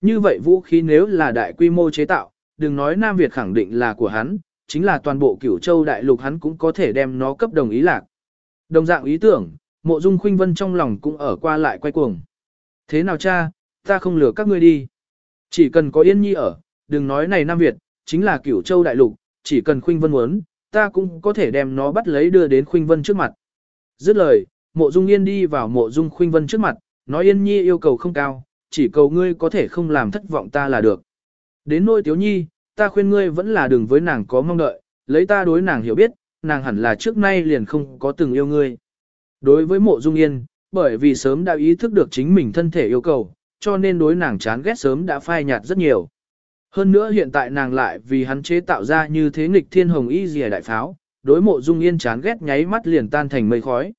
Như vậy vũ khí nếu là đại quy mô chế tạo, đừng nói Nam Việt khẳng định là của hắn, chính là toàn bộ cửu châu đại lục hắn cũng có thể đem nó cấp đồng ý lạc. Đồng dạng ý tưởng, mộ dung khuynh vân trong lòng cũng ở qua lại quay cuồng. Thế nào cha, ta không lừa các ngươi đi. Chỉ cần có yên nhi ở, đừng nói này Nam Việt, chính là cửu châu đại lục, chỉ cần khuynh vân muốn, ta cũng có thể đem nó bắt lấy đưa đến khuynh vân trước mặt. Dứt lời, mộ dung yên đi vào mộ dung khuynh vân trước mặt, nói yên nhi yêu cầu không cao, chỉ cầu ngươi có thể không làm thất vọng ta là được. Đến nôi tiếu nhi, ta khuyên ngươi vẫn là đừng với nàng có mong đợi, lấy ta đối nàng hiểu biết, nàng hẳn là trước nay liền không có từng yêu ngươi. Đối với mộ dung yên, bởi vì sớm đã ý thức được chính mình thân thể yêu cầu, cho nên đối nàng chán ghét sớm đã phai nhạt rất nhiều. Hơn nữa hiện tại nàng lại vì hắn chế tạo ra như thế nghịch thiên hồng y dìa đại pháo, đối mộ dung yên chán ghét nháy mắt liền tan thành mây khói.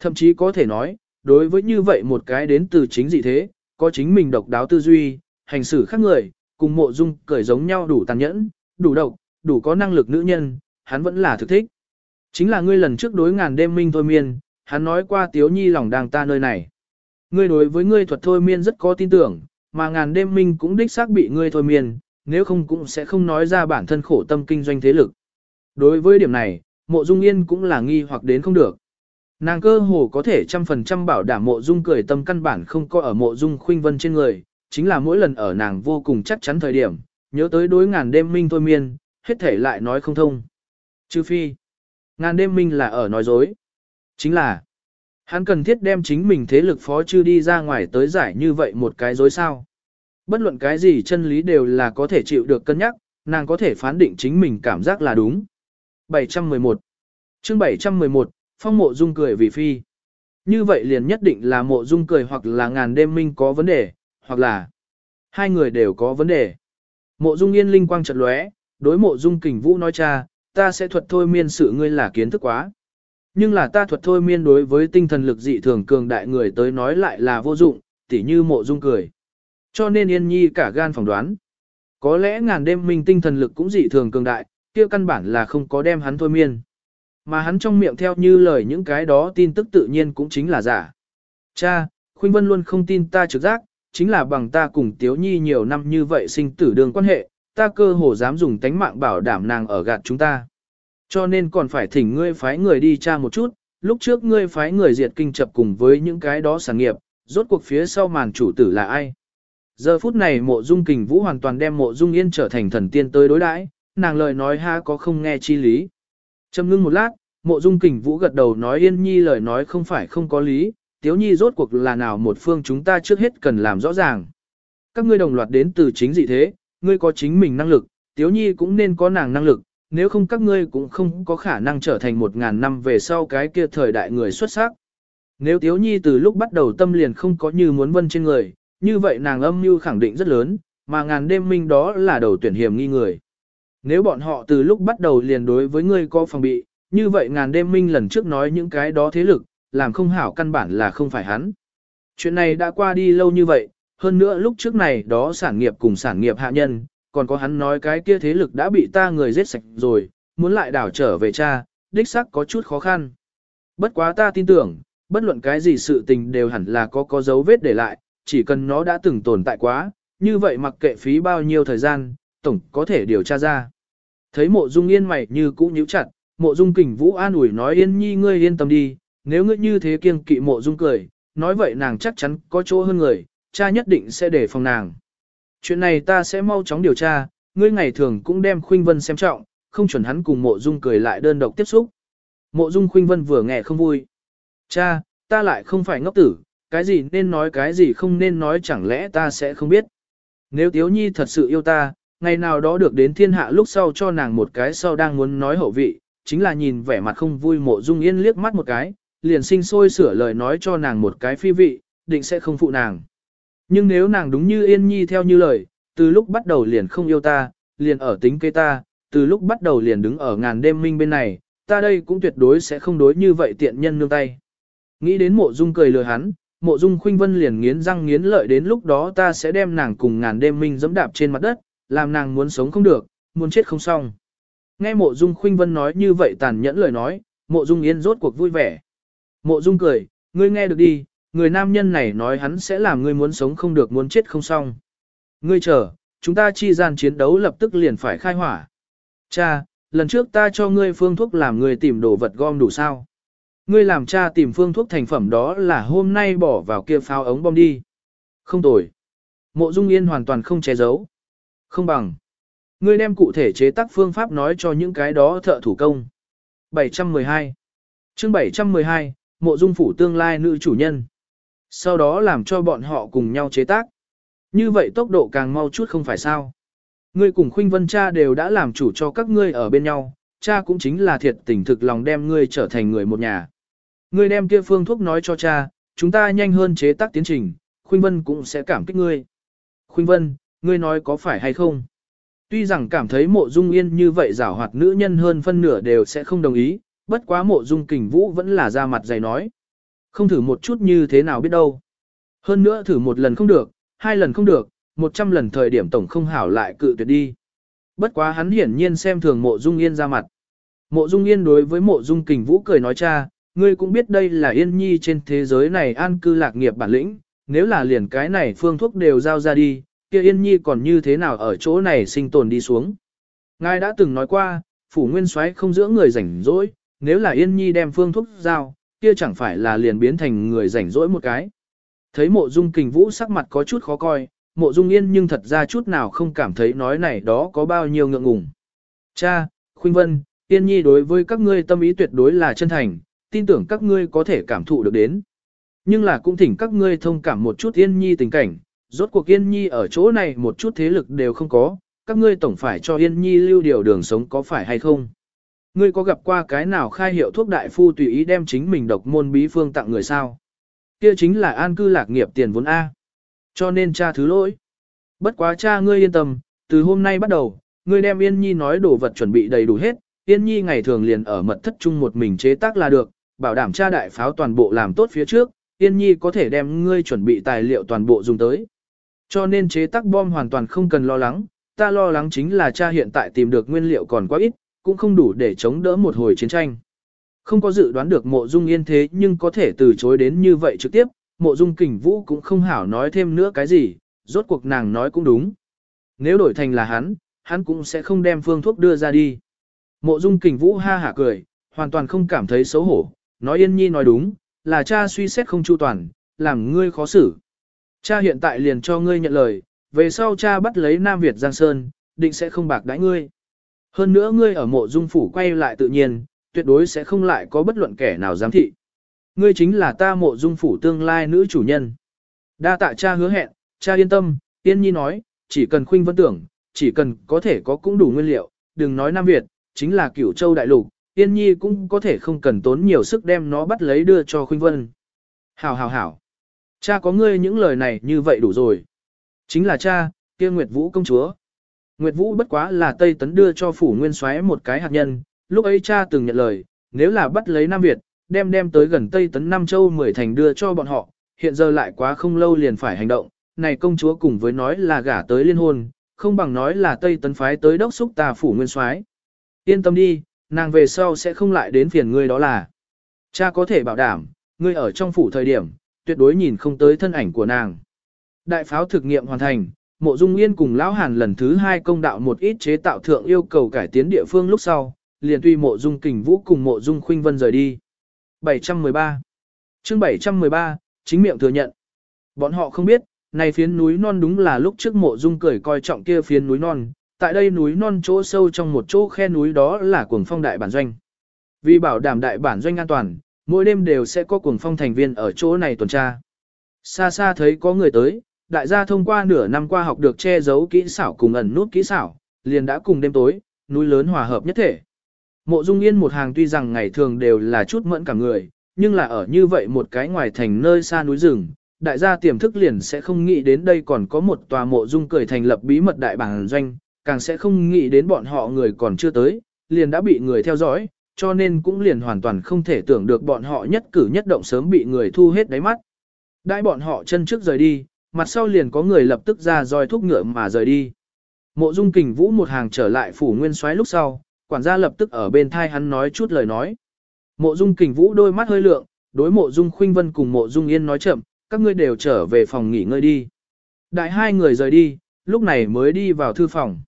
Thậm chí có thể nói, đối với như vậy một cái đến từ chính dị thế, có chính mình độc đáo tư duy, hành xử khác người, cùng mộ dung cởi giống nhau đủ tàn nhẫn, đủ độc, đủ có năng lực nữ nhân, hắn vẫn là thực thích. Chính là ngươi lần trước đối ngàn đêm minh thôi miên, hắn nói qua tiếu nhi lòng đang ta nơi này. Ngươi đối với ngươi thuật thôi miên rất có tin tưởng, mà ngàn đêm minh cũng đích xác bị ngươi thôi miên, nếu không cũng sẽ không nói ra bản thân khổ tâm kinh doanh thế lực. Đối với điểm này, mộ dung yên cũng là nghi hoặc đến không được. Nàng cơ hồ có thể trăm phần trăm bảo đảm mộ dung cười tâm căn bản không có ở mộ dung khuynh vân trên người, chính là mỗi lần ở nàng vô cùng chắc chắn thời điểm, nhớ tới đối ngàn đêm minh thôi miên, hết thể lại nói không thông. Trừ phi, ngàn đêm minh là ở nói dối. Chính là, hắn cần thiết đem chính mình thế lực phó chư đi ra ngoài tới giải như vậy một cái dối sao. Bất luận cái gì chân lý đều là có thể chịu được cân nhắc, nàng có thể phán định chính mình cảm giác là đúng. 711 chương 711, phong mộ dung cười vì phi. Như vậy liền nhất định là mộ dung cười hoặc là ngàn đêm minh có vấn đề, hoặc là hai người đều có vấn đề. Mộ dung yên linh quang chợt lóe, đối mộ dung kình vũ nói cha, ta sẽ thuật thôi miên sự ngươi là kiến thức quá. Nhưng là ta thuật thôi miên đối với tinh thần lực dị thường cường đại người tới nói lại là vô dụng, tỉ như mộ dung cười. Cho nên yên nhi cả gan phỏng đoán. Có lẽ ngàn đêm minh tinh thần lực cũng dị thường cường đại, kia căn bản là không có đem hắn thôi miên. Mà hắn trong miệng theo như lời những cái đó tin tức tự nhiên cũng chính là giả. Cha, Khuynh Vân luôn không tin ta trực giác, chính là bằng ta cùng Tiếu Nhi nhiều năm như vậy sinh tử đường quan hệ, ta cơ hồ dám dùng tánh mạng bảo đảm nàng ở gạt chúng ta. Cho nên còn phải thỉnh ngươi phái người đi tra một chút, lúc trước ngươi phái người diệt kinh chập cùng với những cái đó sản nghiệp, rốt cuộc phía sau màn chủ tử là ai. Giờ phút này mộ dung kình vũ hoàn toàn đem mộ dung yên trở thành thần tiên tới đối đãi, nàng lời nói ha có không nghe chi lý. Trầm ngưng một lát, mộ dung kình vũ gật đầu nói yên nhi lời nói không phải không có lý, tiếu nhi rốt cuộc là nào một phương chúng ta trước hết cần làm rõ ràng. Các ngươi đồng loạt đến từ chính dị thế, ngươi có chính mình năng lực, tiếu nhi cũng nên có nàng năng lực, nếu không các ngươi cũng không có khả năng trở thành một ngàn năm về sau cái kia thời đại người xuất sắc. Nếu tiếu nhi từ lúc bắt đầu tâm liền không có như muốn vân trên người, như vậy nàng âm mưu khẳng định rất lớn, mà ngàn đêm minh đó là đầu tuyển hiểm nghi người. Nếu bọn họ từ lúc bắt đầu liền đối với ngươi có phòng bị, như vậy ngàn đêm minh lần trước nói những cái đó thế lực, làm không hảo căn bản là không phải hắn. Chuyện này đã qua đi lâu như vậy, hơn nữa lúc trước này đó sản nghiệp cùng sản nghiệp hạ nhân, còn có hắn nói cái kia thế lực đã bị ta người giết sạch rồi, muốn lại đảo trở về cha, đích xác có chút khó khăn. Bất quá ta tin tưởng, bất luận cái gì sự tình đều hẳn là có có dấu vết để lại, chỉ cần nó đã từng tồn tại quá, như vậy mặc kệ phí bao nhiêu thời gian, tổng có thể điều tra ra. Thấy mộ dung yên mày như cũ nhíu chặt, mộ dung kình vũ an ủi nói yên nhi ngươi yên tâm đi, nếu ngươi như thế kiêng kỵ mộ dung cười, nói vậy nàng chắc chắn có chỗ hơn người, cha nhất định sẽ để phòng nàng. Chuyện này ta sẽ mau chóng điều tra, ngươi ngày thường cũng đem khuynh vân xem trọng, không chuẩn hắn cùng mộ dung cười lại đơn độc tiếp xúc. Mộ dung khuynh vân vừa nghe không vui. Cha, ta lại không phải ngốc tử, cái gì nên nói cái gì không nên nói chẳng lẽ ta sẽ không biết. Nếu Tiếu Nhi thật sự yêu ta, ngày nào đó được đến thiên hạ lúc sau cho nàng một cái sau đang muốn nói hậu vị, chính là nhìn vẻ mặt không vui mộ dung yên liếc mắt một cái, liền sinh sôi sửa lời nói cho nàng một cái phi vị, định sẽ không phụ nàng. Nhưng nếu nàng đúng như yên nhi theo như lời, từ lúc bắt đầu liền không yêu ta, liền ở tính kế ta, từ lúc bắt đầu liền đứng ở ngàn đêm minh bên này, ta đây cũng tuyệt đối sẽ không đối như vậy tiện nhân nương tay. Nghĩ đến mộ dung cười lừa hắn, mộ dung khuynh vân liền nghiến răng nghiến lợi đến lúc đó ta sẽ đem nàng cùng ngàn đêm minh dẫm đạp trên mặt đất, làm nàng muốn sống không được, muốn chết không xong. Nghe mộ dung khuynh vân nói như vậy tàn nhẫn lời nói, mộ dung yên rốt cuộc vui vẻ. Mộ dung cười, ngươi nghe được đi, người nam nhân này nói hắn sẽ làm ngươi muốn sống không được muốn chết không xong. Ngươi chờ, chúng ta chi gian chiến đấu lập tức liền phải khai hỏa. Cha, lần trước ta cho ngươi phương thuốc làm ngươi tìm đồ vật gom đủ sao. Ngươi làm cha tìm phương thuốc thành phẩm đó là hôm nay bỏ vào kia pháo ống bom đi. Không tồi. Mộ Dung Yên hoàn toàn không che giấu. Không bằng. Ngươi đem cụ thể chế tác phương pháp nói cho những cái đó thợ thủ công. 712 chương 712, Mộ Dung Phủ tương lai nữ chủ nhân. Sau đó làm cho bọn họ cùng nhau chế tác. Như vậy tốc độ càng mau chút không phải sao. Ngươi cùng Khuynh Vân cha đều đã làm chủ cho các ngươi ở bên nhau, cha cũng chính là thiệt tình thực lòng đem ngươi trở thành người một nhà. Ngươi đem kia phương thuốc nói cho cha, chúng ta nhanh hơn chế tác tiến trình, Khuynh Vân cũng sẽ cảm kích ngươi. Khuynh Vân, ngươi nói có phải hay không? Tuy rằng cảm thấy mộ dung yên như vậy giảo hoạt nữ nhân hơn phân nửa đều sẽ không đồng ý, bất quá mộ dung kình vũ vẫn là ra mặt dày nói. Không thử một chút như thế nào biết đâu. Hơn nữa thử một lần không được, hai lần không được, một trăm lần thời điểm tổng không hảo lại cự tuyệt đi. Bất quá hắn hiển nhiên xem thường mộ dung yên ra mặt. Mộ dung yên đối với mộ dung kình vũ cười nói cha, ngươi cũng biết đây là yên nhi trên thế giới này an cư lạc nghiệp bản lĩnh, nếu là liền cái này phương thuốc đều giao ra đi, kia yên nhi còn như thế nào ở chỗ này sinh tồn đi xuống. Ngài đã từng nói qua, phủ nguyên soái không giữa người rảnh rỗi, nếu là yên nhi đem phương thuốc giao, kia chẳng phải là liền biến thành người rảnh rỗi một cái. Thấy mộ dung kình vũ sắc mặt có chút khó coi, mộ dung yên nhưng thật ra chút nào không cảm thấy nói này đó có bao nhiêu ngượng ngùng. Cha, Khuynh Vân, Yên Nhi đối với các ngươi tâm ý tuyệt đối là chân thành, tin tưởng các ngươi có thể cảm thụ được đến. Nhưng là cũng thỉnh các ngươi thông cảm một chút Yên Nhi tình cảnh, rốt cuộc Yên Nhi ở chỗ này một chút thế lực đều không có, các ngươi tổng phải cho Yên Nhi lưu điều đường sống có phải hay không. Ngươi có gặp qua cái nào khai hiệu thuốc đại phu tùy ý đem chính mình độc môn bí phương tặng người sao? Kia chính là an cư lạc nghiệp tiền vốn A. Cho nên cha thứ lỗi. Bất quá cha ngươi yên tâm, từ hôm nay bắt đầu, ngươi đem Yên Nhi nói đồ vật chuẩn bị đầy đủ hết, Yên Nhi ngày thường liền ở mật thất chung một mình chế tác là được, bảo đảm cha đại pháo toàn bộ làm tốt phía trước, Yên Nhi có thể đem ngươi chuẩn bị tài liệu toàn bộ dùng tới. Cho nên chế tác bom hoàn toàn không cần lo lắng, ta lo lắng chính là cha hiện tại tìm được nguyên liệu còn quá ít, cũng không đủ để chống đỡ một hồi chiến tranh. Không có dự đoán được mộ dung yên thế nhưng có thể từ chối đến như vậy trực tiếp, mộ dung kình vũ cũng không hảo nói thêm nữa cái gì, rốt cuộc nàng nói cũng đúng. Nếu đổi thành là hắn, hắn cũng sẽ không đem phương thuốc đưa ra đi. Mộ dung kình vũ ha hả cười, hoàn toàn không cảm thấy xấu hổ, nói yên nhi nói đúng, là cha suy xét không chu toàn, làm ngươi khó xử. Cha hiện tại liền cho ngươi nhận lời, về sau cha bắt lấy Nam Việt Giang Sơn, định sẽ không bạc đãi ngươi. Hơn nữa ngươi ở mộ dung phủ quay lại tự nhiên, tuyệt đối sẽ không lại có bất luận kẻ nào giám thị. Ngươi chính là ta mộ dung phủ tương lai nữ chủ nhân. Đa tạ cha hứa hẹn, cha yên tâm, yên nhi nói, chỉ cần khuynh vân tưởng, chỉ cần có thể có cũng đủ nguyên liệu, đừng nói Nam Việt, chính là cửu châu đại lục, yên nhi cũng có thể không cần tốn nhiều sức đem nó bắt lấy đưa cho khuynh vân. Hảo hảo hảo. Cha có ngươi những lời này như vậy đủ rồi. Chính là cha, kia Nguyệt Vũ công chúa. Nguyệt Vũ bất quá là Tây Tấn đưa cho phủ nguyên soái một cái hạt nhân, lúc ấy cha từng nhận lời, nếu là bắt lấy Nam Việt, đem đem tới gần Tây Tấn Nam Châu mười thành đưa cho bọn họ, hiện giờ lại quá không lâu liền phải hành động, này công chúa cùng với nói là gả tới liên hôn, không bằng nói là Tây Tấn phái tới đốc xúc tà phủ nguyên soái. Yên tâm đi, nàng về sau sẽ không lại đến phiền ngươi đó là. Cha có thể bảo đảm, ngươi ở trong phủ thời điểm, tuyệt đối nhìn không tới thân ảnh của nàng. Đại pháo thực nghiệm hoàn thành, mộ dung yên cùng lão hàn lần thứ hai công đạo một ít chế tạo thượng yêu cầu cải tiến địa phương lúc sau, liền tuy mộ dung kình vũ cùng mộ dung khuynh vân rời đi. 713 chương 713, chính miệng thừa nhận. Bọn họ không biết, này phiến núi non đúng là lúc trước mộ dung cười coi trọng kia phiến núi non, tại đây núi non chỗ sâu trong một chỗ khe núi đó là cuồng phong đại bản doanh. Vì bảo đảm đại bản doanh an toàn, mỗi đêm đều sẽ có cuồng phong thành viên ở chỗ này tuần tra. Xa xa thấy có người tới, đại gia thông qua nửa năm qua học được che giấu kỹ xảo cùng ẩn nút kỹ xảo, liền đã cùng đêm tối, núi lớn hòa hợp nhất thể. Mộ Dung Yên một hàng tuy rằng ngày thường đều là chút mẫn cả người, nhưng là ở như vậy một cái ngoài thành nơi xa núi rừng, đại gia tiềm thức liền sẽ không nghĩ đến đây còn có một tòa mộ dung cười thành lập bí mật đại bản doanh, càng sẽ không nghĩ đến bọn họ người còn chưa tới, liền đã bị người theo dõi, cho nên cũng liền hoàn toàn không thể tưởng được bọn họ nhất cử nhất động sớm bị người thu hết đáy mắt. Đại bọn họ chân trước rời đi, mặt sau liền có người lập tức ra roi thúc ngựa mà rời đi. Mộ Dung Kình Vũ một hàng trở lại phủ nguyên soái lúc sau, quản gia lập tức ở bên thai hắn nói chút lời nói. Mộ Dung Kình Vũ đôi mắt hơi lượng, đối Mộ Dung Khuynh Vân cùng Mộ Dung Yên nói chậm, các ngươi đều trở về phòng nghỉ ngơi đi. Đại hai người rời đi, lúc này mới đi vào thư phòng.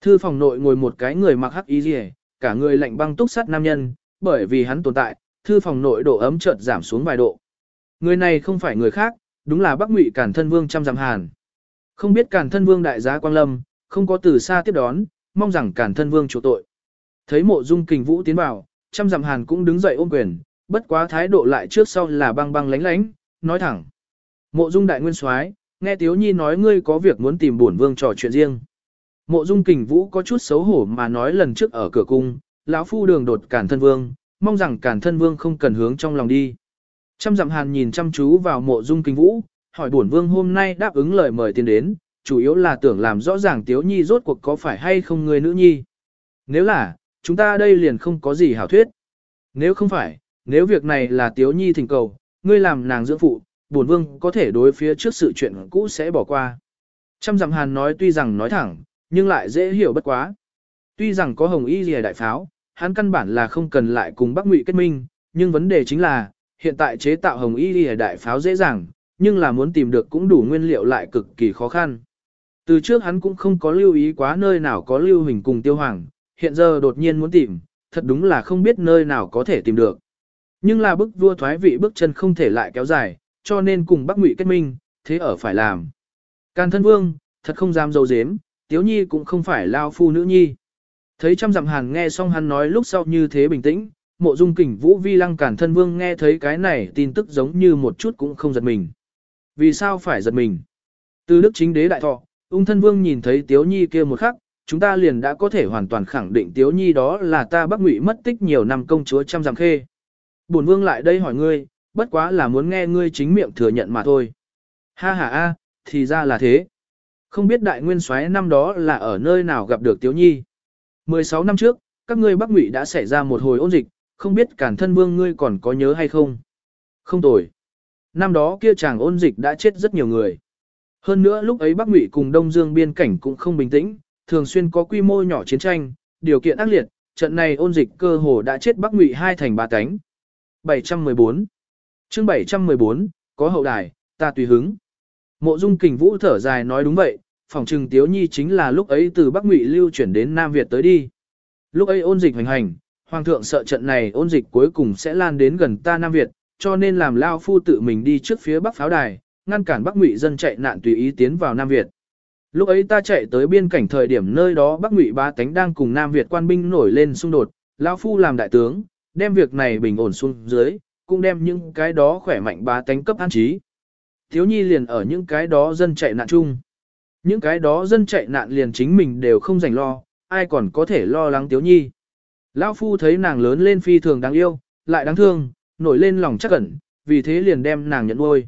Thư phòng nội ngồi một cái người mặc hắc y rìa, cả người lạnh băng túc sát nam nhân, bởi vì hắn tồn tại, thư phòng nội độ ấm chợt giảm xuống vài độ. Người này không phải người khác, đúng là Bắc Ngụy Cản Thân Vương trăm dặm hàn. Không biết Cản Thân Vương đại giá Quang Lâm, không có từ xa tiếp đón, mong rằng Cản Thân Vương chủ tội. Thấy Mộ Dung Kình Vũ tiến vào, trăm dặm hàn cũng đứng dậy ôm quyền, bất quá thái độ lại trước sau là băng băng lánh lánh, nói thẳng. Mộ Dung đại nguyên soái, nghe Tiếu Nhi nói ngươi có việc muốn tìm bổn vương trò chuyện riêng. Mộ Dung Kình Vũ có chút xấu hổ mà nói lần trước ở cửa cung, lão phu đường đột cản thân vương, mong rằng cản thân vương không cần hướng trong lòng đi. Trăm dặm hàn nhìn chăm chú vào Mộ Dung Kình Vũ, hỏi bổn vương hôm nay đáp ứng lời mời tiền đến, chủ yếu là tưởng làm rõ ràng Tiếu Nhi rốt cuộc có phải hay không người nữ nhi. Nếu là, chúng ta đây liền không có gì hảo thuyết. Nếu không phải, nếu việc này là Tiếu Nhi thỉnh cầu, ngươi làm nàng dưỡng phụ, bổn vương có thể đối phía trước sự chuyện cũ sẽ bỏ qua. Trăm dặm hàn nói tuy rằng nói thẳng, nhưng lại dễ hiểu bất quá. Tuy rằng có hồng y lìa đại pháo, hắn căn bản là không cần lại cùng Bắc Ngụy kết minh, nhưng vấn đề chính là, hiện tại chế tạo hồng y lìa đại pháo dễ dàng, nhưng là muốn tìm được cũng đủ nguyên liệu lại cực kỳ khó khăn. Từ trước hắn cũng không có lưu ý quá nơi nào có lưu hình cùng tiêu hoàng, hiện giờ đột nhiên muốn tìm, thật đúng là không biết nơi nào có thể tìm được. Nhưng là bức vua thoái vị bước chân không thể lại kéo dài, cho nên cùng Bắc Ngụy kết minh, thế ở phải làm. Càn thân vương, thật không dám dâu dếm, Tiếu Nhi cũng không phải lao phu nữ nhi. Thấy trăm dặm hàn nghe xong hắn nói lúc sau như thế bình tĩnh, mộ dung kình vũ vi lăng cản thân vương nghe thấy cái này tin tức giống như một chút cũng không giật mình. Vì sao phải giật mình? Từ đức chính đế đại thọ, ung thân vương nhìn thấy Tiếu Nhi kia một khắc, chúng ta liền đã có thể hoàn toàn khẳng định Tiếu Nhi đó là ta bắc ngụy mất tích nhiều năm công chúa trăm dặm khê. Bổn vương lại đây hỏi ngươi, bất quá là muốn nghe ngươi chính miệng thừa nhận mà thôi. Ha ha a, thì ra là thế. Không biết đại nguyên soái năm đó là ở nơi nào gặp được Tiếu Nhi. 16 năm trước, các ngươi Bắc Ngụy đã xảy ra một hồi ôn dịch, không biết cản thân vương ngươi còn có nhớ hay không? Không tồi. Năm đó kia chàng ôn dịch đã chết rất nhiều người. Hơn nữa lúc ấy Bắc Ngụy cùng Đông Dương biên cảnh cũng không bình tĩnh, thường xuyên có quy mô nhỏ chiến tranh, điều kiện ác liệt, trận này ôn dịch cơ hồ đã chết Bắc Ngụy hai thành ba cánh. 714 chương 714, có hậu đài, ta tùy hứng. Mộ Dung Kình Vũ thở dài nói đúng vậy, phòng trừng Tiếu Nhi chính là lúc ấy từ Bắc Ngụy lưu chuyển đến Nam Việt tới đi. Lúc ấy ôn dịch hành hành, Hoàng thượng sợ trận này ôn dịch cuối cùng sẽ lan đến gần ta Nam Việt, cho nên làm Lao Phu tự mình đi trước phía Bắc pháo đài, ngăn cản Bắc Ngụy dân chạy nạn tùy ý tiến vào Nam Việt. Lúc ấy ta chạy tới biên cảnh thời điểm nơi đó Bắc Ngụy ba tánh đang cùng Nam Việt quan binh nổi lên xung đột, Lão Phu làm đại tướng, đem việc này bình ổn xuống dưới, cũng đem những cái đó khỏe mạnh ba tánh cấp an trí. Thiếu nhi liền ở những cái đó dân chạy nạn chung. Những cái đó dân chạy nạn liền chính mình đều không rảnh lo, ai còn có thể lo lắng Tiếu Nhi. Lão Phu thấy nàng lớn lên phi thường đáng yêu, lại đáng thương, nổi lên lòng chắc ẩn, vì thế liền đem nàng nhận nuôi.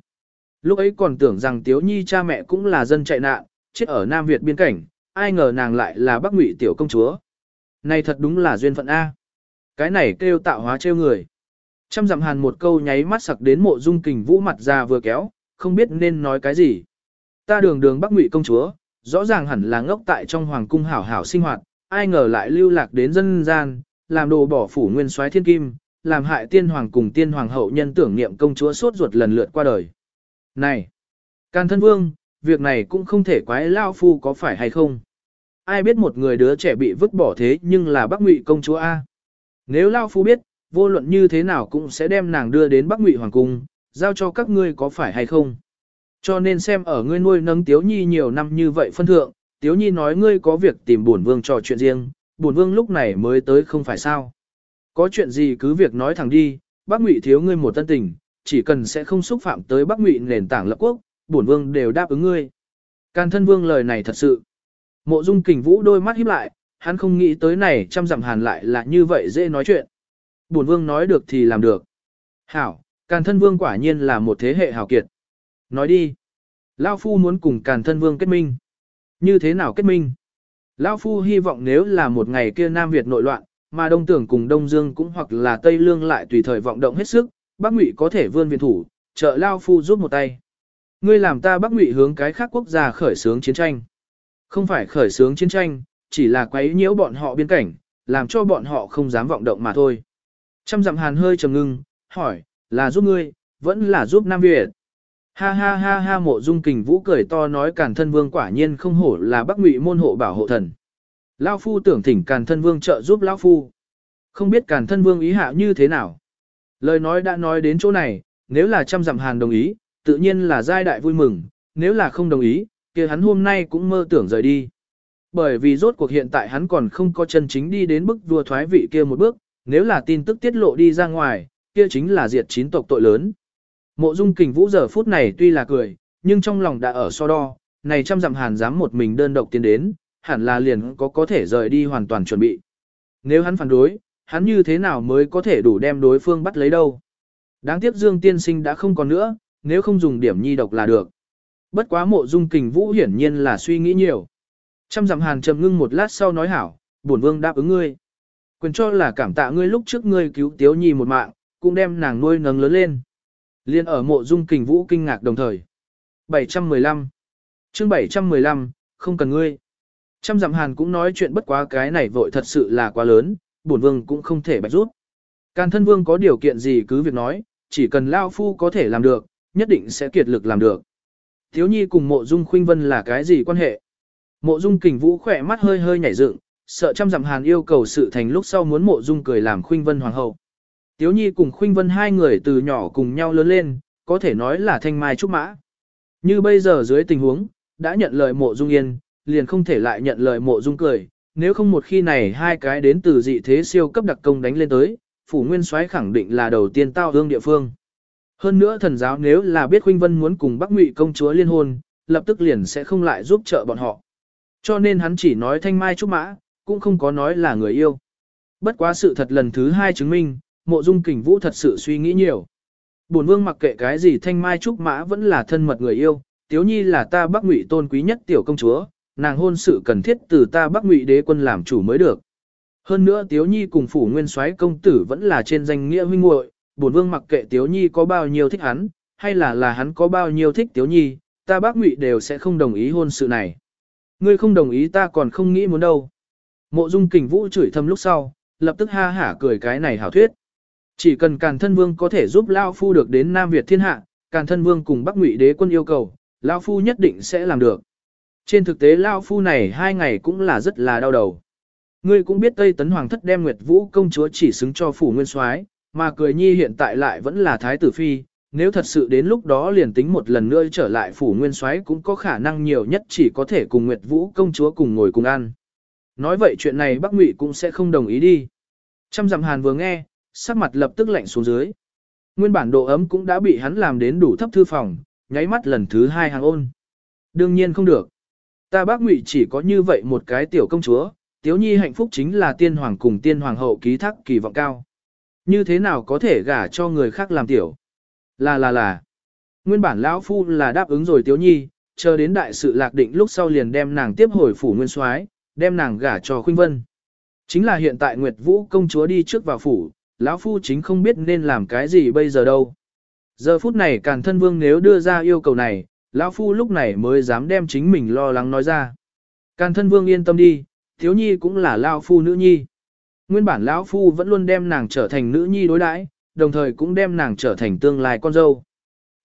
Lúc ấy còn tưởng rằng Tiếu Nhi cha mẹ cũng là dân chạy nạn, chết ở Nam Việt biên cảnh, ai ngờ nàng lại là Bắc Ngụy tiểu công chúa. Này thật đúng là duyên phận A. Cái này kêu tạo hóa trêu người. Trăm dặm hàn một câu nháy mắt sặc đến mộ dung kình vũ mặt ra vừa kéo, không biết nên nói cái gì. Ta đường đường Bắc Ngụy công chúa, rõ ràng hẳn là ngốc tại trong hoàng cung hảo hảo sinh hoạt, ai ngờ lại lưu lạc đến dân gian, làm đồ bỏ phủ nguyên soái thiên kim, làm hại tiên hoàng cùng tiên hoàng hậu nhân tưởng niệm công chúa suốt ruột lần lượt qua đời. Này, can thân vương, việc này cũng không thể quái lao phu có phải hay không. Ai biết một người đứa trẻ bị vứt bỏ thế nhưng là Bắc Ngụy công chúa A. Nếu lao phu biết, vô luận như thế nào cũng sẽ đem nàng đưa đến Bắc Ngụy hoàng cung, giao cho các ngươi có phải hay không. Cho nên xem ở ngươi nuôi nấng Tiếu Nhi nhiều năm như vậy phân thượng, Tiếu Nhi nói ngươi có việc tìm bổn vương trò chuyện riêng, bổn vương lúc này mới tới không phải sao. Có chuyện gì cứ việc nói thẳng đi, bác ngụy thiếu ngươi một tân tình, chỉ cần sẽ không xúc phạm tới bác ngụy nền tảng lập quốc, bổn vương đều đáp ứng ngươi. Can thân vương lời này thật sự. Mộ dung kình vũ đôi mắt híp lại, hắn không nghĩ tới này trăm dặm hàn lại là như vậy dễ nói chuyện. Bổn vương nói được thì làm được. Hảo, Càn thân vương quả nhiên là một thế hệ hào kiệt. Nói đi. Lao Phu muốn cùng Càn thân vương kết minh. Như thế nào kết minh? Lao Phu hy vọng nếu là một ngày kia Nam Việt nội loạn, mà Đông Tưởng cùng Đông Dương cũng hoặc là Tây Lương lại tùy thời vọng động hết sức, Bắc Ngụy có thể vươn viện thủ, trợ Lao Phu giúp một tay. Ngươi làm ta Bắc Ngụy hướng cái khác quốc gia khởi xướng chiến tranh. Không phải khởi xướng chiến tranh, chỉ là quấy nhiễu bọn họ biên cảnh, làm cho bọn họ không dám vọng động mà thôi. Trăm dặm hàn hơi trầm ngưng, hỏi, là giúp ngươi, vẫn là giúp Nam Việt. Ha ha ha ha mộ dung kình vũ cười to nói càn thân vương quả nhiên không hổ là bắc ngụy môn hộ bảo hộ thần. Lao phu tưởng thỉnh càn thân vương trợ giúp Lao phu. Không biết càn thân vương ý hạ như thế nào. Lời nói đã nói đến chỗ này, nếu là trăm dặm hàn đồng ý, tự nhiên là giai đại vui mừng, nếu là không đồng ý, kia hắn hôm nay cũng mơ tưởng rời đi. Bởi vì rốt cuộc hiện tại hắn còn không có chân chính đi đến bức vua thoái vị kia một bước, nếu là tin tức tiết lộ đi ra ngoài, kia chính là diệt chín tộc tội lớn. Mộ dung kình vũ giờ phút này tuy là cười, nhưng trong lòng đã ở so đo, này trăm dặm hàn dám một mình đơn độc tiến đến, hẳn là liền có có thể rời đi hoàn toàn chuẩn bị. Nếu hắn phản đối, hắn như thế nào mới có thể đủ đem đối phương bắt lấy đâu. Đáng tiếc Dương tiên sinh đã không còn nữa, nếu không dùng điểm nhi độc là được. Bất quá mộ dung kình vũ hiển nhiên là suy nghĩ nhiều. Trăm dặm hàn trầm ngưng một lát sau nói hảo, bổn vương đáp ứng ngươi. Quyền cho là cảm tạ ngươi lúc trước ngươi cứu tiếu nhi một mạng, cũng đem nàng nuôi nấng lớn lên. Liên ở mộ dung kình vũ kinh ngạc đồng thời. 715 chương 715, không cần ngươi. Trăm dặm hàn cũng nói chuyện bất quá cái này vội thật sự là quá lớn, bổn vương cũng không thể bạch rút. Càn thân vương có điều kiện gì cứ việc nói, chỉ cần Lao Phu có thể làm được, nhất định sẽ kiệt lực làm được. Thiếu nhi cùng mộ dung khuynh vân là cái gì quan hệ? Mộ dung kình vũ khỏe mắt hơi hơi nhảy dựng, sợ trăm dặm hàn yêu cầu sự thành lúc sau muốn mộ dung cười làm khuynh vân hoàng hậu. Tiếu nhi cùng khuynh vân hai người từ nhỏ cùng nhau lớn lên, có thể nói là thanh mai trúc mã. Như bây giờ dưới tình huống, đã nhận lời mộ dung yên, liền không thể lại nhận lời mộ dung cười, nếu không một khi này hai cái đến từ dị thế siêu cấp đặc công đánh lên tới, phủ nguyên soái khẳng định là đầu tiên tao hương địa phương. Hơn nữa thần giáo nếu là biết khuynh vân muốn cùng Bắc Ngụy công chúa liên hôn, lập tức liền sẽ không lại giúp trợ bọn họ. Cho nên hắn chỉ nói thanh mai trúc mã, cũng không có nói là người yêu. Bất quá sự thật lần thứ hai chứng minh, mộ dung kình vũ thật sự suy nghĩ nhiều. Bổn vương mặc kệ cái gì thanh mai trúc mã vẫn là thân mật người yêu, tiếu nhi là ta bắc ngụy tôn quý nhất tiểu công chúa, nàng hôn sự cần thiết từ ta bắc ngụy đế quân làm chủ mới được. Hơn nữa tiếu nhi cùng phủ nguyên soái công tử vẫn là trên danh nghĩa huynh muội, bổn vương mặc kệ tiếu nhi có bao nhiêu thích hắn, hay là là hắn có bao nhiêu thích tiếu nhi, ta bắc ngụy đều sẽ không đồng ý hôn sự này. Ngươi không đồng ý ta còn không nghĩ muốn đâu. Mộ dung kình vũ chửi thầm lúc sau, lập tức ha hả cười cái này hảo thuyết. Chỉ cần Càn Thân Vương có thể giúp Lao Phu được đến Nam Việt thiên hạ, Càn Thân Vương cùng Bắc Ngụy đế quân yêu cầu, Lao Phu nhất định sẽ làm được. Trên thực tế Lao Phu này hai ngày cũng là rất là đau đầu. Ngươi cũng biết Tây Tấn Hoàng thất đem Nguyệt Vũ công chúa chỉ xứng cho phủ nguyên soái, mà cười nhi hiện tại lại vẫn là thái tử phi, nếu thật sự đến lúc đó liền tính một lần nữa trở lại phủ nguyên soái cũng có khả năng nhiều nhất chỉ có thể cùng Nguyệt Vũ công chúa cùng ngồi cùng ăn. Nói vậy chuyện này Bắc Ngụy cũng sẽ không đồng ý đi. Trăm dặm hàn vừa nghe, sắc mặt lập tức lạnh xuống dưới. Nguyên bản độ ấm cũng đã bị hắn làm đến đủ thấp thư phòng, nháy mắt lần thứ hai hàng ôn. Đương nhiên không được. Ta bác ngụy chỉ có như vậy một cái tiểu công chúa, tiếu nhi hạnh phúc chính là tiên hoàng cùng tiên hoàng hậu ký thác kỳ vọng cao. Như thế nào có thể gả cho người khác làm tiểu? Là là là. Nguyên bản lão phu là đáp ứng rồi tiếu nhi, chờ đến đại sự lạc định lúc sau liền đem nàng tiếp hồi phủ nguyên soái, đem nàng gả cho khuynh vân. Chính là hiện tại Nguyệt Vũ công chúa đi trước vào phủ, lão phu chính không biết nên làm cái gì bây giờ đâu. Giờ phút này Càn Thân Vương nếu đưa ra yêu cầu này, lão phu lúc này mới dám đem chính mình lo lắng nói ra. Càn Thân Vương yên tâm đi, thiếu nhi cũng là lão phu nữ nhi. Nguyên bản lão phu vẫn luôn đem nàng trở thành nữ nhi đối đãi, đồng thời cũng đem nàng trở thành tương lai con dâu.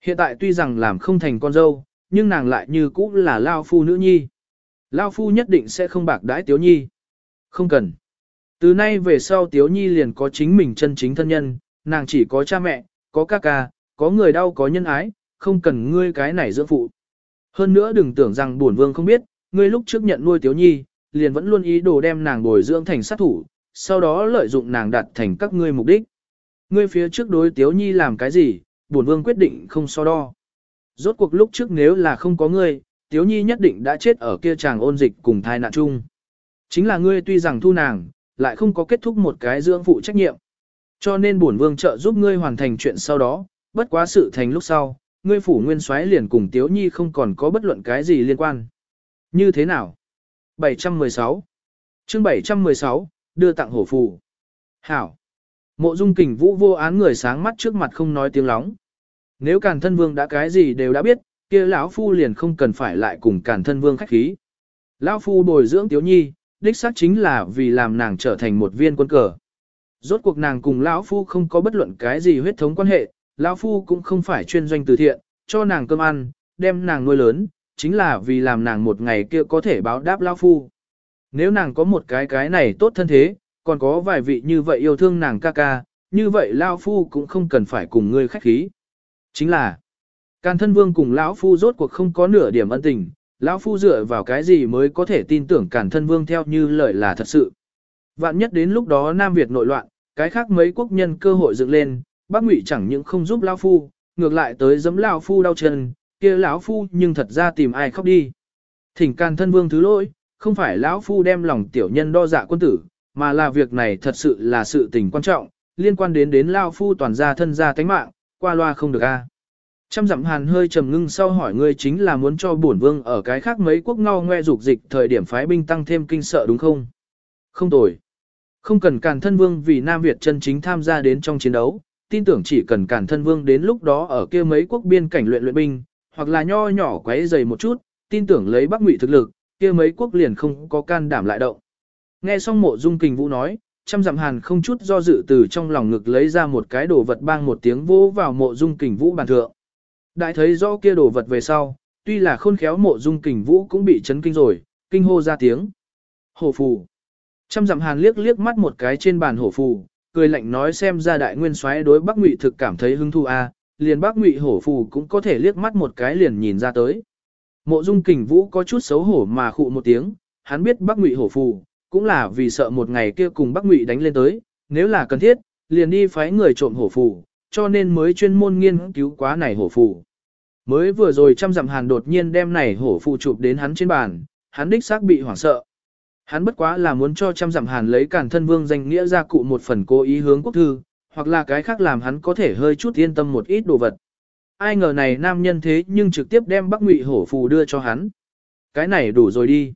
Hiện tại tuy rằng làm không thành con dâu, nhưng nàng lại như cũ là lão phu nữ nhi. Lão phu nhất định sẽ không bạc đãi thiếu nhi. Không cần. Từ nay về sau Tiếu Nhi liền có chính mình chân chính thân nhân, nàng chỉ có cha mẹ, có ca ca, có người đau có nhân ái, không cần ngươi cái này dưỡng phụ. Hơn nữa đừng tưởng rằng bổn vương không biết, ngươi lúc trước nhận nuôi Tiếu Nhi, liền vẫn luôn ý đồ đem nàng bồi dưỡng thành sát thủ, sau đó lợi dụng nàng đạt thành các ngươi mục đích. Ngươi phía trước đối Tiếu Nhi làm cái gì, bổn vương quyết định không so đo. Rốt cuộc lúc trước nếu là không có ngươi, Tiếu Nhi nhất định đã chết ở kia chàng ôn dịch cùng thai nạn chung. Chính là ngươi tuy rằng thu nàng, lại không có kết thúc một cái dưỡng phụ trách nhiệm. Cho nên bổn vương trợ giúp ngươi hoàn thành chuyện sau đó, bất quá sự thành lúc sau, ngươi phủ nguyên soái liền cùng Tiếu Nhi không còn có bất luận cái gì liên quan. Như thế nào? 716 chương 716, đưa tặng hổ phù. Hảo. Mộ dung kình vũ vô án người sáng mắt trước mặt không nói tiếng lóng. Nếu càn thân vương đã cái gì đều đã biết, kia lão phu liền không cần phải lại cùng càn thân vương khách khí. Lão phu bồi dưỡng Tiếu Nhi, đích xác chính là vì làm nàng trở thành một viên quân cờ. Rốt cuộc nàng cùng lão phu không có bất luận cái gì huyết thống quan hệ, lão phu cũng không phải chuyên doanh từ thiện, cho nàng cơm ăn, đem nàng nuôi lớn, chính là vì làm nàng một ngày kia có thể báo đáp lão phu. Nếu nàng có một cái cái này tốt thân thế, còn có vài vị như vậy yêu thương nàng ca ca, như vậy lão phu cũng không cần phải cùng ngươi khách khí. Chính là, Càn thân vương cùng lão phu rốt cuộc không có nửa điểm ân tình, lão phu dựa vào cái gì mới có thể tin tưởng cản thân vương theo như lời là thật sự. Vạn nhất đến lúc đó Nam Việt nội loạn, cái khác mấy quốc nhân cơ hội dựng lên, bác ngụy chẳng những không giúp lão phu, ngược lại tới giấm lão phu đau chân, kia lão phu nhưng thật ra tìm ai khóc đi. Thỉnh càn thân vương thứ lỗi, không phải lão phu đem lòng tiểu nhân đo dạ quân tử, mà là việc này thật sự là sự tình quan trọng, liên quan đến đến lão phu toàn gia thân gia tánh mạng, qua loa không được a. Trăm dặm hàn hơi trầm ngưng sau hỏi ngươi chính là muốn cho bổn vương ở cái khác mấy quốc ngao ngoe dục dịch thời điểm phái binh tăng thêm kinh sợ đúng không? Không tồi. Không cần càn thân vương vì Nam Việt chân chính tham gia đến trong chiến đấu, tin tưởng chỉ cần cản thân vương đến lúc đó ở kia mấy quốc biên cảnh luyện luyện binh, hoặc là nho nhỏ quấy dày một chút, tin tưởng lấy Bắc Ngụy thực lực, kia mấy quốc liền không có can đảm lại động. Nghe xong mộ dung kình vũ nói, trăm dặm hàn không chút do dự từ trong lòng ngực lấy ra một cái đồ vật bang một tiếng vỗ vào mộ dung kình vũ bàn thượng. Đại thấy rõ kia đồ vật về sau, tuy là khôn khéo mộ dung kình vũ cũng bị chấn kinh rồi, kinh hô ra tiếng. Hổ phù. Trăm dặm hàn liếc liếc mắt một cái trên bàn hổ phù, cười lạnh nói xem ra đại nguyên soái đối Bắc Ngụy thực cảm thấy hứng thú a, à, liền Bắc Ngụy hổ phù cũng có thể liếc mắt một cái liền nhìn ra tới. Mộ Dung Kình Vũ có chút xấu hổ mà khụ một tiếng, hắn biết Bắc Ngụy hổ phù, cũng là vì sợ một ngày kia cùng Bắc Ngụy đánh lên tới, nếu là cần thiết, liền đi phái người trộm hổ phù, cho nên mới chuyên môn nghiên cứu quá này hổ phù. Mới vừa rồi trăm dặm hàn đột nhiên đem này hổ phù chụp đến hắn trên bàn, hắn đích xác bị hoảng sợ. Hắn bất quá là muốn cho trăm dặm hàn lấy cản thân vương danh nghĩa ra cụ một phần cố ý hướng quốc thư, hoặc là cái khác làm hắn có thể hơi chút yên tâm một ít đồ vật. Ai ngờ này nam nhân thế nhưng trực tiếp đem bắc ngụy hổ phù đưa cho hắn. Cái này đủ rồi đi.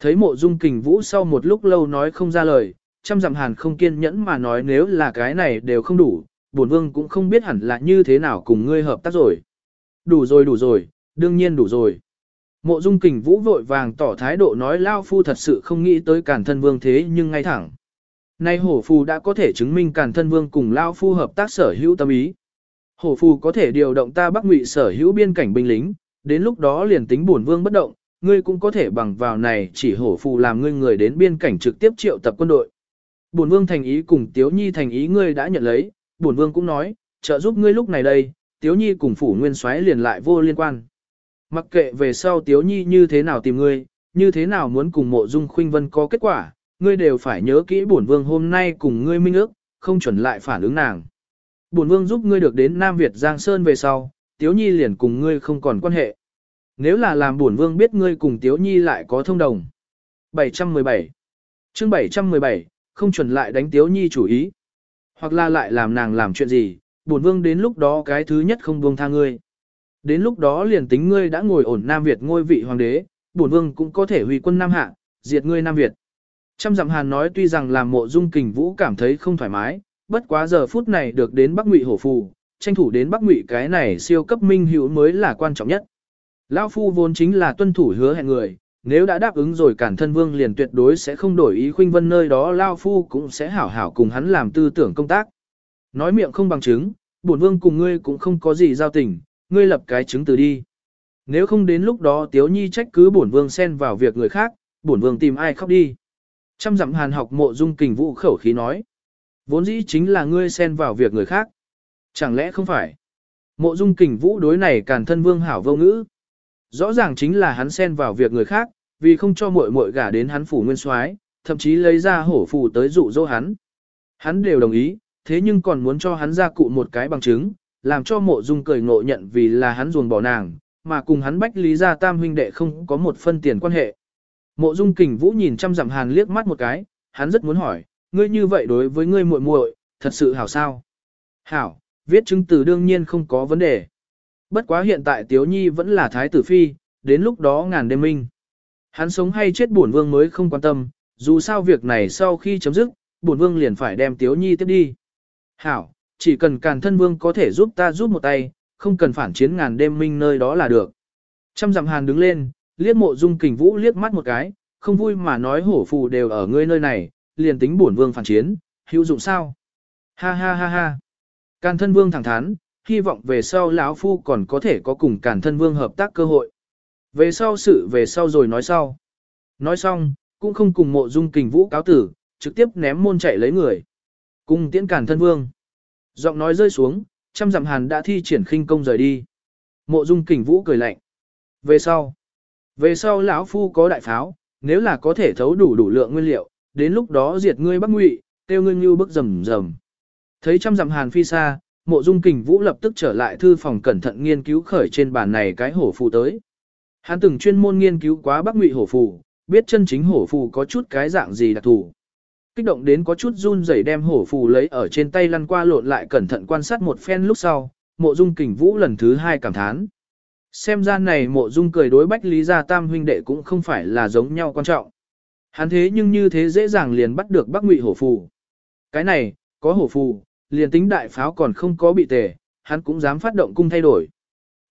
Thấy mộ dung kình vũ sau một lúc lâu nói không ra lời, trăm dặm hàn không kiên nhẫn mà nói nếu là cái này đều không đủ, bổn vương cũng không biết hẳn là như thế nào cùng ngươi hợp tác rồi. Đủ rồi đủ rồi, đương nhiên đủ rồi. Mộ dung kình vũ vội vàng tỏ thái độ nói Lao Phu thật sự không nghĩ tới cản thân vương thế nhưng ngay thẳng. Nay hổ phù đã có thể chứng minh cản thân vương cùng Lao Phu hợp tác sở hữu tâm ý. Hổ phù có thể điều động ta bắc ngụy sở hữu biên cảnh binh lính, đến lúc đó liền tính bổn vương bất động, ngươi cũng có thể bằng vào này chỉ hổ phù làm ngươi người đến biên cảnh trực tiếp triệu tập quân đội. Bổn vương thành ý cùng Tiếu Nhi thành ý ngươi đã nhận lấy, bổn vương cũng nói, trợ giúp ngươi lúc này đây, Tiếu Nhi cùng phủ nguyên soái liền lại vô liên quan. Mặc kệ về sau Tiếu Nhi như thế nào tìm ngươi, như thế nào muốn cùng mộ dung khuynh vân có kết quả, ngươi đều phải nhớ kỹ bổn vương hôm nay cùng ngươi minh ước, không chuẩn lại phản ứng nàng. Bổn vương giúp ngươi được đến Nam Việt Giang Sơn về sau, Tiếu Nhi liền cùng ngươi không còn quan hệ. Nếu là làm bổn vương biết ngươi cùng Tiếu Nhi lại có thông đồng. 717 chương 717, không chuẩn lại đánh Tiếu Nhi chủ ý. Hoặc là lại làm nàng làm chuyện gì, bổn vương đến lúc đó cái thứ nhất không buông tha ngươi. Đến lúc đó liền tính ngươi đã ngồi ổn Nam Việt ngôi vị hoàng đế, bổn vương cũng có thể hủy quân Nam Hạ, diệt ngươi Nam Việt. Trăm dặm hàn nói tuy rằng làm mộ dung kình vũ cảm thấy không thoải mái, bất quá giờ phút này được đến Bắc Ngụy hổ phù, tranh thủ đến Bắc Ngụy cái này siêu cấp minh hữu mới là quan trọng nhất. Lão phu vốn chính là tuân thủ hứa hẹn người, nếu đã đáp ứng rồi cản thân vương liền tuyệt đối sẽ không đổi ý khuynh vân nơi đó Lao phu cũng sẽ hảo hảo cùng hắn làm tư tưởng công tác. Nói miệng không bằng chứng, bổn vương cùng ngươi cũng không có gì giao tình, ngươi lập cái chứng từ đi. Nếu không đến lúc đó Tiếu Nhi trách cứ bổn vương xen vào việc người khác, bổn vương tìm ai khóc đi. Trăm dặm hàn học mộ dung kình vũ khẩu khí nói. Vốn dĩ chính là ngươi xen vào việc người khác. Chẳng lẽ không phải? Mộ dung kình vũ đối này càn thân vương hảo vô ngữ. Rõ ràng chính là hắn xen vào việc người khác, vì không cho muội muội gả đến hắn phủ nguyên soái, thậm chí lấy ra hổ phù tới dụ dỗ hắn. Hắn đều đồng ý, thế nhưng còn muốn cho hắn ra cụ một cái bằng chứng, làm cho mộ dung cười ngộ nhận vì là hắn ruồng bỏ nàng, mà cùng hắn bách lý gia tam huynh đệ không có một phân tiền quan hệ. Mộ dung kình vũ nhìn chăm dặm hàn liếc mắt một cái, hắn rất muốn hỏi, ngươi như vậy đối với ngươi muội muội, thật sự hảo sao? Hảo, viết chứng từ đương nhiên không có vấn đề. Bất quá hiện tại Tiếu Nhi vẫn là thái tử phi, đến lúc đó ngàn đêm minh. Hắn sống hay chết bổn vương mới không quan tâm, dù sao việc này sau khi chấm dứt, bổn vương liền phải đem Tiếu Nhi tiếp đi. Hảo, chỉ cần càn thân vương có thể giúp ta giúp một tay, không cần phản chiến ngàn đêm minh nơi đó là được. Trăm dặm hàn đứng lên, liếc mộ dung kình vũ liếc mắt một cái, không vui mà nói hổ phù đều ở ngươi nơi này, liền tính bổn vương phản chiến, hữu dụng sao? Ha ha ha ha. Càn thân vương thẳng thắn, hy vọng về sau lão phu còn có thể có cùng Càn thân vương hợp tác cơ hội. Về sau sự về sau rồi nói sau. Nói xong, cũng không cùng mộ dung kình vũ cáo tử, trực tiếp ném môn chạy lấy người. Cùng tiễn cản thân vương. Giọng nói rơi xuống, trăm dặm hàn đã thi triển khinh công rời đi. Mộ dung kình vũ cười lạnh. Về sau. Về sau lão phu có đại pháo, nếu là có thể thấu đủ đủ lượng nguyên liệu, đến lúc đó diệt ngươi bắc ngụy, tiêu ngươi như bức rầm rầm. Thấy trăm dặm hàn phi xa, mộ dung kình vũ lập tức trở lại thư phòng cẩn thận nghiên cứu khởi trên bàn này cái hổ phù tới. Hắn từng chuyên môn nghiên cứu quá bắc ngụy hổ phù, biết chân chính hổ phù có chút cái dạng gì đặc thù. Kích động đến có chút run rẩy đem hổ phù lấy ở trên tay lăn qua lộn lại cẩn thận quan sát một phen lúc sau, mộ dung kình vũ lần thứ hai cảm thán. Xem ra này mộ dung cười đối bách lý gia tam huynh đệ cũng không phải là giống nhau quan trọng. Hắn thế nhưng như thế dễ dàng liền bắt được bắc ngụy hổ phù. Cái này, có hổ phù, liền tính đại pháo còn không có bị tề, hắn cũng dám phát động cung thay đổi.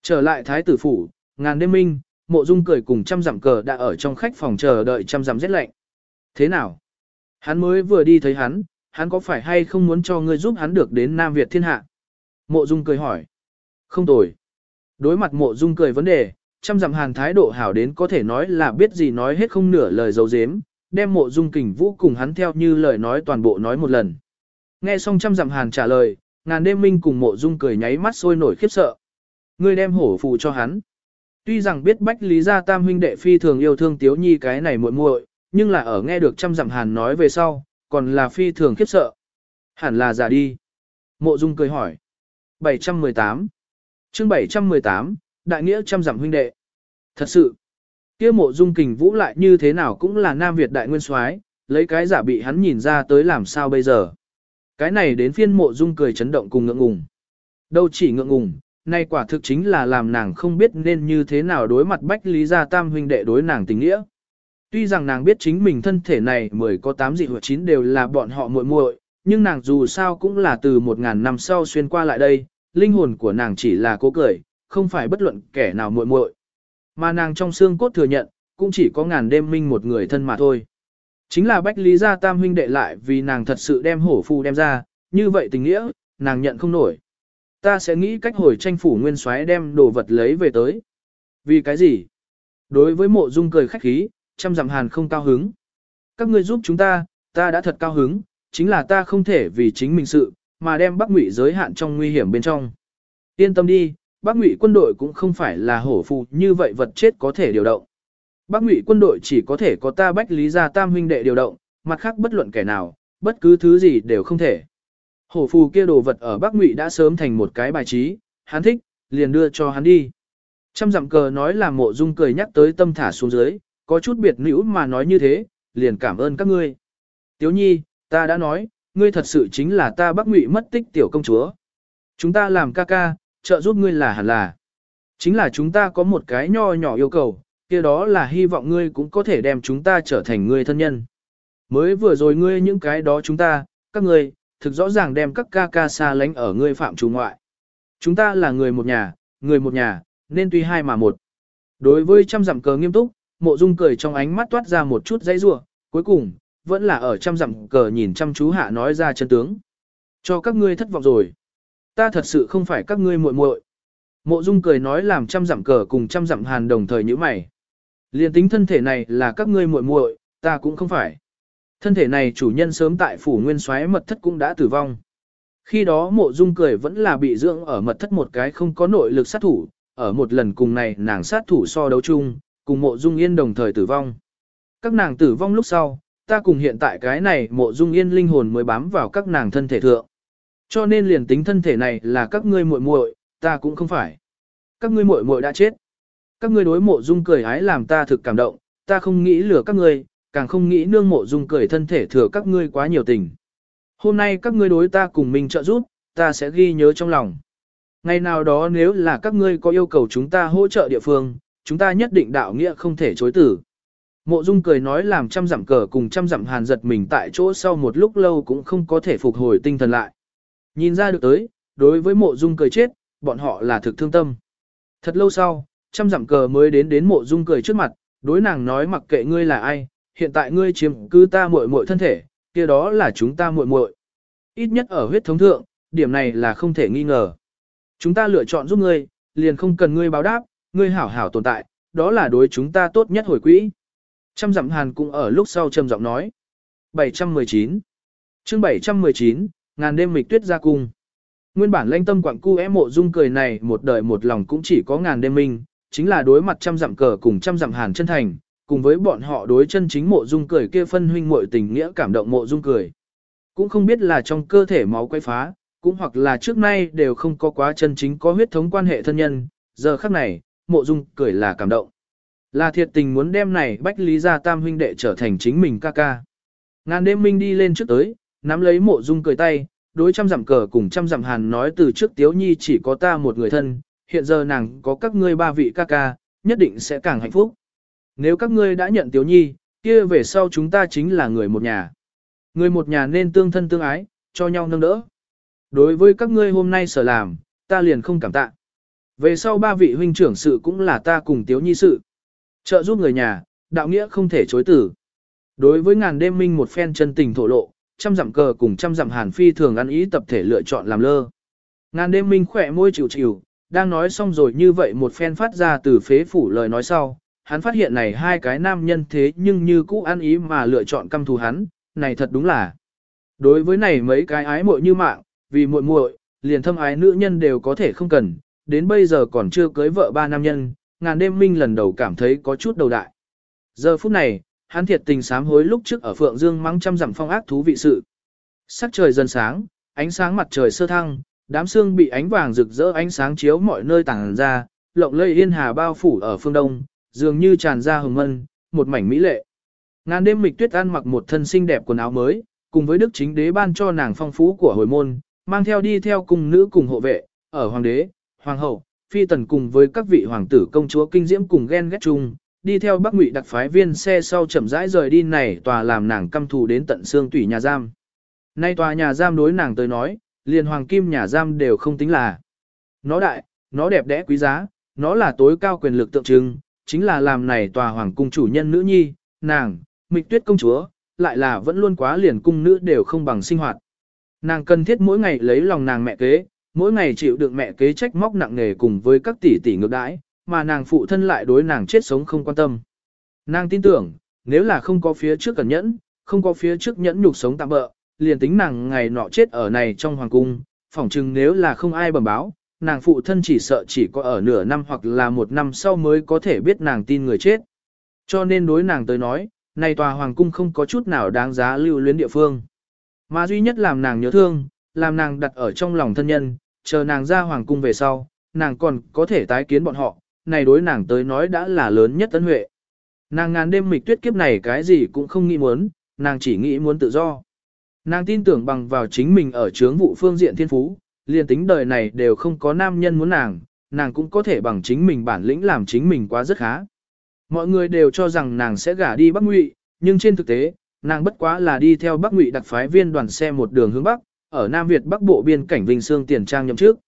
Trở lại thái tử phủ, ngàn đêm minh, mộ dung cười cùng trăm dặm cờ đã ở trong khách phòng chờ đợi trăm dặm rét lạnh. Thế nào? Hắn mới vừa đi thấy hắn, hắn có phải hay không muốn cho ngươi giúp hắn được đến Nam Việt thiên hạ? Mộ dung cười hỏi. Không tồi. Đối mặt mộ dung cười vấn đề, trăm dặm hàn thái độ hảo đến có thể nói là biết gì nói hết không nửa lời dấu dếm, đem mộ dung kình vũ cùng hắn theo như lời nói toàn bộ nói một lần. Nghe xong trăm dặm hàn trả lời, ngàn đêm minh cùng mộ dung cười nháy mắt sôi nổi khiếp sợ. Ngươi đem hổ phù cho hắn. Tuy rằng biết bách lý gia tam huynh đệ phi thường yêu thương tiếu nhi cái này muội muội, nhưng là ở nghe được trăm dặm hàn nói về sau, còn là phi thường khiếp sợ. Hẳn là giả đi. Mộ dung cười hỏi. 718 chương 718, Đại nghĩa trăm dặm huynh đệ. Thật sự, kia mộ dung kình vũ lại như thế nào cũng là Nam Việt đại nguyên soái lấy cái giả bị hắn nhìn ra tới làm sao bây giờ. Cái này đến phiên mộ dung cười chấn động cùng ngượng ngùng. Đâu chỉ ngượng ngùng, nay quả thực chính là làm nàng không biết nên như thế nào đối mặt bách lý gia tam huynh đệ đối nàng tình nghĩa. Tuy rằng nàng biết chính mình thân thể này mười có tám dị hoặc chín đều là bọn họ muội muội, nhưng nàng dù sao cũng là từ một ngàn năm sau xuyên qua lại đây, linh hồn của nàng chỉ là cố cười, không phải bất luận kẻ nào muội muội. Mà nàng trong xương cốt thừa nhận, cũng chỉ có ngàn đêm minh một người thân mà thôi. Chính là Bách Lý Gia Tam huynh đệ lại vì nàng thật sự đem hổ phu đem ra, như vậy tình nghĩa, nàng nhận không nổi. Ta sẽ nghĩ cách hồi tranh phủ nguyên soái đem đồ vật lấy về tới. Vì cái gì? Đối với mộ dung cười khách khí, trăm dặm hàn không cao hứng. Các ngươi giúp chúng ta, ta đã thật cao hứng, chính là ta không thể vì chính mình sự, mà đem Bắc Ngụy giới hạn trong nguy hiểm bên trong. Yên tâm đi, Bắc Ngụy quân đội cũng không phải là hổ phù như vậy vật chết có thể điều động. Bắc Ngụy quân đội chỉ có thể có ta Bách Lý gia tam huynh đệ điều động, mặt khác bất luận kẻ nào, bất cứ thứ gì đều không thể. Hổ phù kia đồ vật ở Bắc Ngụy đã sớm thành một cái bài trí, hắn thích, liền đưa cho hắn đi. Trăm dặm cờ nói là mộ dung cười nhắc tới tâm thả xuống dưới, có chút biệt nữ mà nói như thế, liền cảm ơn các ngươi. Tiếu nhi, ta đã nói, ngươi thật sự chính là ta Bắc Ngụy mất tích tiểu công chúa. Chúng ta làm ca ca, trợ giúp ngươi là hẳn là. Chính là chúng ta có một cái nho nhỏ yêu cầu, kia đó là hy vọng ngươi cũng có thể đem chúng ta trở thành ngươi thân nhân. Mới vừa rồi ngươi những cái đó chúng ta, các ngươi, thực rõ ràng đem các ca ca xa lánh ở ngươi phạm chủ ngoại. Chúng ta là người một nhà, người một nhà, nên tuy hai mà một. Đối với trăm dặm cờ nghiêm túc, mộ dung cười trong ánh mắt toát ra một chút dãy rủa cuối cùng, vẫn là ở trăm dặm cờ nhìn chăm chú hạ nói ra chân tướng. Cho các ngươi thất vọng rồi. Ta thật sự không phải các ngươi muội muội. Mộ Dung cười nói làm trăm dặm cờ cùng trăm dặm hàn đồng thời như mày. Liên tính thân thể này là các ngươi muội muội, ta cũng không phải. Thân thể này chủ nhân sớm tại phủ nguyên soái mật thất cũng đã tử vong. Khi đó mộ dung cười vẫn là bị dưỡng ở mật thất một cái không có nội lực sát thủ, ở một lần cùng này nàng sát thủ so đấu chung, cùng mộ dung yên đồng thời tử vong. Các nàng tử vong lúc sau, ta cùng hiện tại cái này mộ dung yên linh hồn mới bám vào các nàng thân thể thượng. Cho nên liền tính thân thể này là các ngươi muội muội, ta cũng không phải. Các ngươi muội muội đã chết. Các ngươi đối mộ dung cười ái làm ta thực cảm động, ta không nghĩ lừa các ngươi, càng không nghĩ nương mộ dung cười thân thể thừa các ngươi quá nhiều tình. Hôm nay các ngươi đối ta cùng mình trợ giúp, ta sẽ ghi nhớ trong lòng. Ngày nào đó nếu là các ngươi có yêu cầu chúng ta hỗ trợ địa phương, chúng ta nhất định đạo nghĩa không thể chối tử. Mộ Dung cười nói làm trăm dặm cờ cùng trăm dặm hàn giật mình tại chỗ sau một lúc lâu cũng không có thể phục hồi tinh thần lại. Nhìn ra được tới, đối với mộ Dung cười chết, bọn họ là thực thương tâm. Thật lâu sau, trăm dặm cờ mới đến đến mộ Dung cười trước mặt, đối nàng nói mặc kệ ngươi là ai, hiện tại ngươi chiếm cứ ta muội muội thân thể, kia đó là chúng ta muội muội. Ít nhất ở huyết thống thượng, điểm này là không thể nghi ngờ. Chúng ta lựa chọn giúp ngươi, liền không cần ngươi báo đáp, ngươi hảo hảo tồn tại, đó là đối chúng ta tốt nhất hồi quỹ. Trăm dặm hàn cũng ở lúc sau trầm giọng nói. 719 chương 719, ngàn đêm mịch tuyết ra cung. Nguyên bản lanh tâm quặng cu é mộ dung cười này một đời một lòng cũng chỉ có ngàn đêm minh, chính là đối mặt trăm dặm cờ cùng trăm dặm hàn chân thành, cùng với bọn họ đối chân chính mộ dung cười kia phân huynh muội tình nghĩa cảm động mộ dung cười. Cũng không biết là trong cơ thể máu quay phá, cũng hoặc là trước nay đều không có quá chân chính có huyết thống quan hệ thân nhân, giờ khắc này, mộ dung cười là cảm động. Là thiệt tình muốn đem này bách lý gia tam huynh đệ trở thành chính mình ca ca. Ngàn đêm minh đi lên trước tới, nắm lấy mộ dung cười tay, đối trăm dặm cờ cùng trăm dặm hàn nói từ trước tiếu nhi chỉ có ta một người thân, hiện giờ nàng có các ngươi ba vị ca ca, nhất định sẽ càng hạnh phúc. Nếu các ngươi đã nhận tiếu nhi, kia về sau chúng ta chính là người một nhà. Người một nhà nên tương thân tương ái, cho nhau nâng đỡ. Đối với các ngươi hôm nay sở làm, ta liền không cảm tạ. Về sau ba vị huynh trưởng sự cũng là ta cùng tiếu nhi sự. Trợ giúp người nhà, đạo nghĩa không thể chối tử. Đối với ngàn đêm minh một phen chân tình thổ lộ, trăm dặm cờ cùng trăm dặm hàn phi thường ăn ý tập thể lựa chọn làm lơ. Ngàn đêm minh khỏe môi chịu chịu, đang nói xong rồi như vậy một phen phát ra từ phế phủ lời nói sau, hắn phát hiện này hai cái nam nhân thế nhưng như cũ ăn ý mà lựa chọn căm thù hắn, này thật đúng là. Đối với này mấy cái ái muội như mạng, vì muội muội, liền thâm ái nữ nhân đều có thể không cần, đến bây giờ còn chưa cưới vợ ba nam nhân, ngàn đêm minh lần đầu cảm thấy có chút đầu đại. Giờ phút này, hắn thiệt tình sám hối lúc trước ở Phượng Dương mắng trăm dặm phong ác thú vị sự. Sắc trời dần sáng, ánh sáng mặt trời sơ thăng, đám sương bị ánh vàng rực rỡ ánh sáng chiếu mọi nơi tàng ra, lộng lây yên hà bao phủ ở phương đông, dường như tràn ra hồng mân, một mảnh mỹ lệ. Ngàn đêm mịch tuyết ăn mặc một thân xinh đẹp quần áo mới, cùng với đức chính đế ban cho nàng phong phú của hồi môn, mang theo đi theo cùng nữ cùng hộ vệ, ở hoàng đế, hoàng hậu, phi tần cùng với các vị hoàng tử công chúa kinh diễm cùng ghen ghét chung, đi theo Bắc Ngụy đặc phái viên xe sau chậm rãi rời đi này tòa làm nàng căm thù đến tận xương tủy nhà giam. Nay tòa nhà giam đối nàng tới nói, liền hoàng kim nhà giam đều không tính là. Nó đại, nó đẹp đẽ quý giá, nó là tối cao quyền lực tượng trưng, chính là làm này tòa hoàng cung chủ nhân nữ nhi, nàng, mịch tuyết công chúa, lại là vẫn luôn quá liền cung nữ đều không bằng sinh hoạt. Nàng cần thiết mỗi ngày lấy lòng nàng mẹ kế, mỗi ngày chịu đựng mẹ kế trách móc nặng nề cùng với các tỷ tỷ ngược đãi, mà nàng phụ thân lại đối nàng chết sống không quan tâm. Nàng tin tưởng, nếu là không có phía trước cẩn nhẫn, không có phía trước nhẫn nhục sống tạm bỡ, liền tính nàng ngày nọ chết ở này trong hoàng cung, phỏng chừng nếu là không ai bẩm báo, nàng phụ thân chỉ sợ chỉ có ở nửa năm hoặc là một năm sau mới có thể biết nàng tin người chết. Cho nên đối nàng tới nói, này tòa hoàng cung không có chút nào đáng giá lưu luyến địa phương. Mà duy nhất làm nàng nhớ thương, làm nàng đặt ở trong lòng thân nhân, chờ nàng ra hoàng cung về sau, nàng còn có thể tái kiến bọn họ, này đối nàng tới nói đã là lớn nhất tấn huệ. Nàng ngàn đêm mịch tuyết kiếp này cái gì cũng không nghĩ muốn, nàng chỉ nghĩ muốn tự do. Nàng tin tưởng bằng vào chính mình ở chướng vụ phương diện thiên phú, liền tính đời này đều không có nam nhân muốn nàng, nàng cũng có thể bằng chính mình bản lĩnh làm chính mình quá rất khá. Mọi người đều cho rằng nàng sẽ gả đi Bắc Ngụy, nhưng trên thực tế, nàng bất quá là đi theo Bắc Ngụy đặc phái viên đoàn xe một đường hướng Bắc, ở Nam Việt Bắc Bộ biên cảnh Vinh Sương tiền trang nhậm trước.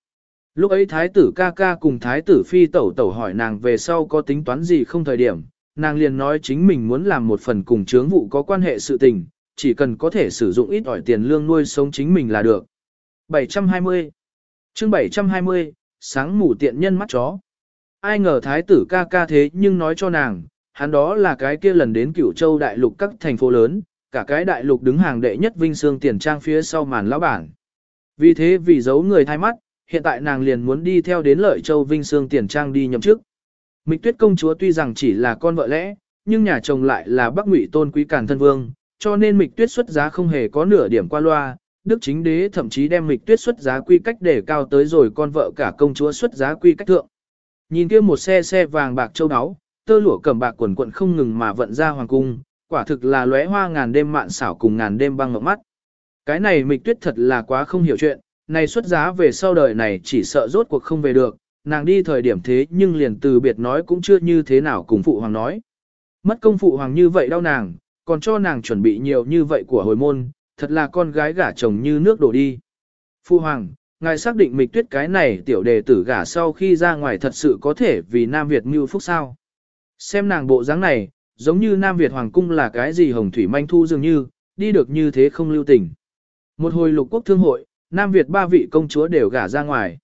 Lúc ấy thái tử ca ca cùng thái tử phi tẩu tẩu hỏi nàng về sau có tính toán gì không thời điểm, nàng liền nói chính mình muốn làm một phần cùng chướng vụ có quan hệ sự tình, chỉ cần có thể sử dụng ít ỏi tiền lương nuôi sống chính mình là được. 720 chương 720, sáng mù tiện nhân mắt chó. Ai ngờ thái tử ca ca thế nhưng nói cho nàng, hắn đó là cái kia lần đến cửu châu đại lục các thành phố lớn, cả cái đại lục đứng hàng đệ nhất vinh xương tiền trang phía sau màn lão bản. Vì thế vì giấu người thay mắt, hiện tại nàng liền muốn đi theo đến lợi châu Vinh Sương Tiền Trang đi nhậm chức. Mịch tuyết công chúa tuy rằng chỉ là con vợ lẽ, nhưng nhà chồng lại là bắc ngụy tôn quý càn thân vương, cho nên mịch tuyết xuất giá không hề có nửa điểm qua loa. Đức chính đế thậm chí đem mịch tuyết xuất giá quy cách để cao tới rồi con vợ cả công chúa xuất giá quy cách thượng. Nhìn kia một xe xe vàng bạc châu áo, tơ lụa cẩm bạc quần quận không ngừng mà vận ra hoàng cung, quả thực là lóe hoa ngàn đêm mạn xảo cùng ngàn đêm băng ngọc mắt. Cái này mịch tuyết thật là quá không hiểu chuyện, này xuất giá về sau đời này chỉ sợ rốt cuộc không về được, nàng đi thời điểm thế nhưng liền từ biệt nói cũng chưa như thế nào cùng phụ hoàng nói. Mất công phụ hoàng như vậy đau nàng, còn cho nàng chuẩn bị nhiều như vậy của hồi môn, thật là con gái gả chồng như nước đổ đi. Phu hoàng, ngài xác định mịch tuyết cái này tiểu đề tử gả sau khi ra ngoài thật sự có thể vì Nam Việt mưu phúc sao. Xem nàng bộ dáng này, giống như Nam Việt Hoàng cung là cái gì hồng thủy manh thu dường như, đi được như thế không lưu tình. Một hồi lục quốc thương hội, Nam Việt ba vị công chúa đều gả ra ngoài.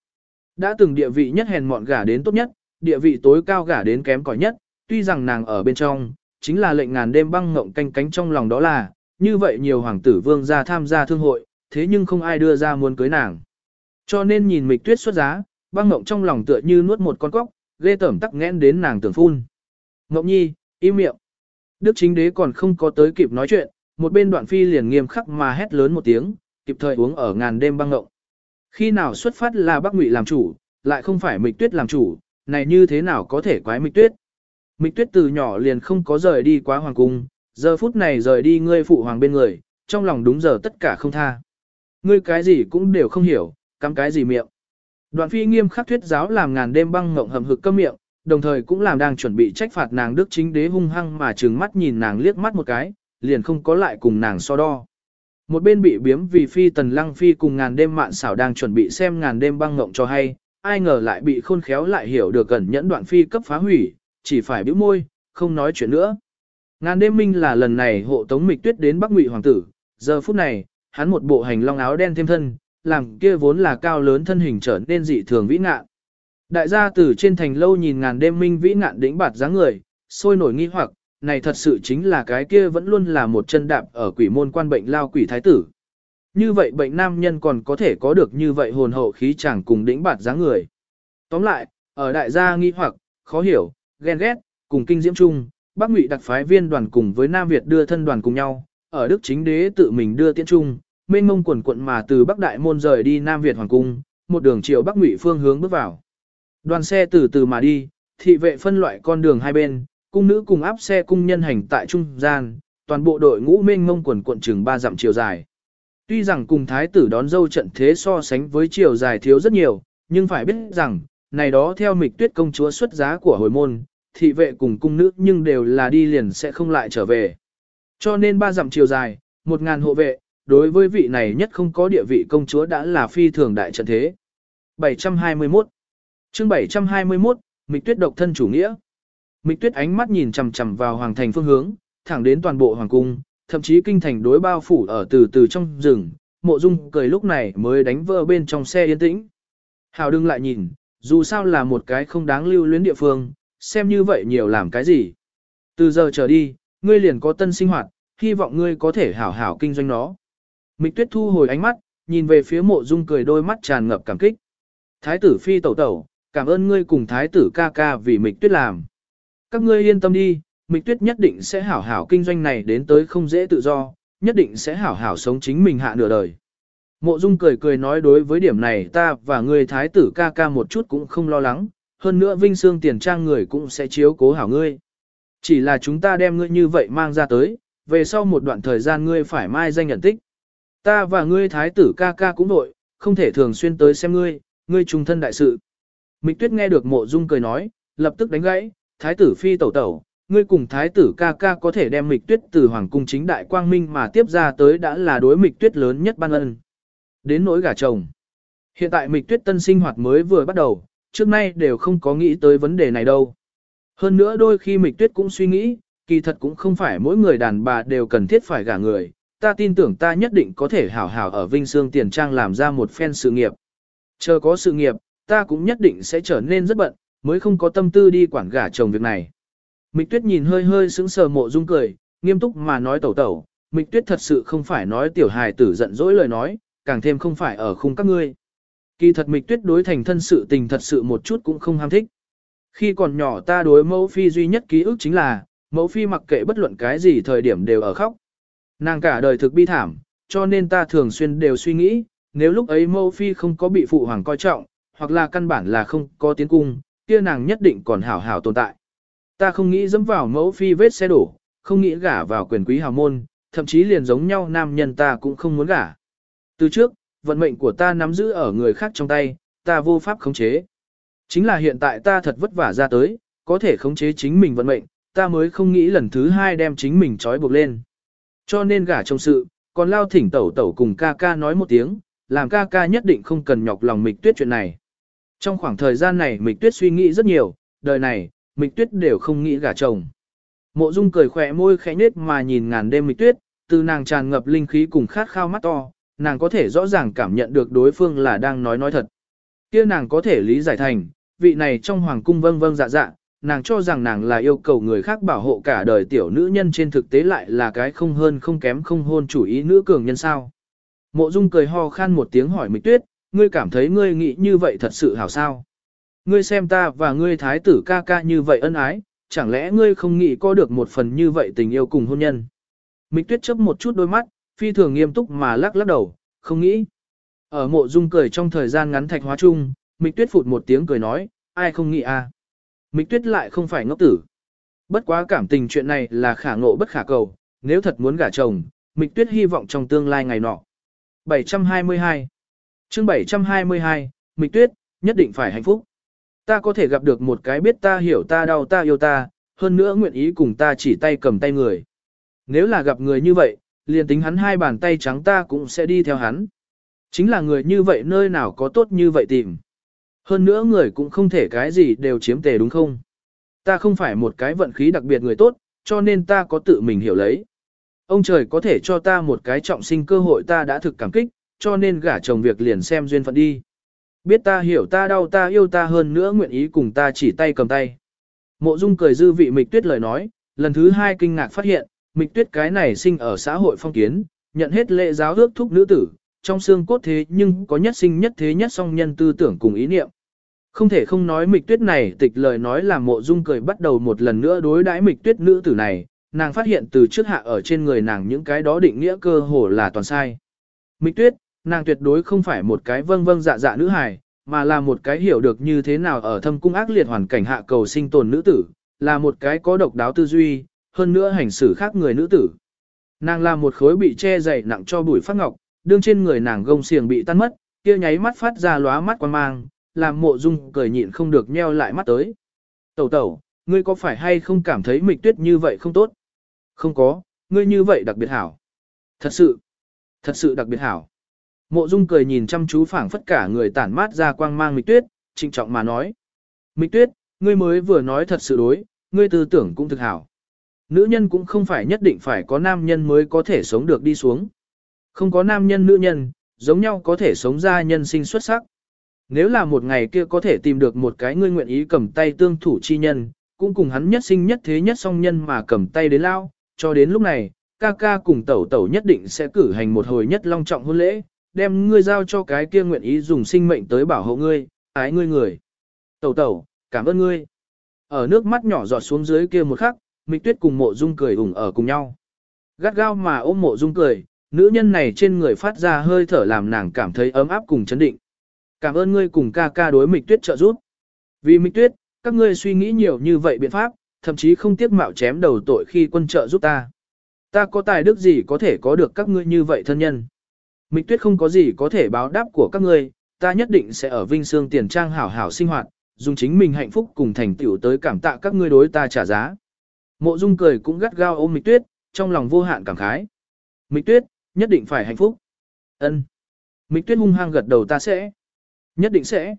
đã từng địa vị nhất hèn mọn gả đến tốt nhất, địa vị tối cao gả đến kém cỏi nhất, tuy rằng nàng ở bên trong, chính là lệnh ngàn đêm băng ngộng canh cánh trong lòng đó là, như vậy nhiều hoàng tử vương gia tham gia thương hội, thế nhưng không ai đưa ra muốn cưới nàng. Cho nên nhìn mịch tuyết xuất giá, băng ngộng trong lòng tựa như nuốt một con cóc, ghê tởm tắc nghẽn đến nàng tưởng phun. Ngộng nhi, im miệng. Đức chính đế còn không có tới kịp nói chuyện, một bên đoạn phi liền nghiêm khắc mà hét lớn một tiếng, kịp thời uống ở ngàn đêm băng ngộng. Khi nào xuất phát là Bắc Ngụy làm chủ, lại không phải Mịch Tuyết làm chủ, này như thế nào có thể quái Mịch Tuyết? Mịch Tuyết từ nhỏ liền không có rời đi quá hoàng cung, giờ phút này rời đi ngươi phụ hoàng bên người, trong lòng đúng giờ tất cả không tha. Ngươi cái gì cũng đều không hiểu, cắm cái gì miệng. Đoạn phi nghiêm khắc thuyết giáo làm ngàn đêm băng ngộng hầm hực câm miệng, đồng thời cũng làm đang chuẩn bị trách phạt nàng đức chính đế hung hăng mà trừng mắt nhìn nàng liếc mắt một cái, liền không có lại cùng nàng so đo. Một bên bị biếm vì phi tần lăng phi cùng ngàn đêm mạn xảo đang chuẩn bị xem ngàn đêm băng ngộng cho hay, ai ngờ lại bị khôn khéo lại hiểu được gần nhẫn đoạn phi cấp phá hủy, chỉ phải bĩu môi, không nói chuyện nữa. Ngàn đêm minh là lần này hộ tống mịch tuyết đến Bắc Ngụy hoàng tử, giờ phút này, hắn một bộ hành long áo đen thêm thân, làm kia vốn là cao lớn thân hình trở nên dị thường vĩ ngạn. Đại gia tử trên thành lâu nhìn ngàn đêm minh vĩ ngạn đỉnh bạt dáng người, sôi nổi nghi hoặc, này thật sự chính là cái kia vẫn luôn là một chân đạp ở quỷ môn quan bệnh lao quỷ thái tử. Như vậy bệnh nam nhân còn có thể có được như vậy hồn hậu khí chẳng cùng đỉnh bạt dáng người. Tóm lại, ở đại gia nghi hoặc, khó hiểu, ghen ghét, cùng kinh diễm chung, Bắc Ngụy đặc phái viên đoàn cùng với Nam Việt đưa thân đoàn cùng nhau, ở Đức chính đế tự mình đưa tiễn trung, mênh mông quần quận mà từ Bắc Đại Môn rời đi Nam Việt Hoàng Cung, một đường chiều Bắc Ngụy phương hướng bước vào. Đoàn xe từ từ mà đi, thị vệ phân loại con đường hai bên, cung nữ cùng áp xe cung nhân hành tại trung gian, toàn bộ đội ngũ mênh mông quần quận chừng ba dặm chiều dài. Tuy rằng cùng thái tử đón dâu trận thế so sánh với chiều dài thiếu rất nhiều, nhưng phải biết rằng, này đó theo mịch tuyết công chúa xuất giá của hồi môn, thị vệ cùng cung nữ nhưng đều là đi liền sẽ không lại trở về. Cho nên ba dặm chiều dài, một ngàn hộ vệ, đối với vị này nhất không có địa vị công chúa đã là phi thường đại trận thế. 721 chương 721, Mịch Tuyết độc thân chủ nghĩa. Mịch Tuyết ánh mắt nhìn chằm chằm vào hoàng thành phương hướng, thẳng đến toàn bộ hoàng cung, thậm chí kinh thành đối bao phủ ở từ từ trong rừng, mộ dung cười lúc này mới đánh vỡ bên trong xe yên tĩnh. Hào đừng lại nhìn, dù sao là một cái không đáng lưu luyến địa phương, xem như vậy nhiều làm cái gì. Từ giờ trở đi, ngươi liền có tân sinh hoạt, hy vọng ngươi có thể hảo hảo kinh doanh nó. Mịch tuyết thu hồi ánh mắt, nhìn về phía mộ dung cười đôi mắt tràn ngập cảm kích. Thái tử phi tẩu tẩu, cảm ơn ngươi cùng thái tử ca ca vì mịch tuyết làm. Các ngươi yên tâm đi, mịch tuyết nhất định sẽ hảo hảo kinh doanh này đến tới không dễ tự do, nhất định sẽ hảo hảo sống chính mình hạ nửa đời. Mộ dung cười cười nói đối với điểm này ta và ngươi thái tử ca ca một chút cũng không lo lắng, hơn nữa vinh xương tiền trang người cũng sẽ chiếu cố hảo ngươi. Chỉ là chúng ta đem ngươi như vậy mang ra tới, về sau một đoạn thời gian ngươi phải mai danh nhận tích. Ta và ngươi thái tử ca ca cũng đội, không thể thường xuyên tới xem ngươi, ngươi trung thân đại sự. Mịch tuyết nghe được mộ dung cười nói, lập tức đánh gãy, thái tử phi tẩu tẩu, ngươi cùng thái tử ca ca có thể đem mịch tuyết từ hoàng cung chính đại quang minh mà tiếp ra tới đã là đối mịch tuyết lớn nhất ban ân. Đến nỗi gả chồng. Hiện tại mịch tuyết tân sinh hoạt mới vừa bắt đầu, trước nay đều không có nghĩ tới vấn đề này đâu. Hơn nữa đôi khi mịch tuyết cũng suy nghĩ, kỳ thật cũng không phải mỗi người đàn bà đều cần thiết phải gả người, ta tin tưởng ta nhất định có thể hảo hảo ở Vinh Sương Tiền Trang làm ra một phen sự nghiệp. Chờ có sự nghiệp, ta cũng nhất định sẽ trở nên rất bận, mới không có tâm tư đi quản gả chồng việc này. Mịch tuyết nhìn hơi hơi sững sờ mộ dung cười, nghiêm túc mà nói tẩu tẩu, mịch tuyết thật sự không phải nói tiểu hài tử giận dỗi lời nói, càng thêm không phải ở khung các ngươi. Kỳ thật mịch tuyết đối thành thân sự tình thật sự một chút cũng không ham thích. Khi còn nhỏ ta đối mẫu phi duy nhất ký ức chính là, mẫu phi mặc kệ bất luận cái gì thời điểm đều ở khóc. Nàng cả đời thực bi thảm, cho nên ta thường xuyên đều suy nghĩ, nếu lúc ấy mẫu phi không có bị phụ hoàng coi trọng, hoặc là căn bản là không có tiến cung, kia nàng nhất định còn hảo hảo tồn tại. Ta không nghĩ dẫm vào mẫu phi vết xe đổ, không nghĩ gả vào quyền quý hào môn, thậm chí liền giống nhau nam nhân ta cũng không muốn gả. Từ trước, vận mệnh của ta nắm giữ ở người khác trong tay, ta vô pháp khống chế. Chính là hiện tại ta thật vất vả ra tới, có thể khống chế chính mình vận mệnh, ta mới không nghĩ lần thứ hai đem chính mình trói buộc lên. Cho nên gả trong sự, còn lao thỉnh tẩu tẩu cùng ca ca nói một tiếng, làm ca ca nhất định không cần nhọc lòng mịch tuyết chuyện này. Trong khoảng thời gian này mịch tuyết suy nghĩ rất nhiều, đời này, mịch tuyết đều không nghĩ gả chồng. Mộ dung cười khỏe môi khẽ nết mà nhìn ngàn đêm mịch tuyết, từ nàng tràn ngập linh khí cùng khát khao mắt to, nàng có thể rõ ràng cảm nhận được đối phương là đang nói nói thật. kia nàng có thể lý giải thành, vị này trong hoàng cung vâng vâng dạ dạ, nàng cho rằng nàng là yêu cầu người khác bảo hộ cả đời tiểu nữ nhân trên thực tế lại là cái không hơn không kém không hôn chủ ý nữ cường nhân sao. Mộ Dung cười ho khan một tiếng hỏi Mịch Tuyết, ngươi cảm thấy ngươi nghĩ như vậy thật sự hảo sao? Ngươi xem ta và ngươi thái tử ca ca như vậy ân ái, chẳng lẽ ngươi không nghĩ có được một phần như vậy tình yêu cùng hôn nhân? Mịch Tuyết chớp một chút đôi mắt, phi thường nghiêm túc mà lắc lắc đầu, không nghĩ. Ở mộ dung cười trong thời gian ngắn thạch hóa chung, Mịch Tuyết phụt một tiếng cười nói, ai không nghĩ à? Mịch Tuyết lại không phải ngốc tử. Bất quá cảm tình chuyện này là khả ngộ bất khả cầu, nếu thật muốn gả chồng, Mịch Tuyết hy vọng trong tương lai ngày nọ. 722 chương 722, Mịch Tuyết, nhất định phải hạnh phúc. Ta có thể gặp được một cái biết ta hiểu ta đau ta yêu ta, hơn nữa nguyện ý cùng ta chỉ tay cầm tay người. Nếu là gặp người như vậy, liền tính hắn hai bàn tay trắng ta cũng sẽ đi theo hắn. Chính là người như vậy nơi nào có tốt như vậy tìm. Hơn nữa người cũng không thể cái gì đều chiếm tề đúng không? Ta không phải một cái vận khí đặc biệt người tốt, cho nên ta có tự mình hiểu lấy. Ông trời có thể cho ta một cái trọng sinh cơ hội ta đã thực cảm kích, cho nên gả chồng việc liền xem duyên phận đi. Biết ta hiểu ta đau ta yêu ta hơn nữa nguyện ý cùng ta chỉ tay cầm tay. Mộ Dung cười dư vị Mịch Tuyết lời nói, lần thứ hai kinh ngạc phát hiện, Mịch Tuyết cái này sinh ở xã hội phong kiến, nhận hết lệ giáo ước thúc nữ tử, trong xương cốt thế nhưng có nhất sinh nhất thế nhất song nhân tư tưởng cùng ý niệm. Không thể không nói Mịch Tuyết này tịch lời nói là Mộ Dung cười bắt đầu một lần nữa đối đãi Mịch Tuyết nữ tử này, nàng phát hiện từ trước hạ ở trên người nàng những cái đó định nghĩa cơ hồ là toàn sai. Mịch Tuyết, nàng tuyệt đối không phải một cái vâng vâng dạ dạ nữ hài, mà là một cái hiểu được như thế nào ở thâm cung ác liệt hoàn cảnh hạ cầu sinh tồn nữ tử, là một cái có độc đáo tư duy, hơn nữa hành xử khác người nữ tử. Nàng là một khối bị che dày nặng cho bụi phát ngọc, đương trên người nàng gông xiềng bị tan mất, kia nháy mắt phát ra lóa mắt quan mang, làm mộ dung cười nhịn không được nheo lại mắt tới. Tẩu tẩu, ngươi có phải hay không cảm thấy mịch tuyết như vậy không tốt? Không có, ngươi như vậy đặc biệt hảo. Thật sự, thật sự đặc biệt hảo. Mộ Dung cười nhìn chăm chú phảng phất cả người tản mát ra quang mang Mịch Tuyết, trịnh trọng mà nói. Mịch Tuyết, ngươi mới vừa nói thật sự đối, ngươi tư tưởng cũng thực hảo. Nữ nhân cũng không phải nhất định phải có nam nhân mới có thể sống được đi xuống. Không có nam nhân nữ nhân, giống nhau có thể sống ra nhân sinh xuất sắc. Nếu là một ngày kia có thể tìm được một cái ngươi nguyện ý cầm tay tương thủ chi nhân, cũng cùng hắn nhất sinh nhất thế nhất song nhân mà cầm tay đến lao, cho đến lúc này, ca ca cùng tẩu tẩu nhất định sẽ cử hành một hồi nhất long trọng hôn lễ, đem ngươi giao cho cái kia nguyện ý dùng sinh mệnh tới bảo hộ ngươi, ái ngươi người. Tẩu tẩu, cảm ơn ngươi. Ở nước mắt nhỏ giọt xuống dưới kia một khắc, Mịch Tuyết cùng mộ dung cười ủng ở cùng nhau. Gắt gao mà ôm mộ dung cười, nữ nhân này trên người phát ra hơi thở làm nàng cảm thấy ấm áp cùng chấn định. Cảm ơn ngươi cùng ca ca đối Mịch Tuyết trợ giúp. Vì Mịch Tuyết, các ngươi suy nghĩ nhiều như vậy biện pháp, thậm chí không tiếc mạo chém đầu tội khi quân trợ giúp ta. Ta có tài đức gì có thể có được các ngươi như vậy thân nhân. Mịch tuyết không có gì có thể báo đáp của các ngươi, ta nhất định sẽ ở Vinh Sương tiền trang hảo hảo sinh hoạt, dùng chính mình hạnh phúc cùng thành tựu tới cảm tạ các ngươi đối ta trả giá. Mộ Dung cười cũng gắt gao ôm Mịch Tuyết, trong lòng vô hạn cảm khái. Mịch Tuyết, nhất định phải hạnh phúc. Ân. Mịch Tuyết hung hăng gật đầu ta sẽ. Nhất định sẽ.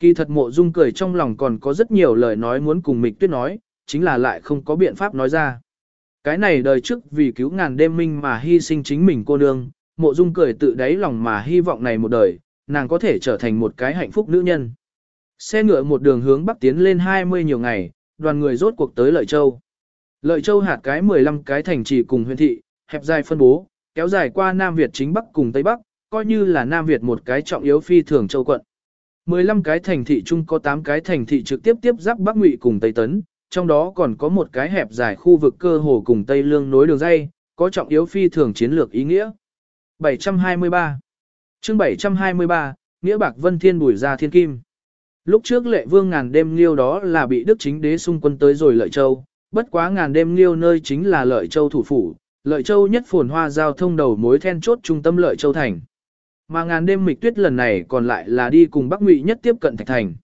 Kỳ thật Mộ Dung cười trong lòng còn có rất nhiều lời nói muốn cùng Mịch Tuyết nói, chính là lại không có biện pháp nói ra. Cái này đời trước vì cứu ngàn đêm minh mà hy sinh chính mình cô nương, mộ dung cười tự đáy lòng mà hy vọng này một đời, nàng có thể trở thành một cái hạnh phúc nữ nhân. Xe ngựa một đường hướng bắc tiến lên 20 nhiều ngày, đoàn người rốt cuộc tới Lợi Châu. Lợi Châu hạt cái 15 cái thành trì cùng huyện thị, hẹp dài phân bố, kéo dài qua Nam Việt chính Bắc cùng Tây Bắc, coi như là Nam Việt một cái trọng yếu phi thường châu quận. 15 cái thành thị chung có 8 cái thành thị trực tiếp tiếp giáp Bắc Ngụy cùng Tây Tấn, trong đó còn có một cái hẹp dài khu vực cơ hồ cùng Tây Lương nối đường dây, có trọng yếu phi thường chiến lược ý nghĩa. 723 chương 723, Nghĩa Bạc Vân Thiên bùi gia thiên kim. Lúc trước lệ vương ngàn đêm liêu đó là bị đức chính đế xung quân tới rồi lợi châu, bất quá ngàn đêm liêu nơi chính là lợi châu thủ phủ, lợi châu nhất phồn hoa giao thông đầu mối then chốt trung tâm lợi châu thành. Mà ngàn đêm mịch tuyết lần này còn lại là đi cùng Bắc Ngụy nhất tiếp cận thạch thành.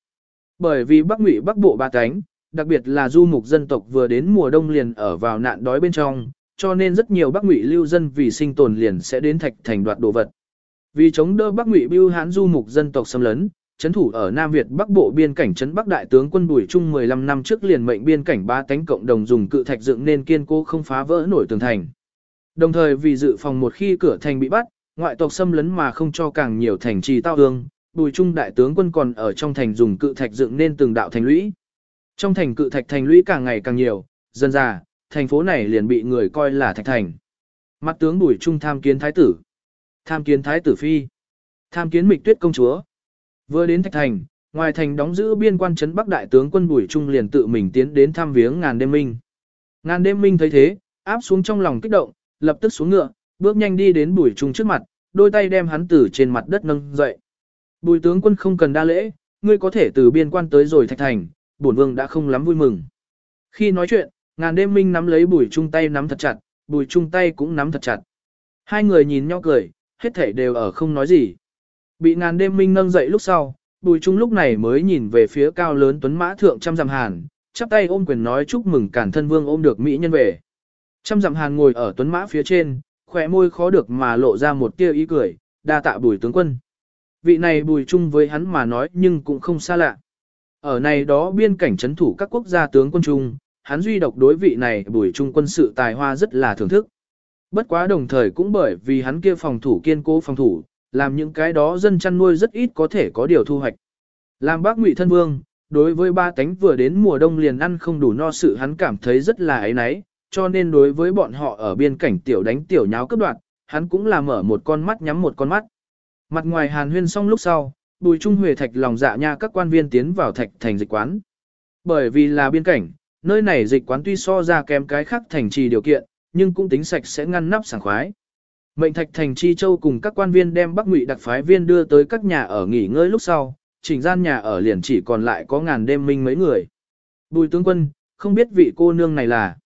Bởi vì Bắc Ngụy Bắc Bộ ba cánh, đặc biệt là du mục dân tộc vừa đến mùa đông liền ở vào nạn đói bên trong, cho nên rất nhiều Bắc Ngụy lưu dân vì sinh tồn liền sẽ đến thạch thành đoạt đồ vật. Vì chống đỡ Bắc Ngụy bưu hán du mục dân tộc xâm lấn, chấn thủ ở Nam Việt Bắc Bộ biên cảnh trấn Bắc đại tướng quân Bùi Trung 15 năm trước liền mệnh biên cảnh ba tánh cộng đồng dùng cự thạch dựng nên kiên cố không phá vỡ nổi tường thành. Đồng thời vì dự phòng một khi cửa thành bị bắt, ngoại tộc xâm lấn mà không cho càng nhiều thành trì tao ương, Bùi Trung đại tướng quân còn ở trong thành dùng cự thạch dựng nên từng đạo thành lũy. Trong thành cự thạch thành lũy càng ngày càng nhiều, dần ra, thành phố này liền bị người coi là thạch thành. Mặt tướng Bùi Trung tham kiến thái tử, tham kiến thái tử phi, tham kiến mịch tuyết công chúa. Vừa đến thạch thành, ngoài thành đóng giữ biên quan trấn Bắc đại tướng quân Bùi Trung liền tự mình tiến đến thăm viếng ngàn đêm minh. Ngàn đêm minh thấy thế, áp xuống trong lòng kích động, lập tức xuống ngựa, bước nhanh đi đến Bùi Trung trước mặt, đôi tay đem hắn từ trên mặt đất nâng dậy. Bùi tướng quân không cần đa lễ, ngươi có thể từ biên quan tới rồi thạch thành, bổn vương đã không lắm vui mừng. Khi nói chuyện, ngàn đêm minh nắm lấy bùi trung tay nắm thật chặt, bùi trung tay cũng nắm thật chặt. Hai người nhìn nhau cười, hết thảy đều ở không nói gì. Bị ngàn đêm minh nâng dậy lúc sau, bùi trung lúc này mới nhìn về phía cao lớn tuấn mã thượng trăm dặm hàn, chắp tay ôm quyền nói chúc mừng cản thân vương ôm được mỹ nhân về. Trăm dặm hàn ngồi ở tuấn mã phía trên, khỏe môi khó được mà lộ ra một tia ý cười, đa tạ bùi tướng quân. Vị này bùi chung với hắn mà nói nhưng cũng không xa lạ. Ở này đó biên cảnh chấn thủ các quốc gia tướng quân chung, hắn duy độc đối vị này bùi trung quân sự tài hoa rất là thưởng thức. Bất quá đồng thời cũng bởi vì hắn kia phòng thủ kiên cố phòng thủ, làm những cái đó dân chăn nuôi rất ít có thể có điều thu hoạch. Làm bác ngụy thân vương, đối với ba tánh vừa đến mùa đông liền ăn không đủ no sự hắn cảm thấy rất là ấy náy, cho nên đối với bọn họ ở biên cảnh tiểu đánh tiểu nháo cấp đoạt, hắn cũng là mở một con mắt nhắm một con mắt. Mặt ngoài hàn huyên xong lúc sau, bùi trung huệ thạch lòng dạ nha các quan viên tiến vào thạch thành dịch quán. Bởi vì là biên cảnh, nơi này dịch quán tuy so ra kém cái khác thành trì điều kiện, nhưng cũng tính sạch sẽ ngăn nắp sảng khoái. Mệnh thạch thành chi châu cùng các quan viên đem bắc ngụy đặc phái viên đưa tới các nhà ở nghỉ ngơi lúc sau, chỉnh gian nhà ở liền chỉ còn lại có ngàn đêm minh mấy người. Bùi tướng quân, không biết vị cô nương này là.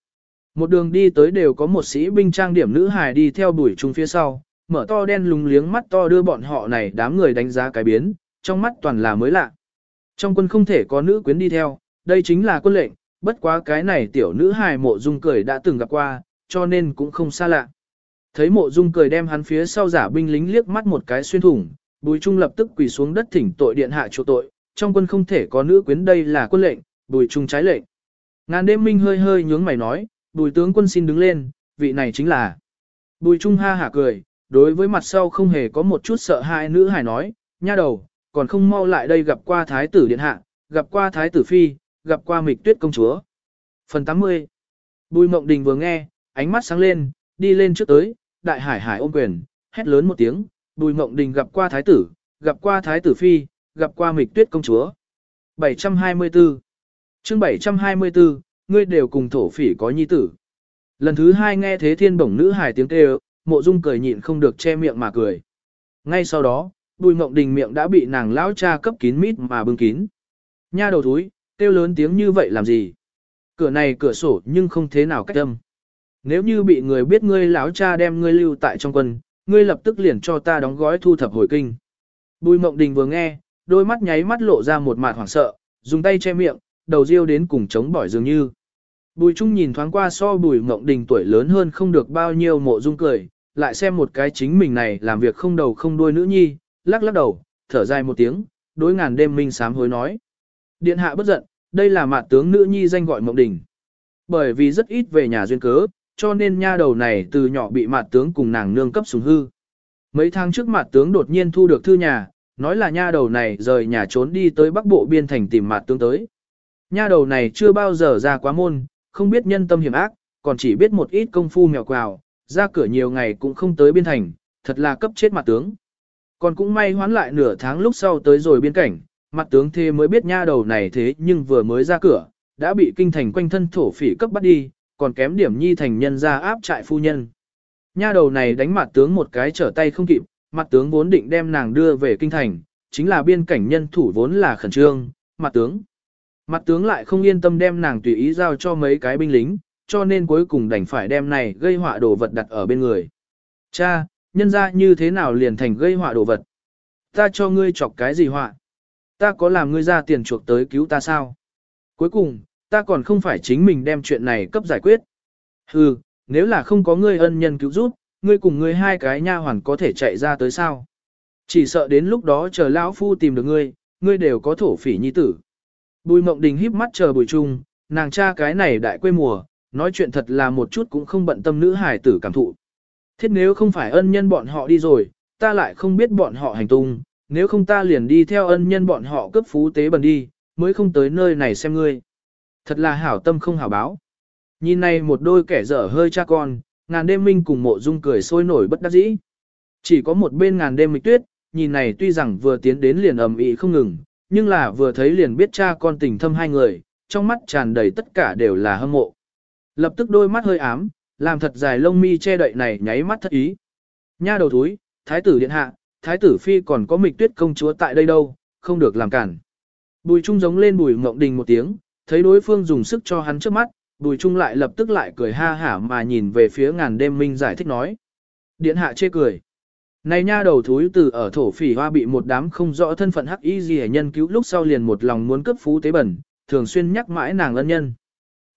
Một đường đi tới đều có một sĩ binh trang điểm nữ hài đi theo bùi trung phía sau, mở to đen lùng liếng mắt to đưa bọn họ này đám người đánh giá cái biến, trong mắt toàn là mới lạ. Trong quân không thể có nữ quyến đi theo, đây chính là quân lệnh, bất quá cái này tiểu nữ hài mộ dung cười đã từng gặp qua, cho nên cũng không xa lạ. Thấy mộ dung cười đem hắn phía sau giả binh lính liếc mắt một cái xuyên thủng, bùi trung lập tức quỳ xuống đất thỉnh tội điện hạ chỗ tội, trong quân không thể có nữ quyến đây là quân lệnh, bùi trung trái lệnh. Ngàn đêm minh hơi hơi nhướng mày nói, bùi tướng quân xin đứng lên, vị này chính là. Bùi trung ha hả cười, đối với mặt sau không hề có một chút sợ hãi nữ hài nói, nha đầu, còn không mau lại đây gặp qua thái tử điện hạ, gặp qua thái tử phi, gặp qua mịch tuyết công chúa. Phần 80 Bùi mộng đình vừa nghe, ánh mắt sáng lên, đi lên trước tới, đại hải hải ôm quyền, hét lớn một tiếng, bùi mộng đình gặp qua thái tử, gặp qua thái tử phi, gặp qua mịch tuyết công chúa. 724 chương 724, ngươi đều cùng thổ phỉ có nhi tử. Lần thứ hai nghe thế thiên bổng nữ hài tiếng kêu, mộ dung cười nhịn không được che miệng mà cười. Ngay sau đó, bùi mộng đình miệng đã bị nàng lão cha cấp kín mít mà bưng kín. Nha đầu thúi, kêu lớn tiếng như vậy làm gì? Cửa này cửa sổ nhưng không thế nào cách âm. Nếu như bị người biết ngươi lão cha đem ngươi lưu tại trong quân, ngươi lập tức liền cho ta đóng gói thu thập hồi kinh. Bùi mộng đình vừa nghe, đôi mắt nháy mắt lộ ra một mạt hoảng sợ, dùng tay che miệng, đầu riêu đến cùng chống bỏi dường như. Bùi Trung nhìn thoáng qua so bùi mộng đình tuổi lớn hơn không được bao nhiêu mộ dung cười, lại xem một cái chính mình này làm việc không đầu không đuôi nữ nhi, lắc lắc đầu, thở dài một tiếng, đối ngàn đêm minh sám hối nói. Điện hạ bất giận, đây là mạt tướng nữ nhi danh gọi mộng đình. Bởi vì rất ít về nhà duyên cớ, cho nên nha đầu này từ nhỏ bị mạt tướng cùng nàng nương cấp sùng hư. Mấy tháng trước mạt tướng đột nhiên thu được thư nhà, nói là nha đầu này rời nhà trốn đi tới bắc bộ biên thành tìm mạt tướng tới. Nha đầu này chưa bao giờ ra quá môn, không biết nhân tâm hiểm ác, còn chỉ biết một ít công phu mèo quào, ra cửa nhiều ngày cũng không tới biên thành, thật là cấp chết mặt tướng. Còn cũng may hoán lại nửa tháng lúc sau tới rồi biên cảnh, mặt tướng thế mới biết nha đầu này thế nhưng vừa mới ra cửa, đã bị kinh thành quanh thân thổ phỉ cấp bắt đi, còn kém điểm nhi thành nhân ra áp trại phu nhân. Nha đầu này đánh mặt tướng một cái trở tay không kịp, mặt tướng vốn định đem nàng đưa về kinh thành, chính là biên cảnh nhân thủ vốn là khẩn trương, mặt tướng. Mặt tướng lại không yên tâm đem nàng tùy ý giao cho mấy cái binh lính, cho nên cuối cùng đành phải đem này gây họa đồ vật đặt ở bên người. Cha, nhân ra như thế nào liền thành gây họa đồ vật? Ta cho ngươi chọc cái gì họa? Ta có làm ngươi ra tiền chuộc tới cứu ta sao? Cuối cùng, ta còn không phải chính mình đem chuyện này cấp giải quyết. Hừ, nếu là không có ngươi ân nhân cứu giúp, ngươi cùng ngươi hai cái nha hoàn có thể chạy ra tới sao? Chỉ sợ đến lúc đó chờ lão phu tìm được ngươi, ngươi đều có thổ phỉ nhi tử. Bùi mộng đình híp mắt chờ bùi trung, nàng cha cái này đại quê mùa, nói chuyện thật là một chút cũng không bận tâm nữ hải tử cảm thụ. Thiết nếu không phải ân nhân bọn họ đi rồi, ta lại không biết bọn họ hành tung, nếu không ta liền đi theo ân nhân bọn họ cấp phú tế bần đi, mới không tới nơi này xem ngươi. Thật là hảo tâm không hảo báo. Nhìn này một đôi kẻ dở hơi cha con, ngàn đêm minh cùng mộ dung cười sôi nổi bất đắc dĩ. Chỉ có một bên ngàn đêm mịch tuyết, nhìn này tuy rằng vừa tiến đến liền ầm ĩ không ngừng, nhưng là vừa thấy liền biết cha con tình thâm hai người, trong mắt tràn đầy tất cả đều là hâm mộ. Lập tức đôi mắt hơi ám, làm thật dài lông mi che đậy này nháy mắt thất ý. Nha đầu thúi, thái tử điện hạ, thái tử phi còn có mịch tuyết công chúa tại đây đâu, không được làm cản. Bùi trung giống lên bùi ngộng đình một tiếng, thấy đối phương dùng sức cho hắn trước mắt, bùi trung lại lập tức lại cười ha hả mà nhìn về phía ngàn đêm minh giải thích nói. Điện hạ chê cười. Này nha đầu thúi từ ở thổ phỉ hoa bị một đám không rõ thân phận hắc y gì nhân cứu lúc sau liền một lòng muốn cấp phú tế bẩn, thường xuyên nhắc mãi nàng ân nhân.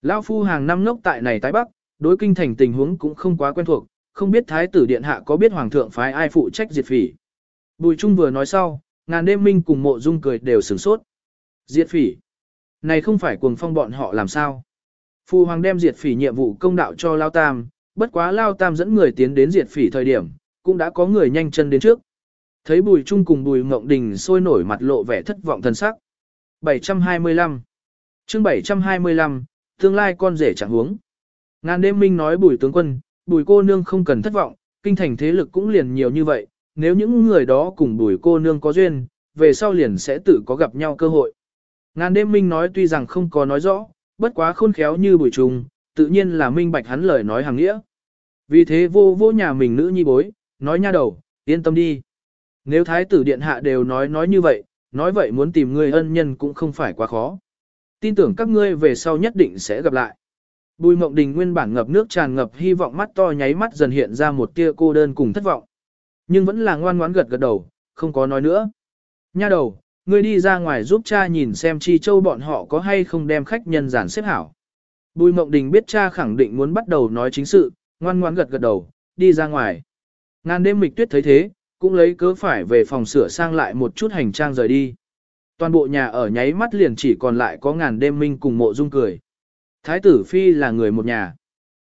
Lão phu hàng năm ngốc tại này tái bắc, đối kinh thành tình huống cũng không quá quen thuộc, không biết thái tử điện hạ có biết hoàng thượng phái ai phụ trách diệt phỉ. Bùi Trung vừa nói sau, ngàn đêm minh cùng mộ dung cười đều sửng sốt. Diệt phỉ. Này không phải cuồng phong bọn họ làm sao. Phu hoàng đem diệt phỉ nhiệm vụ công đạo cho Lao Tam, bất quá Lao Tam dẫn người tiến đến diệt phỉ thời điểm, cũng đã có người nhanh chân đến trước. Thấy bùi Trung cùng bùi Ngộng Đình sôi nổi mặt lộ vẻ thất vọng thần sắc. 725 chương 725, tương lai con rể chẳng huống. Ngàn đêm minh nói bùi tướng quân, bùi cô nương không cần thất vọng, kinh thành thế lực cũng liền nhiều như vậy, nếu những người đó cùng bùi cô nương có duyên, về sau liền sẽ tự có gặp nhau cơ hội. Ngàn đêm minh nói tuy rằng không có nói rõ, bất quá khôn khéo như bùi trùng, tự nhiên là minh bạch hắn lời nói hàng nghĩa. Vì thế vô vô nhà mình nữ nhi bối, nói nha đầu, yên tâm đi. Nếu thái tử điện hạ đều nói nói như vậy, nói vậy muốn tìm người ân nhân cũng không phải quá khó. Tin tưởng các ngươi về sau nhất định sẽ gặp lại. Bùi Mộng Đình nguyên bản ngập nước tràn ngập hy vọng mắt to nháy mắt dần hiện ra một tia cô đơn cùng thất vọng. Nhưng vẫn là ngoan ngoãn gật gật đầu, không có nói nữa. Nha đầu, ngươi đi ra ngoài giúp cha nhìn xem chi châu bọn họ có hay không đem khách nhân giản xếp hảo. Bùi Mộng Đình biết cha khẳng định muốn bắt đầu nói chính sự, ngoan ngoãn gật gật đầu, đi ra ngoài. Ngàn đêm mịch tuyết thấy thế, cũng lấy cớ phải về phòng sửa sang lại một chút hành trang rời đi. Toàn bộ nhà ở nháy mắt liền chỉ còn lại có ngàn đêm minh cùng mộ dung cười. Thái tử phi là người một nhà.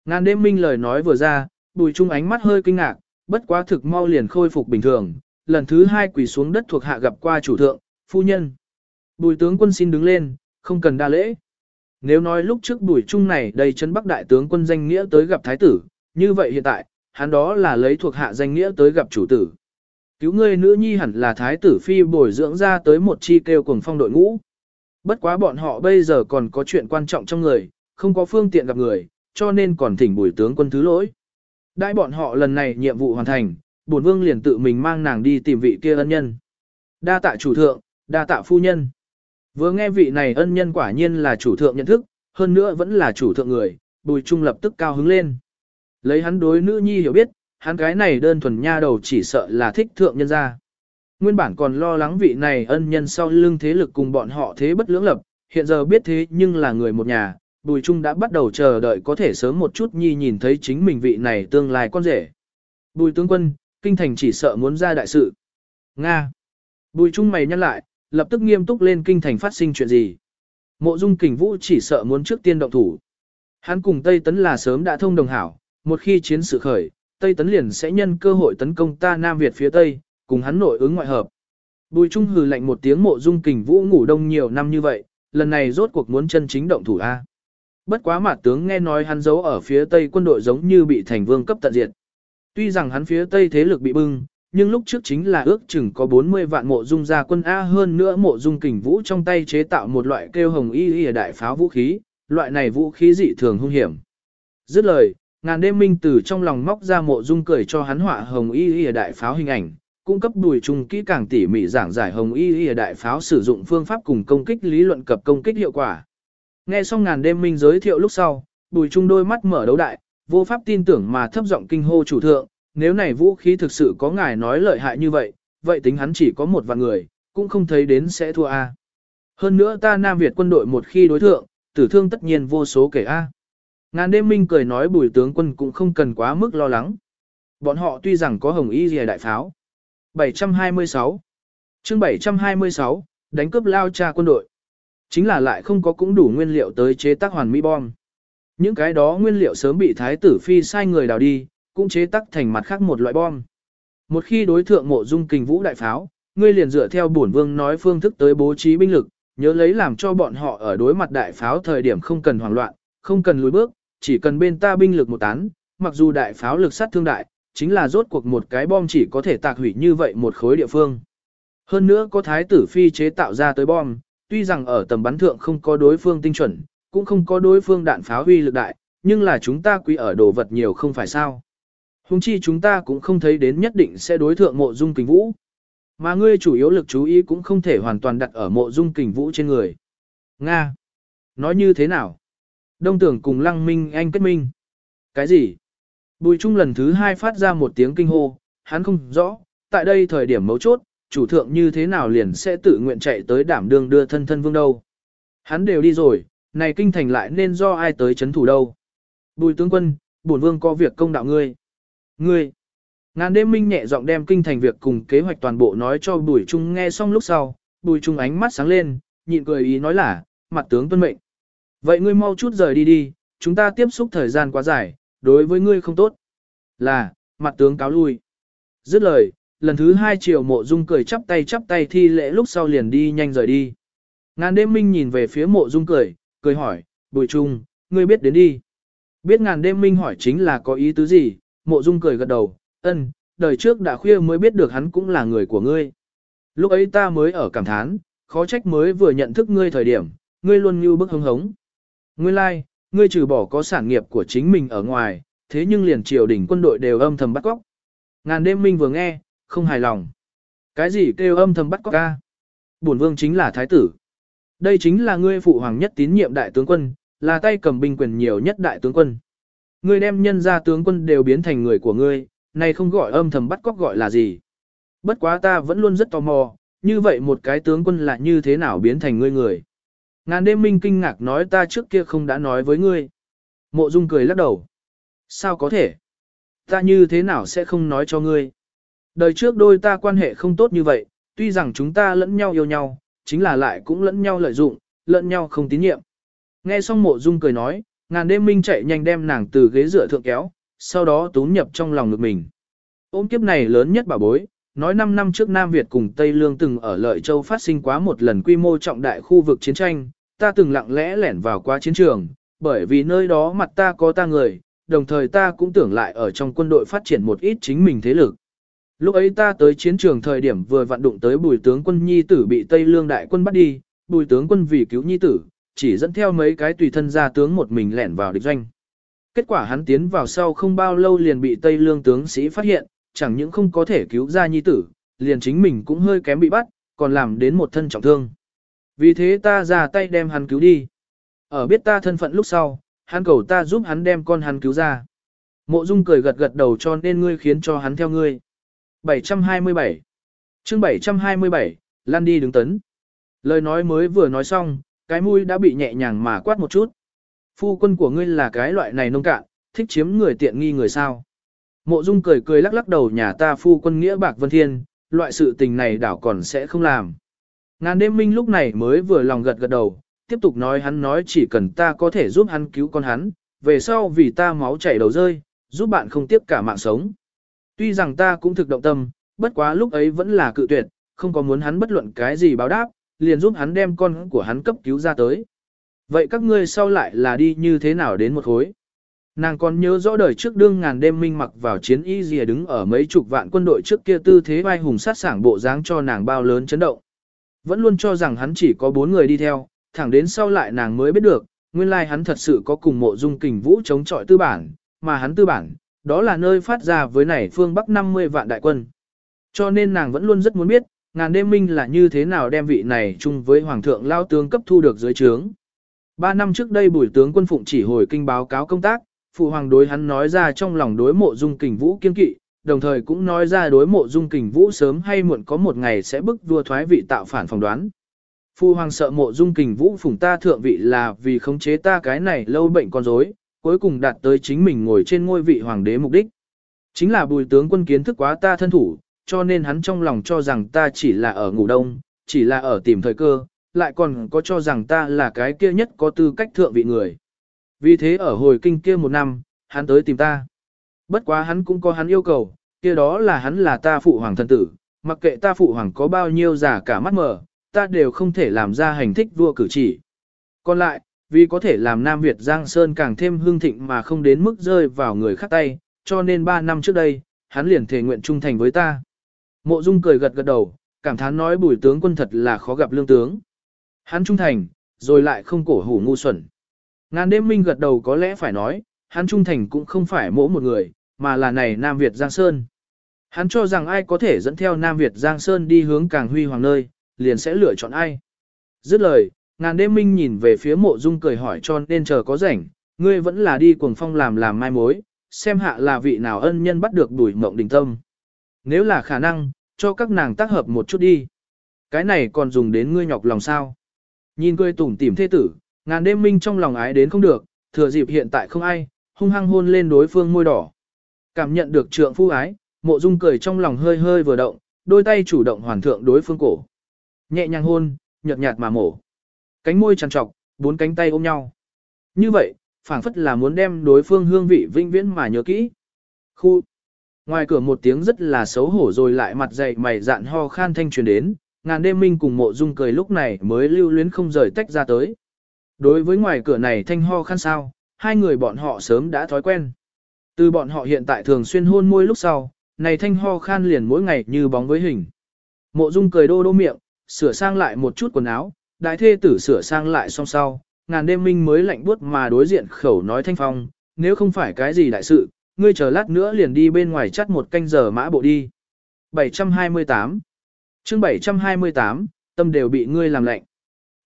Ngàn đêm minh lời nói vừa ra, bùi trung ánh mắt hơi kinh ngạc, bất quá thực mau liền khôi phục bình thường, lần thứ hai quỳ xuống đất thuộc hạ gặp qua chủ thượng, phu nhân. Bùi tướng quân xin đứng lên, không cần đa lễ. Nếu nói lúc trước bùi trung này đầy chân bắc đại tướng quân danh nghĩa tới gặp thái tử, như vậy hiện tại, hắn đó là lấy thuộc hạ danh nghĩa tới gặp chủ tử. Cứu ngươi nữ nhi hẳn là thái tử phi bồi dưỡng ra tới một chi kêu cùng phong đội ngũ. Bất quá bọn họ bây giờ còn có chuyện quan trọng trong người, không có phương tiện gặp người, cho nên còn thỉnh bùi tướng quân thứ lỗi. Đại bọn họ lần này nhiệm vụ hoàn thành, bổn vương liền tự mình mang nàng đi tìm vị kia ân nhân. Đa tạ chủ thượng, đa tạ phu nhân. Vừa nghe vị này ân nhân quả nhiên là chủ thượng nhận thức, hơn nữa vẫn là chủ thượng người, bùi trung lập tức cao hứng lên. Lấy hắn đối nữ nhi hiểu biết, hắn cái này đơn thuần nha đầu chỉ sợ là thích thượng nhân gia. Nguyên bản còn lo lắng vị này ân nhân sau lưng thế lực cùng bọn họ thế bất lưỡng lập, hiện giờ biết thế nhưng là người một nhà, Bùi Trung đã bắt đầu chờ đợi có thể sớm một chút nhi nhìn thấy chính mình vị này tương lai con rể. Bùi tướng quân, kinh thành chỉ sợ muốn ra đại sự. Nga. Bùi Trung mày nhắc lại, lập tức nghiêm túc lên kinh thành phát sinh chuyện gì. Mộ dung kình vũ chỉ sợ muốn trước tiên động thủ. Hắn cùng Tây Tấn là sớm đã thông đồng hảo, một khi chiến sự khởi, Tây Tấn liền sẽ nhân cơ hội tấn công ta Nam Việt phía Tây, cùng hắn nội ứng ngoại hợp. Bùi Trung hừ lạnh một tiếng mộ dung kình vũ ngủ đông nhiều năm như vậy, lần này rốt cuộc muốn chân chính động thủ A. Bất quá mặt tướng nghe nói hắn giấu ở phía Tây quân đội giống như bị thành vương cấp tận diệt. Tuy rằng hắn phía Tây thế lực bị bưng, nhưng lúc trước chính là ước chừng có 40 vạn mộ dung gia quân A hơn nữa mộ dung kình vũ trong tay chế tạo một loại kêu hồng y y đại pháo vũ khí, loại này vũ khí dị thường hung hiểm. Dứt lời, ngàn đêm minh từ trong lòng móc ra mộ dung cười cho hắn họa hồng y y đại pháo hình ảnh, cung cấp đùi trung kỹ càng tỉ mỉ giảng giải hồng y y đại pháo sử dụng phương pháp cùng công kích lý luận cập công kích hiệu quả. Nghe xong ngàn đêm minh giới thiệu lúc sau, đùi trung đôi mắt mở đấu đại, vô pháp tin tưởng mà thấp giọng kinh hô chủ thượng, nếu này vũ khí thực sự có ngài nói lợi hại như vậy, vậy tính hắn chỉ có một vạn người, cũng không thấy đến sẽ thua a. Hơn nữa ta Nam Việt quân đội một khi đối thượng, tử thương tất nhiên vô số kể a. Ngàn đêm minh cười nói bùi tướng quân cũng không cần quá mức lo lắng. Bọn họ tuy rằng có hồng y rìa đại pháo. 726 chương 726, đánh cướp lao cha quân đội. Chính là lại không có cũng đủ nguyên liệu tới chế tác hoàn mỹ bom. Những cái đó nguyên liệu sớm bị thái tử phi sai người đào đi, cũng chế tác thành mặt khác một loại bom. Một khi đối thượng mộ dung kình vũ đại pháo, ngươi liền dựa theo bổn vương nói phương thức tới bố trí binh lực, nhớ lấy làm cho bọn họ ở đối mặt đại pháo thời điểm không cần hoảng loạn, không cần lùi bước, chỉ cần bên ta binh lực một tán, mặc dù đại pháo lực sát thương đại, chính là rốt cuộc một cái bom chỉ có thể tạc hủy như vậy một khối địa phương. Hơn nữa có thái tử phi chế tạo ra tới bom, tuy rằng ở tầm bắn thượng không có đối phương tinh chuẩn, cũng không có đối phương đạn pháo huy lực đại, nhưng là chúng ta quý ở đồ vật nhiều không phải sao. Hùng chi chúng ta cũng không thấy đến nhất định sẽ đối thượng mộ dung kình vũ. Mà ngươi chủ yếu lực chú ý cũng không thể hoàn toàn đặt ở mộ dung kình vũ trên người. Nga! Nói như thế nào? Đông tưởng cùng lăng minh anh kết minh. Cái gì? Bùi trung lần thứ hai phát ra một tiếng kinh hô, hắn không rõ, tại đây thời điểm mấu chốt, chủ thượng như thế nào liền sẽ tự nguyện chạy tới đảm đương đưa thân thân vương đâu. Hắn đều đi rồi, này kinh thành lại nên do ai tới chấn thủ đâu. Bùi tướng quân, bổn vương có việc công đạo ngươi. Ngươi! Ngàn đêm minh nhẹ giọng đem kinh thành việc cùng kế hoạch toàn bộ nói cho bùi trung nghe xong lúc sau, bùi trung ánh mắt sáng lên, nhịn cười ý nói là, mặt tướng tuân mệnh. Vậy ngươi mau chút rời đi đi, chúng ta tiếp xúc thời gian quá dài, đối với ngươi không tốt. Là, mặt tướng cáo lui. Dứt lời, lần thứ hai Triệu mộ dung cười chắp tay chắp tay thi lễ lúc sau liền đi nhanh rời đi. Ngàn đêm minh nhìn về phía mộ dung cười, cười hỏi, bùi trung, ngươi biết đến đi. Biết ngàn đêm minh hỏi chính là có ý tứ gì, mộ dung cười gật đầu, ân, đời trước đã khuya mới biết được hắn cũng là người của ngươi. Lúc ấy ta mới ở cảm thán, khó trách mới vừa nhận thức ngươi thời điểm, ngươi luôn như bức hống hống. Ngươi lai, like, ngươi trừ bỏ có sản nghiệp của chính mình ở ngoài, thế nhưng liền triều đình quân đội đều âm thầm bắt cóc. Ngàn đêm minh vừa nghe, không hài lòng. Cái gì kêu âm thầm bắt cóc ca? Bổn vương chính là thái tử. Đây chính là ngươi phụ hoàng nhất tín nhiệm đại tướng quân, là tay cầm binh quyền nhiều nhất đại tướng quân. Ngươi đem nhân gia tướng quân đều biến thành người của ngươi, này không gọi âm thầm bắt cóc gọi là gì. Bất quá ta vẫn luôn rất tò mò, như vậy một cái tướng quân là như thế nào biến thành ngươi người. Ngàn đêm minh kinh ngạc nói ta trước kia không đã nói với ngươi. Mộ dung cười lắc đầu. Sao có thể? Ta như thế nào sẽ không nói cho ngươi? Đời trước đôi ta quan hệ không tốt như vậy, tuy rằng chúng ta lẫn nhau yêu nhau, chính là lại cũng lẫn nhau lợi dụng, lẫn nhau không tín nhiệm. Nghe xong mộ dung cười nói, ngàn đêm minh chạy nhanh đem nàng từ ghế dựa thượng kéo, sau đó túm nhập trong lòng ngực mình. Ôm kiếp này lớn nhất bà bối, nói 5 năm trước Nam Việt cùng Tây Lương từng ở Lợi Châu phát sinh quá một lần quy mô trọng đại khu vực chiến tranh, ta từng lặng lẽ lẻn vào qua chiến trường, bởi vì nơi đó mặt ta có ta người, đồng thời ta cũng tưởng lại ở trong quân đội phát triển một ít chính mình thế lực. Lúc ấy ta tới chiến trường thời điểm vừa vặn đụng tới bùi tướng quân nhi tử bị Tây Lương đại quân bắt đi, bùi tướng quân vì cứu nhi tử, chỉ dẫn theo mấy cái tùy thân gia tướng một mình lẻn vào địch doanh. Kết quả hắn tiến vào sau không bao lâu liền bị Tây Lương tướng sĩ phát hiện, chẳng những không có thể cứu ra nhi tử, liền chính mình cũng hơi kém bị bắt, còn làm đến một thân trọng thương. Vì thế ta ra tay đem hắn cứu đi. Ở biết ta thân phận lúc sau, hắn cầu ta giúp hắn đem con hắn cứu ra. Mộ Dung cười gật gật đầu cho nên ngươi khiến cho hắn theo ngươi. 727 chương 727, Lan đi đứng tấn. Lời nói mới vừa nói xong, cái mũi đã bị nhẹ nhàng mà quát một chút. Phu quân của ngươi là cái loại này nông cạn, thích chiếm người tiện nghi người sao. Mộ Dung cười cười lắc lắc đầu nhà ta phu quân nghĩa bạc vân thiên, loại sự tình này đảo còn sẽ không làm. Ngàn đêm minh lúc này mới vừa lòng gật gật đầu, tiếp tục nói hắn nói chỉ cần ta có thể giúp hắn cứu con hắn, về sau vì ta máu chảy đầu rơi, giúp bạn không tiếp cả mạng sống. Tuy rằng ta cũng thực động tâm, bất quá lúc ấy vẫn là cự tuyệt, không có muốn hắn bất luận cái gì báo đáp, liền giúp hắn đem con của hắn cấp cứu ra tới. Vậy các ngươi sau lại là đi như thế nào đến một khối? Nàng còn nhớ rõ đời trước đương ngàn đêm minh mặc vào chiến y dìa đứng ở mấy chục vạn quân đội trước kia tư thế vai hùng sát sảng bộ dáng cho nàng bao lớn chấn động. Vẫn luôn cho rằng hắn chỉ có bốn người đi theo, thẳng đến sau lại nàng mới biết được, nguyên lai hắn thật sự có cùng mộ dung kình vũ chống chọi tư bản, mà hắn tư bản, đó là nơi phát ra với này phương Bắc 50 vạn đại quân. Cho nên nàng vẫn luôn rất muốn biết, ngàn đêm minh là như thế nào đem vị này chung với hoàng thượng lao tướng cấp thu được dưới trướng. Ba năm trước đây bùi tướng quân phụng chỉ hồi kinh báo cáo công tác, phụ hoàng đối hắn nói ra trong lòng đối mộ dung kình vũ kiên kỵ, đồng thời cũng nói ra đối mộ dung kình vũ sớm hay muộn có một ngày sẽ bức vua thoái vị tạo phản phỏng đoán. phụ hoàng sợ mộ dung kình vũ phủng ta thượng vị là vì khống chế ta cái này lâu bệnh con rối, cuối cùng đạt tới chính mình ngồi trên ngôi vị hoàng đế mục đích. Chính là bùi tướng quân kiến thức quá ta thân thủ, cho nên hắn trong lòng cho rằng ta chỉ là ở ngủ đông, chỉ là ở tìm thời cơ, lại còn có cho rằng ta là cái kia nhất có tư cách thượng vị người. Vì thế ở hồi kinh kia một năm, hắn tới tìm ta. Bất quá hắn cũng có hắn yêu cầu, kia đó là hắn là ta phụ hoàng thân tử, Mặc kệ ta phụ hoàng có bao nhiêu giả cả mắt mở, ta đều không thể làm ra hành thích vua cử chỉ. Còn lại, vì có thể làm Nam Việt Giang Sơn càng thêm hương thịnh mà không đến mức rơi vào người khác tay, cho nên 3 năm trước đây, hắn liền thể nguyện trung thành với ta. Mộ Dung cười gật gật đầu, cảm thán nói bùi tướng quân thật là khó gặp lương tướng. Hắn trung thành, rồi lại không cổ hủ ngu xuẩn. Ngàn đêm minh gật đầu có lẽ phải nói, hắn trung thành cũng không phải mỗi một người, mà là này Nam Việt Giang Sơn. Hắn cho rằng ai có thể dẫn theo Nam Việt Giang Sơn đi hướng càng huy hoàng nơi, liền sẽ lựa chọn ai. Dứt lời, ngàn đêm minh nhìn về phía mộ dung cười hỏi cho nên chờ có rảnh, ngươi vẫn là đi cuồng phong làm làm mai mối, xem hạ là vị nào ân nhân bắt được đuổi mộng đình tâm. Nếu là khả năng, cho các nàng tác hợp một chút đi. Cái này còn dùng đến ngươi nhọc lòng sao. Nhìn cười tủm tỉm thế tử, ngàn đêm minh trong lòng ái đến không được, thừa dịp hiện tại không ai, hung hăng hôn lên đối phương môi đỏ. Cảm nhận được trượng phu ái, mộ dung cười trong lòng hơi hơi vừa động, đôi tay chủ động hoàn thượng đối phương cổ. Nhẹ nhàng hôn, nhợt nhạt mà mổ. Cánh môi trằn trọc, bốn cánh tay ôm nhau. Như vậy, phảng phất là muốn đem đối phương hương vị vinh viễn mà nhớ kỹ. Khu. Ngoài cửa một tiếng rất là xấu hổ rồi lại mặt dày mày dạn ho khan thanh truyền đến, ngàn đêm minh cùng mộ dung cười lúc này mới lưu luyến không rời tách ra tới. Đối với ngoài cửa này thanh ho khan sao, hai người bọn họ sớm đã thói quen. Từ bọn họ hiện tại thường xuyên hôn môi lúc sau, này thanh ho khan liền mỗi ngày như bóng với hình. Mộ dung cười đô đô miệng, sửa sang lại một chút quần áo, đại thê tử sửa sang lại xong sau, ngàn đêm minh mới lạnh buốt mà đối diện khẩu nói thanh phong, nếu không phải cái gì đại sự, ngươi chờ lát nữa liền đi bên ngoài chắt một canh giờ mã bộ đi. 728 chương 728, tâm đều bị ngươi làm lạnh.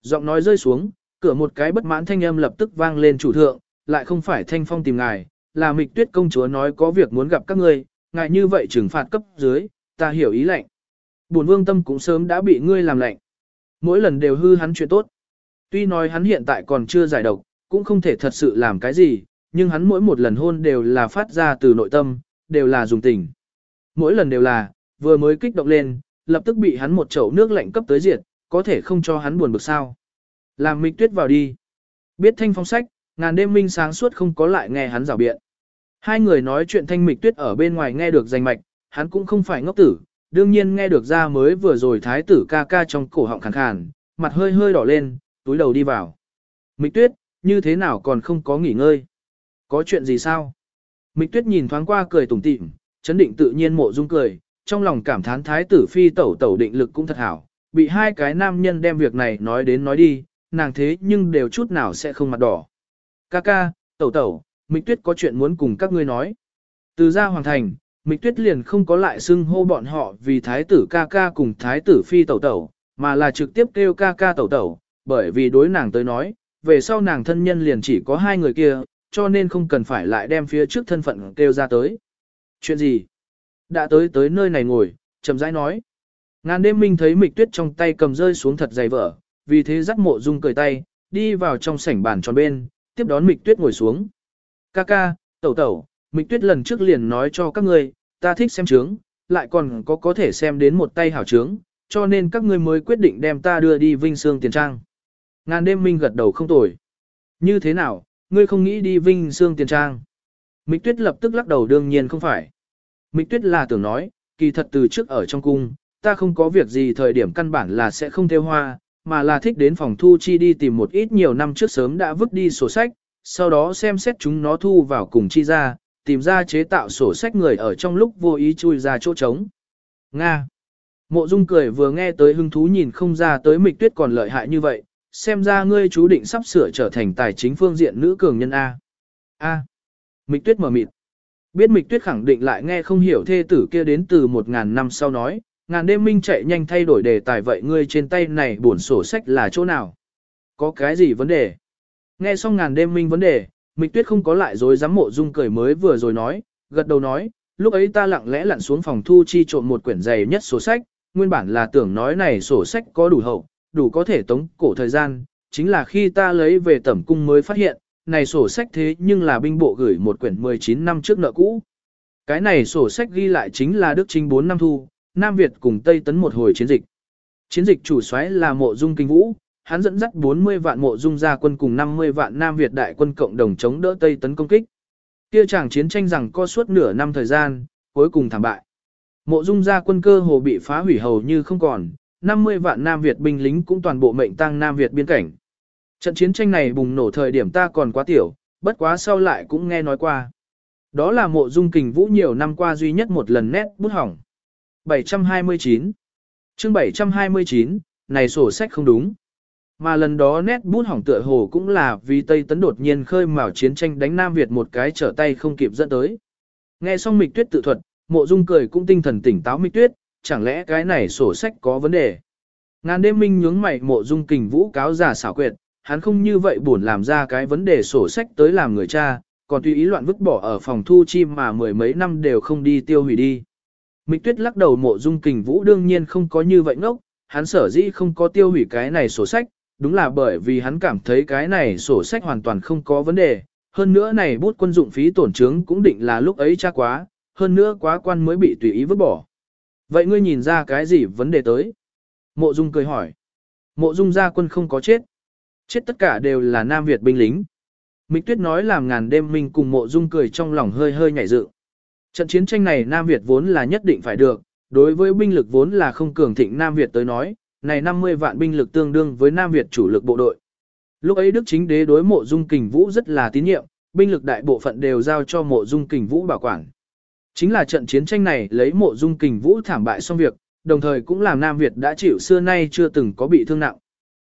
Giọng nói rơi xuống, cửa một cái bất mãn thanh âm lập tức vang lên chủ thượng, lại không phải thanh phong tìm ngài, là mịch tuyết công chúa nói có việc muốn gặp các ngươi, ngài như vậy trừng phạt cấp dưới, ta hiểu ý lệnh. Bổn vương tâm cũng sớm đã bị ngươi làm lạnh. Mỗi lần đều hư hắn chuyện tốt. Tuy nói hắn hiện tại còn chưa giải độc, cũng không thể thật sự làm cái gì, nhưng hắn mỗi một lần hôn đều là phát ra từ nội tâm, đều là dùng tình. Mỗi lần đều là, vừa mới kích động lên, lập tức bị hắn một chậu nước lạnh cấp tới diệt, có thể không cho hắn buồn bực sao. Làm mịch tuyết vào đi. Biết thanh phong sách, ngàn đêm minh sáng suốt không có lại nghe hắn rào biện. Hai người nói chuyện thanh mịch tuyết ở bên ngoài nghe được danh mạch, hắn cũng không phải ngốc tử, đương nhiên nghe được ra mới vừa rồi thái tử ca ca trong cổ họng khàn khàn, mặt hơi hơi đỏ lên, túi đầu đi vào. Mịch tuyết, như thế nào còn không có nghỉ ngơi? Có chuyện gì sao? Mịch tuyết nhìn thoáng qua cười tủm tỉm, chấn định tự nhiên mộ dung cười, trong lòng cảm thán thái tử phi tẩu tẩu định lực cũng thật hảo, bị hai cái nam nhân đem việc này nói đến nói đi, nàng thế nhưng đều chút nào sẽ không mặt đỏ. Ca ca, tẩu tẩu, Mịch Tuyết có chuyện muốn cùng các ngươi nói. Từ ra hoàng thành, Mịch Tuyết liền không có lại xưng hô bọn họ vì thái tử ca ca cùng thái tử phi tẩu tẩu, mà là trực tiếp kêu ca ca tẩu tẩu, bởi vì đối nàng tới nói, về sau nàng thân nhân liền chỉ có hai người kia, cho nên không cần phải lại đem phía trước thân phận kêu ra tới. Chuyện gì? Đã tới tới nơi này ngồi, chậm rãi nói. Ngàn đêm minh thấy mịch tuyết trong tay cầm rơi xuống thật dày vỡ, vì thế dắt mộ dung cười tay, đi vào trong sảnh bàn tròn bên, tiếp đón mịch tuyết ngồi xuống. Ca ca, tẩu tẩu, mịch tuyết lần trước liền nói cho các ngươi, ta thích xem trướng, lại còn có có thể xem đến một tay hảo trướng, cho nên các ngươi mới quyết định đem ta đưa đi Vinh Sương Tiền Trang. Ngàn đêm minh gật đầu không tồi. Như thế nào, ngươi không nghĩ đi Vinh Sương Tiền Trang? Mịch tuyết lập tức lắc đầu đương nhiên không phải. Mịch tuyết là tưởng nói, kỳ thật từ trước ở trong cung, ta không có việc gì thời điểm căn bản là sẽ không theo hoa, mà là thích đến phòng thu chi đi tìm một ít nhiều năm trước sớm đã vứt đi sổ sách, sau đó xem xét chúng nó thu vào cùng chi ra, tìm ra chế tạo sổ sách người ở trong lúc vô ý chui ra chỗ trống. Nga. Mộ Dung cười vừa nghe tới hứng thú nhìn không ra tới mịch tuyết còn lợi hại như vậy, xem ra ngươi chú định sắp sửa trở thành tài chính phương diện nữ cường nhân A. A. Mịch tuyết mở mịt. Biết mịch tuyết khẳng định lại nghe không hiểu thê tử kia đến từ một ngàn năm sau nói, ngàn đêm minh chạy nhanh thay đổi đề tài vậy ngươi trên tay này bổn sổ sách là chỗ nào? Có cái gì vấn đề? Nghe xong ngàn đêm minh vấn đề, mịch tuyết không có lại dối dám mộ dung cười mới vừa rồi nói, gật đầu nói, lúc ấy ta lặng lẽ lặn xuống phòng thu chi trộm một quyển dày nhất sổ sách, nguyên bản là tưởng nói này sổ sách có đủ hậu, đủ có thể tống cổ thời gian, chính là khi ta lấy về tẩm cung mới phát hiện, này sổ sách thế nhưng là binh bộ gửi một quyển 19 năm trước nợ cũ. Cái này sổ sách ghi lại chính là Đức Trinh 4 năm thu, Nam Việt cùng Tây tấn một hồi chiến dịch. Chiến dịch chủ soái là mộ dung kinh vũ, hắn dẫn dắt 40 vạn mộ dung gia quân cùng 50 vạn Nam Việt đại quân cộng đồng chống đỡ Tây tấn công kích. Kia chàng chiến tranh rằng có suốt nửa năm thời gian, cuối cùng thảm bại. Mộ dung gia quân cơ hồ bị phá hủy hầu như không còn, 50 vạn Nam Việt binh lính cũng toàn bộ mệnh tăng Nam Việt biên cảnh. Trận chiến tranh này bùng nổ thời điểm ta còn quá tiểu, bất quá sau lại cũng nghe nói qua. Đó là mộ dung kình vũ nhiều năm qua duy nhất một lần nét bút hỏng. 729 chương 729, này sổ sách không đúng. Mà lần đó nét bút hỏng tựa hồ cũng là vì Tây Tấn đột nhiên khơi mào chiến tranh đánh Nam Việt một cái trở tay không kịp dẫn tới. Nghe xong mịch tuyết tự thuật, mộ dung cười cũng tinh thần tỉnh táo mịch tuyết, chẳng lẽ cái này sổ sách có vấn đề. Ngàn đêm minh nhướng mày mộ dung kình vũ cáo giả xảo quyệt, hắn không như vậy buồn làm ra cái vấn đề sổ sách tới làm người cha, còn tùy ý loạn vứt bỏ ở phòng thu chim mà mười mấy năm đều không đi tiêu hủy đi. Mịch tuyết lắc đầu mộ dung kình vũ đương nhiên không có như vậy ngốc, hắn sở dĩ không có tiêu hủy cái này sổ sách, đúng là bởi vì hắn cảm thấy cái này sổ sách hoàn toàn không có vấn đề, hơn nữa này bút quân dụng phí tổn trướng cũng định là lúc ấy cha quá, hơn nữa quá quan mới bị tùy ý vứt bỏ. Vậy ngươi nhìn ra cái gì vấn đề tới? Mộ Dung cười hỏi. Mộ Dung gia quân không có chết. Chết tất cả đều là Nam Việt binh lính. Mịch Tuyết nói làm ngàn đêm mình cùng Mộ Dung cười trong lòng hơi hơi nhảy dựng. Trận chiến tranh này Nam Việt vốn là nhất định phải được, đối với binh lực vốn là không cường thịnh Nam Việt tới nói, này 50 vạn binh lực tương đương với Nam Việt chủ lực bộ đội. Lúc ấy Đức chính đế đối mộ dung kình vũ rất là tín nhiệm, binh lực đại bộ phận đều giao cho mộ dung kình vũ bảo quản. Chính là trận chiến tranh này lấy mộ dung kình vũ thảm bại xong việc, đồng thời cũng làm Nam Việt đã chịu xưa nay chưa từng có bị thương nặng.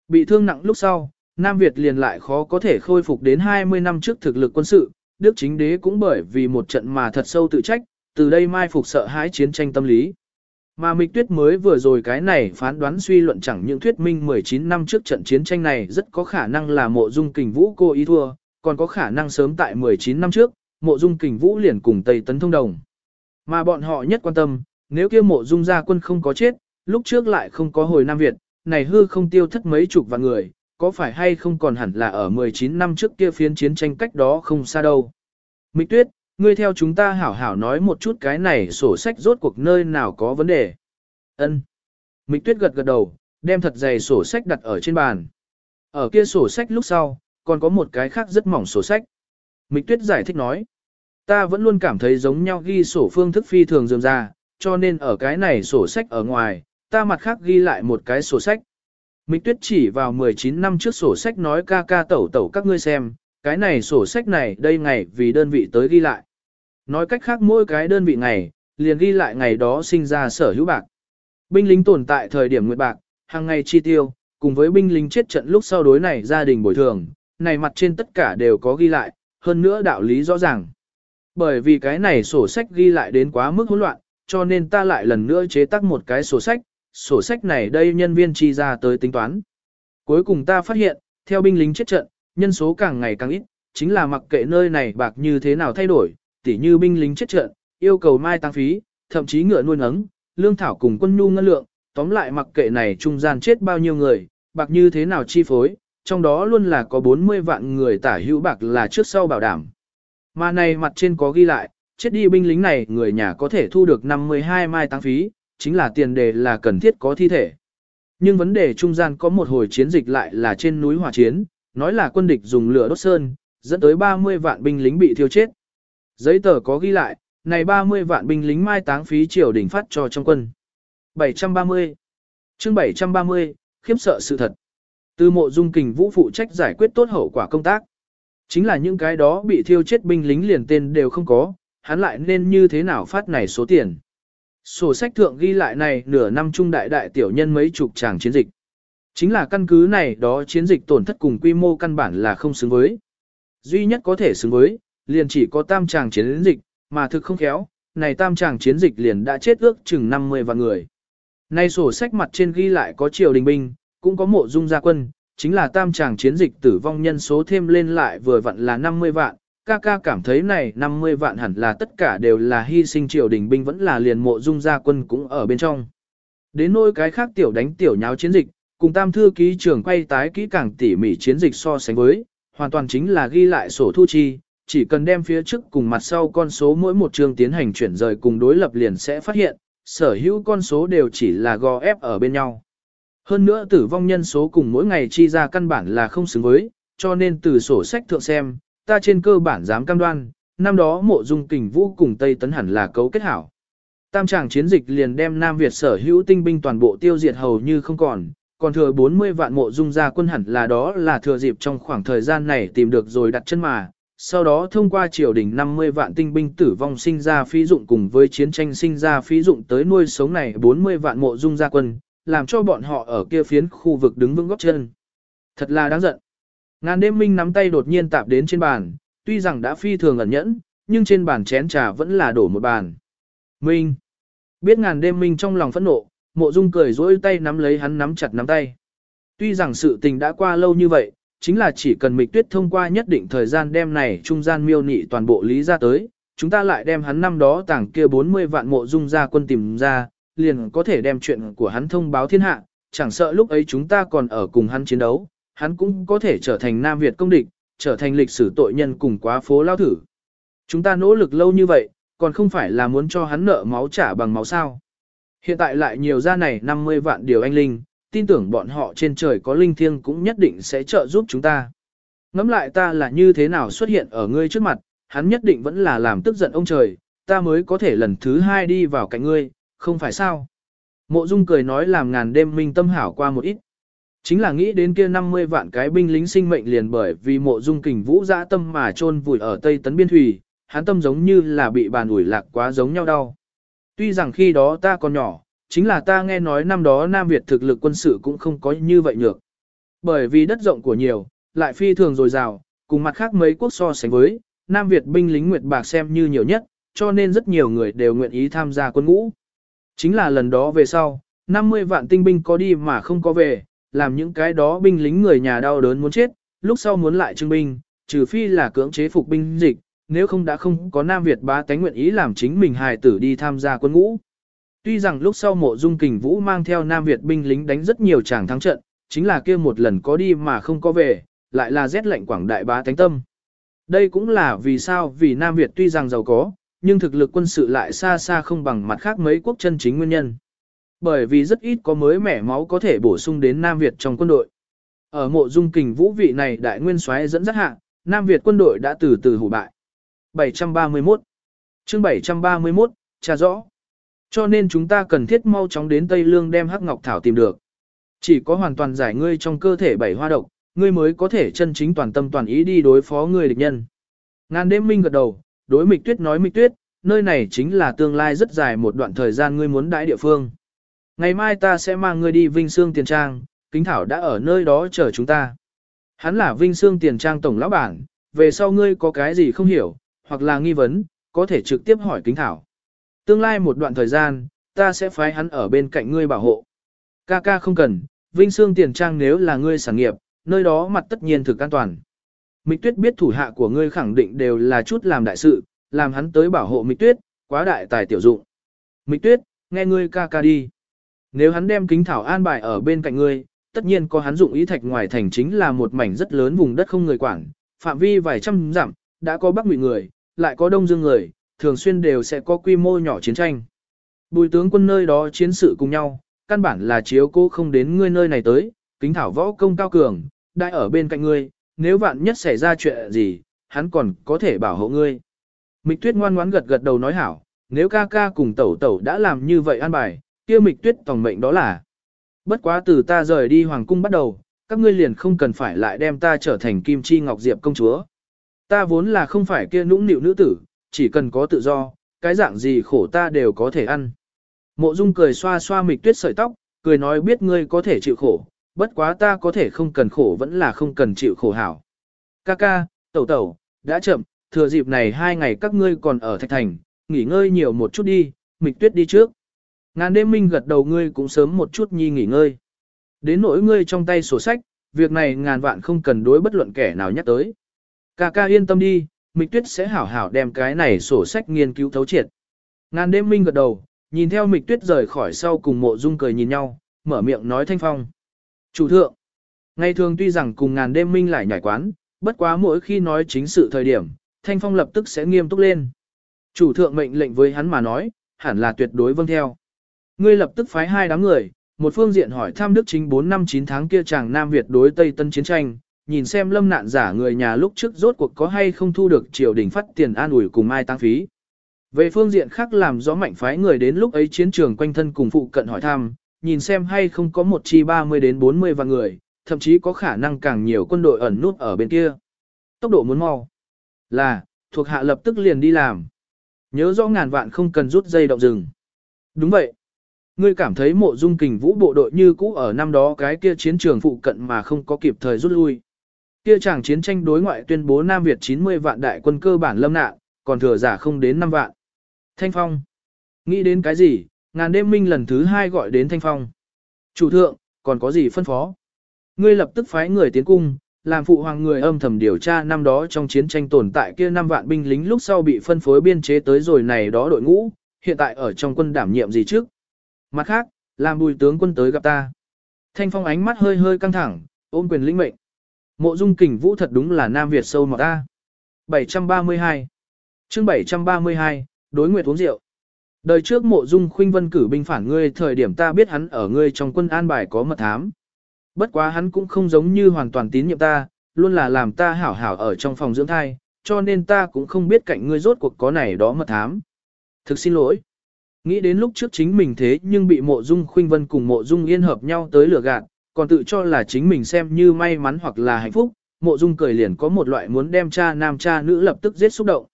Bị thương nặng lúc sau, Nam Việt liền lại khó có thể khôi phục đến 20 năm trước thực lực quân sự, Đức chính đế cũng bởi vì một trận mà thật sâu tự trách, từ đây mai phục sợ hãi chiến tranh tâm lý. Mà Mịch Tuyết mới vừa rồi cái này phán đoán suy luận chẳng những thuyết minh 19 năm trước trận chiến tranh này rất có khả năng là mộ dung kình vũ cô ý thua, còn có khả năng sớm tại 19 năm trước, mộ dung kình vũ liền cùng Tây Tấn thông đồng. Mà bọn họ nhất quan tâm, nếu kia mộ dung gia quân không có chết, lúc trước lại không có hồi Nam Việt, này hư không tiêu thất mấy chục vạn người, có phải hay không còn hẳn là ở 19 năm trước kia phiến chiến tranh cách đó không xa đâu. Mịch Tuyết, Ngươi theo chúng ta hảo hảo nói một chút cái này sổ sách rốt cuộc nơi nào có vấn đề. Ân. Mịch tuyết gật gật đầu, đem thật dày sổ sách đặt ở trên bàn. Ở kia sổ sách lúc sau, còn có một cái khác rất mỏng sổ sách. Mịch tuyết giải thích nói. Ta vẫn luôn cảm thấy giống nhau ghi sổ phương thức phi thường dườm ra, cho nên ở cái này sổ sách ở ngoài, ta mặt khác ghi lại một cái sổ sách. Mịch tuyết chỉ vào 19 năm trước sổ sách nói ca ca tẩu tẩu các ngươi xem, cái này sổ sách này đây ngày vì đơn vị tới ghi lại. Nói cách khác mỗi cái đơn vị ngày, liền ghi lại ngày đó sinh ra sở hữu bạc. Binh lính tồn tại thời điểm nguyện bạc, hàng ngày chi tiêu, cùng với binh lính chết trận lúc sau đối này gia đình bồi thường, này mặt trên tất cả đều có ghi lại, hơn nữa đạo lý rõ ràng. Bởi vì cái này sổ sách ghi lại đến quá mức hỗn loạn, cho nên ta lại lần nữa chế tác một cái sổ sách, sổ sách này đây nhân viên chi ra tới tính toán. Cuối cùng ta phát hiện, theo binh lính chết trận, nhân số càng ngày càng ít, chính là mặc kệ nơi này bạc như thế nào thay đổi, tỉ như binh lính chết trận, yêu cầu mai tăng phí, thậm chí ngựa nuôi nấng, lương thảo cùng quân nhu ngân lượng, tóm lại mặc kệ này trung gian chết bao nhiêu người, bạc như thế nào chi phối, trong đó luôn là có 40 vạn người tả hữu bạc là trước sau bảo đảm. Mà này mặt trên có ghi lại, chết đi binh lính này người nhà có thể thu được 52 mai tăng phí, chính là tiền đề là cần thiết có thi thể. Nhưng vấn đề trung gian có một hồi chiến dịch lại là trên núi hỏa chiến, nói là quân địch dùng lửa đốt sơn, dẫn tới 30 vạn binh lính bị thiêu chết. Giấy tờ có ghi lại, này 30 vạn binh lính mai táng phí triều đình phát cho trong quân. 730. chương 730, khiếp sợ sự thật. Từ mộ dung kình vũ phụ trách giải quyết tốt hậu quả công tác. Chính là những cái đó bị thiêu chết binh lính liền tên đều không có, hắn lại nên như thế nào phát này số tiền. Sổ sách thượng ghi lại này nửa năm trung đại đại tiểu nhân mấy chục tràng chiến dịch. Chính là căn cứ này đó chiến dịch tổn thất cùng quy mô căn bản là không xứng với. Duy nhất có thể xứng với, liền chỉ có tam tràng chiến dịch, mà thực không khéo, này tam tràng chiến dịch liền đã chết ước chừng 50 vạn người. Nay sổ sách mặt trên ghi lại có triều đình binh, cũng có mộ dung gia quân, chính là tam tràng chiến dịch tử vong nhân số thêm lên lại vừa vặn là 50 vạn. Ca ca cảm thấy này 50 vạn hẳn là tất cả đều là hy sinh triều đình binh vẫn là liền mộ dung gia quân cũng ở bên trong. Đến nỗi cái khác tiểu đánh tiểu nháo chiến dịch, cùng tam thư ký trưởng quay tái kỹ càng tỉ mỉ chiến dịch so sánh với, hoàn toàn chính là ghi lại sổ thu chi, chỉ cần đem phía trước cùng mặt sau con số mỗi một chương tiến hành chuyển rời cùng đối lập liền sẽ phát hiện, sở hữu con số đều chỉ là gò ép ở bên nhau. Hơn nữa tử vong nhân số cùng mỗi ngày chi ra căn bản là không xứng với, cho nên từ sổ sách thượng xem, ta trên cơ bản dám cam đoan, năm đó mộ dung kình vũ cùng Tây Tấn hẳn là cấu kết hảo. Tam tràng chiến dịch liền đem Nam Việt sở hữu tinh binh toàn bộ tiêu diệt hầu như không còn, còn thừa 40 vạn mộ dung gia quân hẳn là đó là thừa dịp trong khoảng thời gian này tìm được rồi đặt chân mà. Sau đó thông qua triều đình 50 vạn tinh binh tử vong sinh ra phí dụng cùng với chiến tranh sinh ra phí dụng tới nuôi sống này 40 vạn mộ dung gia quân, làm cho bọn họ ở kia phiến khu vực đứng vững góc chân. Thật là đáng giận. Ngàn đêm minh nắm tay đột nhiên tạp đến trên bàn, tuy rằng đã phi thường ẩn nhẫn, nhưng trên bàn chén trà vẫn là đổ một bàn. Minh. Biết ngàn đêm minh trong lòng phẫn nộ, mộ dung cười dỗi tay nắm lấy hắn nắm chặt nắm tay. Tuy rằng sự tình đã qua lâu như vậy, chính là chỉ cần mịch tuyết thông qua nhất định thời gian đem này trung gian miêu nị toàn bộ lý ra tới, chúng ta lại đem hắn năm đó tảng kia 40 vạn mộ dung ra quân tìm ra, liền có thể đem chuyện của hắn thông báo thiên hạ, chẳng sợ lúc ấy chúng ta còn ở cùng hắn chiến đấu, hắn cũng có thể trở thành Nam Việt công địch, trở thành lịch sử tội nhân cùng quá phố lao thử. Chúng ta nỗ lực lâu như vậy, còn không phải là muốn cho hắn nợ máu trả bằng máu sao. Hiện tại lại nhiều ra này 50 vạn điều anh linh, tin tưởng bọn họ trên trời có linh thiêng cũng nhất định sẽ trợ giúp chúng ta. Ngắm lại ta là như thế nào xuất hiện ở ngươi trước mặt, hắn nhất định vẫn là làm tức giận ông trời, ta mới có thể lần thứ hai đi vào cạnh ngươi, không phải sao. Mộ Dung cười nói làm ngàn đêm minh tâm hảo qua một ít. Chính là nghĩ đến kia 50 vạn cái binh lính sinh mệnh liền bởi vì mộ dung kình vũ dã tâm mà chôn vùi ở Tây Tấn Biên Thủy, hắn tâm giống như là bị bàn ủi lạc quá giống nhau đau. Tuy rằng khi đó ta còn nhỏ, chính là ta nghe nói năm đó Nam Việt thực lực quân sự cũng không có như vậy nhược. Bởi vì đất rộng của nhiều, lại phi thường dồi dào, cùng mặt khác mấy quốc so sánh với, Nam Việt binh lính Nguyệt Bạc xem như nhiều nhất, cho nên rất nhiều người đều nguyện ý tham gia quân ngũ. Chính là lần đó về sau, 50 vạn tinh binh có đi mà không có về, làm những cái đó binh lính người nhà đau đớn muốn chết, lúc sau muốn lại trưng binh, trừ phi là cưỡng chế phục binh dịch, nếu không đã không có Nam Việt bá tánh nguyện ý làm chính mình hài tử đi tham gia quân ngũ. Tuy rằng lúc sau mộ dung kình vũ mang theo Nam Việt binh lính đánh rất nhiều tràng thắng trận, chính là kia một lần có đi mà không có về, lại là rét lệnh quảng đại bá tánh tâm. Đây cũng là vì sao vì Nam Việt tuy rằng giàu có, nhưng thực lực quân sự lại xa xa không bằng mặt khác mấy quốc chân chính nguyên nhân. Bởi vì rất ít có mới mẻ máu có thể bổ sung đến Nam Việt trong quân đội. Ở mộ dung kình vũ vị này đại nguyên soái dẫn dắt hạ, Nam Việt quân đội đã từ từ hủ bại. 731 chương 731, tra rõ. Cho nên chúng ta cần thiết mau chóng đến Tây Lương đem Hắc Ngọc Thảo tìm được. Chỉ có hoàn toàn giải ngươi trong cơ thể bảy hoa độc, ngươi mới có thể chân chính toàn tâm toàn ý đi đối phó người địch nhân. Ngàn đêm minh gật đầu, đối mịch tuyết nói mịch tuyết, nơi này chính là tương lai rất dài một đoạn thời gian ngươi muốn đãi địa phương. Ngày mai ta sẽ mang ngươi đi Vinh Sương Tiền Trang, Kính Thảo đã ở nơi đó chờ chúng ta. Hắn là Vinh Sương Tiền Trang tổng lão bản, về sau ngươi có cái gì không hiểu, hoặc là nghi vấn, có thể trực tiếp hỏi Kính Thảo. Tương lai một đoạn thời gian, ta sẽ phái hắn ở bên cạnh ngươi bảo hộ. Ca ca không cần, Vinh Sương Tiền Trang nếu là ngươi sản nghiệp, nơi đó mặt tất nhiên thực an toàn. Mịch Tuyết biết thủ hạ của ngươi khẳng định đều là chút làm đại sự, làm hắn tới bảo hộ Mịch Tuyết, quá đại tài tiểu dụng. Mịch Tuyết, nghe ngươi ca ca đi. Nếu hắn đem kính thảo an bài ở bên cạnh ngươi, tất nhiên có hắn dụng ý thạch ngoài thành chính là một mảnh rất lớn vùng đất không người quản, phạm vi vài trăm dặm, đã có bắc ngụy người, lại có đông dương người, thường xuyên đều sẽ có quy mô nhỏ chiến tranh. Bùi tướng quân nơi đó chiến sự cùng nhau, căn bản là chiếu cố không đến ngươi nơi này tới, kính thảo võ công cao cường, đại ở bên cạnh ngươi, nếu vạn nhất xảy ra chuyện gì, hắn còn có thể bảo hộ ngươi. Mịch tuyết ngoan ngoãn gật gật đầu nói hảo, nếu ca ca cùng tẩu tẩu đã làm như vậy an bài, kia mịch tuyết tòng mệnh đó là. Bất quá từ ta rời đi hoàng cung bắt đầu, các ngươi liền không cần phải lại đem ta trở thành kim chi ngọc diệp công chúa. Ta vốn là không phải kia nũng nịu nữ tử, chỉ cần có tự do, cái dạng gì khổ ta đều có thể ăn. Mộ Dung cười xoa xoa mịch tuyết sợi tóc, cười nói biết ngươi có thể chịu khổ, bất quá ta có thể không cần khổ vẫn là không cần chịu khổ hảo. Ca ca, tẩu tẩu, đã chậm, thừa dịp này hai ngày các ngươi còn ở Thạch Thành, nghỉ ngơi nhiều một chút đi, mịch tuyết đi trước. Ngàn đêm minh gật đầu ngươi cũng sớm một chút nhi nghỉ ngơi. Đến nỗi ngươi trong tay sổ sách, việc này ngàn vạn không cần đối bất luận kẻ nào nhắc tới. Ca ca yên tâm đi, Mịch Tuyết sẽ hảo hảo đem cái này sổ sách nghiên cứu thấu triệt. Ngàn đêm minh gật đầu, nhìn theo Mịch Tuyết rời khỏi sau cùng mộ dung cười nhìn nhau, mở miệng nói thanh phong. Chủ thượng, ngày thường tuy rằng cùng ngàn đêm minh lại nhảy quán, bất quá mỗi khi nói chính sự thời điểm, thanh phong lập tức sẽ nghiêm túc lên. Chủ thượng mệnh lệnh với hắn mà nói, hẳn là tuyệt đối vâng theo. Ngươi lập tức phái hai đám người, một phương diện hỏi thăm đức chính 4 năm 9 tháng kia chàng Nam Việt đối Tây Tân chiến tranh, nhìn xem lâm nạn giả người nhà lúc trước rốt cuộc có hay không thu được triều đình phát tiền an ủi cùng ai tăng phí. Về phương diện khác làm rõ mạnh phái người đến lúc ấy chiến trường quanh thân cùng phụ cận hỏi thăm, nhìn xem hay không có một chi 30 đến 40 vạn người, thậm chí có khả năng càng nhiều quân đội ẩn nút ở bên kia. Tốc độ muốn mau. Là, thuộc hạ lập tức liền đi làm. Nhớ rõ ngàn vạn không cần rút dây động rừng. Đúng vậy. Ngươi cảm thấy mộ dung kình vũ bộ đội như cũ ở năm đó cái kia chiến trường phụ cận mà không có kịp thời rút lui. Kia chàng chiến tranh đối ngoại tuyên bố Nam Việt 90 vạn đại quân cơ bản lâm nạn, còn thừa giả không đến 5 vạn. Thanh Phong. Nghĩ đến cái gì, ngàn đêm minh lần thứ hai gọi đến Thanh Phong. Chủ thượng, còn có gì phân phó? Ngươi lập tức phái người tiến cung, làm phụ hoàng người âm thầm điều tra năm đó trong chiến tranh tồn tại kia 5 vạn binh lính lúc sau bị phân phối biên chế tới rồi này đó đội ngũ, hiện tại ở trong quân đảm nhiệm gì trước. Mặt khác, làm bùi tướng quân tới gặp ta. Thanh Phong ánh mắt hơi hơi căng thẳng, ôm quyền lĩnh mệnh. Mộ dung kình vũ thật đúng là Nam Việt sâu mọt ta. 732 chương 732, đối nguyện uống rượu. Đời trước mộ dung khuynh vân cử binh phản ngươi thời điểm ta biết hắn ở ngươi trong quân an bài có mật thám. Bất quá hắn cũng không giống như hoàn toàn tín nhiệm ta, luôn là làm ta hảo hảo ở trong phòng dưỡng thai, cho nên ta cũng không biết cạnh ngươi rốt cuộc có này đó mật thám. Thực xin lỗi. Nghĩ đến lúc trước chính mình thế nhưng bị mộ dung khuynh vân cùng mộ dung yên hợp nhau tới lửa gạt, còn tự cho là chính mình xem như may mắn hoặc là hạnh phúc, mộ dung cười liền có một loại muốn đem cha nam cha nữ lập tức giết xúc động.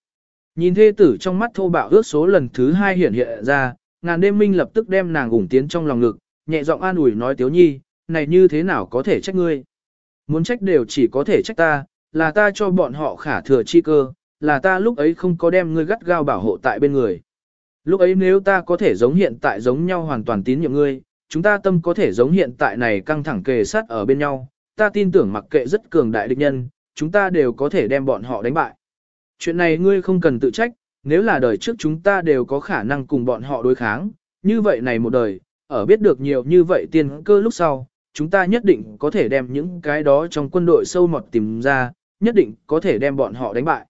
Nhìn thê tử trong mắt thô bạo ước số lần thứ hai hiện hiện ra, ngàn đêm minh lập tức đem nàng ủng tiến trong lòng ngực, nhẹ giọng an ủi nói tiếu nhi, này như thế nào có thể trách ngươi. Muốn trách đều chỉ có thể trách ta, là ta cho bọn họ khả thừa chi cơ, là ta lúc ấy không có đem ngươi gắt gao bảo hộ tại bên người. Lúc ấy nếu ta có thể giống hiện tại giống nhau hoàn toàn tín nhiệm ngươi, chúng ta tâm có thể giống hiện tại này căng thẳng kề sát ở bên nhau, ta tin tưởng mặc kệ rất cường đại địch nhân, chúng ta đều có thể đem bọn họ đánh bại. Chuyện này ngươi không cần tự trách, nếu là đời trước chúng ta đều có khả năng cùng bọn họ đối kháng, như vậy này một đời, ở biết được nhiều như vậy tiên cơ lúc sau, chúng ta nhất định có thể đem những cái đó trong quân đội sâu mọt tìm ra, nhất định có thể đem bọn họ đánh bại.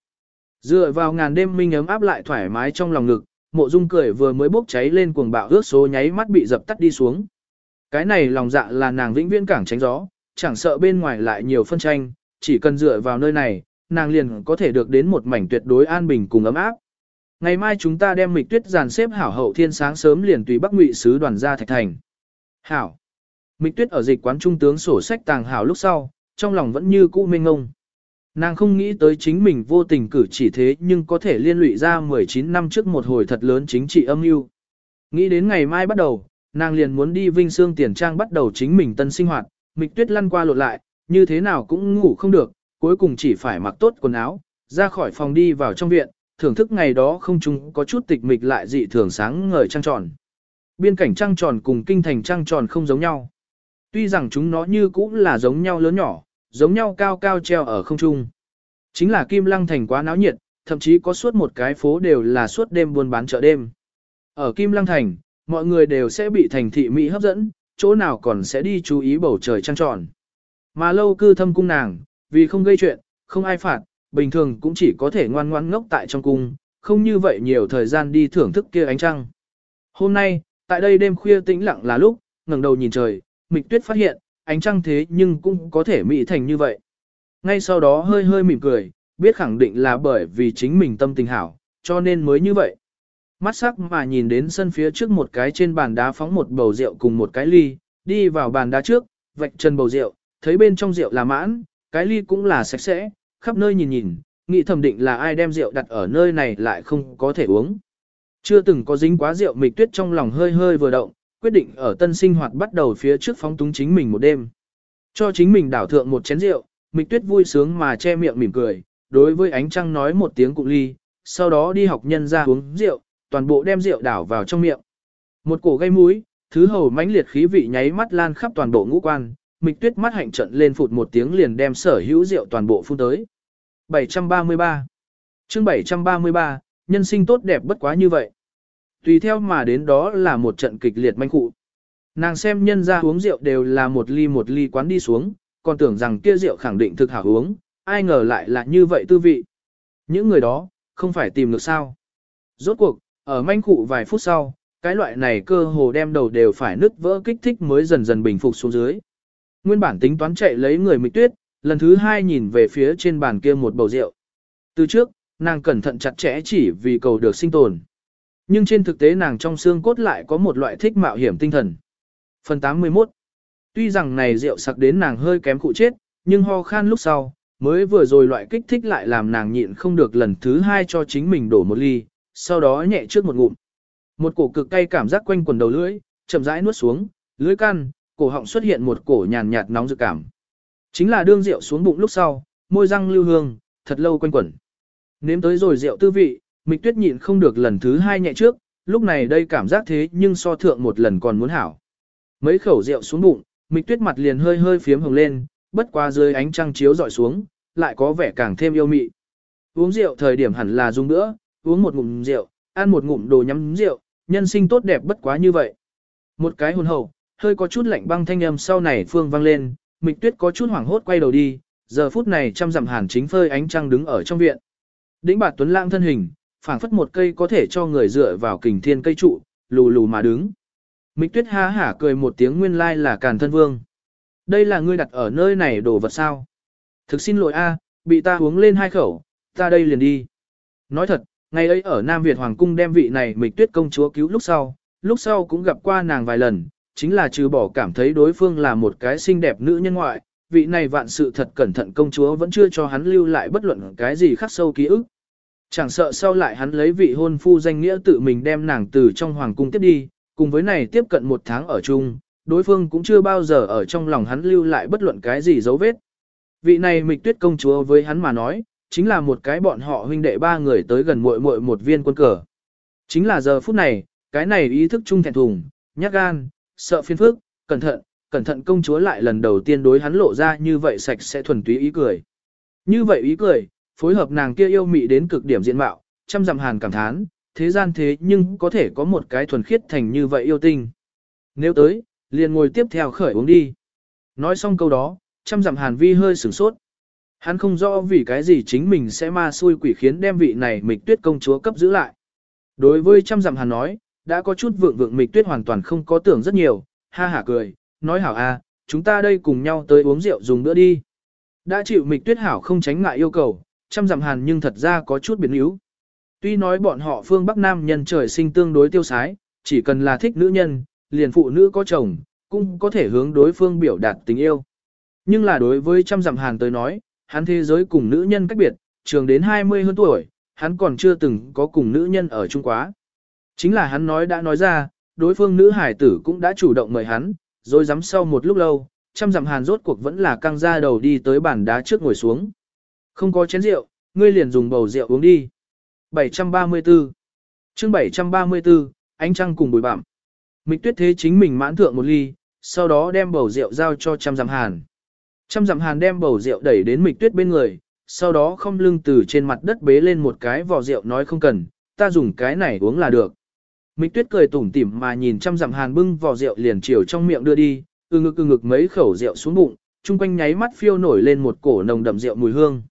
Dựa vào ngàn đêm minh ấm áp lại thoải mái trong lòng ngực, mộ dung cười vừa mới bốc cháy lên cuồng bạo ước số nháy mắt bị dập tắt đi xuống. Cái này lòng dạ là nàng vĩnh viễn cảng tránh gió, chẳng sợ bên ngoài lại nhiều phân tranh, chỉ cần dựa vào nơi này, nàng liền có thể được đến một mảnh tuyệt đối an bình cùng ấm áp. Ngày mai chúng ta đem mịch tuyết dàn xếp hảo hậu thiên sáng sớm liền tùy Bắc Ngụy sứ đoàn ra Thạch Thành. Hảo. Mịch tuyết ở dịch quán trung tướng sổ sách tàng hảo lúc sau, trong lòng vẫn như cũ mênh ngông. Nàng không nghĩ tới chính mình vô tình cử chỉ thế nhưng có thể liên lụy ra 19 năm trước một hồi thật lớn chính trị âm mưu. Nghĩ đến ngày mai bắt đầu, nàng liền muốn đi Vinh Sương Tiền Trang bắt đầu chính mình tân sinh hoạt, mịch tuyết lăn qua lộn lại, như thế nào cũng ngủ không được, cuối cùng chỉ phải mặc tốt quần áo, ra khỏi phòng đi vào trong viện, thưởng thức ngày đó không chung có chút tịch mịch lại dị thường sáng ngời trăng tròn. Biên cảnh trăng tròn cùng kinh thành trăng tròn không giống nhau. Tuy rằng chúng nó như cũng là giống nhau lớn nhỏ, giống nhau cao cao treo ở không trung. Chính là Kim Lăng thành quá náo nhiệt, thậm chí có suốt một cái phố đều là suốt đêm buôn bán chợ đêm. Ở Kim Lăng thành, mọi người đều sẽ bị thành thị Mỹ hấp dẫn, chỗ nào còn sẽ đi chú ý bầu trời trăng tròn. Mà lâu cư thâm cung nàng, vì không gây chuyện, không ai phạt, bình thường cũng chỉ có thể ngoan ngoan ngốc tại trong cung, không như vậy nhiều thời gian đi thưởng thức kia ánh trăng. Hôm nay, tại đây đêm khuya tĩnh lặng là lúc, ngẩng đầu nhìn trời, Mịch Tuyết phát hiện, ánh trăng thế nhưng cũng có thể mỹ thành như vậy. Ngay sau đó hơi hơi mỉm cười, biết khẳng định là bởi vì chính mình tâm tình hảo, cho nên mới như vậy. Mắt sắc mà nhìn đến sân phía trước một cái trên bàn đá phóng một bầu rượu cùng một cái ly, đi vào bàn đá trước, vạch chân bầu rượu, thấy bên trong rượu là mãn, cái ly cũng là sạch sẽ, khắp nơi nhìn nhìn, nghĩ thẩm định là ai đem rượu đặt ở nơi này lại không có thể uống. Chưa từng có dính quá rượu mịch tuyết trong lòng hơi hơi vừa động, quyết định ở tân sinh hoạt bắt đầu phía trước phóng túng chính mình một đêm. Cho chính mình đảo thượng một chén rượu, mịch tuyết vui sướng mà che miệng mỉm cười, đối với ánh trăng nói một tiếng cụ ly, sau đó đi học nhân ra uống rượu, toàn bộ đem rượu đảo vào trong miệng. Một cổ gây mũi, thứ hầu mãnh liệt khí vị nháy mắt lan khắp toàn bộ ngũ quan, mịch tuyết mắt hạnh trận lên phụt một tiếng liền đem sở hữu rượu toàn bộ phun tới. 733 chương 733, nhân sinh tốt đẹp bất quá như vậy. Tùy theo mà đến đó là một trận kịch liệt manh cụ. Nàng xem nhân ra uống rượu đều là một ly một ly quán đi xuống, còn tưởng rằng kia rượu khẳng định thực hảo uống, ai ngờ lại là như vậy tư vị. Những người đó, không phải tìm được sao. Rốt cuộc, ở manh cụ vài phút sau, cái loại này cơ hồ đem đầu đều phải nứt vỡ kích thích mới dần dần bình phục xuống dưới. Nguyên bản tính toán chạy lấy người mịch tuyết, lần thứ hai nhìn về phía trên bàn kia một bầu rượu. Từ trước, nàng cẩn thận chặt chẽ chỉ vì cầu được sinh tồn. Nhưng trên thực tế nàng trong xương cốt lại có một loại thích mạo hiểm tinh thần. Phần 81 Tuy rằng này rượu sặc đến nàng hơi kém cụ chết, nhưng ho khan lúc sau, mới vừa rồi loại kích thích lại làm nàng nhịn không được lần thứ hai cho chính mình đổ một ly, sau đó nhẹ trước một ngụm. Một cổ cực cay cảm giác quanh quần đầu lưỡi, chậm rãi nuốt xuống, lưỡi căn, cổ họng xuất hiện một cổ nhàn nhạt nóng dự cảm. Chính là đương rượu xuống bụng lúc sau, môi răng lưu hương, thật lâu quanh quẩn. Nếm tới rồi rượu tư vị, Mịch Tuyết nhịn không được lần thứ hai nhẹ trước, lúc này đây cảm giác thế nhưng so thượng một lần còn muốn hảo. Mấy khẩu rượu xuống bụng, Mịch Tuyết mặt liền hơi hơi phiếm hồng lên, bất qua dưới ánh trăng chiếu dọi xuống, lại có vẻ càng thêm yêu mị. Uống rượu thời điểm hẳn là dùng nữa, uống một ngụm rượu, ăn một ngụm đồ nhắm rượu, nhân sinh tốt đẹp bất quá như vậy. Một cái hồn hậu, hơi có chút lạnh băng thanh âm sau này phương vang lên, Mịch Tuyết có chút hoảng hốt quay đầu đi, giờ phút này trăm dặm hàn chính phơi ánh trăng đứng ở trong viện. Đĩnh bạt tuấn lãng thân hình, phảng phất một cây có thể cho người dựa vào kình thiên cây trụ, lù lù mà đứng. Mịch Tuyết ha hả cười một tiếng nguyên lai là Càn Thân Vương. Đây là ngươi đặt ở nơi này đồ vật sao? Thực xin lỗi a, bị ta uống lên hai khẩu, ta đây liền đi. Nói thật, ngày ấy ở Nam Việt Hoàng cung đem vị này Mịch Tuyết công chúa cứu lúc sau, lúc sau cũng gặp qua nàng vài lần, chính là trừ bỏ cảm thấy đối phương là một cái xinh đẹp nữ nhân ngoại, vị này vạn sự thật cẩn thận công chúa vẫn chưa cho hắn lưu lại bất luận cái gì khắc sâu ký ức. Chẳng sợ sau lại hắn lấy vị hôn phu danh nghĩa tự mình đem nàng từ trong hoàng cung tiếp đi, cùng với này tiếp cận một tháng ở chung, đối phương cũng chưa bao giờ ở trong lòng hắn lưu lại bất luận cái gì dấu vết. Vị này mịch tuyết công chúa với hắn mà nói, chính là một cái bọn họ huynh đệ ba người tới gần muội muội một viên quân cờ. Chính là giờ phút này, cái này ý thức trung thẹn thùng, nhát gan, sợ phiền phức, cẩn thận, cẩn thận công chúa lại lần đầu tiên đối hắn lộ ra như vậy sạch sẽ thuần túy ý cười. Như vậy ý cười, phối hợp nàng kia yêu mị đến cực điểm diện mạo, trăm dặm hàn cảm thán, thế gian thế nhưng có thể có một cái thuần khiết thành như vậy yêu tinh. Nếu tới, liền ngồi tiếp theo khởi uống đi. Nói xong câu đó, trăm dặm hàn vi hơi sửng sốt. Hắn không rõ vì cái gì chính mình sẽ ma xui quỷ khiến đem vị này mịch tuyết công chúa cấp giữ lại. Đối với trăm dặm hàn nói, đã có chút vượng vượng mịch tuyết hoàn toàn không có tưởng rất nhiều, ha hả cười, nói hảo a, chúng ta đây cùng nhau tới uống rượu dùng bữa đi. Đã chịu mịch tuyết hảo không tránh ngại yêu cầu, trăm dặm hàn nhưng thật ra có chút biến yếu. Tuy nói bọn họ phương Bắc Nam nhân trời sinh tương đối tiêu sái, chỉ cần là thích nữ nhân, liền phụ nữ có chồng, cũng có thể hướng đối phương biểu đạt tình yêu. Nhưng là đối với trăm dặm hàn tới nói, hắn thế giới cùng nữ nhân cách biệt, trường đến 20 hơn tuổi, hắn còn chưa từng có cùng nữ nhân ở chung quá. Chính là hắn nói đã nói ra, đối phương nữ hải tử cũng đã chủ động mời hắn, rồi dám sau một lúc lâu, trăm dặm hàn rốt cuộc vẫn là căng ra đầu đi tới bàn đá trước ngồi xuống. Không có chén rượu, ngươi liền dùng bầu rượu uống đi. 734 chương 734, ánh trăng cùng bùi bạm. Mịch tuyết thế chính mình mãn thượng một ly, sau đó đem bầu rượu giao cho trăm dặm hàn. Trăm dặm hàn đem bầu rượu đẩy đến mịch tuyết bên người, sau đó không lưng từ trên mặt đất bế lên một cái vò rượu nói không cần, ta dùng cái này uống là được. Mịch tuyết cười tủm tỉm mà nhìn chăm dặm hàn bưng vò rượu liền chiều trong miệng đưa đi, ư ngực ư ngực mấy khẩu rượu xuống bụng, chung quanh nháy mắt phiêu nổi lên một cổ nồng đậm rượu mùi hương.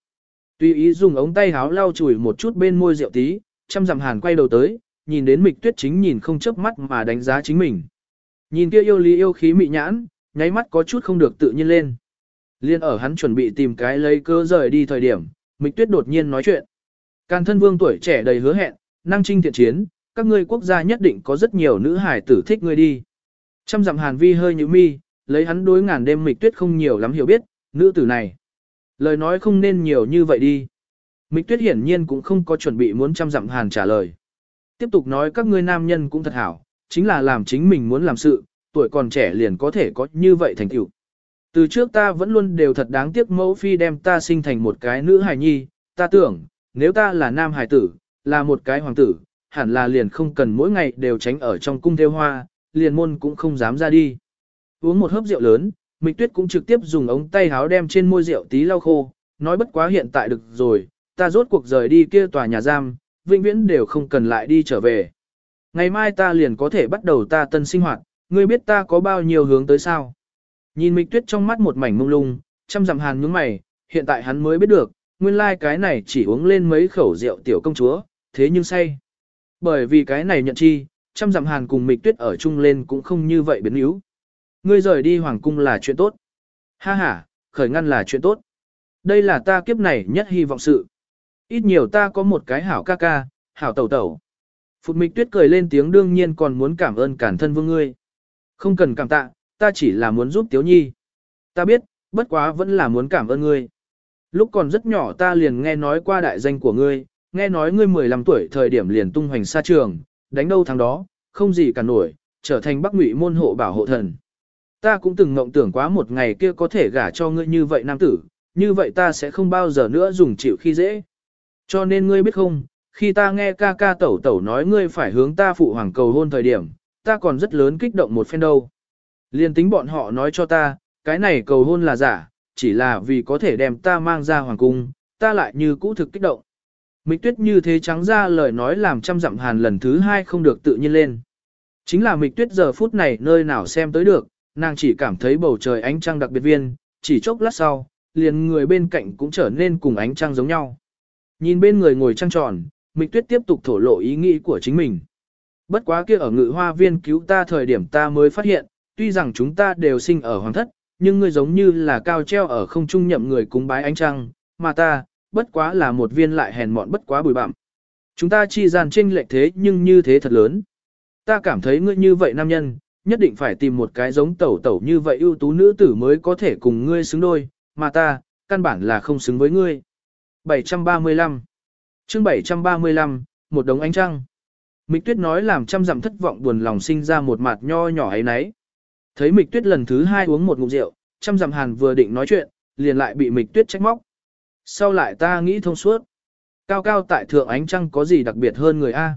Tuy ý dùng ống tay háo lau chùi một chút bên môi rượu tí, chăm dặm hàn quay đầu tới, nhìn đến mịch tuyết chính nhìn không chớp mắt mà đánh giá chính mình. Nhìn kia yêu lý yêu khí mị nhãn, nháy mắt có chút không được tự nhiên lên. Liên ở hắn chuẩn bị tìm cái lấy cơ rời đi thời điểm, mịch tuyết đột nhiên nói chuyện. Càn thân vương tuổi trẻ đầy hứa hẹn, năng trinh thiện chiến, các ngươi quốc gia nhất định có rất nhiều nữ hải tử thích ngươi đi. Trăm dặm hàn vi hơi như mi, lấy hắn đối ngàn đêm mịch tuyết không nhiều lắm hiểu biết, nữ tử này. Lời nói không nên nhiều như vậy đi. Mịch tuyết hiển nhiên cũng không có chuẩn bị muốn trăm dặm hàn trả lời. Tiếp tục nói các ngươi nam nhân cũng thật hảo, chính là làm chính mình muốn làm sự, tuổi còn trẻ liền có thể có như vậy thành tựu. Từ trước ta vẫn luôn đều thật đáng tiếc mẫu phi đem ta sinh thành một cái nữ hài nhi, ta tưởng, nếu ta là nam hài tử, là một cái hoàng tử, hẳn là liền không cần mỗi ngày đều tránh ở trong cung theo hoa, liền môn cũng không dám ra đi. Uống một hớp rượu lớn, Mịch Tuyết cũng trực tiếp dùng ống tay háo đem trên môi rượu tí lau khô, nói bất quá hiện tại được rồi, ta rốt cuộc rời đi kia tòa nhà giam, vĩnh viễn đều không cần lại đi trở về. Ngày mai ta liền có thể bắt đầu ta tân sinh hoạt, ngươi biết ta có bao nhiêu hướng tới sao. Nhìn Mịch Tuyết trong mắt một mảnh mông lung, chăm dặm hàn nhướng mày, hiện tại hắn mới biết được, nguyên lai like cái này chỉ uống lên mấy khẩu rượu tiểu công chúa, thế nhưng say. Bởi vì cái này nhận chi, trăm dặm hàn cùng mịch tuyết ở chung lên cũng không như vậy biến yếu. Ngươi rời đi hoàng cung là chuyện tốt. Ha ha, khởi ngăn là chuyện tốt. Đây là ta kiếp này nhất hy vọng sự. Ít nhiều ta có một cái hảo ca ca, hảo tẩu tẩu. Phụt mịch tuyết cười lên tiếng đương nhiên còn muốn cảm ơn cản thân vương ngươi. Không cần cảm tạ, ta chỉ là muốn giúp Tiếu Nhi. Ta biết, bất quá vẫn là muốn cảm ơn ngươi. Lúc còn rất nhỏ ta liền nghe nói qua đại danh của ngươi, nghe nói ngươi 15 tuổi thời điểm liền tung hoành xa trường, đánh đâu thắng đó, không gì cả nổi, trở thành bắc ngụy môn hộ bảo hộ thần. Ta cũng từng mộng tưởng quá một ngày kia có thể gả cho ngươi như vậy nam tử, như vậy ta sẽ không bao giờ nữa dùng chịu khi dễ. Cho nên ngươi biết không, khi ta nghe ca ca tẩu tẩu nói ngươi phải hướng ta phụ hoàng cầu hôn thời điểm, ta còn rất lớn kích động một phen đâu. Liên tính bọn họ nói cho ta, cái này cầu hôn là giả, chỉ là vì có thể đem ta mang ra hoàng cung, ta lại như cũ thực kích động. Mịch tuyết như thế trắng ra lời nói làm trăm dặm hàn lần thứ hai không được tự nhiên lên. Chính là mịch tuyết giờ phút này nơi nào xem tới được, nàng chỉ cảm thấy bầu trời ánh trăng đặc biệt viên, chỉ chốc lát sau, liền người bên cạnh cũng trở nên cùng ánh trăng giống nhau. Nhìn bên người ngồi trăng tròn, mịch tuyết tiếp tục thổ lộ ý nghĩ của chính mình. Bất quá kia ở ngự hoa viên cứu ta thời điểm ta mới phát hiện, tuy rằng chúng ta đều sinh ở hoàng thất, nhưng ngươi giống như là cao treo ở không trung nhậm người cúng bái ánh trăng, mà ta, bất quá là một viên lại hèn mọn bất quá bùi bặm. Chúng ta chi gian tranh lệch thế nhưng như thế thật lớn. Ta cảm thấy ngươi như vậy nam nhân, nhất định phải tìm một cái giống tẩu tẩu như vậy ưu tú nữ tử mới có thể cùng ngươi xứng đôi, mà ta, căn bản là không xứng với ngươi. 735 chương 735, một đống ánh trăng. Mịch tuyết nói làm trăm dặm thất vọng buồn lòng sinh ra một mặt nho nhỏ ấy nấy. Thấy mịch tuyết lần thứ hai uống một ngụm rượu, trăm dặm hàn vừa định nói chuyện, liền lại bị mịch tuyết trách móc. Sau lại ta nghĩ thông suốt. Cao cao tại thượng ánh trăng có gì đặc biệt hơn người A.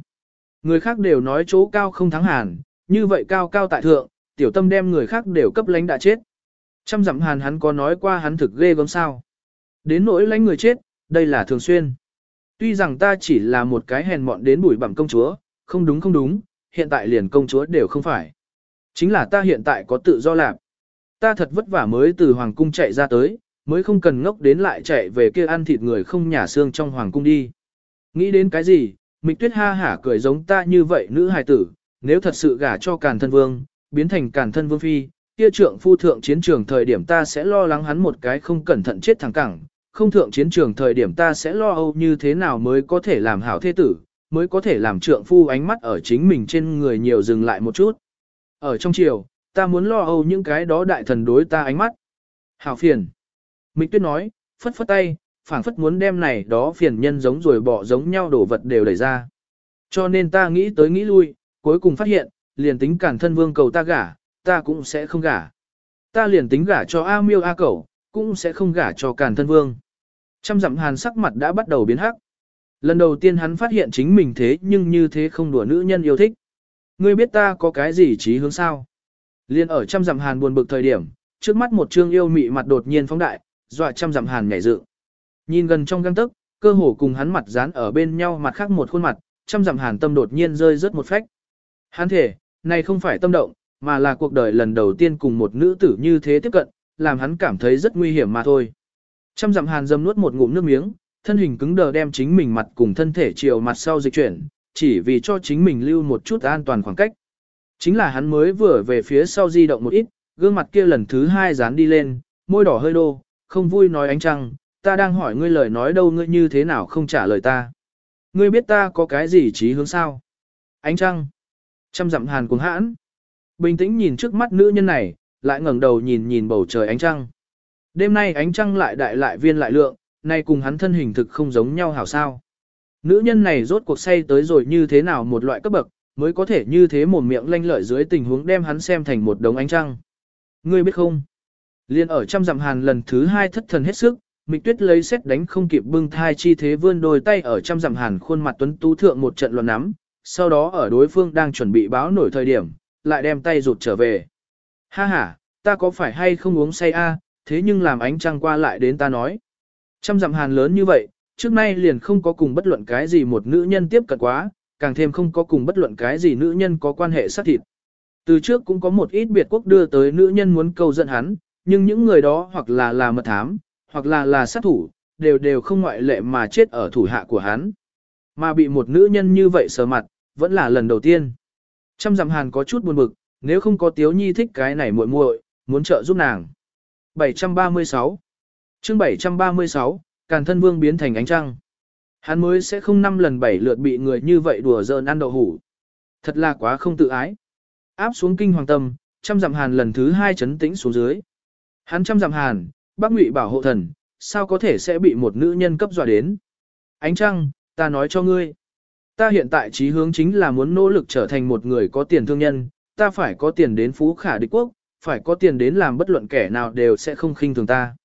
Người khác đều nói chỗ cao không thắng hàn, như vậy cao cao tại thượng, tiểu tâm đem người khác đều cấp lánh đã chết. Trăm dặm hàn hắn có nói qua hắn thực ghê gớm sao. Đến nỗi lánh người chết, đây là thường xuyên. Tuy rằng ta chỉ là một cái hèn mọn đến bụi bặm công chúa, không đúng không đúng, hiện tại liền công chúa đều không phải. Chính là ta hiện tại có tự do làm, Ta thật vất vả mới từ hoàng cung chạy ra tới, mới không cần ngốc đến lại chạy về kia ăn thịt người không nhà xương trong hoàng cung đi. Nghĩ đến cái gì, Mịch Tuyết ha hả cười giống ta như vậy nữ hài tử, nếu thật sự gả cho Càn Thân Vương, biến thành Càn Thân Vương phi, kia trượng phu thượng chiến trường thời điểm ta sẽ lo lắng hắn một cái không cẩn thận chết thẳng cẳng, không thượng chiến trường thời điểm ta sẽ lo âu như thế nào mới có thể làm hảo thế tử, mới có thể làm trượng phu ánh mắt ở chính mình trên người nhiều dừng lại một chút. Ở trong chiều, ta muốn lo âu những cái đó đại thần đối ta ánh mắt. Hảo phiền. Mịch tuyết nói, phất phất tay, phảng phất muốn đem này đó phiền nhân giống rồi bỏ giống nhau đổ vật đều đẩy ra. Cho nên ta nghĩ tới nghĩ lui, cuối cùng phát hiện, liền tính cản thân vương cầu ta gả, ta cũng sẽ không gả. Ta liền tính gả cho A miêu A cẩu, cũng sẽ không gả cho cản thân vương. Trăm dặm hàn sắc mặt đã bắt đầu biến hắc. Lần đầu tiên hắn phát hiện chính mình thế nhưng như thế không đùa nữ nhân yêu thích. Ngươi biết ta có cái gì trí hướng sao? Liên ở trăm dặm hàn buồn bực thời điểm, trước mắt một trương yêu mị mặt đột nhiên phóng đại, dọa trăm dặm hàn nhảy dựng. Nhìn gần trong găng tức, cơ hồ cùng hắn mặt dán ở bên nhau mặt khác một khuôn mặt, trăm dặm hàn tâm đột nhiên rơi rớt một phách. Hắn thể, này không phải tâm động, mà là cuộc đời lần đầu tiên cùng một nữ tử như thế tiếp cận, làm hắn cảm thấy rất nguy hiểm mà thôi. Trăm dặm hàn dâm nuốt một ngụm nước miếng, thân hình cứng đờ đem chính mình mặt cùng thân thể chiều mặt sau dịch chuyển, chỉ vì cho chính mình lưu một chút an toàn khoảng cách. Chính là hắn mới vừa về phía sau di động một ít, gương mặt kia lần thứ hai dán đi lên, môi đỏ hơi đô, không vui nói ánh trăng, ta đang hỏi ngươi lời nói đâu ngươi như thế nào không trả lời ta. Ngươi biết ta có cái gì trí hướng sao? Ánh trăng. Trăm dặm hàn cuồng hãn. Bình tĩnh nhìn trước mắt nữ nhân này, lại ngẩng đầu nhìn nhìn bầu trời ánh trăng. Đêm nay ánh trăng lại đại lại viên lại lượng, nay cùng hắn thân hình thực không giống nhau hảo sao. Nữ nhân này rốt cuộc say tới rồi như thế nào một loại cấp bậc, mới có thể như thế một miệng lanh lợi dưới tình huống đem hắn xem thành một đống ánh trăng. Ngươi biết không? Liên ở trăm dặm hàn lần thứ hai thất thần hết sức, Mịch Tuyết lấy xét đánh không kịp bưng thai chi thế vươn đôi tay ở trăm dặm hàn khuôn mặt tuấn tú thượng một trận luận nắm, sau đó ở đối phương đang chuẩn bị báo nổi thời điểm, lại đem tay rụt trở về. Ha ha, ta có phải hay không uống say a? thế nhưng làm ánh trăng qua lại đến ta nói. Trăm dặm hàn lớn như vậy, trước nay liền không có cùng bất luận cái gì một nữ nhân tiếp cận quá, càng thêm không có cùng bất luận cái gì nữ nhân có quan hệ sát thịt. Từ trước cũng có một ít biệt quốc đưa tới nữ nhân muốn câu dẫn hắn, nhưng những người đó hoặc là là mật thám, hoặc là là sát thủ, đều đều không ngoại lệ mà chết ở thủ hạ của hắn. Mà bị một nữ nhân như vậy sờ mặt, vẫn là lần đầu tiên. Trăm dặm hàn có chút buồn bực, nếu không có tiếu nhi thích cái này muội muội, muốn trợ giúp nàng. 736 chương 736, Càn thân vương biến thành ánh trăng. Hắn mới sẽ không năm lần bảy lượt bị người như vậy đùa giỡn ăn đậu hủ. Thật là quá không tự ái. Áp xuống kinh hoàng tâm, trăm dặm hàn lần thứ hai chấn tĩnh xuống dưới. Hắn trăm dặm hàn, bác ngụy bảo hộ thần, sao có thể sẽ bị một nữ nhân cấp dọa đến. Ánh trăng, ta nói cho ngươi. Ta hiện tại chí hướng chính là muốn nỗ lực trở thành một người có tiền thương nhân, ta phải có tiền đến phú khả địch quốc, phải có tiền đến làm bất luận kẻ nào đều sẽ không khinh thường ta.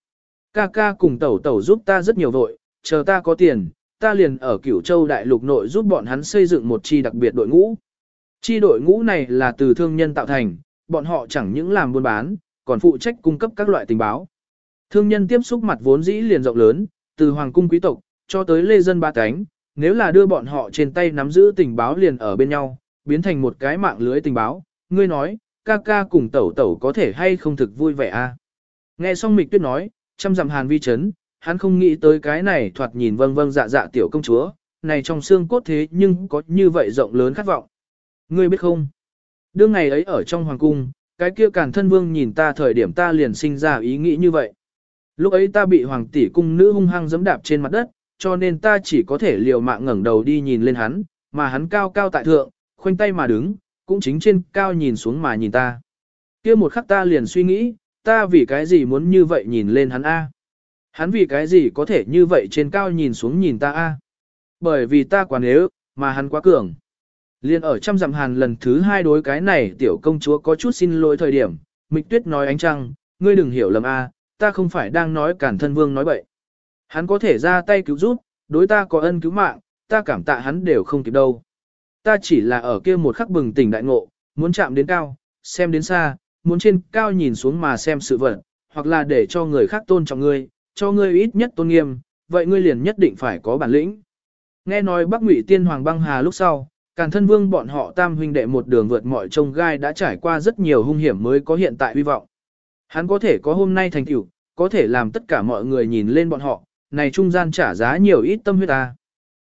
Ca ca cùng tẩu tẩu giúp ta rất nhiều vội, chờ ta có tiền, ta liền ở cửu châu đại lục nội giúp bọn hắn xây dựng một chi đặc biệt đội ngũ. Chi đội ngũ này là từ thương nhân tạo thành, bọn họ chẳng những làm buôn bán, còn phụ trách cung cấp các loại tình báo. Thương nhân tiếp xúc mặt vốn dĩ liền rộng lớn, từ hoàng cung quý tộc, cho tới lê dân ba cánh, nếu là đưa bọn họ trên tay nắm giữ tình báo liền ở bên nhau, biến thành một cái mạng lưới tình báo, ngươi nói, ca ca cùng tẩu tẩu có thể hay không thực vui vẻ a? À? Nghe xong mịch tuyết nói, chăm dặm hàn vi chấn, hắn không nghĩ tới cái này thoạt nhìn vâng vâng dạ dạ tiểu công chúa, này trong xương cốt thế nhưng có như vậy rộng lớn khát vọng. Ngươi biết không? Đương ngày ấy ở trong hoàng cung, cái kia càn thân vương nhìn ta thời điểm ta liền sinh ra ý nghĩ như vậy. Lúc ấy ta bị hoàng tỷ cung nữ hung hăng giẫm đạp trên mặt đất, cho nên ta chỉ có thể liều mạng ngẩng đầu đi nhìn lên hắn, mà hắn cao cao tại thượng, khoanh tay mà đứng, cũng chính trên cao nhìn xuống mà nhìn ta. kia một khắc ta liền suy nghĩ, ta vì cái gì muốn như vậy nhìn lên hắn A. Hắn vì cái gì có thể như vậy trên cao nhìn xuống nhìn ta A. Bởi vì ta quá nếu, mà hắn quá cường. Liên ở trăm dặm hàn lần thứ hai đối cái này tiểu công chúa có chút xin lỗi thời điểm, Mịch Tuyết nói ánh trăng, ngươi đừng hiểu lầm A, ta không phải đang nói cản thân vương nói bậy. Hắn có thể ra tay cứu giúp, đối ta có ân cứu mạng, ta cảm tạ hắn đều không kịp đâu. Ta chỉ là ở kia một khắc bừng tỉnh đại ngộ, muốn chạm đến cao, xem đến xa, muốn trên cao nhìn xuống mà xem sự vật, hoặc là để cho người khác tôn trọng ngươi, cho ngươi ít nhất tôn nghiêm, vậy ngươi liền nhất định phải có bản lĩnh. Nghe nói Bắc Ngụy Tiên Hoàng băng hà lúc sau, Càn Thân Vương bọn họ tam huynh đệ một đường vượt mọi trông gai đã trải qua rất nhiều hung hiểm mới có hiện tại hy vọng. Hắn có thể có hôm nay thành tựu, có thể làm tất cả mọi người nhìn lên bọn họ, này trung gian trả giá nhiều ít tâm huyết ta.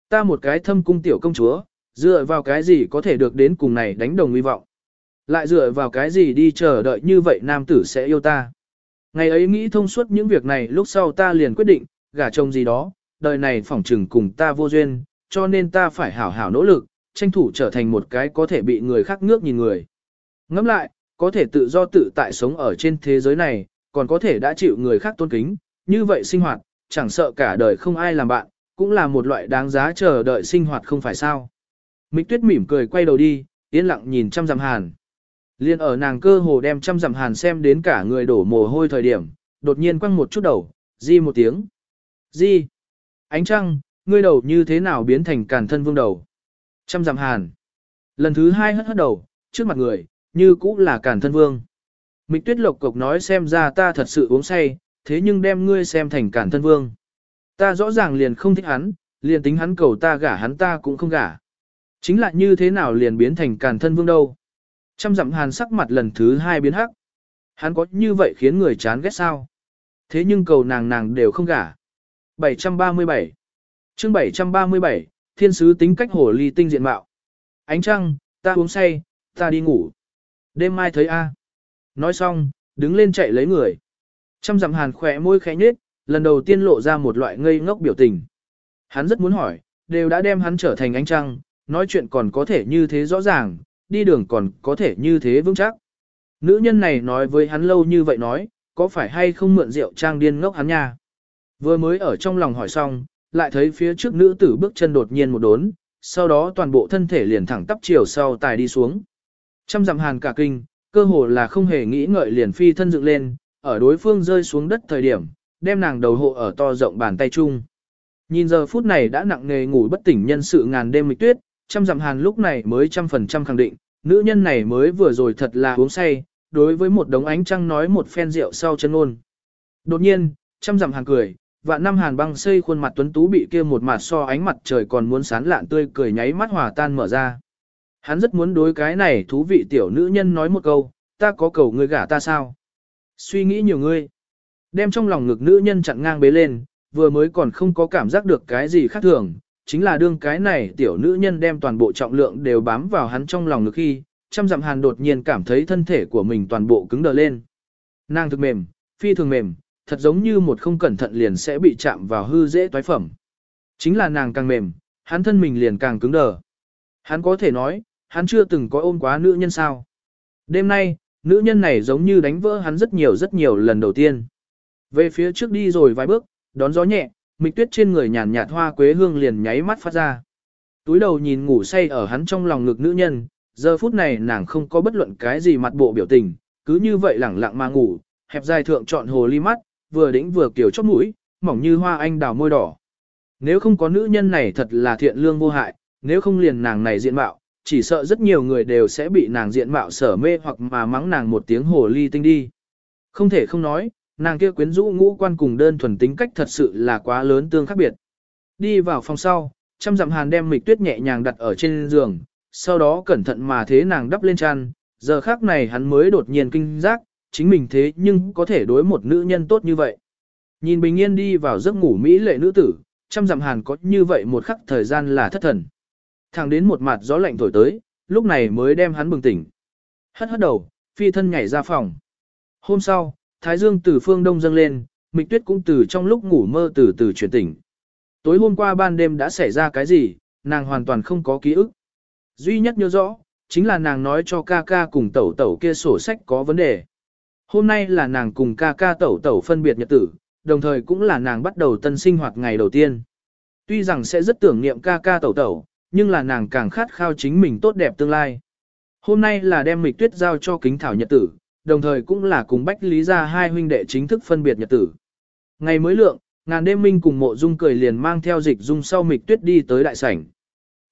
Ta một cái thâm cung tiểu công chúa, dựa vào cái gì có thể được đến cùng này đánh đồng hy vọng. Lại dựa vào cái gì đi chờ đợi như vậy nam tử sẽ yêu ta. Ngày ấy nghĩ thông suốt những việc này lúc sau ta liền quyết định, gả chồng gì đó, đời này phỏng trừng cùng ta vô duyên, cho nên ta phải hảo hảo nỗ lực, tranh thủ trở thành một cái có thể bị người khác ngước nhìn người. Ngẫm lại, có thể tự do tự tại sống ở trên thế giới này, còn có thể đã chịu người khác tôn kính, như vậy sinh hoạt, chẳng sợ cả đời không ai làm bạn, cũng là một loại đáng giá chờ đợi sinh hoạt không phải sao. Mịch tuyết mỉm cười quay đầu đi, yên lặng nhìn trăm dặm hàn. Liên ở nàng cơ hồ đem trăm dặm hàn xem đến cả người đổ mồ hôi thời điểm, đột nhiên quăng một chút đầu, di một tiếng. Di! Ánh trăng, ngươi đầu như thế nào biến thành càn thân vương đầu? Trăm dặm hàn. Lần thứ hai hất hất đầu, trước mặt người, như cũ là càn thân vương. Mịch tuyết lộc cộc nói xem ra ta thật sự uống say, thế nhưng đem ngươi xem thành càn thân vương. Ta rõ ràng liền không thích hắn, liền tính hắn cầu ta gả hắn ta cũng không gả. Chính là như thế nào liền biến thành càn thân vương đâu. Trăm dặm hàn sắc mặt lần thứ hai biến hắc. Hắn có như vậy khiến người chán ghét sao? Thế nhưng cầu nàng nàng đều không gả. 737 chương 737, thiên sứ tính cách hồ ly tinh diện mạo. Ánh trăng, ta uống say, ta đi ngủ. Đêm mai thấy A. Nói xong, đứng lên chạy lấy người. Trăm dặm hàn khỏe môi khẽ nhếch, lần đầu tiên lộ ra một loại ngây ngốc biểu tình. Hắn rất muốn hỏi, đều đã đem hắn trở thành ánh trăng, nói chuyện còn có thể như thế rõ ràng, đi đường còn có thể như thế vững chắc. Nữ nhân này nói với hắn lâu như vậy nói, có phải hay không mượn rượu trang điên ngốc hắn nha. Vừa mới ở trong lòng hỏi xong, lại thấy phía trước nữ tử bước chân đột nhiên một đốn, sau đó toàn bộ thân thể liền thẳng tắp chiều sau tài đi xuống. Trăm dặm hàn cả kinh, cơ hồ là không hề nghĩ ngợi liền phi thân dựng lên, ở đối phương rơi xuống đất thời điểm, đem nàng đầu hộ ở to rộng bàn tay chung. Nhìn giờ phút này đã nặng nề ngủ bất tỉnh nhân sự ngàn đêm mịch tuyết, trăm dặm hàn lúc này mới trăm phần trăm khẳng định, nữ nhân này mới vừa rồi thật là uống say, đối với một đống ánh trăng nói một phen rượu sau chân ôn. Đột nhiên, trăm dặm hàn cười, vạn năm hàn băng xây khuôn mặt tuấn tú bị kia một mặt so ánh mặt trời còn muốn sán lạn tươi cười nháy mắt hòa tan mở ra. Hắn rất muốn đối cái này thú vị tiểu nữ nhân nói một câu, ta có cầu ngươi gả ta sao? Suy nghĩ nhiều ngươi. Đem trong lòng ngực nữ nhân chặn ngang bế lên, vừa mới còn không có cảm giác được cái gì khác thường, chính là đương cái này tiểu nữ nhân đem toàn bộ trọng lượng đều bám vào hắn trong lòng ngực khi, trăm dặm hàn đột nhiên cảm thấy thân thể của mình toàn bộ cứng đờ lên. Nàng thực mềm, phi thường mềm, thật giống như một không cẩn thận liền sẽ bị chạm vào hư dễ toái phẩm. Chính là nàng càng mềm, hắn thân mình liền càng cứng đờ. Hắn có thể nói, hắn chưa từng có ôm quá nữ nhân sao. Đêm nay, nữ nhân này giống như đánh vỡ hắn rất nhiều rất nhiều lần đầu tiên. Về phía trước đi rồi vài bước, đón gió nhẹ, mịch tuyết trên người nhàn nhạt hoa quế hương liền nháy mắt phát ra. Túi đầu nhìn ngủ say ở hắn trong lòng ngực nữ nhân, giờ phút này nàng không có bất luận cái gì mặt bộ biểu tình, cứ như vậy lẳng lặng mà ngủ, hẹp dài thượng trọn hồ ly mắt, vừa đĩnh vừa kiểu chóp mũi, mỏng như hoa anh đào môi đỏ. Nếu không có nữ nhân này thật là thiện lương vô hại, nếu không liền nàng này diện mạo, chỉ sợ rất nhiều người đều sẽ bị nàng diện mạo sở mê hoặc mà mắng nàng một tiếng hồ ly tinh đi. Không thể không nói, nàng kia quyến rũ ngũ quan cùng đơn thuần tính cách thật sự là quá lớn tương khác biệt. Đi vào phòng sau, trăm dặm hàn đem mịch tuyết nhẹ nhàng đặt ở trên giường, sau đó cẩn thận mà thế nàng đắp lên chăn, giờ khác này hắn mới đột nhiên kinh giác, chính mình thế nhưng có thể đối một nữ nhân tốt như vậy. Nhìn bình yên đi vào giấc ngủ mỹ lệ nữ tử, trăm dặm hàn có như vậy một khắc thời gian là thất thần. Thẳng đến một mặt gió lạnh thổi tới, lúc này mới đem hắn bừng tỉnh. Hất hất đầu, phi thân nhảy ra phòng. Hôm sau, Thái Dương từ phương đông dâng lên, Mịch Tuyết cũng từ trong lúc ngủ mơ từ từ chuyển tỉnh. Tối hôm qua ban đêm đã xảy ra cái gì, nàng hoàn toàn không có ký ức. Duy nhất nhớ rõ, chính là nàng nói cho ca ca cùng tẩu tẩu kia sổ sách có vấn đề. Hôm nay là nàng cùng ca ca tẩu tẩu phân biệt nhật tử, đồng thời cũng là nàng bắt đầu tân sinh hoạt ngày đầu tiên. Tuy rằng sẽ rất tưởng niệm ca ca tẩu tẩu, nhưng là nàng càng khát khao chính mình tốt đẹp tương lai. Hôm nay là đem mịch tuyết giao cho kính thảo nhật tử, đồng thời cũng là cùng Bách Lý gia hai huynh đệ chính thức phân biệt nhật tử. Ngày mới lượng, ngàn đêm minh cùng mộ dung cười liền mang theo dịch dung sau mịch tuyết đi tới đại sảnh.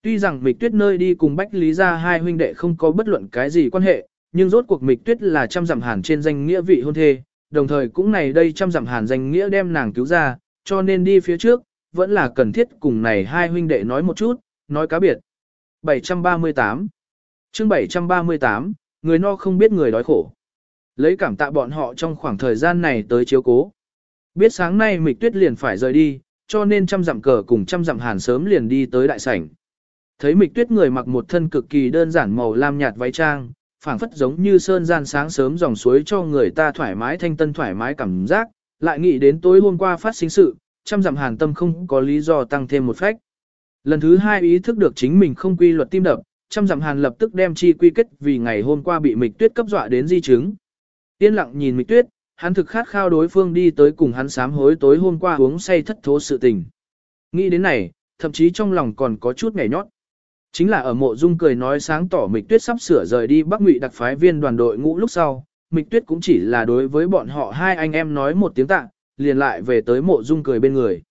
Tuy rằng mịch tuyết nơi đi cùng Bách Lý gia hai huynh đệ không có bất luận cái gì quan hệ, nhưng rốt cuộc mịch tuyết là trăm dặm hàn trên danh nghĩa vị hôn thê, đồng thời cũng này đây trăm dặm hàn danh nghĩa đem nàng cứu ra, cho nên đi phía trước, vẫn là cần thiết cùng này hai huynh đệ nói một chút, nói cá biệt. 738 chương 738, người no không biết người đói khổ. Lấy cảm tạ bọn họ trong khoảng thời gian này tới chiếu cố. Biết sáng nay mịch tuyết liền phải rời đi, cho nên trăm dặm cờ cùng trăm dặm hàn sớm liền đi tới đại sảnh. Thấy mịch tuyết người mặc một thân cực kỳ đơn giản màu lam nhạt váy trang, phảng phất giống như sơn gian sáng sớm dòng suối cho người ta thoải mái thanh tân thoải mái cảm giác, lại nghĩ đến tối hôm qua phát sinh sự, trăm dặm hàn tâm không có lý do tăng thêm một phách. Lần thứ hai ý thức được chính mình không quy luật tim đập, trăm dặm hàn lập tức đem chi quy kết vì ngày hôm qua bị mịch tuyết cấp dọa đến di chứng. Yên lặng nhìn mịch tuyết, hắn thực khát khao đối phương đi tới cùng hắn sám hối tối hôm qua uống say thất thố sự tình. Nghĩ đến này, thậm chí trong lòng còn có chút nhảy nhót. Chính là ở mộ dung cười nói sáng tỏ mịch tuyết sắp sửa rời đi bắc ngụy đặc phái viên đoàn đội ngũ lúc sau, mịch tuyết cũng chỉ là đối với bọn họ hai anh em nói một tiếng tạ, liền lại về tới mộ dung cười bên người.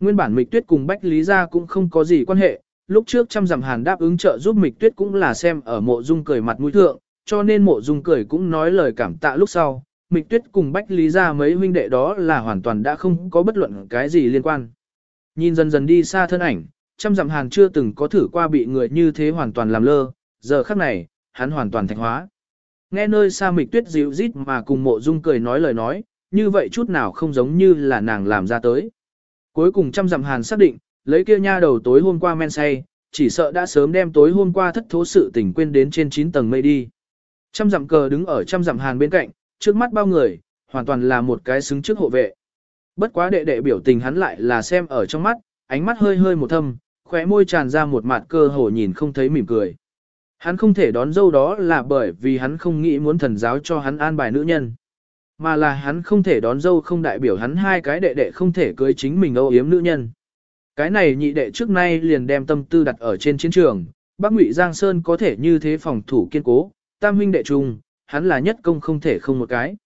Nguyên bản mịch tuyết cùng Bách Lý Gia cũng không có gì quan hệ, lúc trước trăm dặm hàn đáp ứng trợ giúp mịch tuyết cũng là xem ở mộ dung cười mặt mũi thượng, cho nên mộ dung cười cũng nói lời cảm tạ lúc sau, mịch tuyết cùng Bách Lý Gia mấy huynh đệ đó là hoàn toàn đã không có bất luận cái gì liên quan. Nhìn dần dần đi xa thân ảnh, trăm dặm hàn chưa từng có thử qua bị người như thế hoàn toàn làm lơ, giờ khắc này, hắn hoàn toàn thạch hóa. Nghe nơi xa mịch tuyết dịu rít mà cùng mộ dung cười nói lời nói, như vậy chút nào không giống như là nàng làm ra tới. Cuối cùng trăm dặm hàn xác định, lấy kia nha đầu tối hôm qua men say, chỉ sợ đã sớm đem tối hôm qua thất thố sự tình quên đến trên 9 tầng mây đi. Trăm dặm cờ đứng ở trăm dặm hàn bên cạnh, trước mắt bao người, hoàn toàn là một cái xứng trước hộ vệ. Bất quá đệ đệ biểu tình hắn lại là xem ở trong mắt, ánh mắt hơi hơi một thâm, khóe môi tràn ra một mặt cơ hồ nhìn không thấy mỉm cười. Hắn không thể đón dâu đó là bởi vì hắn không nghĩ muốn thần giáo cho hắn an bài nữ nhân. Mà là hắn không thể đón dâu không đại biểu hắn hai cái đệ đệ không thể cưới chính mình âu yếm nữ nhân. Cái này nhị đệ trước nay liền đem tâm tư đặt ở trên chiến trường, Bắc Ngụy Giang Sơn có thể như thế phòng thủ kiên cố, tam huynh đệ trung, hắn là nhất công không thể không một cái.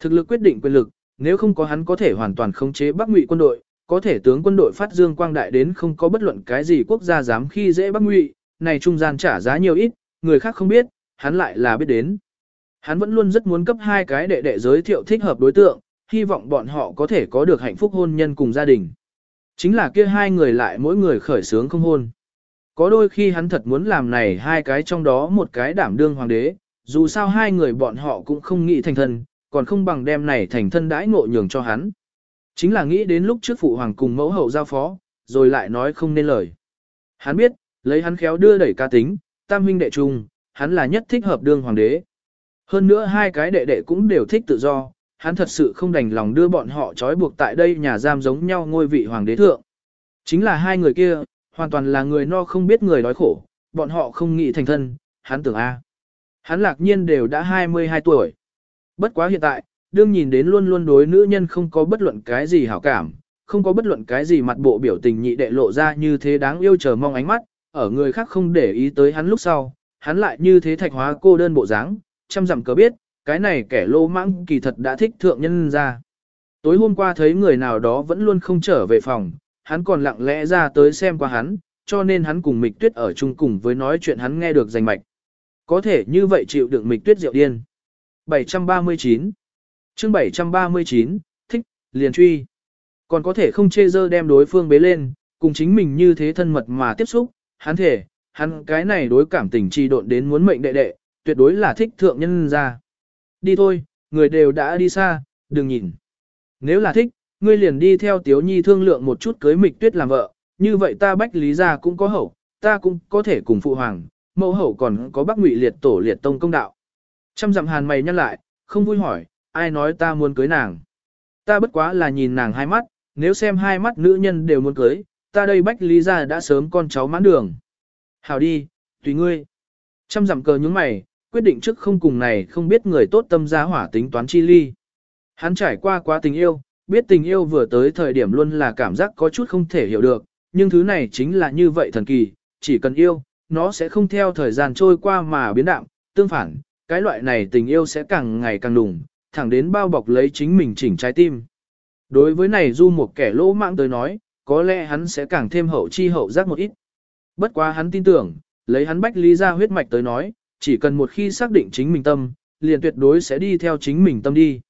Thực lực quyết định quyền lực, nếu không có hắn có thể hoàn toàn khống chế Bắc Ngụy quân đội, có thể tướng quân đội phát dương quang đại đến không có bất luận cái gì quốc gia dám khi dễ Bắc Ngụy, này trung gian trả giá nhiều ít, người khác không biết, hắn lại là biết đến. Hắn vẫn luôn rất muốn cấp hai cái đệ đệ giới thiệu thích hợp đối tượng, hy vọng bọn họ có thể có được hạnh phúc hôn nhân cùng gia đình. Chính là kia hai người lại mỗi người khởi sướng không hôn. Có đôi khi hắn thật muốn làm này hai cái trong đó một cái đảm đương hoàng đế, dù sao hai người bọn họ cũng không nghĩ thành thân, còn không bằng đem này thành thân đãi ngộ nhường cho hắn. Chính là nghĩ đến lúc trước phụ hoàng cùng mẫu hậu giao phó, rồi lại nói không nên lời. Hắn biết, lấy hắn khéo đưa đẩy ca tính, tam huynh đệ trung, hắn là nhất thích hợp đương hoàng đế. Hơn nữa hai cái đệ đệ cũng đều thích tự do, hắn thật sự không đành lòng đưa bọn họ trói buộc tại đây nhà giam giống nhau ngôi vị hoàng đế thượng. Chính là hai người kia, hoàn toàn là người no không biết người đói khổ, bọn họ không nghĩ thành thân, hắn tưởng A. Hắn lạc nhiên đều đã 22 tuổi. Bất quá hiện tại, đương nhìn đến luôn luôn đối nữ nhân không có bất luận cái gì hảo cảm, không có bất luận cái gì mặt bộ biểu tình nhị đệ lộ ra như thế đáng yêu chờ mong ánh mắt, ở người khác không để ý tới hắn lúc sau, hắn lại như thế thạch hóa cô đơn bộ dáng, chăm dặm cớ biết, cái này kẻ lô mãng kỳ thật đã thích thượng nhân ra. Tối hôm qua thấy người nào đó vẫn luôn không trở về phòng, hắn còn lặng lẽ ra tới xem qua hắn, cho nên hắn cùng Mịch Tuyết ở chung cùng với nói chuyện hắn nghe được rành mạch. Có thể như vậy chịu đựng Mịch Tuyết rượu điên. 739 chương 739, thích, liền truy. Còn có thể không chê dơ đem đối phương bế lên, cùng chính mình như thế thân mật mà tiếp xúc, hắn thể, hắn cái này đối cảm tình trì độn đến muốn mệnh đệ đệ, tuyệt đối là thích thượng nhân ra. Đi thôi, người đều đã đi xa, đừng nhìn. Nếu là thích, ngươi liền đi theo Tiếu Nhi thương lượng một chút cưới Mịch Tuyết làm vợ, như vậy ta Bách Lý gia cũng có hậu, ta cũng có thể cùng phụ hoàng, mẫu hậu còn có Bắc Ngụy liệt tổ liệt tông công đạo. Trăm dặm hàn mày nhăn lại, không vui hỏi, ai nói ta muốn cưới nàng. Ta bất quá là nhìn nàng hai mắt, nếu xem hai mắt nữ nhân đều muốn cưới, ta đây Bách Lý gia đã sớm con cháu mãn đường. Hảo đi, tùy ngươi. Trăm dặm cờ nhúng mày, quyết định trước không cùng này không biết người tốt tâm giá hỏa tính toán chi ly. Hắn trải qua quá tình yêu, biết tình yêu vừa tới thời điểm luôn là cảm giác có chút không thể hiểu được, nhưng thứ này chính là như vậy thần kỳ, chỉ cần yêu, nó sẽ không theo thời gian trôi qua mà biến đạm, tương phản, cái loại này tình yêu sẽ càng ngày càng đùng, thẳng đến bao bọc lấy chính mình chỉnh trái tim. Đối với này du một kẻ lỗ mạng tới nói, có lẽ hắn sẽ càng thêm hậu chi hậu giác một ít. Bất quá hắn tin tưởng, lấy hắn bách lý ra huyết mạch tới nói, chỉ cần một khi xác định chính mình tâm, liền tuyệt đối sẽ đi theo chính mình tâm đi.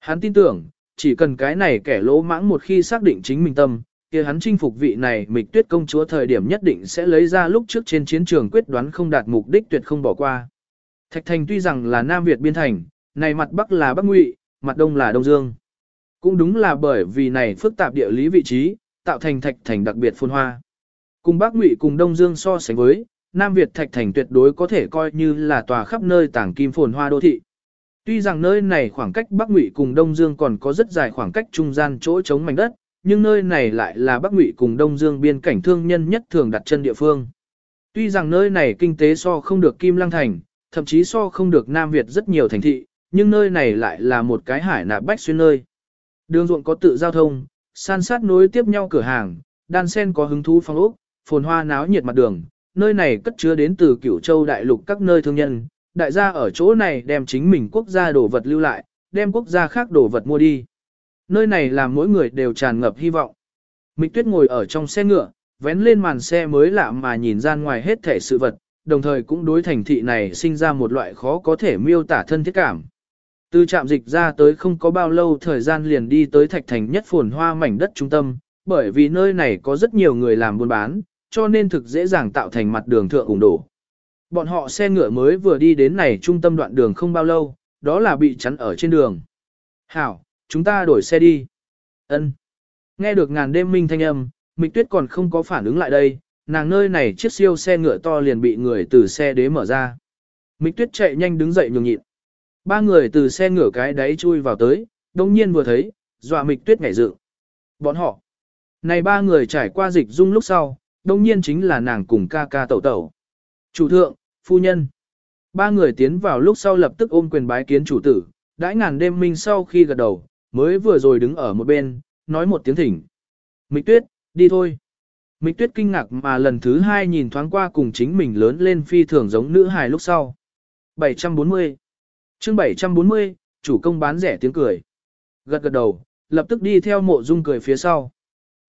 Hắn tin tưởng, chỉ cần cái này kẻ lỗ mãng một khi xác định chính mình tâm, kia hắn chinh phục vị này mịch tuyết công chúa thời điểm nhất định sẽ lấy ra lúc trước trên chiến trường quyết đoán không đạt mục đích tuyệt không bỏ qua. Thạch thành tuy rằng là Nam Việt biên thành, này mặt Bắc là Bắc Ngụy, mặt Đông là Đông Dương. Cũng đúng là bởi vì này phức tạp địa lý vị trí, tạo thành thạch thành đặc biệt phồn hoa. Cùng Bắc Ngụy cùng Đông Dương so sánh với, Nam Việt thạch thành tuyệt đối có thể coi như là tòa khắp nơi tảng kim phồn hoa đô thị. Tuy rằng nơi này khoảng cách Bắc Ngụy cùng Đông Dương còn có rất dài khoảng cách trung gian chỗ chống mảnh đất, nhưng nơi này lại là Bắc Ngụy cùng Đông Dương biên cảnh thương nhân nhất thường đặt chân địa phương. Tuy rằng nơi này kinh tế so không được Kim Lăng Thành, thậm chí so không được Nam Việt rất nhiều thành thị, nhưng nơi này lại là một cái hải nạp bách xuyên nơi. Đường ruộng có tự giao thông, san sát nối tiếp nhau cửa hàng, đan sen có hứng thú phong ốc, phồn hoa náo nhiệt mặt đường, nơi này cất chứa đến từ cửu châu đại lục các nơi thương nhân, đại gia ở chỗ này đem chính mình quốc gia đồ vật lưu lại, đem quốc gia khác đồ vật mua đi. Nơi này làm mỗi người đều tràn ngập hy vọng. Mịch tuyết ngồi ở trong xe ngựa, vén lên màn xe mới lạ mà nhìn ra ngoài hết thể sự vật, đồng thời cũng đối thành thị này sinh ra một loại khó có thể miêu tả thân thiết cảm. Từ trạm dịch ra tới không có bao lâu thời gian liền đi tới thạch thành nhất phồn hoa mảnh đất trung tâm, bởi vì nơi này có rất nhiều người làm buôn bán, cho nên thực dễ dàng tạo thành mặt đường thượng ủng đổ. Bọn họ xe ngựa mới vừa đi đến này trung tâm đoạn đường không bao lâu, đó là bị chắn ở trên đường. Hảo, chúng ta đổi xe đi. Ân. Nghe được ngàn đêm minh thanh âm, Mịch Tuyết còn không có phản ứng lại đây, nàng nơi này chiếc siêu xe ngựa to liền bị người từ xe đế mở ra. Mịch Tuyết chạy nhanh đứng dậy nhường nhịn. Ba người từ xe ngửa cái đáy chui vào tới, đồng nhiên vừa thấy, dọa Mịch Tuyết ngảy dự. Bọn họ. Này ba người trải qua dịch dung lúc sau, đồng nhiên chính là nàng cùng ca ca tẩu tẩu. Chủ thượng, phu nhân. Ba người tiến vào lúc sau lập tức ôm quyền bái kiến chủ tử, đãi ngàn đêm minh sau khi gật đầu, mới vừa rồi đứng ở một bên, nói một tiếng thỉnh. Mịch tuyết, đi thôi. Mịch tuyết kinh ngạc mà lần thứ hai nhìn thoáng qua cùng chính mình lớn lên phi thường giống nữ hài lúc sau. 740 chương 740, chủ công bán rẻ tiếng cười. Gật gật đầu, lập tức đi theo mộ dung cười phía sau.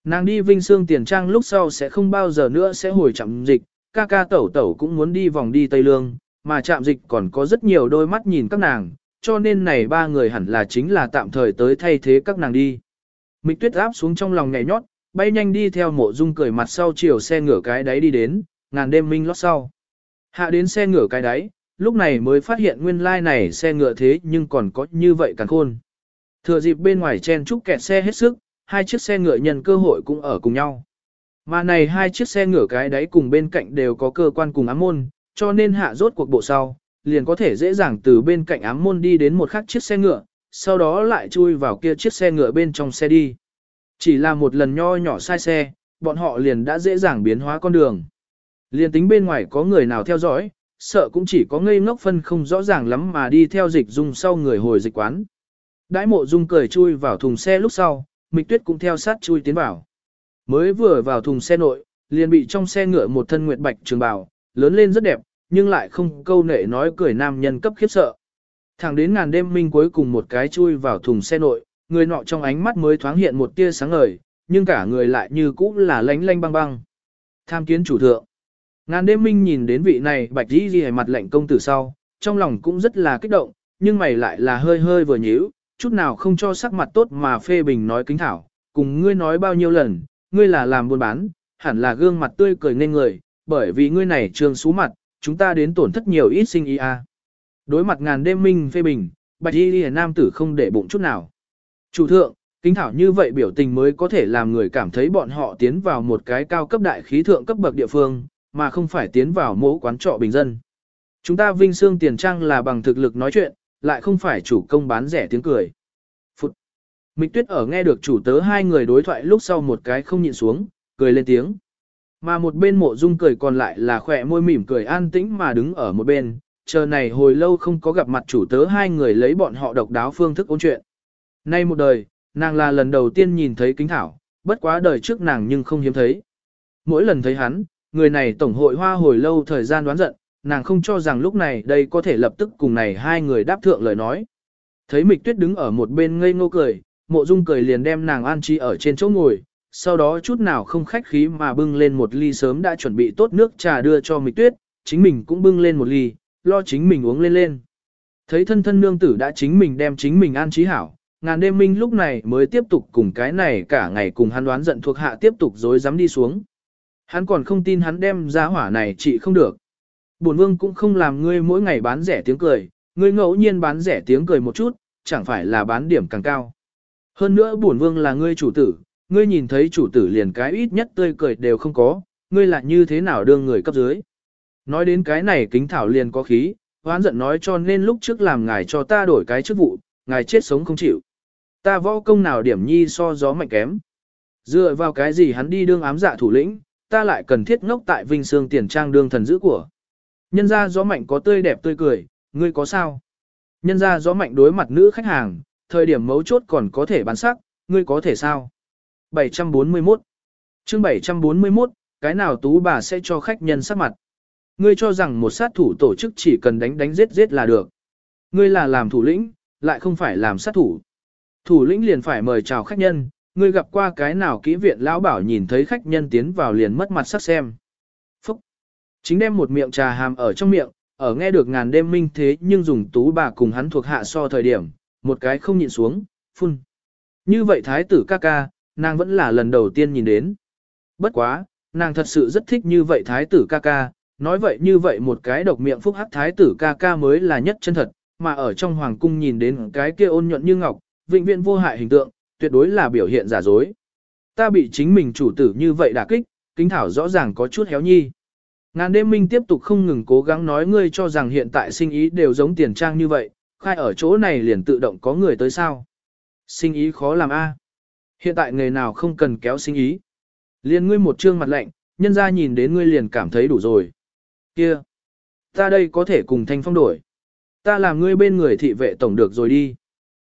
Nàng đi vinh xương tiền trang lúc sau sẽ không bao giờ nữa sẽ hồi chậm dịch, ca ca tẩu tẩu cũng muốn đi vòng đi Tây Lương, mà chạm dịch còn có rất nhiều đôi mắt nhìn các nàng, cho nên này ba người hẳn là chính là tạm thời tới thay thế các nàng đi. Mịch tuyết áp xuống trong lòng nhảy nhót, bay nhanh đi theo mộ dung cười mặt sau chiều xe ngửa cái đáy đi đến, ngàn đêm minh lót sau. Hạ đến xe ngửa cái đáy, lúc này mới phát hiện nguyên lai like này xe ngựa thế nhưng còn có như vậy càng khôn. Thừa dịp bên ngoài chen chúc kẹt xe hết sức, hai chiếc xe ngựa nhân cơ hội cũng ở cùng nhau. Mà này hai chiếc xe ngựa cái đáy cùng bên cạnh đều có cơ quan cùng ám môn, cho nên hạ rốt cuộc bộ sau, liền có thể dễ dàng từ bên cạnh ám môn đi đến một khác chiếc xe ngựa, sau đó lại chui vào kia chiếc xe ngựa bên trong xe đi. Chỉ là một lần nho nhỏ sai xe, bọn họ liền đã dễ dàng biến hóa con đường. Liền tính bên ngoài có người nào theo dõi, sợ cũng chỉ có ngây ngốc phân không rõ ràng lắm mà đi theo dịch dung sau người hồi dịch quán. Đãi mộ dung cười chui vào thùng xe lúc sau, mịch tuyết cũng theo sát chui tiến vào. Mới vừa vào thùng xe nội, liền bị trong xe ngựa một thân nguyệt bạch trường bào, lớn lên rất đẹp, nhưng lại không câu nệ nói cười nam nhân cấp khiếp sợ. Thẳng đến ngàn đêm minh cuối cùng một cái chui vào thùng xe nội, người nọ trong ánh mắt mới thoáng hiện một tia sáng ngời, nhưng cả người lại như cũ là lánh lánh băng băng. Tham kiến chủ thượng. Ngàn đêm minh nhìn đến vị này bạch đi ghi mặt lệnh công tử sau, trong lòng cũng rất là kích động, nhưng mày lại là hơi hơi vừa nhíu, chút nào không cho sắc mặt tốt mà phê bình nói kính thảo, cùng ngươi nói bao nhiêu lần, ngươi là làm buôn bán, hẳn là gương mặt tươi cười nên người, bởi vì ngươi này trường xú mặt, chúng ta đến tổn thất nhiều ít sinh ý a. Đối mặt ngàn đêm minh phê bình, bạch y lìa nam tử không để bụng chút nào. Chủ thượng, kính thảo như vậy biểu tình mới có thể làm người cảm thấy bọn họ tiến vào một cái cao cấp đại khí thượng cấp bậc địa phương, mà không phải tiến vào mẫu quán trọ bình dân. Chúng ta vinh xương tiền trang là bằng thực lực nói chuyện, lại không phải chủ công bán rẻ tiếng cười. Phụt. Mịch tuyết ở nghe được chủ tớ hai người đối thoại lúc sau một cái không nhịn xuống, cười lên tiếng. Mà một bên mộ dung cười còn lại là khỏe môi mỉm cười an tĩnh mà đứng ở một bên, chờ này hồi lâu không có gặp mặt chủ tớ hai người lấy bọn họ độc đáo phương thức ôn chuyện. Nay một đời, nàng là lần đầu tiên nhìn thấy kính thảo, bất quá đời trước nàng nhưng không hiếm thấy. Mỗi lần thấy hắn, người này tổng hội hoa hồi lâu thời gian đoán giận, nàng không cho rằng lúc này đây có thể lập tức cùng này hai người đáp thượng lời nói. Thấy mịch tuyết đứng ở một bên ngây ngô cười, mộ dung cười liền đem nàng an trí ở trên chỗ ngồi, sau đó chút nào không khách khí mà bưng lên một ly sớm đã chuẩn bị tốt nước trà đưa cho mịch tuyết, chính mình cũng bưng lên một ly, lo chính mình uống lên lên. Thấy thân thân nương tử đã chính mình đem chính mình an trí hảo, ngàn đêm minh lúc này mới tiếp tục cùng cái này cả ngày cùng hắn đoán giận thuộc hạ tiếp tục dối dám đi xuống. Hắn còn không tin hắn đem giá hỏa này trị không được. Bổn vương cũng không làm ngươi mỗi ngày bán rẻ tiếng cười, ngươi ngẫu nhiên bán rẻ tiếng cười một chút, chẳng phải là bán điểm càng cao. Hơn nữa bổn vương là ngươi chủ tử, ngươi nhìn thấy chủ tử liền cái ít nhất tươi cười đều không có, ngươi là như thế nào đương người cấp dưới. Nói đến cái này kính thảo liền có khí, hoán giận nói cho nên lúc trước làm ngài cho ta đổi cái chức vụ, ngài chết sống không chịu. Ta võ công nào điểm nhi so gió mạnh kém. Dựa vào cái gì hắn đi đương ám dạ thủ lĩnh, ta lại cần thiết ngốc tại Vinh Sương tiền trang đương thần giữ của. Nhân ra gió mạnh có tươi đẹp tươi cười, ngươi có sao? Nhân ra gió mạnh đối mặt nữ khách hàng, thời điểm mấu chốt còn có thể bán sắc, ngươi có thể sao? 741 chương 741, cái nào tú bà sẽ cho khách nhân sắc mặt? Ngươi cho rằng một sát thủ tổ chức chỉ cần đánh đánh giết giết là được. Ngươi là làm thủ lĩnh, lại không phải làm sát thủ. Thủ lĩnh liền phải mời chào khách nhân, ngươi gặp qua cái nào kỹ viện lão bảo nhìn thấy khách nhân tiến vào liền mất mặt sắc xem. Phúc! Chính đem một miệng trà hàm ở trong miệng, ở nghe được ngàn đêm minh thế nhưng dùng tú bà cùng hắn thuộc hạ so thời điểm, một cái không nhịn xuống, phun. Như vậy thái tử ca ca, nàng vẫn là lần đầu tiên nhìn đến. Bất quá, nàng thật sự rất thích như vậy thái tử ca ca, nói vậy như vậy một cái độc miệng phúc hắc thái tử ca ca mới là nhất chân thật, mà ở trong hoàng cung nhìn đến cái kia ôn nhuận như ngọc, vĩnh viễn vô hại hình tượng, tuyệt đối là biểu hiện giả dối. Ta bị chính mình chủ tử như vậy đả kích, kính thảo rõ ràng có chút héo nhi. Ngàn đêm minh tiếp tục không ngừng cố gắng nói ngươi cho rằng hiện tại sinh ý đều giống tiền trang như vậy, khai ở chỗ này liền tự động có người tới sao. Sinh ý khó làm a. Hiện tại nghề nào không cần kéo sinh ý. Liên ngươi một trương mặt lạnh, nhân ra nhìn đến ngươi liền cảm thấy đủ rồi. Kia, ta đây có thể cùng thanh phong đổi. Ta làm ngươi bên người thị vệ tổng được rồi đi.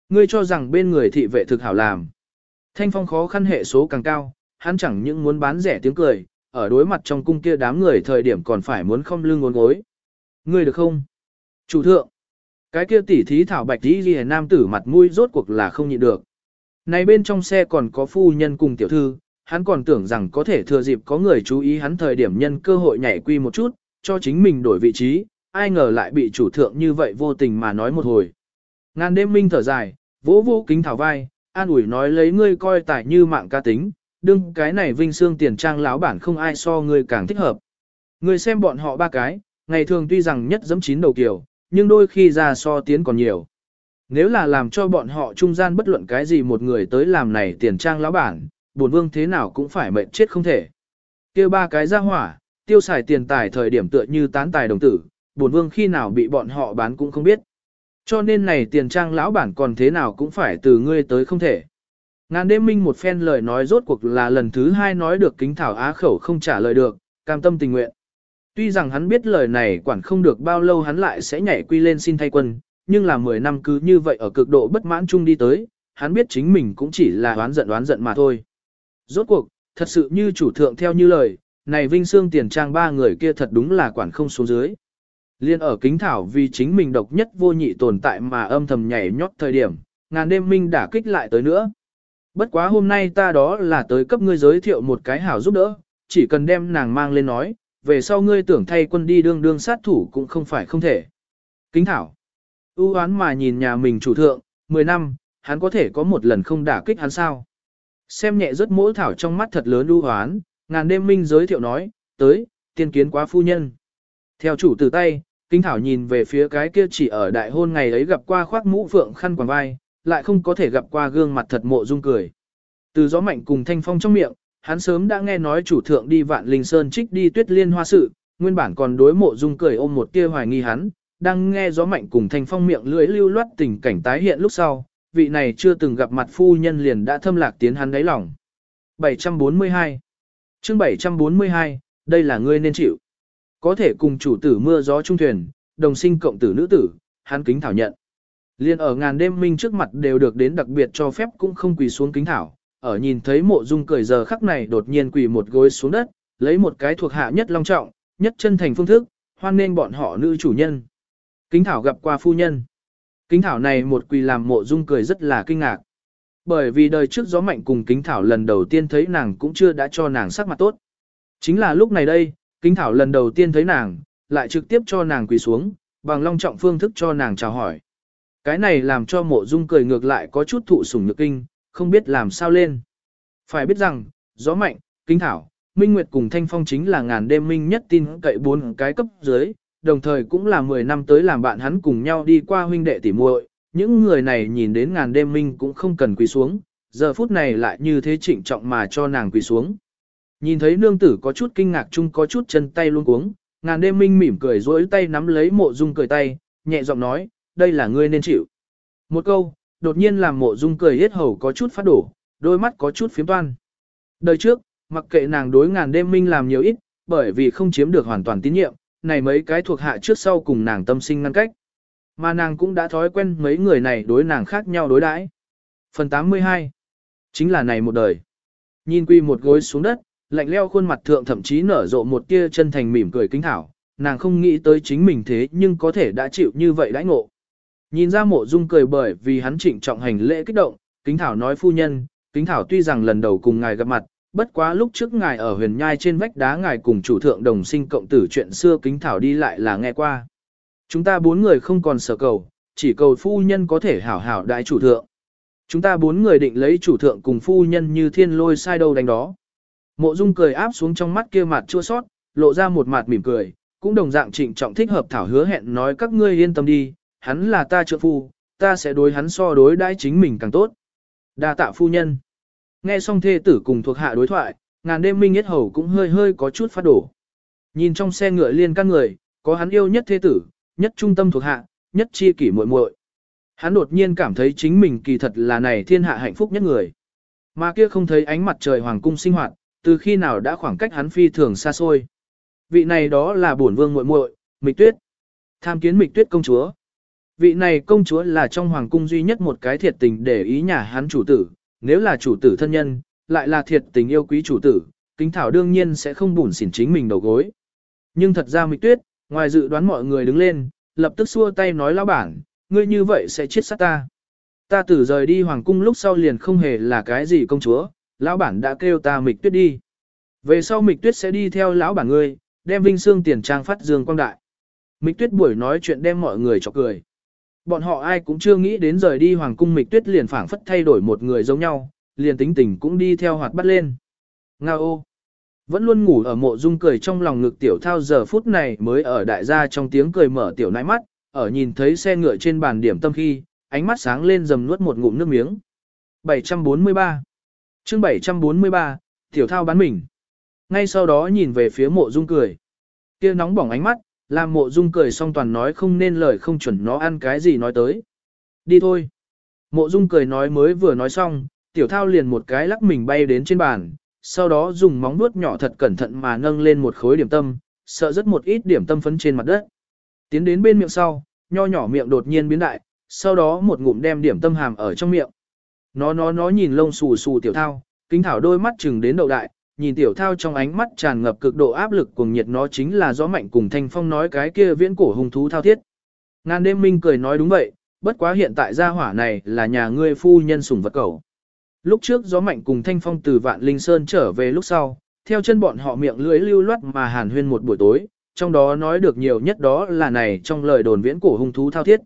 Ngươi cho rằng bên người thị vệ thực hảo làm. Thanh phong khó khăn hệ số càng cao, hắn chẳng những muốn bán rẻ tiếng cười, ở đối mặt trong cung kia đám người thời điểm còn phải muốn không lưng ngốn gối. Ngươi được không? Chủ thượng. Cái kia tỉ thí thảo bạch đi ghi nam tử mặt mũi rốt cuộc là không nhịn được. Này bên trong xe còn có phu nhân cùng tiểu thư, hắn còn tưởng rằng có thể thừa dịp có người chú ý hắn thời điểm nhân cơ hội nhảy quy một chút, cho chính mình đổi vị trí, ai ngờ lại bị chủ thượng như vậy vô tình mà nói một hồi. Ngàn đêm minh thở dài, vỗ vỗ kính thảo vai, an ủi nói lấy ngươi coi tài như mạng ca tính, đương cái này vinh xương tiền trang láo bản không ai so ngươi càng thích hợp. Ngươi xem bọn họ ba cái, ngày thường tuy rằng nhất dẫm chín đầu kiểu, nhưng đôi khi ra so tiến còn nhiều. Nếu là làm cho bọn họ trung gian bất luận cái gì một người tới làm này tiền trang lão bản, bổn vương thế nào cũng phải mệnh chết không thể. kia ba cái ra hỏa, tiêu xài tiền tài thời điểm tựa như tán tài đồng tử, bổn vương khi nào bị bọn họ bán cũng không biết. Cho nên này tiền trang lão bản còn thế nào cũng phải từ ngươi tới không thể. Ngàn đêm minh một phen lời nói rốt cuộc là lần thứ hai nói được kính thảo á khẩu không trả lời được, cam tâm tình nguyện. Tuy rằng hắn biết lời này quản không được bao lâu hắn lại sẽ nhảy quy lên xin thay quân, nhưng là 10 năm cứ như vậy ở cực độ bất mãn chung đi tới, hắn biết chính mình cũng chỉ là đoán giận đoán giận mà thôi. Rốt cuộc, thật sự như chủ thượng theo như lời, này Vinh Sương tiền trang ba người kia thật đúng là quản không xuống dưới. Liên ở kính thảo vì chính mình độc nhất vô nhị tồn tại mà âm thầm nhảy nhót thời điểm, ngàn đêm minh đã kích lại tới nữa. Bất quá hôm nay ta đó là tới cấp ngươi giới thiệu một cái hảo giúp đỡ, chỉ cần đem nàng mang lên nói, về sau ngươi tưởng thay quân đi đương đương sát thủ cũng không phải không thể. Kính thảo, ưu oán mà nhìn nhà mình chủ thượng, 10 năm, hắn có thể có một lần không đả kích hắn sao. Xem nhẹ rất mỗi thảo trong mắt thật lớn ưu oán, ngàn đêm minh giới thiệu nói, tới, tiên kiến quá phu nhân. Theo chủ từ tay, kính thảo nhìn về phía cái kia chỉ ở đại hôn ngày ấy gặp qua khoác mũ phượng khăn quàng vai, lại không có thể gặp qua gương mặt thật mộ dung cười. Từ gió mạnh cùng thanh phong trong miệng, hắn sớm đã nghe nói chủ thượng đi vạn linh sơn trích đi tuyết liên hoa sự, nguyên bản còn đối mộ dung cười ôm một tia hoài nghi hắn, đang nghe gió mạnh cùng thanh phong miệng lưỡi lưu loát tình cảnh tái hiện lúc sau, vị này chưa từng gặp mặt phu nhân liền đã thâm lạc tiến hắn đáy lòng. 742 chương 742, đây là ngươi nên chịu. Có thể cùng chủ tử mưa gió trung thuyền, đồng sinh cộng tử nữ tử, hắn kính thảo nhận. Liên ở ngàn đêm minh trước mặt đều được đến đặc biệt cho phép cũng không quỳ xuống kính thảo, ở nhìn thấy mộ dung cười giờ khắc này đột nhiên quỳ một gối xuống đất, lấy một cái thuộc hạ nhất long trọng, nhất chân thành phương thức, hoan nên bọn họ nữ chủ nhân. Kính thảo gặp qua phu nhân. Kính thảo này một quỳ làm mộ dung cười rất là kinh ngạc. Bởi vì đời trước gió mạnh cùng kính thảo lần đầu tiên thấy nàng cũng chưa đã cho nàng sắc mặt tốt. Chính là lúc này đây, kính thảo lần đầu tiên thấy nàng, lại trực tiếp cho nàng quỳ xuống, bằng long trọng phương thức cho nàng chào hỏi. Cái này làm cho mộ dung cười ngược lại có chút thụ sủng nhược kinh, không biết làm sao lên. Phải biết rằng, gió mạnh, kính thảo, minh nguyệt cùng thanh phong chính là ngàn đêm minh nhất tin cậy bốn cái cấp dưới, đồng thời cũng là 10 năm tới làm bạn hắn cùng nhau đi qua huynh đệ tỉ muội. Những người này nhìn đến ngàn đêm minh cũng không cần quỳ xuống, giờ phút này lại như thế trịnh trọng mà cho nàng quỳ xuống. Nhìn thấy nương tử có chút kinh ngạc chung có chút chân tay luôn cuống, ngàn đêm minh mỉm cười dối tay nắm lấy mộ dung cười tay, nhẹ giọng nói, đây là ngươi nên chịu. Một câu, đột nhiên làm mộ dung cười hết hầu có chút phát đổ, đôi mắt có chút phiếm toan. Đời trước, mặc kệ nàng đối ngàn đêm minh làm nhiều ít, bởi vì không chiếm được hoàn toàn tín nhiệm, này mấy cái thuộc hạ trước sau cùng nàng tâm sinh ngăn cách. Mà nàng cũng đã thói quen mấy người này đối nàng khác nhau đối đãi. Phần 82 Chính là này một đời. Nhìn quy một gối xuống đất, lạnh leo khuôn mặt thượng thậm chí nở rộ một tia chân thành mỉm cười kính thảo, nàng không nghĩ tới chính mình thế nhưng có thể đã chịu như vậy đãi ngộ. Nhìn ra mộ dung cười bởi vì hắn trịnh trọng hành lễ kích động, kính thảo nói phu nhân, kính thảo tuy rằng lần đầu cùng ngài gặp mặt, bất quá lúc trước ngài ở huyền nhai trên vách đá ngài cùng chủ thượng đồng sinh cộng tử chuyện xưa kính thảo đi lại là nghe qua. Chúng ta bốn người không còn sở cầu, chỉ cầu phu nhân có thể hảo hảo đại chủ thượng. Chúng ta bốn người định lấy chủ thượng cùng phu nhân như thiên lôi sai đâu đánh đó. Mộ dung cười áp xuống trong mắt kia mặt chua sót, lộ ra một mặt mỉm cười, cũng đồng dạng trịnh trọng thích hợp thảo hứa hẹn nói các ngươi yên tâm đi, hắn là ta trợ phu, ta sẽ đối hắn so đối đãi chính mình càng tốt. Đa tạ phu nhân. Nghe xong thê tử cùng thuộc hạ đối thoại, ngàn đêm minh nhất hầu cũng hơi hơi có chút phát đổ. Nhìn trong xe ngựa liên căn người, có hắn yêu nhất thê tử, nhất trung tâm thuộc hạ, nhất chi kỷ muội muội. Hắn đột nhiên cảm thấy chính mình kỳ thật là này thiên hạ hạnh phúc nhất người. Mà kia không thấy ánh mặt trời hoàng cung sinh hoạt, từ khi nào đã khoảng cách hắn phi thường xa xôi. Vị này đó là bổn vương muội muội, Mịch Tuyết. Tham kiến Mịch Tuyết công chúa. Vị này công chúa là trong hoàng cung duy nhất một cái thiệt tình để ý nhà hắn chủ tử, nếu là chủ tử thân nhân, lại là thiệt tình yêu quý chủ tử, kính thảo đương nhiên sẽ không bùn xỉn chính mình đầu gối. Nhưng thật ra Mịch Tuyết, ngoài dự đoán mọi người đứng lên, lập tức xua tay nói lão bản, ngươi như vậy sẽ chết sát ta. Ta tử rời đi hoàng cung lúc sau liền không hề là cái gì công chúa, lão bản đã kêu ta Mịch Tuyết đi. Về sau Mịch Tuyết sẽ đi theo lão bản ngươi, đem vinh xương tiền trang phát dương quang đại. Mịch Tuyết buổi nói chuyện đem mọi người cho cười. Bọn họ ai cũng chưa nghĩ đến rời đi hoàng cung Mịch Tuyết liền phảng phất thay đổi một người giống nhau, liền tính tình cũng đi theo hoạt bắt lên. Ngao ô! Vẫn luôn ngủ ở mộ dung cười trong lòng ngực tiểu thao giờ phút này mới ở đại gia trong tiếng cười mở tiểu nãi mắt, ở nhìn thấy xe ngựa trên bàn điểm tâm khi, ánh mắt sáng lên dầm nuốt một ngụm nước miếng. 743 chương 743, tiểu thao bán mình. Ngay sau đó nhìn về phía mộ dung cười. kia nóng bỏng ánh mắt, làm mộ dung cười xong toàn nói không nên lời không chuẩn nó ăn cái gì nói tới. Đi thôi. Mộ dung cười nói mới vừa nói xong, tiểu thao liền một cái lắc mình bay đến trên bàn, sau đó dùng móng vuốt nhỏ thật cẩn thận mà nâng lên một khối điểm tâm, sợ rất một ít điểm tâm phấn trên mặt đất. Tiến đến bên miệng sau, nho nhỏ miệng đột nhiên biến đại, sau đó một ngụm đem điểm tâm hàm ở trong miệng. Nó nó nó nhìn lông xù xù tiểu thao, kính thảo đôi mắt chừng đến đầu đại, nhìn tiểu thao trong ánh mắt tràn ngập cực độ áp lực cùng nhiệt nó chính là gió mạnh cùng thanh phong nói cái kia viễn cổ hung thú thao thiết. Ngàn đêm minh cười nói đúng vậy, bất quá hiện tại gia hỏa này là nhà ngươi phu nhân sủng vật cầu. Lúc trước gió mạnh cùng thanh phong từ vạn linh sơn trở về lúc sau, theo chân bọn họ miệng lưỡi lưu loát mà hàn huyên một buổi tối, trong đó nói được nhiều nhất đó là này trong lời đồn viễn cổ hung thú thao thiết.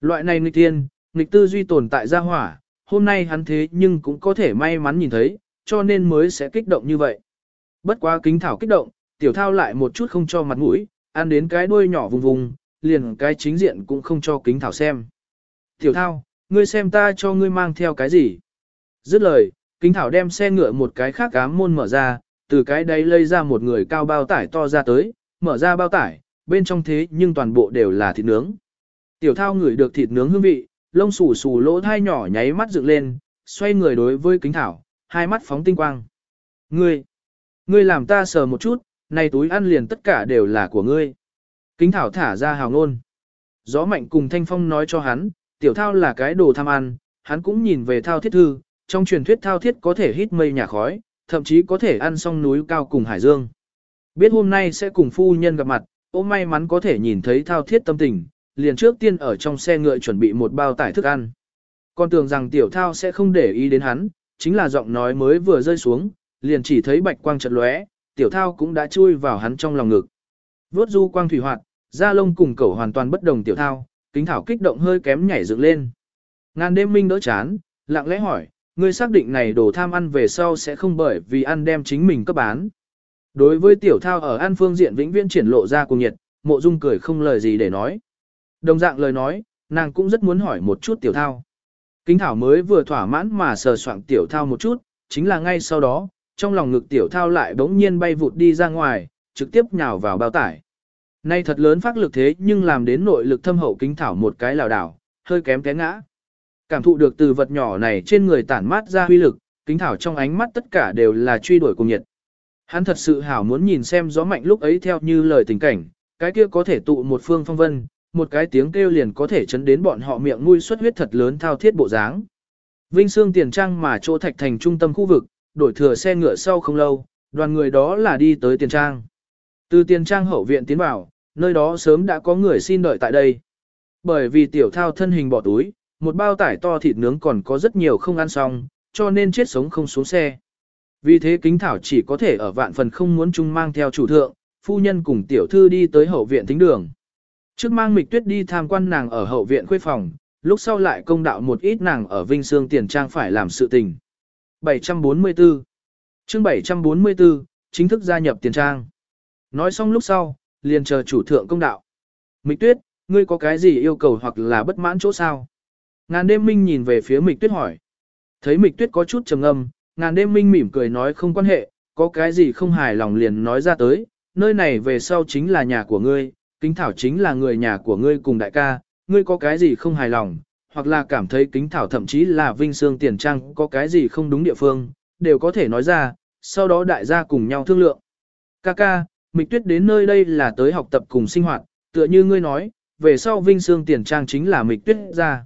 Loại này nghịch tiên, nghịch tư duy tồn tại gia hỏa, hôm nay hắn thế nhưng cũng có thể may mắn nhìn thấy, cho nên mới sẽ kích động như vậy. Bất quá kính thảo kích động, tiểu thao lại một chút không cho mặt mũi, ăn đến cái đuôi nhỏ vùng vùng, liền cái chính diện cũng không cho kính thảo xem. Tiểu thao, ngươi xem ta cho ngươi mang theo cái gì? Dứt lời, kính thảo đem xe ngựa một cái khác cám môn mở ra, từ cái đấy lây ra một người cao bao tải to ra tới, mở ra bao tải, bên trong thế nhưng toàn bộ đều là thịt nướng. Tiểu thao ngửi được thịt nướng hương vị, lông xù xù lỗ thai nhỏ nháy mắt dựng lên, xoay người đối với kính thảo, hai mắt phóng tinh quang. Ngươi, ngươi làm ta sờ một chút, này túi ăn liền tất cả đều là của ngươi. Kính thảo thả ra hào ngôn. Gió mạnh cùng thanh phong nói cho hắn, tiểu thao là cái đồ tham ăn, hắn cũng nhìn về thao thiết thư, trong truyền thuyết thao thiết có thể hít mây nhà khói, thậm chí có thể ăn xong núi cao cùng hải dương. Biết hôm nay sẽ cùng phu nhân gặp mặt, ôm may mắn có thể nhìn thấy thao thiết tâm tình, liền trước tiên ở trong xe ngựa chuẩn bị một bao tải thức ăn. Con tưởng rằng tiểu thao sẽ không để ý đến hắn, chính là giọng nói mới vừa rơi xuống, liền chỉ thấy bạch quang chợt lóe, tiểu thao cũng đã chui vào hắn trong lòng ngực. Vốt du quang thủy hoạt, da lông cùng cẩu hoàn toàn bất đồng tiểu thao, kính thảo kích động hơi kém nhảy dựng lên. Ngàn đêm minh đỡ chán, lặng lẽ hỏi, ngươi xác định này đồ tham ăn về sau sẽ không bởi vì ăn đem chính mình cấp bán. Đối với tiểu thao ở ăn phương diện vĩnh viễn triển lộ ra cùng nhiệt, mộ dung cười không lời gì để nói. Đồng dạng lời nói, nàng cũng rất muốn hỏi một chút tiểu thao. Kính thảo mới vừa thỏa mãn mà sờ soạng tiểu thao một chút, chính là ngay sau đó, trong lòng ngực tiểu thao lại bỗng nhiên bay vụt đi ra ngoài, trực tiếp nhào vào bao tải. Nay thật lớn phát lực thế nhưng làm đến nội lực thâm hậu kính thảo một cái lảo đảo, hơi kém té ngã. Cảm thụ được từ vật nhỏ này trên người tản mát ra huy lực, kính thảo trong ánh mắt tất cả đều là truy đuổi cùng nhiệt. Hắn thật sự hảo muốn nhìn xem gió mạnh lúc ấy theo như lời tình cảnh, cái kia có thể tụ một phương phong vân, một cái tiếng kêu liền có thể chấn đến bọn họ miệng nuôi xuất huyết thật lớn thao thiết bộ dáng. Vinh Sương tiền trang mà chỗ thạch thành trung tâm khu vực, đổi thừa xe ngựa sau không lâu, đoàn người đó là đi tới tiền trang. Từ tiền trang hậu viện tiến vào, nơi đó sớm đã có người xin đợi tại đây. Bởi vì tiểu thao thân hình bỏ túi, một bao tải to thịt nướng còn có rất nhiều không ăn xong, cho nên chết sống không xuống xe. Vì thế kính thảo chỉ có thể ở vạn phần không muốn chung mang theo chủ thượng, phu nhân cùng tiểu thư đi tới hậu viện thính đường. Trước mang mịch tuyết đi tham quan nàng ở hậu viện khuê phòng, lúc sau lại công đạo một ít nàng ở Vinh Sương Tiền Trang phải làm sự tình. 744 chương 744, chính thức gia nhập Tiền Trang. Nói xong lúc sau, liền chờ chủ thượng công đạo. Mịch tuyết, ngươi có cái gì yêu cầu hoặc là bất mãn chỗ sao? Ngàn đêm minh nhìn về phía mịch tuyết hỏi. Thấy mịch tuyết có chút trầm âm, ngàn đêm minh mỉm cười nói không quan hệ, có cái gì không hài lòng liền nói ra tới, nơi này về sau chính là nhà của ngươi, kính thảo chính là người nhà của ngươi cùng đại ca, ngươi có cái gì không hài lòng, hoặc là cảm thấy kính thảo thậm chí là vinh xương tiền trang có cái gì không đúng địa phương, đều có thể nói ra, sau đó đại gia cùng nhau thương lượng. Ca ca, Mịch Tuyết đến nơi đây là tới học tập cùng sinh hoạt, tựa như ngươi nói, về sau Vinh Sương Tiền Trang chính là Mịch Tuyết ra.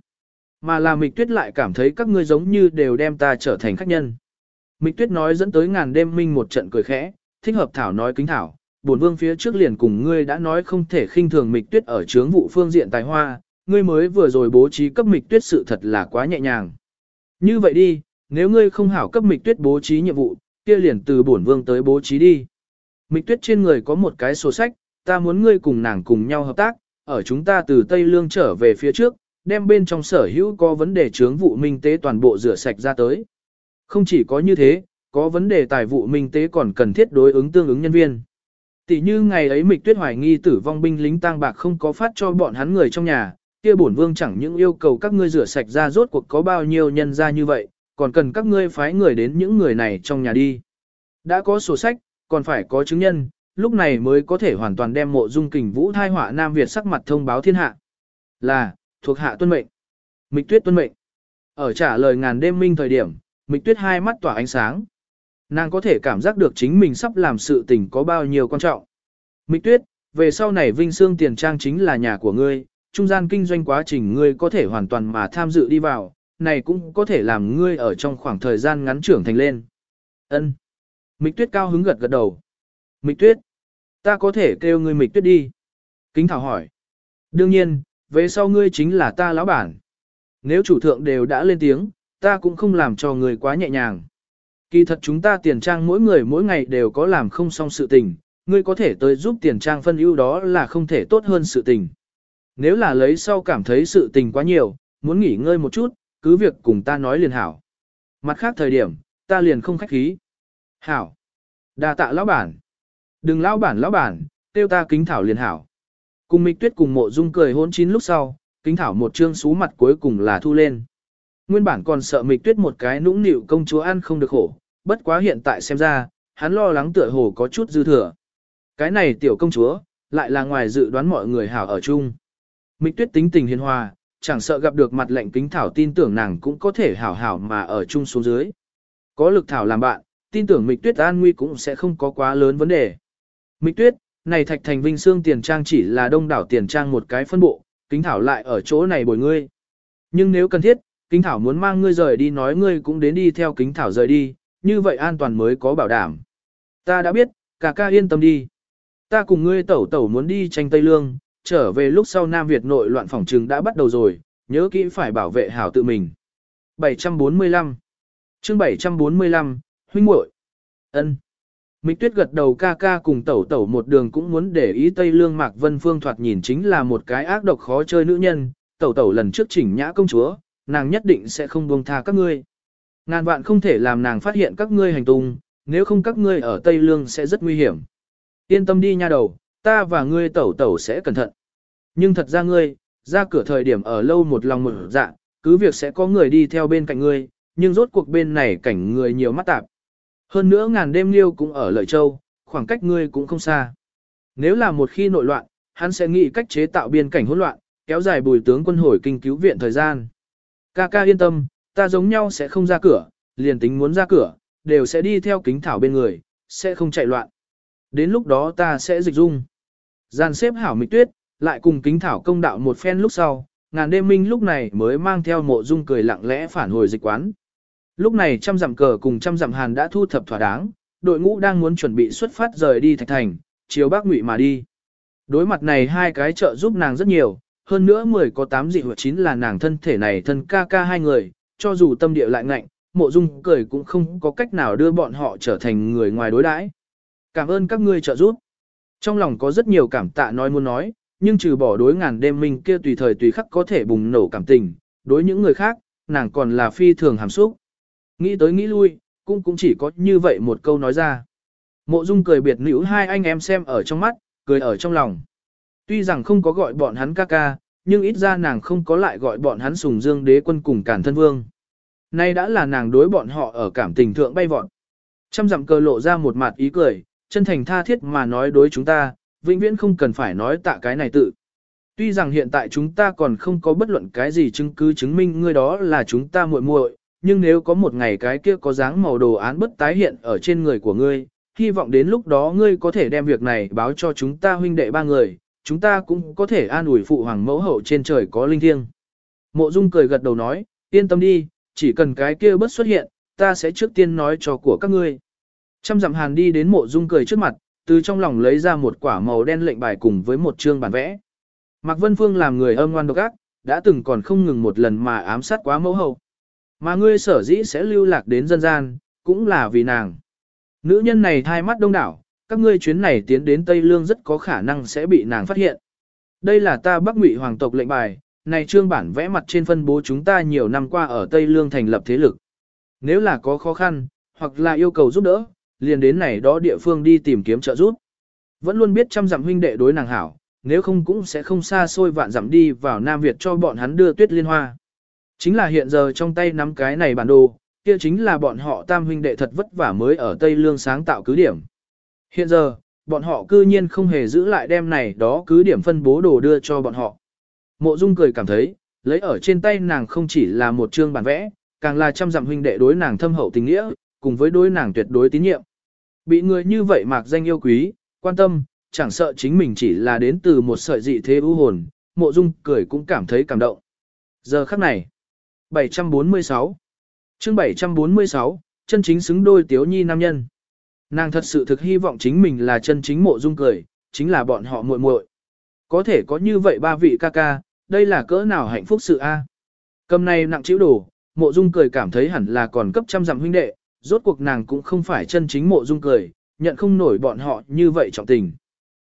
Mà là Mịch Tuyết lại cảm thấy các ngươi giống như đều đem ta trở thành khách nhân. Mịch Tuyết nói dẫn tới ngàn đêm minh một trận cười khẽ, thích hợp Thảo nói kính Thảo, bổn vương phía trước liền cùng ngươi đã nói không thể khinh thường Mịch Tuyết ở chướng vụ phương diện tài hoa, ngươi mới vừa rồi bố trí cấp Mịch Tuyết sự thật là quá nhẹ nhàng. Như vậy đi, nếu ngươi không hảo cấp Mịch Tuyết bố trí nhiệm vụ, kia liền từ bổn vương tới bố trí đi. Mịch tuyết trên người có một cái sổ sách, ta muốn ngươi cùng nàng cùng nhau hợp tác, ở chúng ta từ Tây Lương trở về phía trước, đem bên trong sở hữu có vấn đề chướng vụ minh tế toàn bộ rửa sạch ra tới. Không chỉ có như thế, có vấn đề tài vụ minh tế còn cần thiết đối ứng tương ứng nhân viên. Tỷ như ngày ấy Mịch Tuyết hoài nghi tử vong binh lính tang bạc không có phát cho bọn hắn người trong nhà, kia bổn vương chẳng những yêu cầu các ngươi rửa sạch ra rốt cuộc có bao nhiêu nhân ra như vậy, còn cần các ngươi phái người đến những người này trong nhà đi. Đã có sổ sách, còn phải có chứng nhân, lúc này mới có thể hoàn toàn đem mộ dung kình vũ thai họa Nam Việt sắc mặt thông báo thiên hạ. Là, thuộc hạ tuân mệnh. Mịch tuyết tuân mệnh. Ở trả lời ngàn đêm minh thời điểm, Mịch Tuyết hai mắt tỏa ánh sáng. Nàng có thể cảm giác được chính mình sắp làm sự tình có bao nhiêu quan trọng. Mịch Tuyết, về sau này Vinh Sương Tiền Trang chính là nhà của ngươi, trung gian kinh doanh quá trình ngươi có thể hoàn toàn mà tham dự đi vào, này cũng có thể làm ngươi ở trong khoảng thời gian ngắn trưởng thành lên. Ân. Mịch Tuyết cao hứng gật gật đầu. Mịch Tuyết, ta có thể kêu ngươi Mịch Tuyết đi. Kính Thảo hỏi. Đương nhiên, về sau ngươi chính là ta lão bản. Nếu chủ thượng đều đã lên tiếng, ta cũng không làm cho người quá nhẹ nhàng. Kỳ thật chúng ta tiền trang mỗi người mỗi ngày đều có làm không xong sự tình, ngươi có thể tới giúp tiền trang phân ưu đó là không thể tốt hơn sự tình. Nếu là lấy sau cảm thấy sự tình quá nhiều, muốn nghỉ ngơi một chút, cứ việc cùng ta nói liền hảo. Mặt khác thời điểm, ta liền không khách khí. Hảo. đa tạ lão bản. Đừng lão bản lão bản, tiêu ta kính thảo liền hảo. Cùng Mịch Tuyết cùng Mộ Dung cười hôn chín lúc sau, kính thảo một trương xú mặt cuối cùng là thu lên. Nguyên bản còn sợ Mịch Tuyết một cái nũng nịu công chúa ăn không được khổ, bất quá hiện tại xem ra, hắn lo lắng tựa hồ có chút dư thừa. Cái này tiểu công chúa, lại là ngoài dự đoán mọi người hảo ở chung. Mịch Tuyết tính tình hiền hòa, chẳng sợ gặp được mặt lệnh kính thảo tin tưởng nàng cũng có thể hảo hảo mà ở chung xuống dưới. Có lực thảo làm bạn, tin tưởng Mịch Tuyết an nguy cũng sẽ không có quá lớn vấn đề. Mịch Tuyết, này Thạch Thành Vinh Xương tiền trang chỉ là đông đảo tiền trang một cái phân bộ, kính thảo lại ở chỗ này bồi ngươi. Nhưng nếu cần thiết, kính thảo muốn mang ngươi rời đi nói ngươi cũng đến đi theo kính thảo rời đi, như vậy an toàn mới có bảo đảm. Ta đã biết, cả ca yên tâm đi. Ta cùng ngươi tẩu tẩu muốn đi tranh Tây Lương, trở về lúc sau Nam Việt nội loạn phòng trừng đã bắt đầu rồi, nhớ kỹ phải bảo vệ hảo tự mình. 745 chương 745, huynh muội ân Mịch tuyết gật đầu ca ca cùng tẩu tẩu một đường cũng muốn để ý Tây Lương Mạc Vân Phương thoạt nhìn chính là một cái ác độc khó chơi nữ nhân, tẩu tẩu lần trước chỉnh nhã công chúa, nàng nhất định sẽ không buông tha các ngươi. Ngàn vạn không thể làm nàng phát hiện các ngươi hành tung, nếu không các ngươi ở Tây Lương sẽ rất nguy hiểm. Yên tâm đi nha đầu, ta và ngươi tẩu tẩu sẽ cẩn thận. Nhưng thật ra ngươi, ra cửa thời điểm ở lâu một lòng một dạ, cứ việc sẽ có người đi theo bên cạnh ngươi, nhưng rốt cuộc bên này cảnh người nhiều mắt tạp. Hơn nữa ngàn đêm liêu cũng ở Lợi Châu, khoảng cách ngươi cũng không xa. Nếu là một khi nội loạn, hắn sẽ nghĩ cách chế tạo biên cảnh hỗn loạn, kéo dài bùi tướng quân hồi kinh cứu viện thời gian. Ca ca yên tâm, ta giống nhau sẽ không ra cửa, liền tính muốn ra cửa, đều sẽ đi theo kính thảo bên người, sẽ không chạy loạn. Đến lúc đó ta sẽ dịch dung. Gian xếp hảo mịch tuyết, lại cùng kính thảo công đạo một phen lúc sau, ngàn đêm minh lúc này mới mang theo mộ dung cười lặng lẽ phản hồi dịch quán. Lúc này trăm dặm cờ cùng trăm dặm hàn đã thu thập thỏa đáng, đội ngũ đang muốn chuẩn bị xuất phát rời đi thạch thành, chiếu bác ngụy mà đi. Đối mặt này hai cái trợ giúp nàng rất nhiều, hơn nữa 10 có 8 dị hoặc chín là nàng thân thể này thân ca ca hai người, cho dù tâm địa lại ngạnh, mộ dung cười cũng không có cách nào đưa bọn họ trở thành người ngoài đối đãi. Cảm ơn các ngươi trợ giúp. Trong lòng có rất nhiều cảm tạ nói muốn nói, nhưng trừ bỏ đối ngàn đêm minh kia tùy thời tùy khắc có thể bùng nổ cảm tình, đối những người khác, nàng còn là phi thường hàm xúc. Nghĩ tới nghĩ lui, cũng cũng chỉ có như vậy một câu nói ra. Mộ Dung cười biệt nữ hai anh em xem ở trong mắt, cười ở trong lòng. Tuy rằng không có gọi bọn hắn ca ca, nhưng ít ra nàng không có lại gọi bọn hắn sùng dương đế quân cùng cản thân vương. Nay đã là nàng đối bọn họ ở cảm tình thượng bay vọt. Trăm dặm cơ lộ ra một mặt ý cười, chân thành tha thiết mà nói đối chúng ta, vĩnh viễn không cần phải nói tạ cái này tự. Tuy rằng hiện tại chúng ta còn không có bất luận cái gì chứng cứ chứng minh ngươi đó là chúng ta muội muội, nhưng nếu có một ngày cái kia có dáng màu đồ án bất tái hiện ở trên người của ngươi, hy vọng đến lúc đó ngươi có thể đem việc này báo cho chúng ta huynh đệ ba người, chúng ta cũng có thể an ủi phụ hoàng mẫu hậu trên trời có linh thiêng. Mộ Dung cười gật đầu nói, yên tâm đi, chỉ cần cái kia bất xuất hiện, ta sẽ trước tiên nói cho của các ngươi. Trăm dặm hàn đi đến mộ Dung cười trước mặt, từ trong lòng lấy ra một quả màu đen lệnh bài cùng với một chương bản vẽ. Mạc Vân Phương làm người âm ngoan độc ác, đã từng còn không ngừng một lần mà ám sát quá mẫu hậu. Mà ngươi sở dĩ sẽ lưu lạc đến dân gian, cũng là vì nàng. Nữ nhân này thai mắt đông đảo, các ngươi chuyến này tiến đến Tây Lương rất có khả năng sẽ bị nàng phát hiện. Đây là ta Bắc Ngụy hoàng tộc lệnh bài, này trương bản vẽ mặt trên phân bố chúng ta nhiều năm qua ở Tây Lương thành lập thế lực. Nếu là có khó khăn, hoặc là yêu cầu giúp đỡ, liền đến này đó địa phương đi tìm kiếm trợ giúp. Vẫn luôn biết trăm dặm huynh đệ đối nàng hảo, nếu không cũng sẽ không xa xôi vạn dặm đi vào Nam Việt cho bọn hắn đưa tuyết liên hoa. Chính là hiện giờ trong tay nắm cái này bản đồ, kia chính là bọn họ tam huynh đệ thật vất vả mới ở Tây Lương sáng tạo cứ điểm. Hiện giờ, bọn họ cư nhiên không hề giữ lại đem này đó cứ điểm phân bố đồ đưa cho bọn họ. Mộ Dung cười cảm thấy, lấy ở trên tay nàng không chỉ là một chương bản vẽ, càng là trăm dặm huynh đệ đối nàng thâm hậu tình nghĩa, cùng với đối nàng tuyệt đối tín nhiệm. Bị người như vậy mạc danh yêu quý, quan tâm, chẳng sợ chính mình chỉ là đến từ một sợi dị thế ưu hồn, mộ dung cười cũng cảm thấy cảm động. Giờ khắc này, 746 chương 746, chân chính xứng đôi tiếu nhi nam nhân. Nàng thật sự thực hy vọng chính mình là chân chính mộ dung cười, chính là bọn họ muội muội. Có thể có như vậy ba vị ca ca, đây là cỡ nào hạnh phúc sự a. Cầm này nặng chịu đủ mộ dung cười cảm thấy hẳn là còn cấp trăm dặm huynh đệ, rốt cuộc nàng cũng không phải chân chính mộ dung cười, nhận không nổi bọn họ như vậy trọng tình.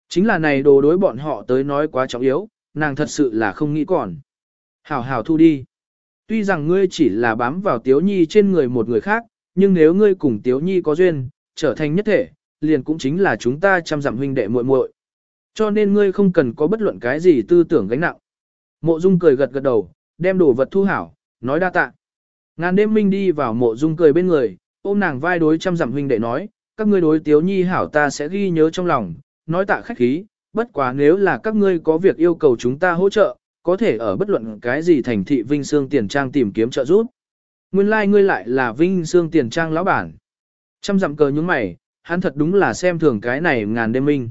Chính là này đồ đối bọn họ tới nói quá trọng yếu, nàng thật sự là không nghĩ còn. Hảo hảo thu đi. Tuy rằng ngươi chỉ là bám vào tiếu nhi trên người một người khác, nhưng nếu ngươi cùng tiếu nhi có duyên, trở thành nhất thể, liền cũng chính là chúng ta chăm dặm huynh đệ muội muội. Cho nên ngươi không cần có bất luận cái gì tư tưởng gánh nặng. Mộ Dung cười gật gật đầu, đem đồ vật thu hảo, nói đa tạ. Ngàn đêm minh đi vào mộ Dung cười bên người, ôm nàng vai đối chăm dặm huynh đệ nói, các ngươi đối tiếu nhi hảo ta sẽ ghi nhớ trong lòng, nói tạ khách khí, bất quá nếu là các ngươi có việc yêu cầu chúng ta hỗ trợ, có thể ở bất luận cái gì thành thị Vinh Sương Tiền Trang tìm kiếm trợ giúp. Nguyên lai like ngươi lại là Vinh Sương Tiền Trang lão bản. Trăm dặm cờ nhúng mày, hắn thật đúng là xem thường cái này ngàn đêm minh.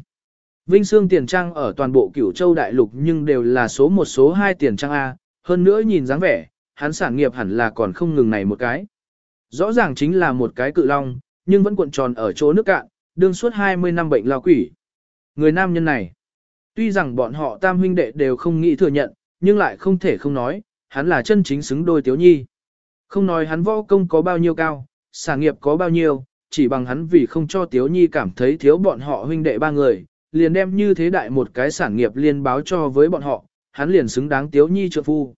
Vinh Sương Tiền Trang ở toàn bộ cửu châu đại lục nhưng đều là số một số hai Tiền Trang A, hơn nữa nhìn dáng vẻ, hắn sản nghiệp hẳn là còn không ngừng này một cái. Rõ ràng chính là một cái cự long, nhưng vẫn cuộn tròn ở chỗ nước cạn, đương suốt 20 năm bệnh lao quỷ. Người nam nhân này, tuy rằng bọn họ tam huynh đệ đều không nghĩ thừa nhận, nhưng lại không thể không nói, hắn là chân chính xứng đôi tiếu nhi. Không nói hắn võ công có bao nhiêu cao, sản nghiệp có bao nhiêu, chỉ bằng hắn vì không cho tiếu nhi cảm thấy thiếu bọn họ huynh đệ ba người, liền đem như thế đại một cái sản nghiệp liên báo cho với bọn họ, hắn liền xứng đáng tiếu nhi trợ phu.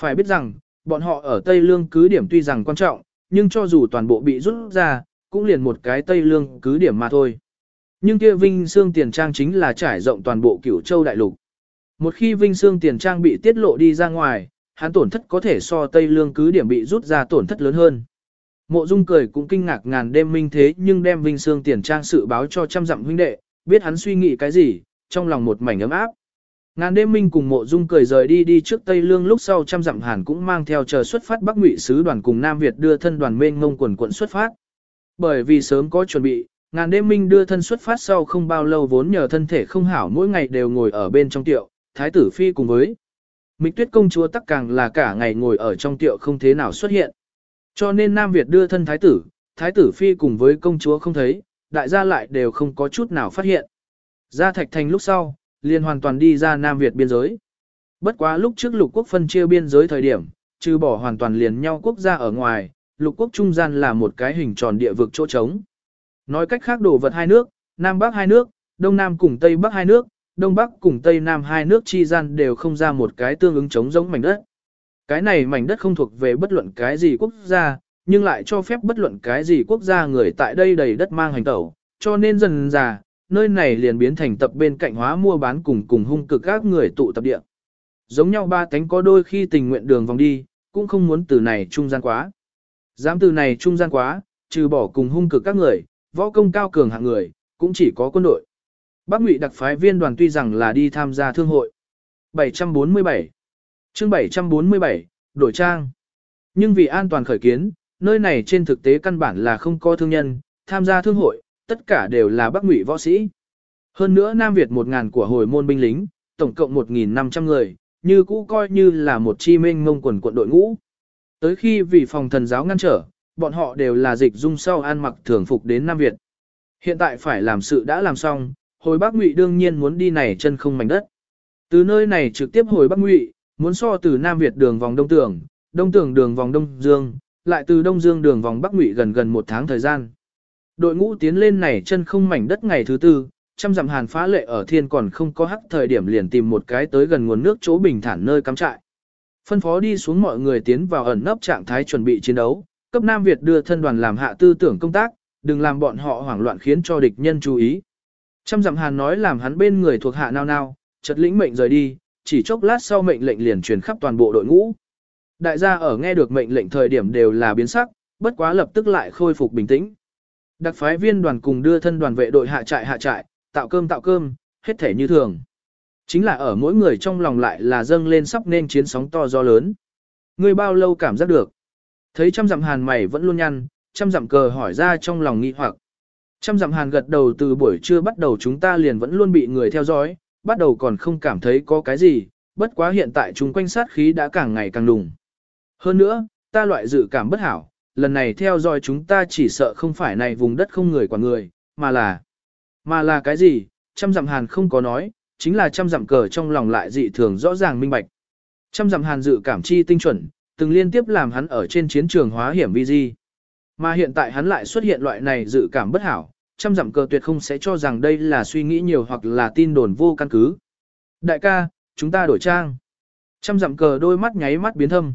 Phải biết rằng, bọn họ ở Tây Lương cứ điểm tuy rằng quan trọng, nhưng cho dù toàn bộ bị rút ra, cũng liền một cái Tây Lương cứ điểm mà thôi. Nhưng kia Vinh Sương Tiền Trang chính là trải rộng toàn bộ cửu châu đại lục. Một khi Vinh Sương Tiền Trang bị tiết lộ đi ra ngoài, hắn tổn thất có thể so Tây Lương cứ điểm bị rút ra tổn thất lớn hơn. Mộ Dung cười cũng kinh ngạc ngàn đêm minh thế nhưng đem Vinh Sương Tiền Trang sự báo cho trăm dặm huynh đệ, biết hắn suy nghĩ cái gì, trong lòng một mảnh ấm áp. Ngàn đêm minh cùng mộ dung cười rời đi đi trước Tây Lương lúc sau trăm dặm hàn cũng mang theo chờ xuất phát Bắc Ngụy sứ đoàn cùng Nam Việt đưa thân đoàn mênh ngông quần quận xuất phát. Bởi vì sớm có chuẩn bị, ngàn đêm minh đưa thân xuất phát sau không bao lâu vốn nhờ thân thể không hảo mỗi ngày đều ngồi ở bên trong tiệu, thái tử phi cùng với. Mịch tuyết công chúa tắc càng là cả ngày ngồi ở trong tiệu không thế nào xuất hiện. Cho nên Nam Việt đưa thân thái tử, thái tử phi cùng với công chúa không thấy, đại gia lại đều không có chút nào phát hiện. Ra thạch thành lúc sau, liền hoàn toàn đi ra Nam Việt biên giới. Bất quá lúc trước lục quốc phân chia biên giới thời điểm, trừ bỏ hoàn toàn liền nhau quốc gia ở ngoài, lục quốc trung gian là một cái hình tròn địa vực chỗ trống. Nói cách khác đồ vật hai nước, Nam Bắc hai nước, Đông Nam cùng Tây Bắc hai nước, Đông Bắc cùng Tây Nam hai nước chi gian đều không ra một cái tương ứng trống giống mảnh đất. Cái này mảnh đất không thuộc về bất luận cái gì quốc gia, nhưng lại cho phép bất luận cái gì quốc gia người tại đây đầy đất mang hành tẩu, cho nên dần già, nơi này liền biến thành tập bên cạnh hóa mua bán cùng cùng hung cực các người tụ tập địa. Giống nhau ba tánh có đôi khi tình nguyện đường vòng đi, cũng không muốn từ này trung gian quá. Dám từ này trung gian quá, trừ bỏ cùng hung cực các người, võ công cao cường hạng người, cũng chỉ có quân đội. Bác Ngụy đặc phái viên đoàn tuy rằng là đi tham gia thương hội. 747 chương 747, đổi trang. Nhưng vì an toàn khởi kiến, nơi này trên thực tế căn bản là không có thương nhân, tham gia thương hội, tất cả đều là Bắc Ngụy võ sĩ. Hơn nữa Nam Việt 1.000 của hồi môn binh lính, tổng cộng 1.500 người, như cũ coi như là một chi minh ngông quần quận đội ngũ. Tới khi vì phòng thần giáo ngăn trở, bọn họ đều là dịch dung sau an mặc thường phục đến Nam Việt. Hiện tại phải làm sự đã làm xong, hồi Bắc Ngụy đương nhiên muốn đi này chân không mảnh đất. Từ nơi này trực tiếp hồi Bắc Ngụy, muốn so từ Nam Việt đường vòng Đông Tường, Đông Tường đường vòng Đông Dương, lại từ Đông Dương đường vòng Bắc Ngụy gần gần một tháng thời gian. Đội ngũ tiến lên này chân không mảnh đất ngày thứ tư, trăm dặm hàn phá lệ ở thiên còn không có hắc thời điểm liền tìm một cái tới gần nguồn nước chỗ bình thản nơi cắm trại. Phân phó đi xuống mọi người tiến vào ẩn nấp trạng thái chuẩn bị chiến đấu, cấp Nam Việt đưa thân đoàn làm hạ tư tưởng công tác, đừng làm bọn họ hoảng loạn khiến cho địch nhân chú ý. Trăm dặm hàn nói làm hắn bên người thuộc hạ nao nao, chật lĩnh mệnh rời đi, chỉ chốc lát sau mệnh lệnh liền truyền khắp toàn bộ đội ngũ. Đại gia ở nghe được mệnh lệnh thời điểm đều là biến sắc, bất quá lập tức lại khôi phục bình tĩnh. Đặc phái viên đoàn cùng đưa thân đoàn vệ đội hạ trại hạ trại, tạo cơm tạo cơm, hết thể như thường. Chính là ở mỗi người trong lòng lại là dâng lên sắp nên chiến sóng to gió lớn. Người bao lâu cảm giác được? Thấy trăm dặm hàn mày vẫn luôn nhăn, trăm dặm cờ hỏi ra trong lòng nghi hoặc. Trăm dặm hàn gật đầu từ buổi trưa bắt đầu chúng ta liền vẫn luôn bị người theo dõi, bắt đầu còn không cảm thấy có cái gì, bất quá hiện tại chúng quanh sát khí đã càng ngày càng đùng. Hơn nữa, ta loại dự cảm bất hảo, lần này theo dõi chúng ta chỉ sợ không phải này vùng đất không người quản người, mà là... Mà là cái gì? Trăm dặm hàn không có nói, chính là trăm dặm cờ trong lòng lại dị thường rõ ràng minh bạch. Trăm dặm hàn dự cảm chi tinh chuẩn, từng liên tiếp làm hắn ở trên chiến trường hóa hiểm vi di. Mà hiện tại hắn lại xuất hiện loại này dự cảm bất hảo, trăm dặm cờ tuyệt không sẽ cho rằng đây là suy nghĩ nhiều hoặc là tin đồn vô căn cứ. Đại ca, chúng ta đổi trang. Trăm dặm cờ đôi mắt nháy mắt biến thâm.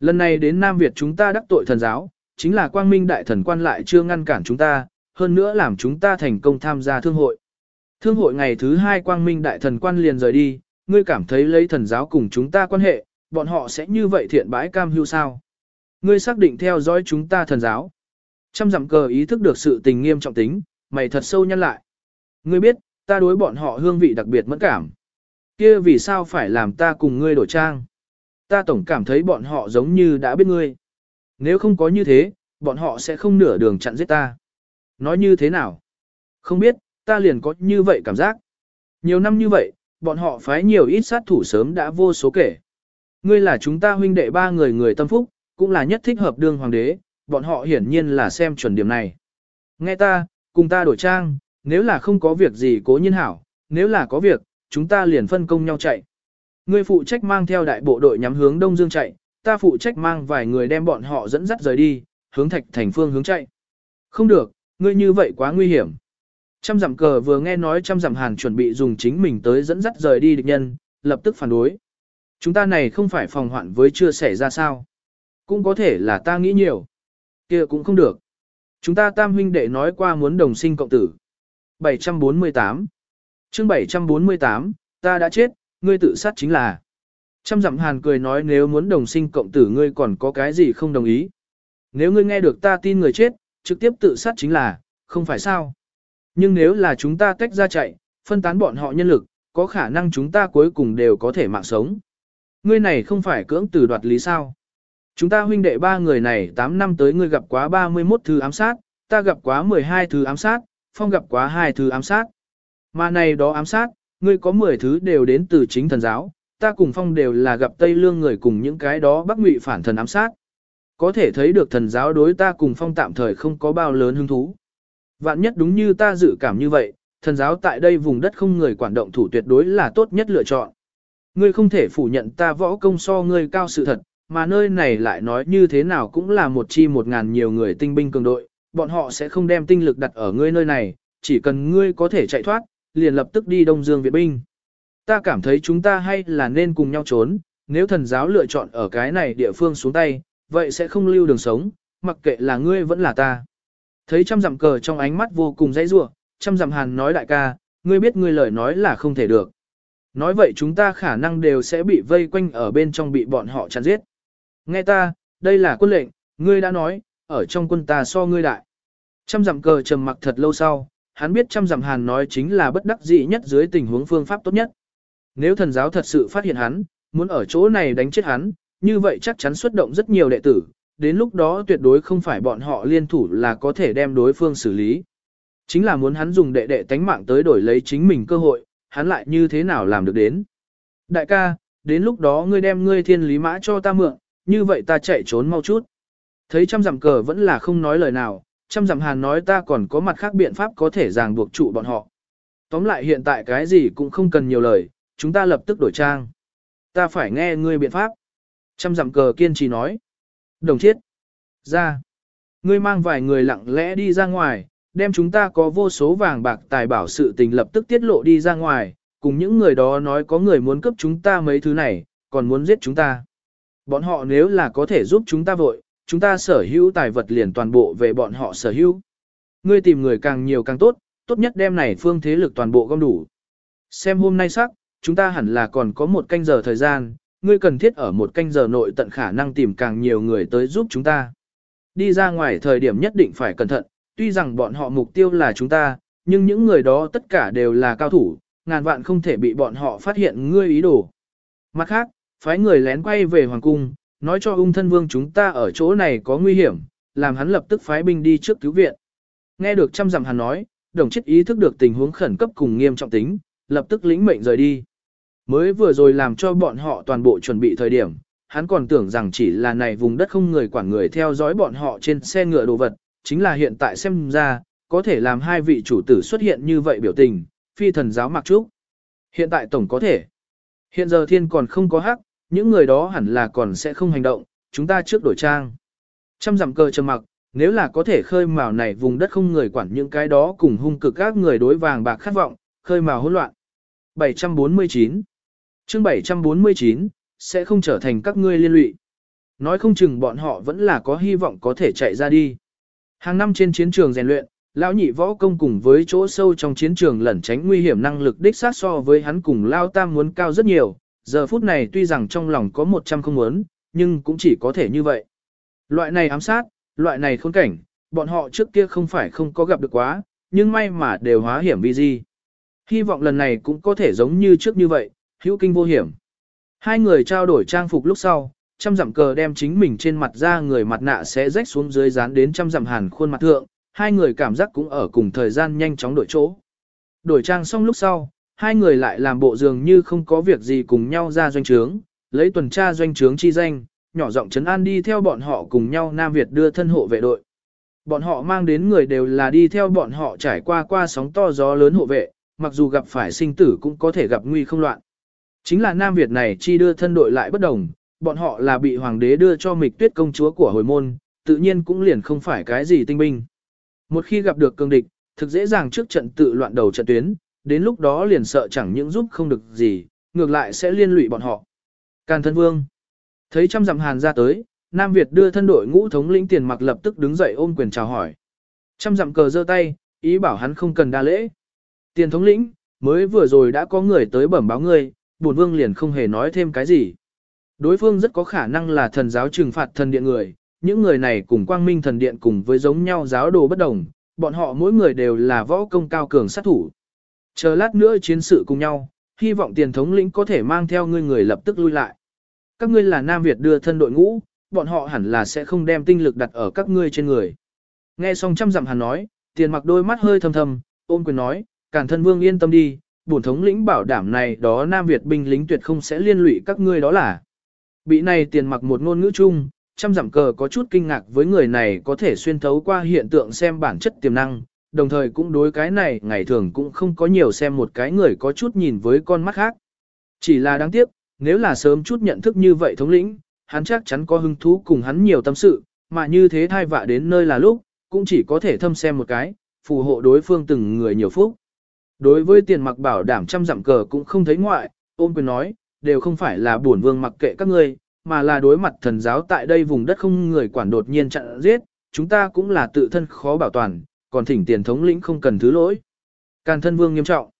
Lần này đến Nam Việt chúng ta đắc tội thần giáo, chính là quang minh đại thần quan lại chưa ngăn cản chúng ta, hơn nữa làm chúng ta thành công tham gia thương hội. Thương hội ngày thứ hai quang minh đại thần quan liền rời đi, ngươi cảm thấy lấy thần giáo cùng chúng ta quan hệ, bọn họ sẽ như vậy thiện bãi cam hưu sao? Ngươi xác định theo dõi chúng ta thần giáo. Trăm dặm cờ ý thức được sự tình nghiêm trọng tính, mày thật sâu nhăn lại. Ngươi biết, ta đối bọn họ hương vị đặc biệt mẫn cảm. Kia vì sao phải làm ta cùng ngươi đổi trang? Ta tổng cảm thấy bọn họ giống như đã biết ngươi. Nếu không có như thế, bọn họ sẽ không nửa đường chặn giết ta. Nói như thế nào? Không biết, ta liền có như vậy cảm giác. Nhiều năm như vậy, bọn họ phái nhiều ít sát thủ sớm đã vô số kể. Ngươi là chúng ta huynh đệ ba người người tâm phúc, cũng là nhất thích hợp đương hoàng đế, bọn họ hiển nhiên là xem chuẩn điểm này. Nghe ta, cùng ta đổi trang, nếu là không có việc gì cố nhiên hảo, nếu là có việc, chúng ta liền phân công nhau chạy. Ngươi phụ trách mang theo đại bộ đội nhắm hướng Đông Dương chạy, ta phụ trách mang vài người đem bọn họ dẫn dắt rời đi, hướng thạch thành phương hướng chạy. Không được, ngươi như vậy quá nguy hiểm. Trăm dặm cờ vừa nghe nói trăm dặm hàn chuẩn bị dùng chính mình tới dẫn dắt rời đi địch nhân, lập tức phản đối. Chúng ta này không phải phòng hoạn với chưa xảy ra sao. Cũng có thể là ta nghĩ nhiều. kia cũng không được. Chúng ta tam huynh đệ nói qua muốn đồng sinh cộng tử. 748 chương 748, ta đã chết, ngươi tự sát chính là. Trăm dặm hàn cười nói nếu muốn đồng sinh cộng tử ngươi còn có cái gì không đồng ý. Nếu ngươi nghe được ta tin người chết, trực tiếp tự sát chính là, không phải sao. Nhưng nếu là chúng ta tách ra chạy, phân tán bọn họ nhân lực, có khả năng chúng ta cuối cùng đều có thể mạng sống. Ngươi này không phải cưỡng từ đoạt lý sao. Chúng ta huynh đệ ba người này 8 năm tới ngươi gặp quá 31 thứ ám sát, ta gặp quá 12 thứ ám sát, phong gặp quá 2 thứ ám sát. Mà này đó ám sát, ngươi có 10 thứ đều đến từ chính thần giáo, ta cùng phong đều là gặp Tây Lương người cùng những cái đó bắc ngụy phản thần ám sát. Có thể thấy được thần giáo đối ta cùng phong tạm thời không có bao lớn hứng thú. Vạn nhất đúng như ta dự cảm như vậy, thần giáo tại đây vùng đất không người quản động thủ tuyệt đối là tốt nhất lựa chọn. Ngươi không thể phủ nhận ta võ công so ngươi cao sự thật, mà nơi này lại nói như thế nào cũng là một chi một ngàn nhiều người tinh binh cường đội, bọn họ sẽ không đem tinh lực đặt ở ngươi nơi này, chỉ cần ngươi có thể chạy thoát, liền lập tức đi Đông Dương Viện binh. Ta cảm thấy chúng ta hay là nên cùng nhau trốn, nếu thần giáo lựa chọn ở cái này địa phương xuống tay, vậy sẽ không lưu đường sống, mặc kệ là ngươi vẫn là ta. Thấy trăm dặm cờ trong ánh mắt vô cùng dãy rủa, trăm dặm hàn nói đại ca, ngươi biết ngươi lời nói là không thể được. Nói vậy chúng ta khả năng đều sẽ bị vây quanh ở bên trong bị bọn họ chặn giết. Nghe ta, đây là quân lệnh, ngươi đã nói, ở trong quân ta so ngươi đại. Trăm dặm cờ trầm mặc thật lâu sau, hắn biết trăm dặm hàn nói chính là bất đắc dĩ nhất dưới tình huống phương pháp tốt nhất. Nếu thần giáo thật sự phát hiện hắn, muốn ở chỗ này đánh chết hắn, như vậy chắc chắn xuất động rất nhiều đệ tử, đến lúc đó tuyệt đối không phải bọn họ liên thủ là có thể đem đối phương xử lý. Chính là muốn hắn dùng đệ đệ tánh mạng tới đổi lấy chính mình cơ hội, hắn lại như thế nào làm được đến. Đại ca, đến lúc đó ngươi đem ngươi thiên lý mã cho ta mượn, như vậy ta chạy trốn mau chút. Thấy trăm dặm cờ vẫn là không nói lời nào, trăm dặm hàn nói ta còn có mặt khác biện pháp có thể ràng buộc trụ bọn họ. Tóm lại hiện tại cái gì cũng không cần nhiều lời, chúng ta lập tức đổi trang. Ta phải nghe ngươi biện pháp. Trăm dặm cờ kiên trì nói. Đồng thiết. Ra. Ngươi mang vài người lặng lẽ đi ra ngoài, đem chúng ta có vô số vàng bạc tài bảo sự tình lập tức tiết lộ đi ra ngoài, cùng những người đó nói có người muốn cướp chúng ta mấy thứ này, còn muốn giết chúng ta. Bọn họ nếu là có thể giúp chúng ta vội, chúng ta sở hữu tài vật liền toàn bộ về bọn họ sở hữu. Ngươi tìm người càng nhiều càng tốt, tốt nhất đem này phương thế lực toàn bộ gom đủ. Xem hôm nay sắc, chúng ta hẳn là còn có một canh giờ thời gian, ngươi cần thiết ở một canh giờ nội tận khả năng tìm càng nhiều người tới giúp chúng ta. Đi ra ngoài thời điểm nhất định phải cẩn thận, tuy rằng bọn họ mục tiêu là chúng ta, nhưng những người đó tất cả đều là cao thủ, ngàn vạn không thể bị bọn họ phát hiện ngươi ý đồ. Mặt khác, phái người lén quay về hoàng cung, nói cho ung thân vương chúng ta ở chỗ này có nguy hiểm, làm hắn lập tức phái binh đi trước cứu viện. Nghe được trăm dặm hắn nói, đồng chết ý thức được tình huống khẩn cấp cùng nghiêm trọng tính, lập tức lĩnh mệnh rời đi. Mới vừa rồi làm cho bọn họ toàn bộ chuẩn bị thời điểm, hắn còn tưởng rằng chỉ là này vùng đất không người quản người theo dõi bọn họ trên xe ngựa đồ vật, chính là hiện tại xem ra, có thể làm hai vị chủ tử xuất hiện như vậy biểu tình, phi thần giáo mặc trúc. Hiện tại tổng có thể. Hiện giờ thiên còn không có hắc, những người đó hẳn là còn sẽ không hành động, chúng ta trước đổi trang. Trăm dặm cờ trầm mặc, nếu là có thể khơi mào này vùng đất không người quản những cái đó cùng hung cực các người đối vàng bạc khát vọng, khơi mào hỗn loạn. 749 chương 749, sẽ không trở thành các ngươi liên lụy. Nói không chừng bọn họ vẫn là có hy vọng có thể chạy ra đi. Hàng năm trên chiến trường rèn luyện, lão nhị võ công cùng với chỗ sâu trong chiến trường lẩn tránh nguy hiểm năng lực đích sát so với hắn cùng lao tam muốn cao rất nhiều. Giờ phút này tuy rằng trong lòng có 100 không muốn, nhưng cũng chỉ có thể như vậy. Loại này ám sát, loại này khốn cảnh, bọn họ trước kia không phải không có gặp được quá, nhưng may mà đều hóa hiểm vì gì. Hy vọng lần này cũng có thể giống như trước như vậy, hữu kinh vô hiểm. Hai người trao đổi trang phục lúc sau, trăm dặm cờ đem chính mình trên mặt ra người mặt nạ sẽ rách xuống dưới dán đến trăm dặm hàn khuôn mặt thượng, hai người cảm giác cũng ở cùng thời gian nhanh chóng đổi chỗ. Đổi trang xong lúc sau, hai người lại làm bộ dường như không có việc gì cùng nhau ra doanh trướng, lấy tuần tra doanh trướng chi danh, nhỏ giọng trấn an đi theo bọn họ cùng nhau Nam Việt đưa thân hộ vệ đội. Bọn họ mang đến người đều là đi theo bọn họ trải qua qua sóng to gió lớn hộ vệ, mặc dù gặp phải sinh tử cũng có thể gặp nguy không loạn. Chính là Nam Việt này chi đưa thân đội lại bất đồng, bọn họ là bị hoàng đế đưa cho mịch tuyết công chúa của hồi môn, tự nhiên cũng liền không phải cái gì tinh binh. Một khi gặp được cương địch, thực dễ dàng trước trận tự loạn đầu trận tuyến, đến lúc đó liền sợ chẳng những giúp không được gì, ngược lại sẽ liên lụy bọn họ. Càn thân vương. Thấy trăm dặm hàn ra tới, Nam Việt đưa thân đội ngũ thống lĩnh tiền mặc lập tức đứng dậy ôm quyền chào hỏi. Trăm dặm cờ giơ tay, ý bảo hắn không cần đa lễ. Tiền thống lĩnh, mới vừa rồi đã có người tới bẩm báo ngươi, bổn vương liền không hề nói thêm cái gì. Đối phương rất có khả năng là thần giáo trừng phạt thần điện người, những người này cùng quang minh thần điện cùng với giống nhau giáo đồ bất đồng, bọn họ mỗi người đều là võ công cao cường sát thủ. Chờ lát nữa chiến sự cùng nhau, hy vọng tiền thống lĩnh có thể mang theo ngươi người lập tức lui lại. Các ngươi là Nam Việt đưa thân đội ngũ, bọn họ hẳn là sẽ không đem tinh lực đặt ở các ngươi trên người. Nghe xong trăm dặm hắn nói, tiền mặc đôi mắt hơi thầm thầm, ôm quyền nói, cản thân vương yên tâm đi, bổn thống lĩnh bảo đảm này đó Nam Việt binh lính tuyệt không sẽ liên lụy các ngươi đó là. Bị này tiền mặc một ngôn ngữ chung, trăm dặm cờ có chút kinh ngạc với người này có thể xuyên thấu qua hiện tượng xem bản chất tiềm năng, đồng thời cũng đối cái này ngày thường cũng không có nhiều xem một cái người có chút nhìn với con mắt khác. Chỉ là đáng tiếc, nếu là sớm chút nhận thức như vậy thống lĩnh, hắn chắc chắn có hứng thú cùng hắn nhiều tâm sự, mà như thế thai vạ đến nơi là lúc, cũng chỉ có thể thâm xem một cái, phù hộ đối phương từng người nhiều phúc. Đối với tiền mặc bảo đảm trăm dặm cờ cũng không thấy ngoại, ôm quyền nói, đều không phải là buồn vương mặc kệ các ngươi, mà là đối mặt thần giáo tại đây vùng đất không người quản đột nhiên chặn giết, chúng ta cũng là tự thân khó bảo toàn, còn thỉnh tiền thống lĩnh không cần thứ lỗi. Càn thân vương nghiêm trọng.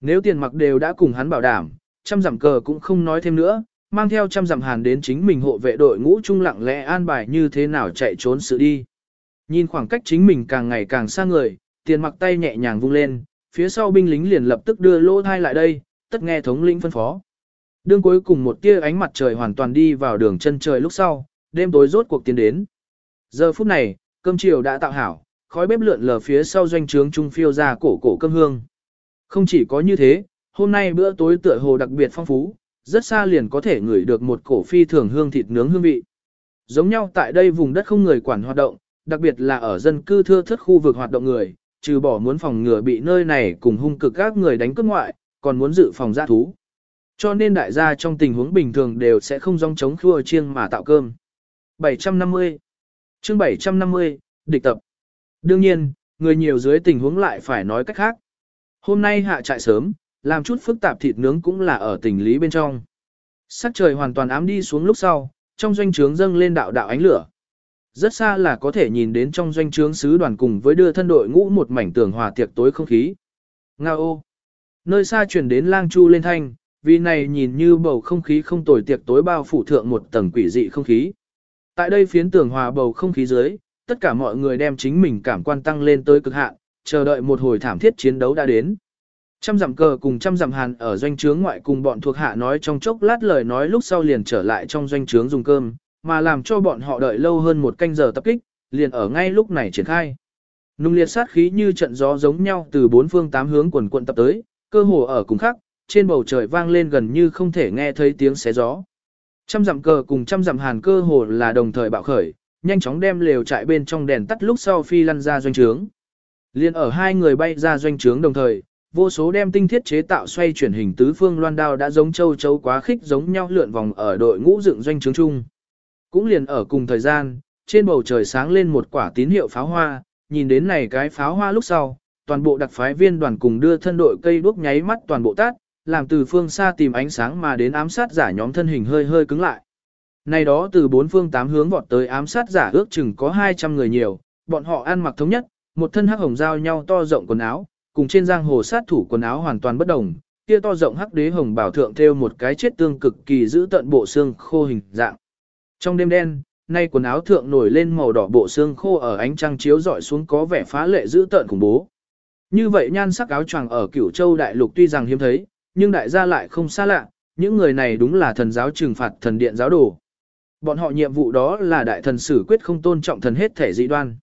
Nếu tiền mặc đều đã cùng hắn bảo đảm, trăm dặm cờ cũng không nói thêm nữa, mang theo trăm dặm hàn đến chính mình hộ vệ đội ngũ trung lặng lẽ an bài như thế nào chạy trốn sự đi. Nhìn khoảng cách chính mình càng ngày càng xa người, tiền mặc tay nhẹ nhàng vung lên, phía sau binh lính liền lập tức đưa lỗ thai lại đây, tất nghe thống lĩnh phân phó. Đương cuối cùng một tia ánh mặt trời hoàn toàn đi vào đường chân trời lúc sau, đêm tối rốt cuộc tiến đến. Giờ phút này, cơm chiều đã tạo hảo, khói bếp lượn lờ phía sau doanh trướng trung phiêu ra cổ cổ cơm hương. Không chỉ có như thế, hôm nay bữa tối tựa hồ đặc biệt phong phú, rất xa liền có thể ngửi được một cổ phi thường hương thịt nướng hương vị. Giống nhau tại đây vùng đất không người quản hoạt động, đặc biệt là ở dân cư thưa thất khu vực hoạt động người, trừ bỏ muốn phòng ngừa bị nơi này cùng hung cực các người đánh cướp ngoại, còn muốn dự phòng gia thú. Cho nên đại gia trong tình huống bình thường đều sẽ không dòng chống khua chiêng mà tạo cơm. 750 chương 750, địch tập. Đương nhiên, người nhiều dưới tình huống lại phải nói cách khác. Hôm nay hạ trại sớm, làm chút phức tạp thịt nướng cũng là ở tình lý bên trong. Sắc trời hoàn toàn ám đi xuống lúc sau, trong doanh trướng dâng lên đạo đạo ánh lửa. Rất xa là có thể nhìn đến trong doanh trướng sứ đoàn cùng với đưa thân đội ngũ một mảnh tường hòa tiệc tối không khí. Nga ô! Nơi xa truyền đến lang chu lên thanh, vì này nhìn như bầu không khí không tồi tiệc tối bao phủ thượng một tầng quỷ dị không khí. Tại đây phiến tường hòa bầu không khí dưới, tất cả mọi người đem chính mình cảm quan tăng lên tới cực hạn, chờ đợi một hồi thảm thiết chiến đấu đã đến. Trăm dặm cờ cùng trăm dặm hàn ở doanh trướng ngoại cùng bọn thuộc hạ nói trong chốc lát lời nói lúc sau liền trở lại trong doanh trướng dùng cơm, mà làm cho bọn họ đợi lâu hơn một canh giờ tập kích, liền ở ngay lúc này triển khai. Nung liệt sát khí như trận gió giống nhau từ bốn phương tám hướng quần quận tập tới, cơ hồ ở cùng khắc, trên bầu trời vang lên gần như không thể nghe thấy tiếng xé gió. Trăm dặm cờ cùng trăm dặm hàn cơ hồ là đồng thời bạo khởi, nhanh chóng đem lều trại bên trong đèn tắt lúc sau phi lăn ra doanh trướng. Liên ở hai người bay ra doanh trướng đồng thời, vô số đem tinh thiết chế tạo xoay chuyển hình tứ phương loan đao đã giống châu chấu quá khích giống nhau lượn vòng ở đội ngũ dựng doanh trướng chung. Cũng liền ở cùng thời gian, trên bầu trời sáng lên một quả tín hiệu pháo hoa, nhìn đến này cái pháo hoa lúc sau, toàn bộ đặc phái viên đoàn cùng đưa thân đội cây đuốc nháy mắt toàn bộ tát, làm từ phương xa tìm ánh sáng mà đến ám sát giả nhóm thân hình hơi hơi cứng lại. Này đó từ bốn phương tám hướng vọt tới ám sát giả ước chừng có 200 người nhiều, bọn họ ăn mặc thống nhất, một thân hắc hồng giao nhau to rộng quần áo, cùng trên giang hồ sát thủ quần áo hoàn toàn bất đồng, kia to rộng hắc đế hồng bảo thượng theo một cái chết tương cực kỳ giữ tận bộ xương khô hình dạng. Trong đêm đen, nay quần áo thượng nổi lên màu đỏ bộ xương khô ở ánh trăng chiếu rọi xuống có vẻ phá lệ giữ tận khủng bố. Như vậy nhan sắc áo choàng ở Cửu Châu đại lục tuy rằng hiếm thấy, nhưng đại gia lại không xa lạ, những người này đúng là thần giáo trừng phạt thần điện giáo đồ. Bọn họ nhiệm vụ đó là đại thần sử quyết không tôn trọng thần hết thể dị đoan.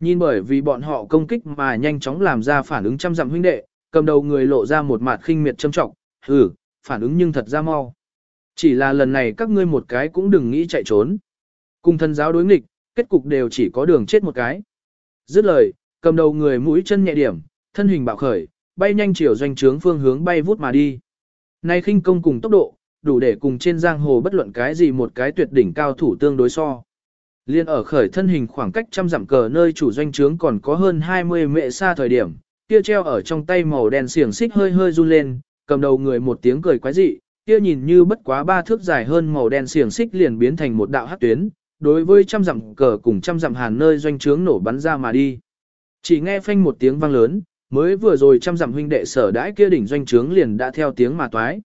Nhìn bởi vì bọn họ công kích mà nhanh chóng làm ra phản ứng trăm dặm huynh đệ, cầm đầu người lộ ra một mặt khinh miệt châm trọng, hừ, phản ứng nhưng thật ra mau. Chỉ là lần này các ngươi một cái cũng đừng nghĩ chạy trốn. Cùng thần giáo đối nghịch, kết cục đều chỉ có đường chết một cái. Dứt lời, cầm đầu người mũi chân nhẹ điểm, thân hình bạo khởi, bay nhanh chiều doanh trướng phương hướng bay vút mà đi. Nay khinh công cùng tốc độ, đủ để cùng trên giang hồ bất luận cái gì một cái tuyệt đỉnh cao thủ tương đối so. Liên ở khởi thân hình khoảng cách trăm dặm cờ nơi chủ doanh trướng còn có hơn 20 mệ xa thời điểm, kia treo ở trong tay màu đen xiềng xích hơi hơi run lên, cầm đầu người một tiếng cười quái dị, kia nhìn như bất quá ba thước dài hơn màu đen xiềng xích liền biến thành một đạo hắc tuyến, đối với trăm dặm cờ cùng trăm dặm hàn nơi doanh trướng nổ bắn ra mà đi. Chỉ nghe phanh một tiếng vang lớn, mới vừa rồi trăm dặm huynh đệ sở đãi kia đỉnh doanh trướng liền đã theo tiếng mà toái.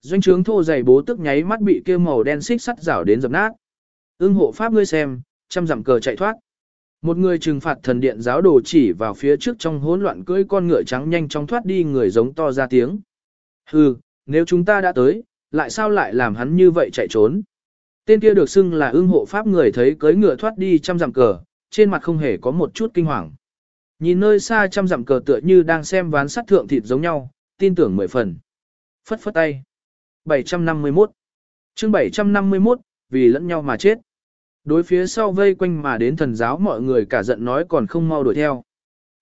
Doanh trướng thô dày bố tức nháy mắt bị kia màu đen xích sắt rảo đến dập nát. Ưng hộ pháp ngươi xem, trăm dặm cờ chạy thoát. Một người trừng phạt thần điện giáo đồ chỉ vào phía trước trong hỗn loạn cưỡi con ngựa trắng nhanh chóng thoát đi người giống to ra tiếng. Hừ, nếu chúng ta đã tới, lại sao lại làm hắn như vậy chạy trốn? Tên kia được xưng là ưng hộ pháp người thấy cưỡi ngựa thoát đi trăm dặm cờ, trên mặt không hề có một chút kinh hoàng. Nhìn nơi xa trăm dặm cờ tựa như đang xem ván sắt thượng thịt giống nhau, tin tưởng mười phần. Phất phất tay. 751 chương 751, vì lẫn nhau mà chết. Đối phía sau vây quanh mà đến thần giáo mọi người cả giận nói còn không mau đuổi theo.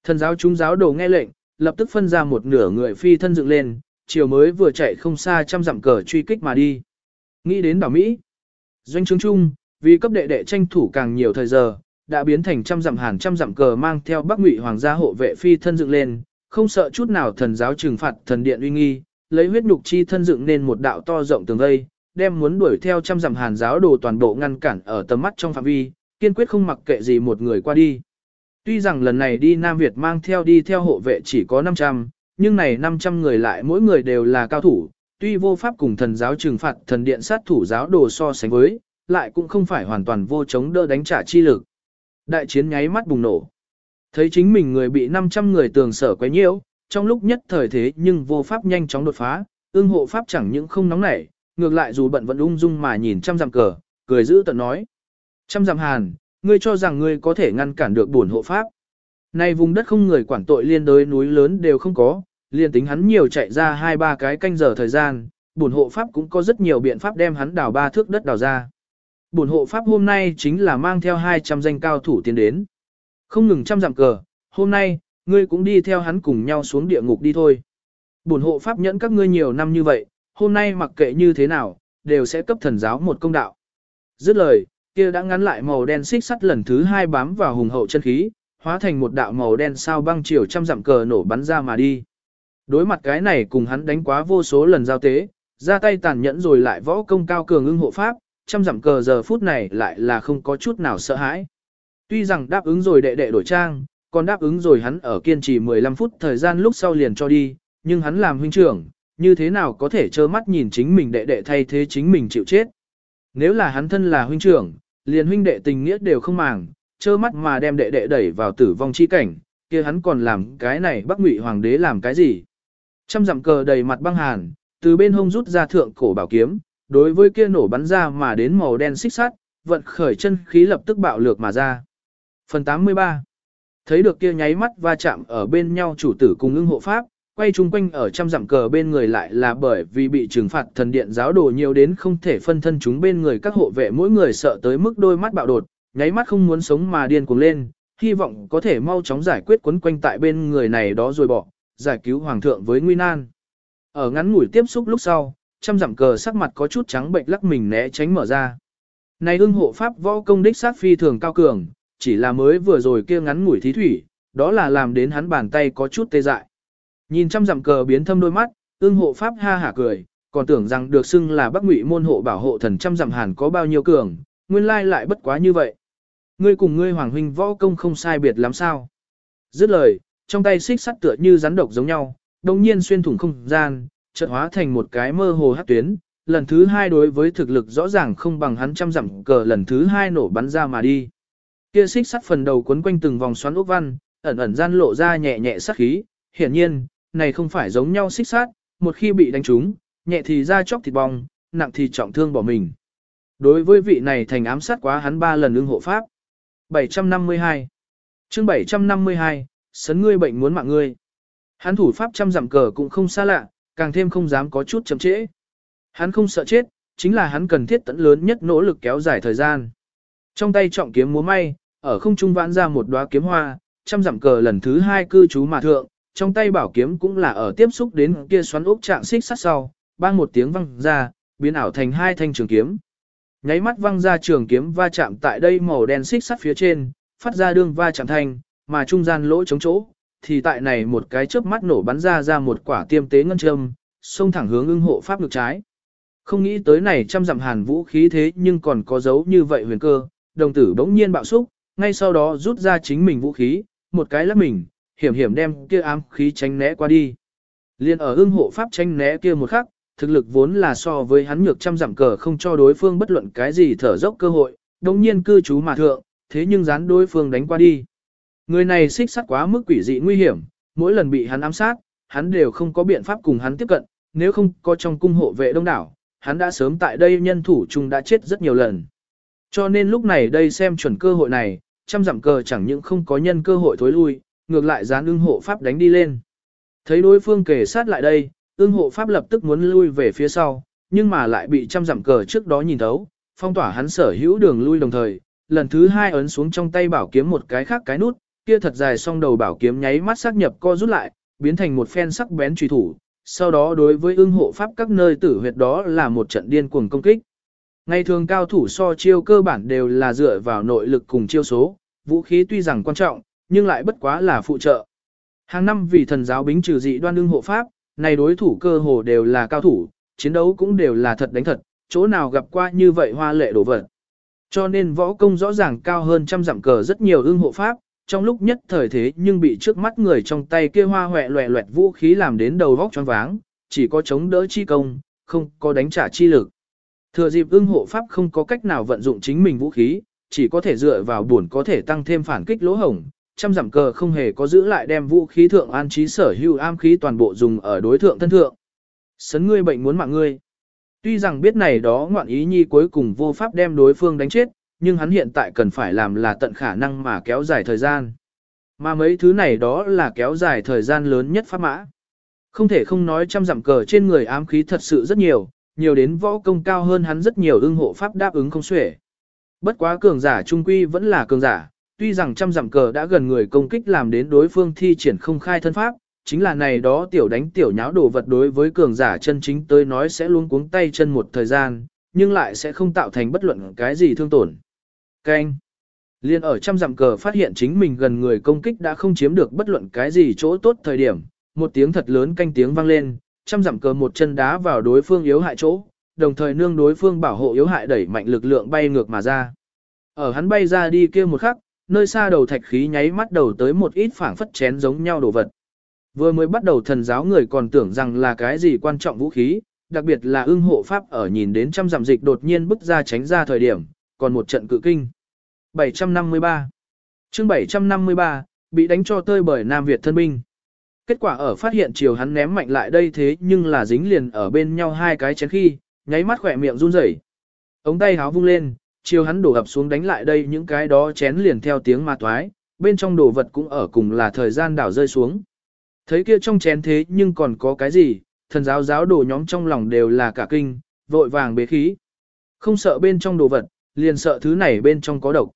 Thần giáo chúng giáo đồ nghe lệnh, lập tức phân ra một nửa người phi thân dựng lên, chiều mới vừa chạy không xa trăm dặm cờ truy kích mà đi. Nghĩ đến bảo Mỹ. Doanh chứng chung, vì cấp đệ đệ tranh thủ càng nhiều thời giờ, đã biến thành trăm dặm hàn trăm dặm cờ mang theo bắc ngụy hoàng gia hộ vệ phi thân dựng lên, không sợ chút nào thần giáo trừng phạt thần điện uy nghi, lấy huyết nhục chi thân dựng nên một đạo to rộng tường vây, đem muốn đuổi theo trăm dặm hàn giáo đồ toàn bộ ngăn cản ở tầm mắt trong phạm vi, kiên quyết không mặc kệ gì một người qua đi. Tuy rằng lần này đi Nam Việt mang theo đi theo hộ vệ chỉ có 500, nhưng này 500 người lại mỗi người đều là cao thủ, tuy vô pháp cùng thần giáo trừng phạt thần điện sát thủ giáo đồ so sánh với, lại cũng không phải hoàn toàn vô chống đỡ đánh trả chi lực. Đại chiến nháy mắt bùng nổ. Thấy chính mình người bị 500 người tường sở quấy nhiễu, trong lúc nhất thời thế nhưng vô pháp nhanh chóng đột phá, ương hộ pháp chẳng những không nóng nảy, ngược lại dù bận vẫn ung dung mà nhìn trăm dặm cờ, cười giữ tận nói. Trăm dặm hàn, ngươi cho rằng ngươi có thể ngăn cản được bổn hộ pháp. Nay vùng đất không người quản tội liên đới núi lớn đều không có, liền tính hắn nhiều chạy ra hai ba cái canh giờ thời gian, bổn hộ pháp cũng có rất nhiều biện pháp đem hắn đào ba thước đất đào ra. Bổn hộ pháp hôm nay chính là mang theo 200 danh cao thủ tiến đến. Không ngừng trăm dặm cờ, hôm nay, ngươi cũng đi theo hắn cùng nhau xuống địa ngục đi thôi. Bổn hộ pháp nhẫn các ngươi nhiều năm như vậy, hôm nay mặc kệ như thế nào, đều sẽ cấp thần giáo một công đạo. Dứt lời, kia đã ngắn lại màu đen xích sắt lần thứ hai bám vào hùng hậu chân khí, hóa thành một đạo màu đen sao băng chiều trăm dặm cờ nổ bắn ra mà đi. Đối mặt cái này cùng hắn đánh quá vô số lần giao tế, ra tay tàn nhẫn rồi lại võ công cao cường ưng hộ pháp, trăm dặm cờ giờ phút này lại là không có chút nào sợ hãi. Tuy rằng đáp ứng rồi đệ đệ đổi trang, còn đáp ứng rồi hắn ở kiên trì 15 phút thời gian lúc sau liền cho đi, nhưng hắn làm huynh trưởng, như thế nào có thể trơ mắt nhìn chính mình đệ đệ thay thế chính mình chịu chết. Nếu là hắn thân là huynh trưởng, liền huynh đệ tình nghĩa đều không màng, trơ mắt mà đem đệ đệ đẩy vào tử vong chi cảnh, kia hắn còn làm cái này bắc ngụy hoàng đế làm cái gì. Trăm dặm cờ đầy mặt băng hàn, từ bên hông rút ra thượng cổ bảo kiếm, đối với kia nổ bắn ra mà đến màu đen xích sắt, vận khởi chân khí lập tức bạo lược mà ra. Phần 83 Thấy được kia nháy mắt va chạm ở bên nhau chủ tử cùng ưng hộ pháp, quay chung quanh ở trăm dặm cờ bên người lại là bởi vì bị trừng phạt thần điện giáo đồ nhiều đến không thể phân thân chúng bên người các hộ vệ mỗi người sợ tới mức đôi mắt bạo đột, nháy mắt không muốn sống mà điên cuồng lên, hy vọng có thể mau chóng giải quyết quấn quanh tại bên người này đó rồi bỏ, giải cứu hoàng thượng với nguy nan. Ở ngắn ngủi tiếp xúc lúc sau, trăm dặm cờ sắc mặt có chút trắng bệnh lắc mình né tránh mở ra. Này ưng hộ pháp võ công đích sát phi thường cao cường, chỉ là mới vừa rồi kia ngắn ngủi thí thủy, đó là làm đến hắn bàn tay có chút tê dại. Nhìn trăm dặm cờ biến thâm đôi mắt, ưng hộ pháp ha hả cười, còn tưởng rằng được xưng là bắc ngụy môn hộ bảo hộ thần trăm dặm hàn có bao nhiêu cường, nguyên lai lại bất quá như vậy. Ngươi cùng ngươi hoàng huynh võ công không sai biệt lắm sao. Dứt lời, trong tay xích sắt tựa như rắn độc giống nhau, đồng nhiên xuyên thủng không gian, chợt hóa thành một cái mơ hồ hắc tuyến, lần thứ hai đối với thực lực rõ ràng không bằng hắn trăm dặm cờ lần thứ hai nổ bắn ra mà đi. Kia xích sắt phần đầu quấn quanh từng vòng xoắn ốc văn, ẩn ẩn gian lộ ra nhẹ nhẹ sát khí, hiển nhiên, này không phải giống nhau xích sát, một khi bị đánh trúng, nhẹ thì ra chóc thịt bong, nặng thì trọng thương bỏ mình. Đối với vị này thành ám sát quá hắn ba lần ưng hộ pháp. 752 chương 752, sấn ngươi bệnh muốn mạng ngươi. Hắn thủ pháp trăm dặm cờ cũng không xa lạ, càng thêm không dám có chút chậm trễ. Hắn không sợ chết, chính là hắn cần thiết tận lớn nhất nỗ lực kéo dài thời gian. Trong tay trọng kiếm múa may, ở không trung vãn ra một đóa kiếm hoa, trăm dặm cờ lần thứ hai cư trú mà thượng, trong tay bảo kiếm cũng là ở tiếp xúc đến kia xoắn ốc trạng xích sắt sau, bang một tiếng văng ra, biến ảo thành hai thanh trường kiếm. Nháy mắt văng ra trường kiếm va chạm tại đây màu đen xích sắt phía trên, phát ra đương va chạm thanh, mà trung gian lỗ chống chỗ, thì tại này một cái chớp mắt nổ bắn ra ra một quả tiêm tế ngân châm, xông thẳng hướng ưng hộ pháp ngược trái. Không nghĩ tới này trăm dặm hàn vũ khí thế nhưng còn có dấu như vậy huyền cơ, đồng tử bỗng nhiên bạo xúc, ngay sau đó rút ra chính mình vũ khí, một cái lắc mình, hiểm hiểm đem kia ám khí tránh né qua đi. Liên ở ưng hộ pháp tránh né kia một khắc, thực lực vốn là so với hắn nhược trăm giảm cờ không cho đối phương bất luận cái gì thở dốc cơ hội, đồng nhiên cư trú mà thượng, thế nhưng dán đối phương đánh qua đi. Người này xích sắt quá mức quỷ dị nguy hiểm, mỗi lần bị hắn ám sát, hắn đều không có biện pháp cùng hắn tiếp cận, nếu không có trong cung hộ vệ đông đảo, hắn đã sớm tại đây nhân thủ chung đã chết rất nhiều lần. Cho nên lúc này đây xem chuẩn cơ hội này, trăm dặm cờ chẳng những không có nhân cơ hội thối lui, ngược lại dán ưng hộ pháp đánh đi lên. Thấy đối phương kề sát lại đây, ưng hộ pháp lập tức muốn lui về phía sau, nhưng mà lại bị trăm dặm cờ trước đó nhìn thấu, phong tỏa hắn sở hữu đường lui đồng thời, lần thứ hai ấn xuống trong tay bảo kiếm một cái khác cái nút, kia thật dài song đầu bảo kiếm nháy mắt sắc nhập co rút lại, biến thành một phen sắc bén truy thủ, sau đó đối với ưng hộ pháp các nơi tử huyệt đó là một trận điên cuồng công kích. Ngày thường cao thủ so chiêu cơ bản đều là dựa vào nội lực cùng chiêu số, vũ khí tuy rằng quan trọng, nhưng lại bất quá là phụ trợ. Hàng năm vì thần giáo bính trừ dị đoan đương hộ pháp, này đối thủ cơ hồ đều là cao thủ, chiến đấu cũng đều là thật đánh thật, chỗ nào gặp qua như vậy hoa lệ đổ vật. Cho nên võ công rõ ràng cao hơn trăm dặm cờ rất nhiều ưng hộ pháp, trong lúc nhất thời thế nhưng bị trước mắt người trong tay kia hoa hoẹ loẹ loẹt vũ khí làm đến đầu vóc choáng váng, chỉ có chống đỡ chi công, không có đánh trả chi lực. Thừa dịp ưng hộ pháp không có cách nào vận dụng chính mình vũ khí, chỉ có thể dựa vào buồn có thể tăng thêm phản kích lỗ hổng, trăm giảm cờ không hề có giữ lại đem vũ khí thượng an trí sở hữu am khí toàn bộ dùng ở đối thượng thân thượng. Sấn ngươi bệnh muốn mạng ngươi. Tuy rằng biết này đó ngoạn ý nhi cuối cùng vô pháp đem đối phương đánh chết, nhưng hắn hiện tại cần phải làm là tận khả năng mà kéo dài thời gian. Mà mấy thứ này đó là kéo dài thời gian lớn nhất pháp mã. Không thể không nói trăm dặm cờ trên người ám khí thật sự rất nhiều, nhiều đến võ công cao hơn hắn rất nhiều ưng hộ pháp đáp ứng không xuể. Bất quá cường giả trung quy vẫn là cường giả, tuy rằng trăm dặm cờ đã gần người công kích làm đến đối phương thi triển không khai thân pháp, chính là này đó tiểu đánh tiểu nháo đồ vật đối với cường giả chân chính tới nói sẽ luôn cuống tay chân một thời gian, nhưng lại sẽ không tạo thành bất luận cái gì thương tổn. Canh. Liên ở trăm dặm cờ phát hiện chính mình gần người công kích đã không chiếm được bất luận cái gì chỗ tốt thời điểm, một tiếng thật lớn canh tiếng vang lên, trăm dặm cờ một chân đá vào đối phương yếu hại chỗ, đồng thời nương đối phương bảo hộ yếu hại đẩy mạnh lực lượng bay ngược mà ra. Ở hắn bay ra đi kia một khắc, nơi xa đầu thạch khí nháy mắt đầu tới một ít phảng phất chén giống nhau đồ vật. Vừa mới bắt đầu thần giáo người còn tưởng rằng là cái gì quan trọng vũ khí, đặc biệt là ưng hộ pháp ở nhìn đến trăm dặm dịch đột nhiên bức ra tránh ra thời điểm, còn một trận cự kinh. 753 chương 753, bị đánh cho tơi bởi Nam Việt thân binh. Kết quả ở phát hiện chiều hắn ném mạnh lại đây thế nhưng là dính liền ở bên nhau hai cái chén khi, nháy mắt khỏe miệng run rẩy. Ống tay háo vung lên, chiều hắn đổ ập xuống đánh lại đây những cái đó chén liền theo tiếng ma toái, bên trong đồ vật cũng ở cùng là thời gian đảo rơi xuống. Thấy kia trong chén thế nhưng còn có cái gì, thần giáo giáo đồ nhóm trong lòng đều là cả kinh, vội vàng bế khí. Không sợ bên trong đồ vật, liền sợ thứ này bên trong có độc.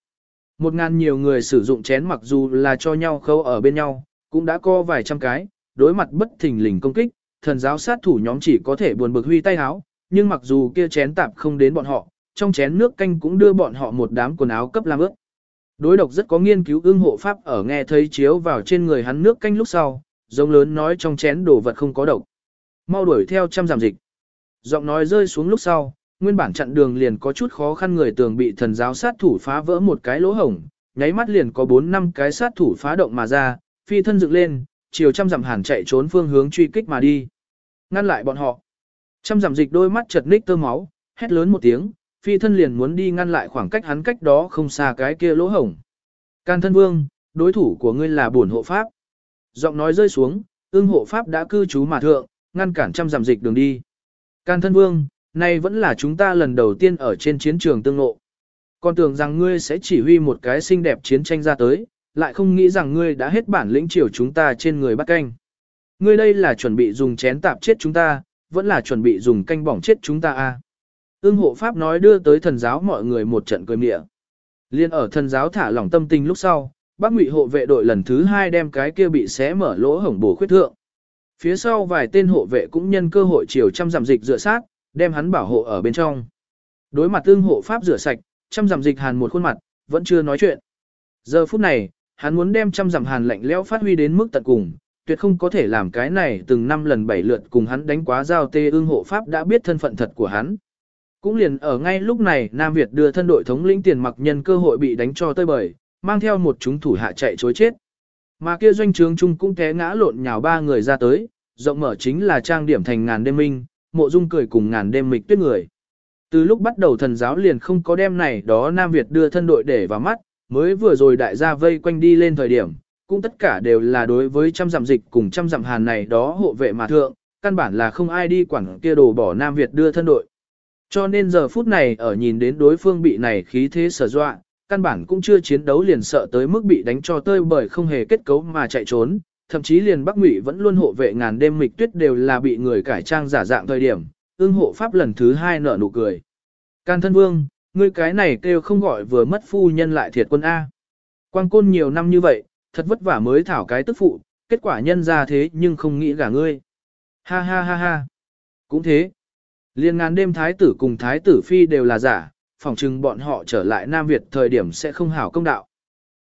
Một ngàn nhiều người sử dụng chén mặc dù là cho nhau khâu ở bên nhau, cũng đã có vài trăm cái, đối mặt bất thình lình công kích, thần giáo sát thủ nhóm chỉ có thể buồn bực huy tay háo, nhưng mặc dù kia chén tạp không đến bọn họ, trong chén nước canh cũng đưa bọn họ một đám quần áo cấp làm ướt. Đối độc rất có nghiên cứu ưng hộ pháp ở nghe thấy chiếu vào trên người hắn nước canh lúc sau, giống lớn nói trong chén đồ vật không có độc. Mau đuổi theo trăm giảm dịch. Giọng nói rơi xuống lúc sau, nguyên bản chặn đường liền có chút khó khăn người tường bị thần giáo sát thủ phá vỡ một cái lỗ hổng, nháy mắt liền có 4 năm cái sát thủ phá động mà ra, phi thân dựng lên, chiều trăm dặm hàn chạy trốn phương hướng truy kích mà đi. Ngăn lại bọn họ. Trăm dặm dịch đôi mắt chật ních tơ máu, hét lớn một tiếng, phi thân liền muốn đi ngăn lại khoảng cách hắn cách đó không xa cái kia lỗ hổng. Can thân vương, đối thủ của ngươi là bổn hộ pháp. Giọng nói rơi xuống, ưng hộ pháp đã cư trú mà thượng, ngăn cản trăm dặm dịch đường đi. Can thân vương, nay vẫn là chúng ta lần đầu tiên ở trên chiến trường tương ngộ. Con tưởng rằng ngươi sẽ chỉ huy một cái xinh đẹp chiến tranh ra tới, lại không nghĩ rằng ngươi đã hết bản lĩnh chiều chúng ta trên người bắt canh. Ngươi đây là chuẩn bị dùng chén tạp chết chúng ta, vẫn là chuẩn bị dùng canh bỏng chết chúng ta a. À? Ưng hộ pháp nói đưa tới thần giáo mọi người một trận cười mịa. Liên ở thần giáo thả lỏng tâm tình lúc sau, bác ngụy hộ vệ đội lần thứ hai đem cái kia bị xé mở lỗ hổng bổ khuyết thượng. Phía sau vài tên hộ vệ cũng nhân cơ hội chiều trăm giảm dịch rửa sát, đem hắn bảo hộ ở bên trong. Đối mặt ưng hộ pháp rửa sạch, trăm giảm dịch hàn một khuôn mặt, vẫn chưa nói chuyện. Giờ phút này, hắn muốn đem trăm dặm hàn lạnh lẽo phát huy đến mức tận cùng, tuyệt không có thể làm cái này từng năm lần bảy lượt cùng hắn đánh quá giao tê ương hộ pháp đã biết thân phận thật của hắn. Cũng liền ở ngay lúc này Nam Việt đưa thân đội thống lĩnh tiền mặc nhân cơ hội bị đánh cho tơi bời, mang theo một chúng thủ hạ chạy chối chết. Mà kia doanh trướng chung cũng té ngã lộn nhào ba người ra tới, rộng mở chính là trang điểm thành ngàn đêm minh, mộ dung cười cùng ngàn đêm mịch tuyết người. Từ lúc bắt đầu thần giáo liền không có đem này đó Nam Việt đưa thân đội để vào mắt, mới vừa rồi đại gia vây quanh đi lên thời điểm, cũng tất cả đều là đối với trăm dặm dịch cùng trăm dặm hàn này đó hộ vệ mà thượng, căn bản là không ai đi quản kia đồ bỏ Nam Việt đưa thân đội. Cho nên giờ phút này ở nhìn đến đối phương bị này khí thế sở dọa, căn bản cũng chưa chiến đấu liền sợ tới mức bị đánh cho tơi bởi không hề kết cấu mà chạy trốn, thậm chí liền Bắc Ngụy vẫn luôn hộ vệ ngàn đêm mịch tuyết đều là bị người cải trang giả dạng thời điểm, ương hộ pháp lần thứ hai nở nụ cười. Can thân vương, ngươi cái này kêu không gọi vừa mất phu nhân lại thiệt quân A. Quang côn nhiều năm như vậy, thật vất vả mới thảo cái tức phụ, kết quả nhân ra thế nhưng không nghĩ cả ngươi. Ha ha ha ha. Cũng thế. Liên ngàn đêm thái tử cùng thái tử phi đều là giả, phỏng chừng bọn họ trở lại Nam Việt thời điểm sẽ không hảo công đạo.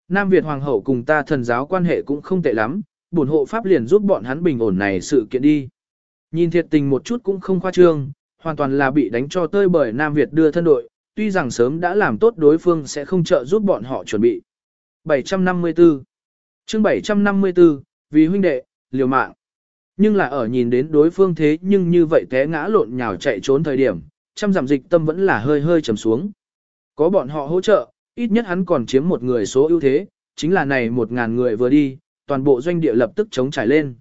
Nam Việt hoàng hậu cùng ta thần giáo quan hệ cũng không tệ lắm, bổn hộ pháp liền giúp bọn hắn bình ổn này sự kiện đi. Nhìn thiệt tình một chút cũng không khoa trương, hoàn toàn là bị đánh cho tơi bởi Nam Việt đưa thân đội, tuy rằng sớm đã làm tốt đối phương sẽ không trợ giúp bọn họ chuẩn bị. 754 chương 754, vì huynh đệ, liều mạng. Nhưng là ở nhìn đến đối phương thế nhưng như vậy té ngã lộn nhào chạy trốn thời điểm, trăm giảm dịch tâm vẫn là hơi hơi trầm xuống. Có bọn họ hỗ trợ, ít nhất hắn còn chiếm một người số ưu thế, chính là này một ngàn người vừa đi, toàn bộ doanh địa lập tức chống trải lên.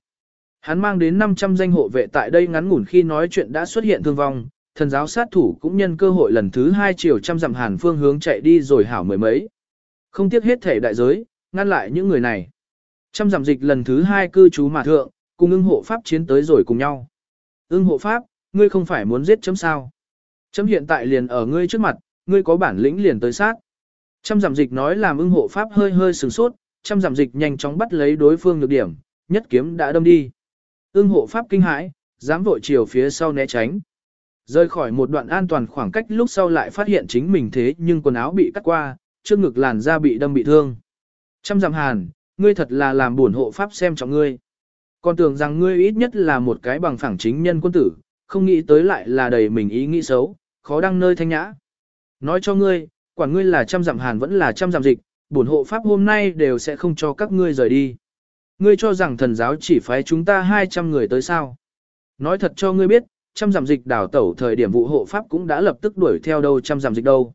Hắn mang đến 500 danh hộ vệ tại đây ngắn ngủn khi nói chuyện đã xuất hiện thương vong, thần giáo sát thủ cũng nhân cơ hội lần thứ hai chiều trăm dặm hàn phương hướng chạy đi rồi hảo mười mấy. Không tiếc hết thể đại giới, ngăn lại những người này. Trăm dặm dịch lần thứ hai cư trú mà thượng, cùng ưng hộ pháp chiến tới rồi cùng nhau. Ưng hộ pháp, ngươi không phải muốn giết chấm sao. Chấm hiện tại liền ở ngươi trước mặt, ngươi có bản lĩnh liền tới sát. Trăm giảm dịch nói làm ưng hộ pháp hơi hơi sừng sốt, trăm giảm dịch nhanh chóng bắt lấy đối phương nhược điểm, nhất kiếm đã đâm đi. Ưng hộ pháp kinh hãi, dám vội chiều phía sau né tránh. Rơi khỏi một đoạn an toàn khoảng cách lúc sau lại phát hiện chính mình thế nhưng quần áo bị cắt qua, trước ngực làn da bị đâm bị thương. Trăm dặm hàn, ngươi thật là làm buồn hộ pháp xem trọng ngươi. Còn tưởng rằng ngươi ít nhất là một cái bằng phẳng chính nhân quân tử, không nghĩ tới lại là đầy mình ý nghĩ xấu, khó đăng nơi thanh nhã. Nói cho ngươi, quản ngươi là trăm dặm hàn vẫn là trăm dặm dịch, bổn hộ pháp hôm nay đều sẽ không cho các ngươi rời đi. Ngươi cho rằng thần giáo chỉ phái chúng ta 200 người tới sao. Nói thật cho ngươi biết, trăm giảm dịch đảo tẩu thời điểm vụ hộ pháp cũng đã lập tức đuổi theo đâu trăm giảm dịch đâu.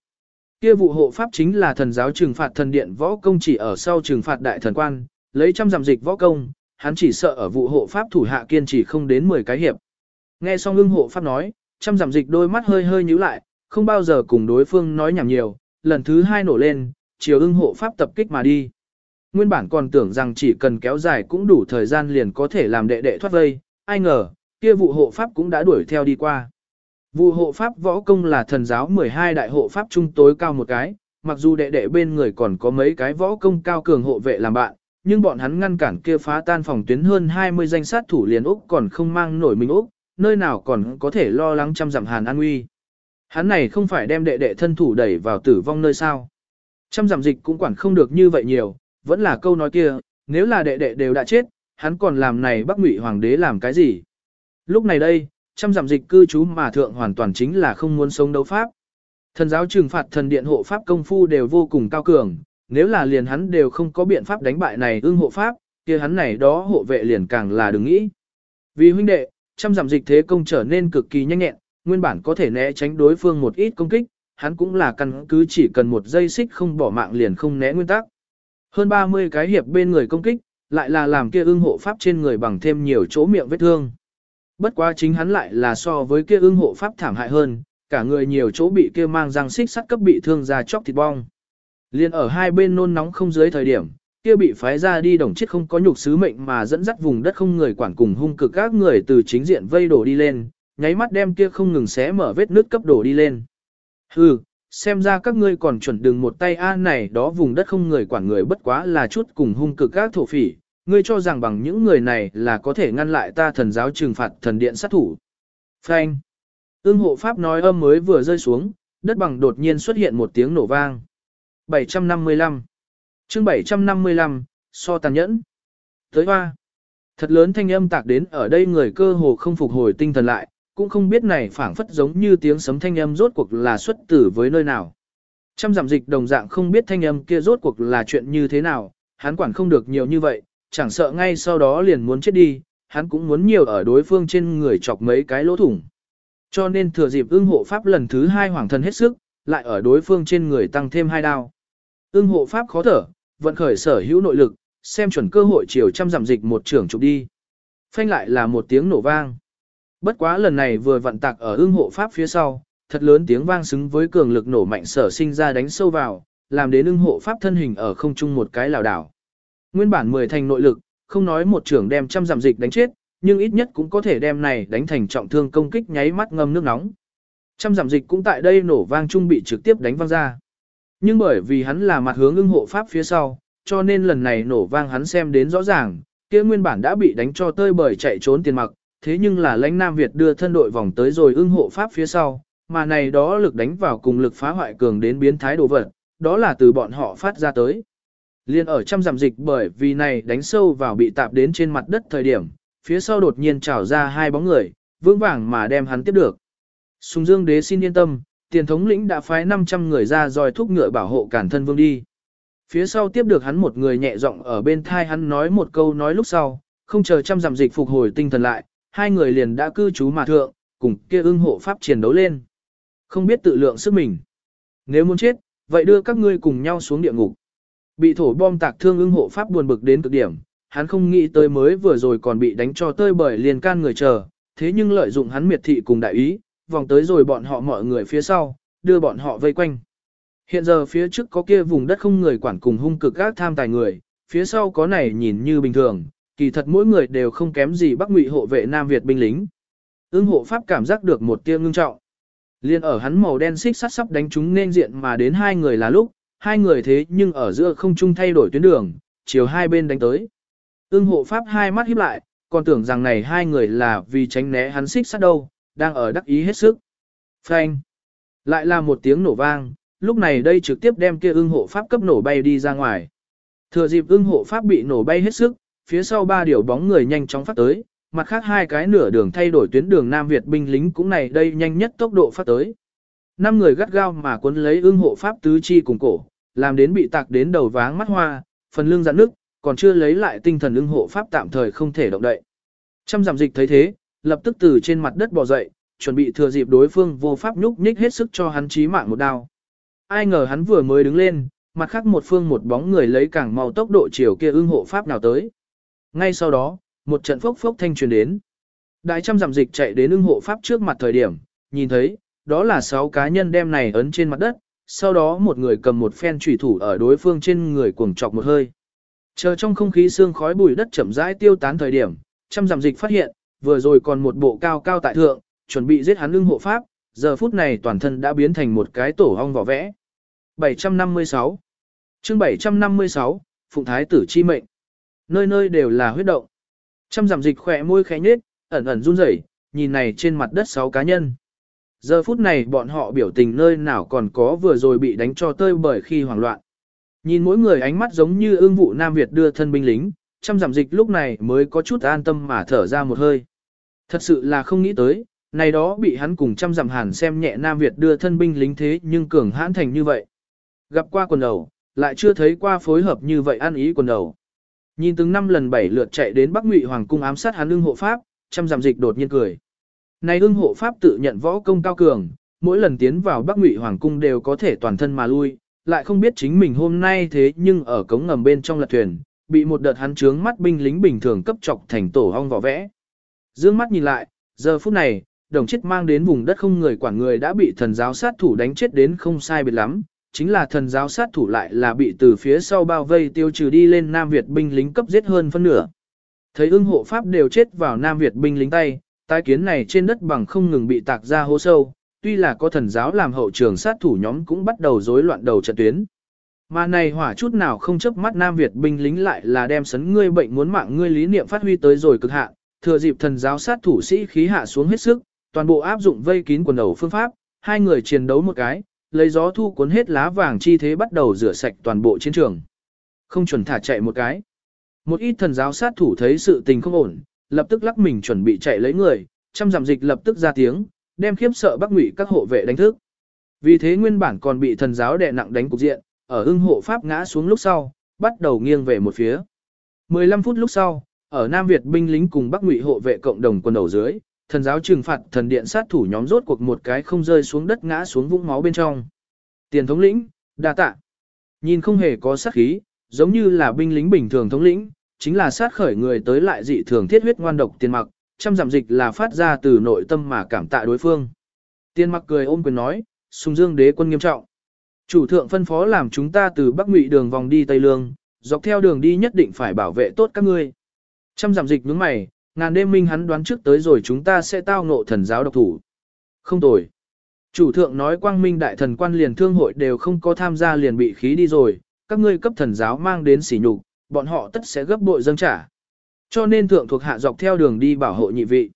Kia vụ hộ pháp chính là thần giáo trừng phạt thần điện võ công chỉ ở sau trừng phạt đại thần quan, lấy trăm giảm dịch võ công, hắn chỉ sợ ở vụ hộ pháp thủ hạ kiên trì không đến 10 cái hiệp. Nghe xong ưng hộ pháp nói, trăm giảm dịch đôi mắt hơi hơi nhíu lại, không bao giờ cùng đối phương nói nhảm nhiều, lần thứ hai nổ lên, chiều ưng hộ pháp tập kích mà đi. Nguyên bản còn tưởng rằng chỉ cần kéo dài cũng đủ thời gian liền có thể làm đệ đệ thoát vây, ai ngờ, kia vụ hộ pháp cũng đã đuổi theo đi qua. Vụ hộ pháp võ công là thần giáo 12 đại hộ pháp trung tối cao một cái, mặc dù đệ đệ bên người còn có mấy cái võ công cao cường hộ vệ làm bạn, nhưng bọn hắn ngăn cản kia phá tan phòng tuyến hơn 20 danh sát thủ liền Úc còn không mang nổi mình Úc, nơi nào còn có thể lo lắng trăm dặm hàn an nguy. Hắn này không phải đem đệ đệ thân thủ đẩy vào tử vong nơi sao. Trăm dặm dịch cũng quản không được như vậy nhiều, vẫn là câu nói kia, nếu là đệ đệ đều đã chết, hắn còn làm này bắc ngụy hoàng đế làm cái gì. Lúc này đây, trăm giảm dịch cư trú mà thượng hoàn toàn chính là không muốn sống đấu pháp. Thần giáo trừng phạt thần điện hộ pháp công phu đều vô cùng cao cường, nếu là liền hắn đều không có biện pháp đánh bại này ưng hộ pháp, kia hắn này đó hộ vệ liền càng là đừng nghĩ. Vì huynh đệ, trăm giảm dịch thế công trở nên cực kỳ nhanh nhẹn, nguyên bản có thể né tránh đối phương một ít công kích, hắn cũng là căn cứ chỉ cần một giây xích không bỏ mạng liền không né nguyên tắc. Hơn 30 cái hiệp bên người công kích, lại là làm kia ưng hộ pháp trên người bằng thêm nhiều chỗ miệng vết thương. Bất quá chính hắn lại là so với kia ưng hộ pháp thảm hại hơn, cả người nhiều chỗ bị kia mang răng xích sắt cấp bị thương ra chóc thịt bong. Liên ở hai bên nôn nóng không dưới thời điểm, kia bị phái ra đi đồng chết không có nhục sứ mệnh mà dẫn dắt vùng đất không người quản cùng hung cực các người từ chính diện vây đổ đi lên, nháy mắt đem kia không ngừng xé mở vết nước cấp đổ đi lên. Hừ, xem ra các ngươi còn chuẩn đừng một tay a này đó vùng đất không người quản người bất quá là chút cùng hung cực các thổ phỉ, ngươi cho rằng bằng những người này là có thể ngăn lại ta thần giáo trừng phạt thần điện sát thủ. Phanh. Ưng hộ pháp nói âm mới vừa rơi xuống, đất bằng đột nhiên xuất hiện một tiếng nổ vang. 755 chương 755, so tàn nhẫn. Tới hoa. Thật lớn thanh âm tạc đến ở đây người cơ hồ không phục hồi tinh thần lại, cũng không biết này phảng phất giống như tiếng sấm thanh âm rốt cuộc là xuất tử với nơi nào. Trăm giảm dịch đồng dạng không biết thanh âm kia rốt cuộc là chuyện như thế nào, hắn quản không được nhiều như vậy, chẳng sợ ngay sau đó liền muốn chết đi, hắn cũng muốn nhiều ở đối phương trên người chọc mấy cái lỗ thủng. Cho nên thừa dịp ưng hộ pháp lần thứ hai hoàng thần hết sức, lại ở đối phương trên người tăng thêm hai đao. Ưng hộ pháp khó thở, vận khởi sở hữu nội lực, xem chuẩn cơ hội chiều trăm giảm dịch một trưởng trục đi. Phanh lại là một tiếng nổ vang. Bất quá lần này vừa vận tạc ở ưng hộ pháp phía sau, thật lớn tiếng vang xứng với cường lực nổ mạnh sở sinh ra đánh sâu vào, làm đến ưng hộ pháp thân hình ở không trung một cái lảo đảo. Nguyên bản 10 thành nội lực, không nói một trưởng đem trăm giảm dịch đánh chết, nhưng ít nhất cũng có thể đem này đánh thành trọng thương công kích nháy mắt ngâm nước nóng. Trăm giảm dịch cũng tại đây nổ vang trung bị trực tiếp đánh văng ra. Nhưng bởi vì hắn là mặt hướng ưng hộ pháp phía sau, cho nên lần này nổ vang hắn xem đến rõ ràng, kia nguyên bản đã bị đánh cho tơi bởi chạy trốn tiền mặc, thế nhưng là lãnh Nam Việt đưa thân đội vòng tới rồi ưng hộ pháp phía sau, mà này đó lực đánh vào cùng lực phá hoại cường đến biến thái đồ vật, đó là từ bọn họ phát ra tới. Liên ở trăm giảm dịch bởi vì này đánh sâu vào bị tạp đến trên mặt đất thời điểm, phía sau đột nhiên trào ra hai bóng người, vững vàng mà đem hắn tiếp được. Sùng Dương Đế xin yên tâm, tiền thống lĩnh đã phái 500 người ra dòi thúc ngựa bảo hộ cản thân vương đi. Phía sau tiếp được hắn một người nhẹ giọng ở bên thai hắn nói một câu nói lúc sau, không chờ trăm dặm dịch phục hồi tinh thần lại, hai người liền đã cư trú mà thượng, cùng kia ưng hộ pháp chiến đấu lên. Không biết tự lượng sức mình. Nếu muốn chết, vậy đưa các ngươi cùng nhau xuống địa ngục. Bị thổ bom tạc thương ưng hộ pháp buồn bực đến cực điểm, hắn không nghĩ tới mới vừa rồi còn bị đánh cho tơi bởi liền can người chờ, thế nhưng lợi dụng hắn miệt thị cùng đại ý, vòng tới rồi bọn họ mọi người phía sau, đưa bọn họ vây quanh. Hiện giờ phía trước có kia vùng đất không người quản cùng hung cực các tham tài người, phía sau có này nhìn như bình thường, kỳ thật mỗi người đều không kém gì Bắc Ngụy hộ vệ Nam Việt binh lính. Ưng hộ pháp cảm giác được một tia ngưng trọng. Liên ở hắn màu đen xích sắt sắp đánh chúng nên diện mà đến hai người là lúc, hai người thế nhưng ở giữa không chung thay đổi tuyến đường, chiều hai bên đánh tới. Ưng hộ pháp hai mắt híp lại, còn tưởng rằng này hai người là vì tránh né hắn xích sát đâu, đang ở đắc ý hết sức. Phanh. Lại là một tiếng nổ vang, lúc này đây trực tiếp đem kia ưng hộ pháp cấp nổ bay đi ra ngoài. Thừa dịp ưng hộ pháp bị nổ bay hết sức, phía sau ba điều bóng người nhanh chóng phát tới, mặt khác hai cái nửa đường thay đổi tuyến đường Nam Việt binh lính cũng này đây nhanh nhất tốc độ phát tới. Năm người gắt gao mà cuốn lấy ưng hộ pháp tứ chi cùng cổ, làm đến bị tạc đến đầu váng mắt hoa, phần lưng dạn nước, còn chưa lấy lại tinh thần ưng hộ pháp tạm thời không thể động đậy. Trăm giảm dịch thấy thế, lập tức từ trên mặt đất bò dậy, chuẩn bị thừa dịp đối phương vô pháp nhúc nhích hết sức cho hắn chí mạng một đao. Ai ngờ hắn vừa mới đứng lên, mặt khác một phương một bóng người lấy càng mau tốc độ chiều kia ưng hộ pháp nào tới. Ngay sau đó, một trận phốc phốc thanh truyền đến. Đại trăm giảm dịch chạy đến ưng hộ pháp trước mặt thời điểm, nhìn thấy, đó là sáu cá nhân đem này ấn trên mặt đất, sau đó một người cầm một phen trùy thủ ở đối phương trên người cuồng chọc một hơi. Chờ trong không khí xương khói bụi đất chậm rãi tiêu tán thời điểm, trăm giảm dịch phát hiện, vừa rồi còn một bộ cao cao tại thượng, chuẩn bị giết hắn lưng hộ pháp, giờ phút này toàn thân đã biến thành một cái tổ hong vỏ vẽ. 756 chương 756, Phụng Thái tử chi mệnh. Nơi nơi đều là huyết động. Trăm giảm dịch khỏe môi khẽ nhếch, ẩn ẩn run rẩy, nhìn này trên mặt đất sáu cá nhân. Giờ phút này bọn họ biểu tình nơi nào còn có vừa rồi bị đánh cho tơi bởi khi hoảng loạn. Nhìn mỗi người ánh mắt giống như ương vụ Nam Việt đưa thân binh lính, trăm giảm dịch lúc này mới có chút an tâm mà thở ra một hơi. Thật sự là không nghĩ tới, này đó bị hắn cùng trăm giảm hàn xem nhẹ Nam Việt đưa thân binh lính thế nhưng cường hãn thành như vậy. Gặp qua quần đầu, lại chưa thấy qua phối hợp như vậy ăn ý quần đầu. Nhìn từng năm lần bảy lượt chạy đến Bắc Ngụy Hoàng cung ám sát hắn lương hộ pháp, trăm giảm dịch đột nhiên cười. Này ưng hộ pháp tự nhận võ công cao cường, mỗi lần tiến vào Bắc Ngụy Hoàng cung đều có thể toàn thân mà lui, lại không biết chính mình hôm nay thế nhưng ở cống ngầm bên trong lật thuyền, bị một đợt hắn trướng mắt binh lính bình thường cấp chọc thành tổ hong vỏ vẽ. Dương mắt nhìn lại, giờ phút này, đồng chết mang đến vùng đất không người quản người đã bị thần giáo sát thủ đánh chết đến không sai biệt lắm, chính là thần giáo sát thủ lại là bị từ phía sau bao vây tiêu trừ đi lên Nam Việt binh lính cấp giết hơn phân nửa. Thấy ưng hộ pháp đều chết vào Nam Việt binh lính tay, tái kiến này trên đất bằng không ngừng bị tạc ra hố sâu, tuy là có thần giáo làm hậu trường sát thủ nhóm cũng bắt đầu rối loạn đầu trận tuyến. Mà này hỏa chút nào không chấp mắt Nam Việt binh lính lại là đem sấn ngươi bệnh muốn mạng ngươi lý niệm phát huy tới rồi cực hạn, thừa dịp thần giáo sát thủ sĩ khí hạ xuống hết sức, toàn bộ áp dụng vây kín quần đầu phương pháp, hai người chiến đấu một cái, lấy gió thu cuốn hết lá vàng chi thế bắt đầu rửa sạch toàn bộ chiến trường. Không chuẩn thả chạy một cái. Một ít thần giáo sát thủ thấy sự tình không ổn, lập tức lắc mình chuẩn bị chạy lấy người, trăm giảm dịch lập tức ra tiếng, đem khiếp sợ Bắc Ngụy các hộ vệ đánh thức. Vì thế nguyên bản còn bị thần giáo đè nặng đánh cục diện, ở ưng hộ pháp ngã xuống lúc sau, bắt đầu nghiêng về một phía. 15 phút lúc sau, ở Nam Việt binh lính cùng Bắc Ngụy hộ vệ cộng đồng quân đầu dưới, thần giáo trừng phạt thần điện sát thủ nhóm rốt cuộc một cái không rơi xuống đất ngã xuống vũng máu bên trong. Tiền thống lĩnh, đa tạ. Nhìn không hề có sát khí, giống như là binh lính bình thường thống lĩnh, chính là sát khởi người tới lại dị thường thiết huyết ngoan độc tiền mặc, trăm giảm dịch là phát ra từ nội tâm mà cảm tạ đối phương. Tiên mặc cười ôm quyền nói, sùng dương đế quân nghiêm trọng. Chủ thượng phân phó làm chúng ta từ Bắc Ngụy đường vòng đi Tây Lương, dọc theo đường đi nhất định phải bảo vệ tốt các ngươi. Trăm giảm dịch nhướng mày, ngàn đêm minh hắn đoán trước tới rồi chúng ta sẽ tao ngộ thần giáo độc thủ. Không tồi. Chủ thượng nói quang minh đại thần quan liền thương hội đều không có tham gia liền bị khí đi rồi, các ngươi cấp thần giáo mang đến sỉ nhục, bọn họ tất sẽ gấp bội dâng trả. Cho nên thượng thuộc hạ dọc theo đường đi bảo hộ nhị vị.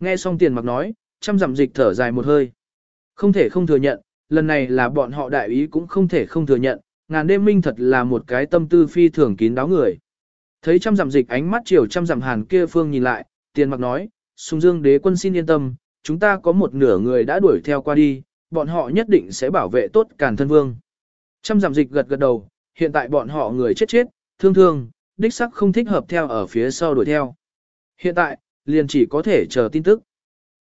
Nghe xong tiền mặc nói, trăm dặm dịch thở dài một hơi. Không thể không thừa nhận, lần này là bọn họ đại ý cũng không thể không thừa nhận, ngàn đêm minh thật là một cái tâm tư phi thường kín đáo người. Thấy trăm dặm dịch ánh mắt chiều trăm dặm hàn kia phương nhìn lại, tiền mặc nói, sung dương đế quân xin yên tâm, chúng ta có một nửa người đã đuổi theo qua đi, bọn họ nhất định sẽ bảo vệ tốt càn thân vương. Trăm dặm dịch gật gật đầu, hiện tại bọn họ người chết chết, thương thương, đích sắc không thích hợp theo ở phía sau đuổi theo. Hiện tại, liền chỉ có thể chờ tin tức.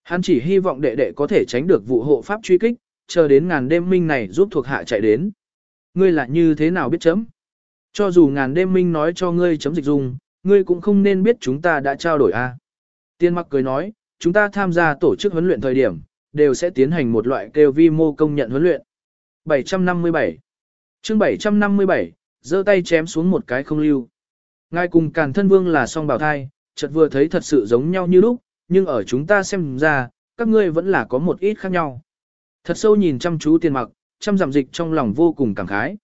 Hắn chỉ hy vọng đệ đệ có thể tránh được vụ hộ pháp truy kích, chờ đến ngàn đêm minh này giúp thuộc hạ chạy đến. Ngươi là như thế nào biết chấm? Cho dù ngàn đêm minh nói cho ngươi chấm dịch dùng, ngươi cũng không nên biết chúng ta đã trao đổi a. Tiên mặc cười nói, chúng ta tham gia tổ chức huấn luyện thời điểm, đều sẽ tiến hành một loại kêu vi mô công nhận huấn luyện. 757 chương 757, giơ tay chém xuống một cái không lưu. Ngài cùng càn thân vương là song bảo thai, chợt vừa thấy thật sự giống nhau như lúc, nhưng ở chúng ta xem ra, các ngươi vẫn là có một ít khác nhau. Thật sâu nhìn chăm chú tiền mặc, chăm giảm dịch trong lòng vô cùng cảm khái.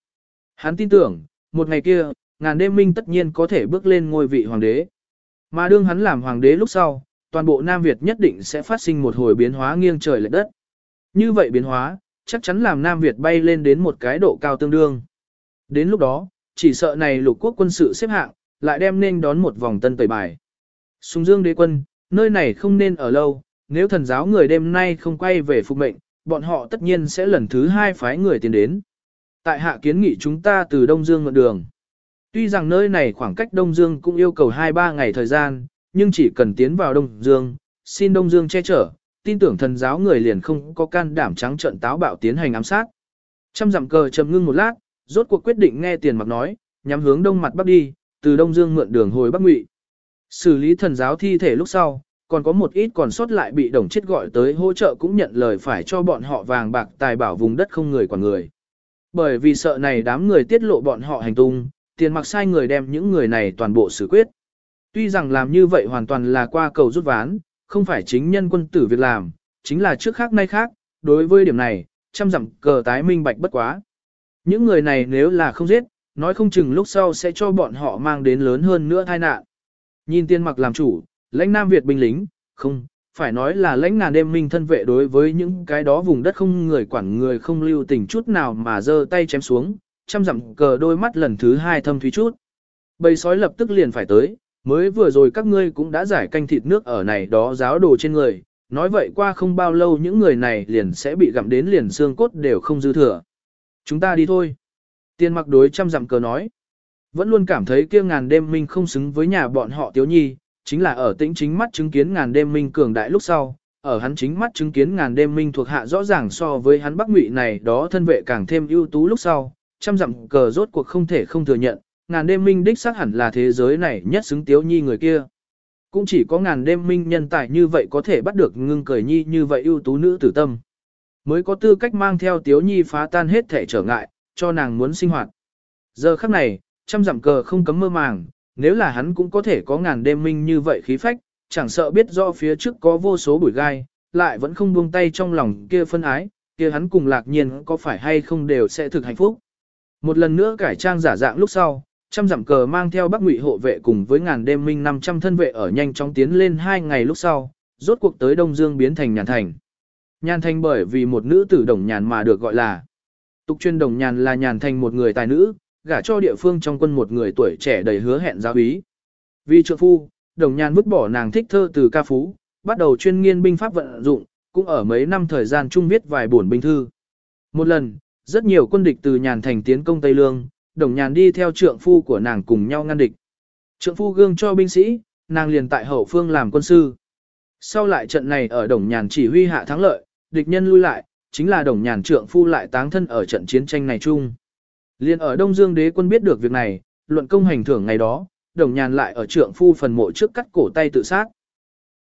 Hắn tin tưởng, một ngày kia, ngàn đêm minh tất nhiên có thể bước lên ngôi vị hoàng đế. Mà đương hắn làm hoàng đế lúc sau, toàn bộ Nam Việt nhất định sẽ phát sinh một hồi biến hóa nghiêng trời lệch đất. Như vậy biến hóa, chắc chắn làm Nam Việt bay lên đến một cái độ cao tương đương. Đến lúc đó, chỉ sợ này lục quốc quân sự xếp hạng, lại đem nên đón một vòng tân tẩy bài. Sùng dương đế quân, nơi này không nên ở lâu, nếu thần giáo người đêm nay không quay về phục mệnh, bọn họ tất nhiên sẽ lần thứ hai phái người tiến đến. Tại hạ kiến nghị chúng ta từ Đông Dương ngọn đường. Tuy rằng nơi này khoảng cách Đông Dương cũng yêu cầu 2-3 ngày thời gian, nhưng chỉ cần tiến vào Đông Dương, xin Đông Dương che chở, tin tưởng thần giáo người liền không có can đảm trắng trận táo bạo tiến hành ám sát. Trăm dặm cờ trầm ngưng một lát, rốt cuộc quyết định nghe tiền mặc nói, nhắm hướng đông mặt bắc đi, từ Đông Dương mượn đường hồi Bắc Ngụy. Xử lý thần giáo thi thể lúc sau, còn có một ít còn sót lại bị đồng chết gọi tới hỗ trợ cũng nhận lời phải cho bọn họ vàng bạc tài bảo vùng đất không người quản người. Bởi vì sợ này đám người tiết lộ bọn họ hành tung, tiền mặc sai người đem những người này toàn bộ xử quyết. Tuy rằng làm như vậy hoàn toàn là qua cầu rút ván, không phải chính nhân quân tử việc làm, chính là trước khác nay khác, đối với điểm này, trăm dặm cờ tái minh bạch bất quá. Những người này nếu là không giết, nói không chừng lúc sau sẽ cho bọn họ mang đến lớn hơn nữa tai nạn. Nhìn tiên mặc làm chủ, lãnh Nam Việt binh lính, không, phải nói là lãnh ngàn đêm minh thân vệ đối với những cái đó vùng đất không người quản người không lưu tình chút nào mà giơ tay chém xuống, chăm dặm cờ đôi mắt lần thứ hai thâm thúy chút. Bầy sói lập tức liền phải tới, mới vừa rồi các ngươi cũng đã giải canh thịt nước ở này đó giáo đồ trên người, nói vậy qua không bao lâu những người này liền sẽ bị gặm đến liền xương cốt đều không dư thừa. Chúng ta đi thôi. Tiên mặc đối trăm dặm cờ nói. Vẫn luôn cảm thấy kia ngàn đêm minh không xứng với nhà bọn họ tiếu nhi, chính là ở tĩnh chính mắt chứng kiến ngàn đêm minh cường đại lúc sau, ở hắn chính mắt chứng kiến ngàn đêm minh thuộc hạ rõ ràng so với hắn bắc ngụy này đó thân vệ càng thêm ưu tú lúc sau, trăm dặm cờ rốt cuộc không thể không thừa nhận, ngàn đêm minh đích xác hẳn là thế giới này nhất xứng tiếu nhi người kia. Cũng chỉ có ngàn đêm minh nhân tài như vậy có thể bắt được ngưng cười nhi như vậy ưu tú nữ tử tâm. Mới có tư cách mang theo tiếu nhi phá tan hết thể trở ngại, cho nàng muốn sinh hoạt. Giờ khắc này, trăm dặm cờ không cấm mơ màng, nếu là hắn cũng có thể có ngàn đêm minh như vậy khí phách, chẳng sợ biết do phía trước có vô số bụi gai, lại vẫn không buông tay trong lòng kia phân ái, kia hắn cùng lạc nhiên có phải hay không đều sẽ thực hạnh phúc. Một lần nữa cải trang giả dạng lúc sau, trăm dặm cờ mang theo bắc ngụy hộ vệ cùng với ngàn đêm minh 500 thân vệ ở nhanh chóng tiến lên hai ngày lúc sau, rốt cuộc tới Đông Dương biến thành nhàn thành. Nhàn thành bởi vì một nữ tử đồng nhàn mà được gọi là Tục chuyên đồng nhàn là nhàn thành một người tài nữ, gả cho địa phương trong quân một người tuổi trẻ đầy hứa hẹn giáo ý. Vì trượng phu, đồng nhàn vứt bỏ nàng thích thơ từ ca phú, bắt đầu chuyên nghiên binh pháp vận dụng, cũng ở mấy năm thời gian chung viết vài buồn binh thư. Một lần, rất nhiều quân địch từ nhàn thành tiến công Tây Lương, đồng nhàn đi theo trượng phu của nàng cùng nhau ngăn địch. Trượng phu gương cho binh sĩ, nàng liền tại hậu phương làm quân sư. Sau lại trận này ở đồng nhàn chỉ huy hạ thắng lợi, địch nhân lui lại, chính là đồng nhàn trượng phu lại táng thân ở trận chiến tranh này chung. Liên ở Đông Dương đế quân biết được việc này, luận công hành thưởng ngày đó, đồng nhàn lại ở trượng phu phần mộ trước cắt cổ tay tự sát.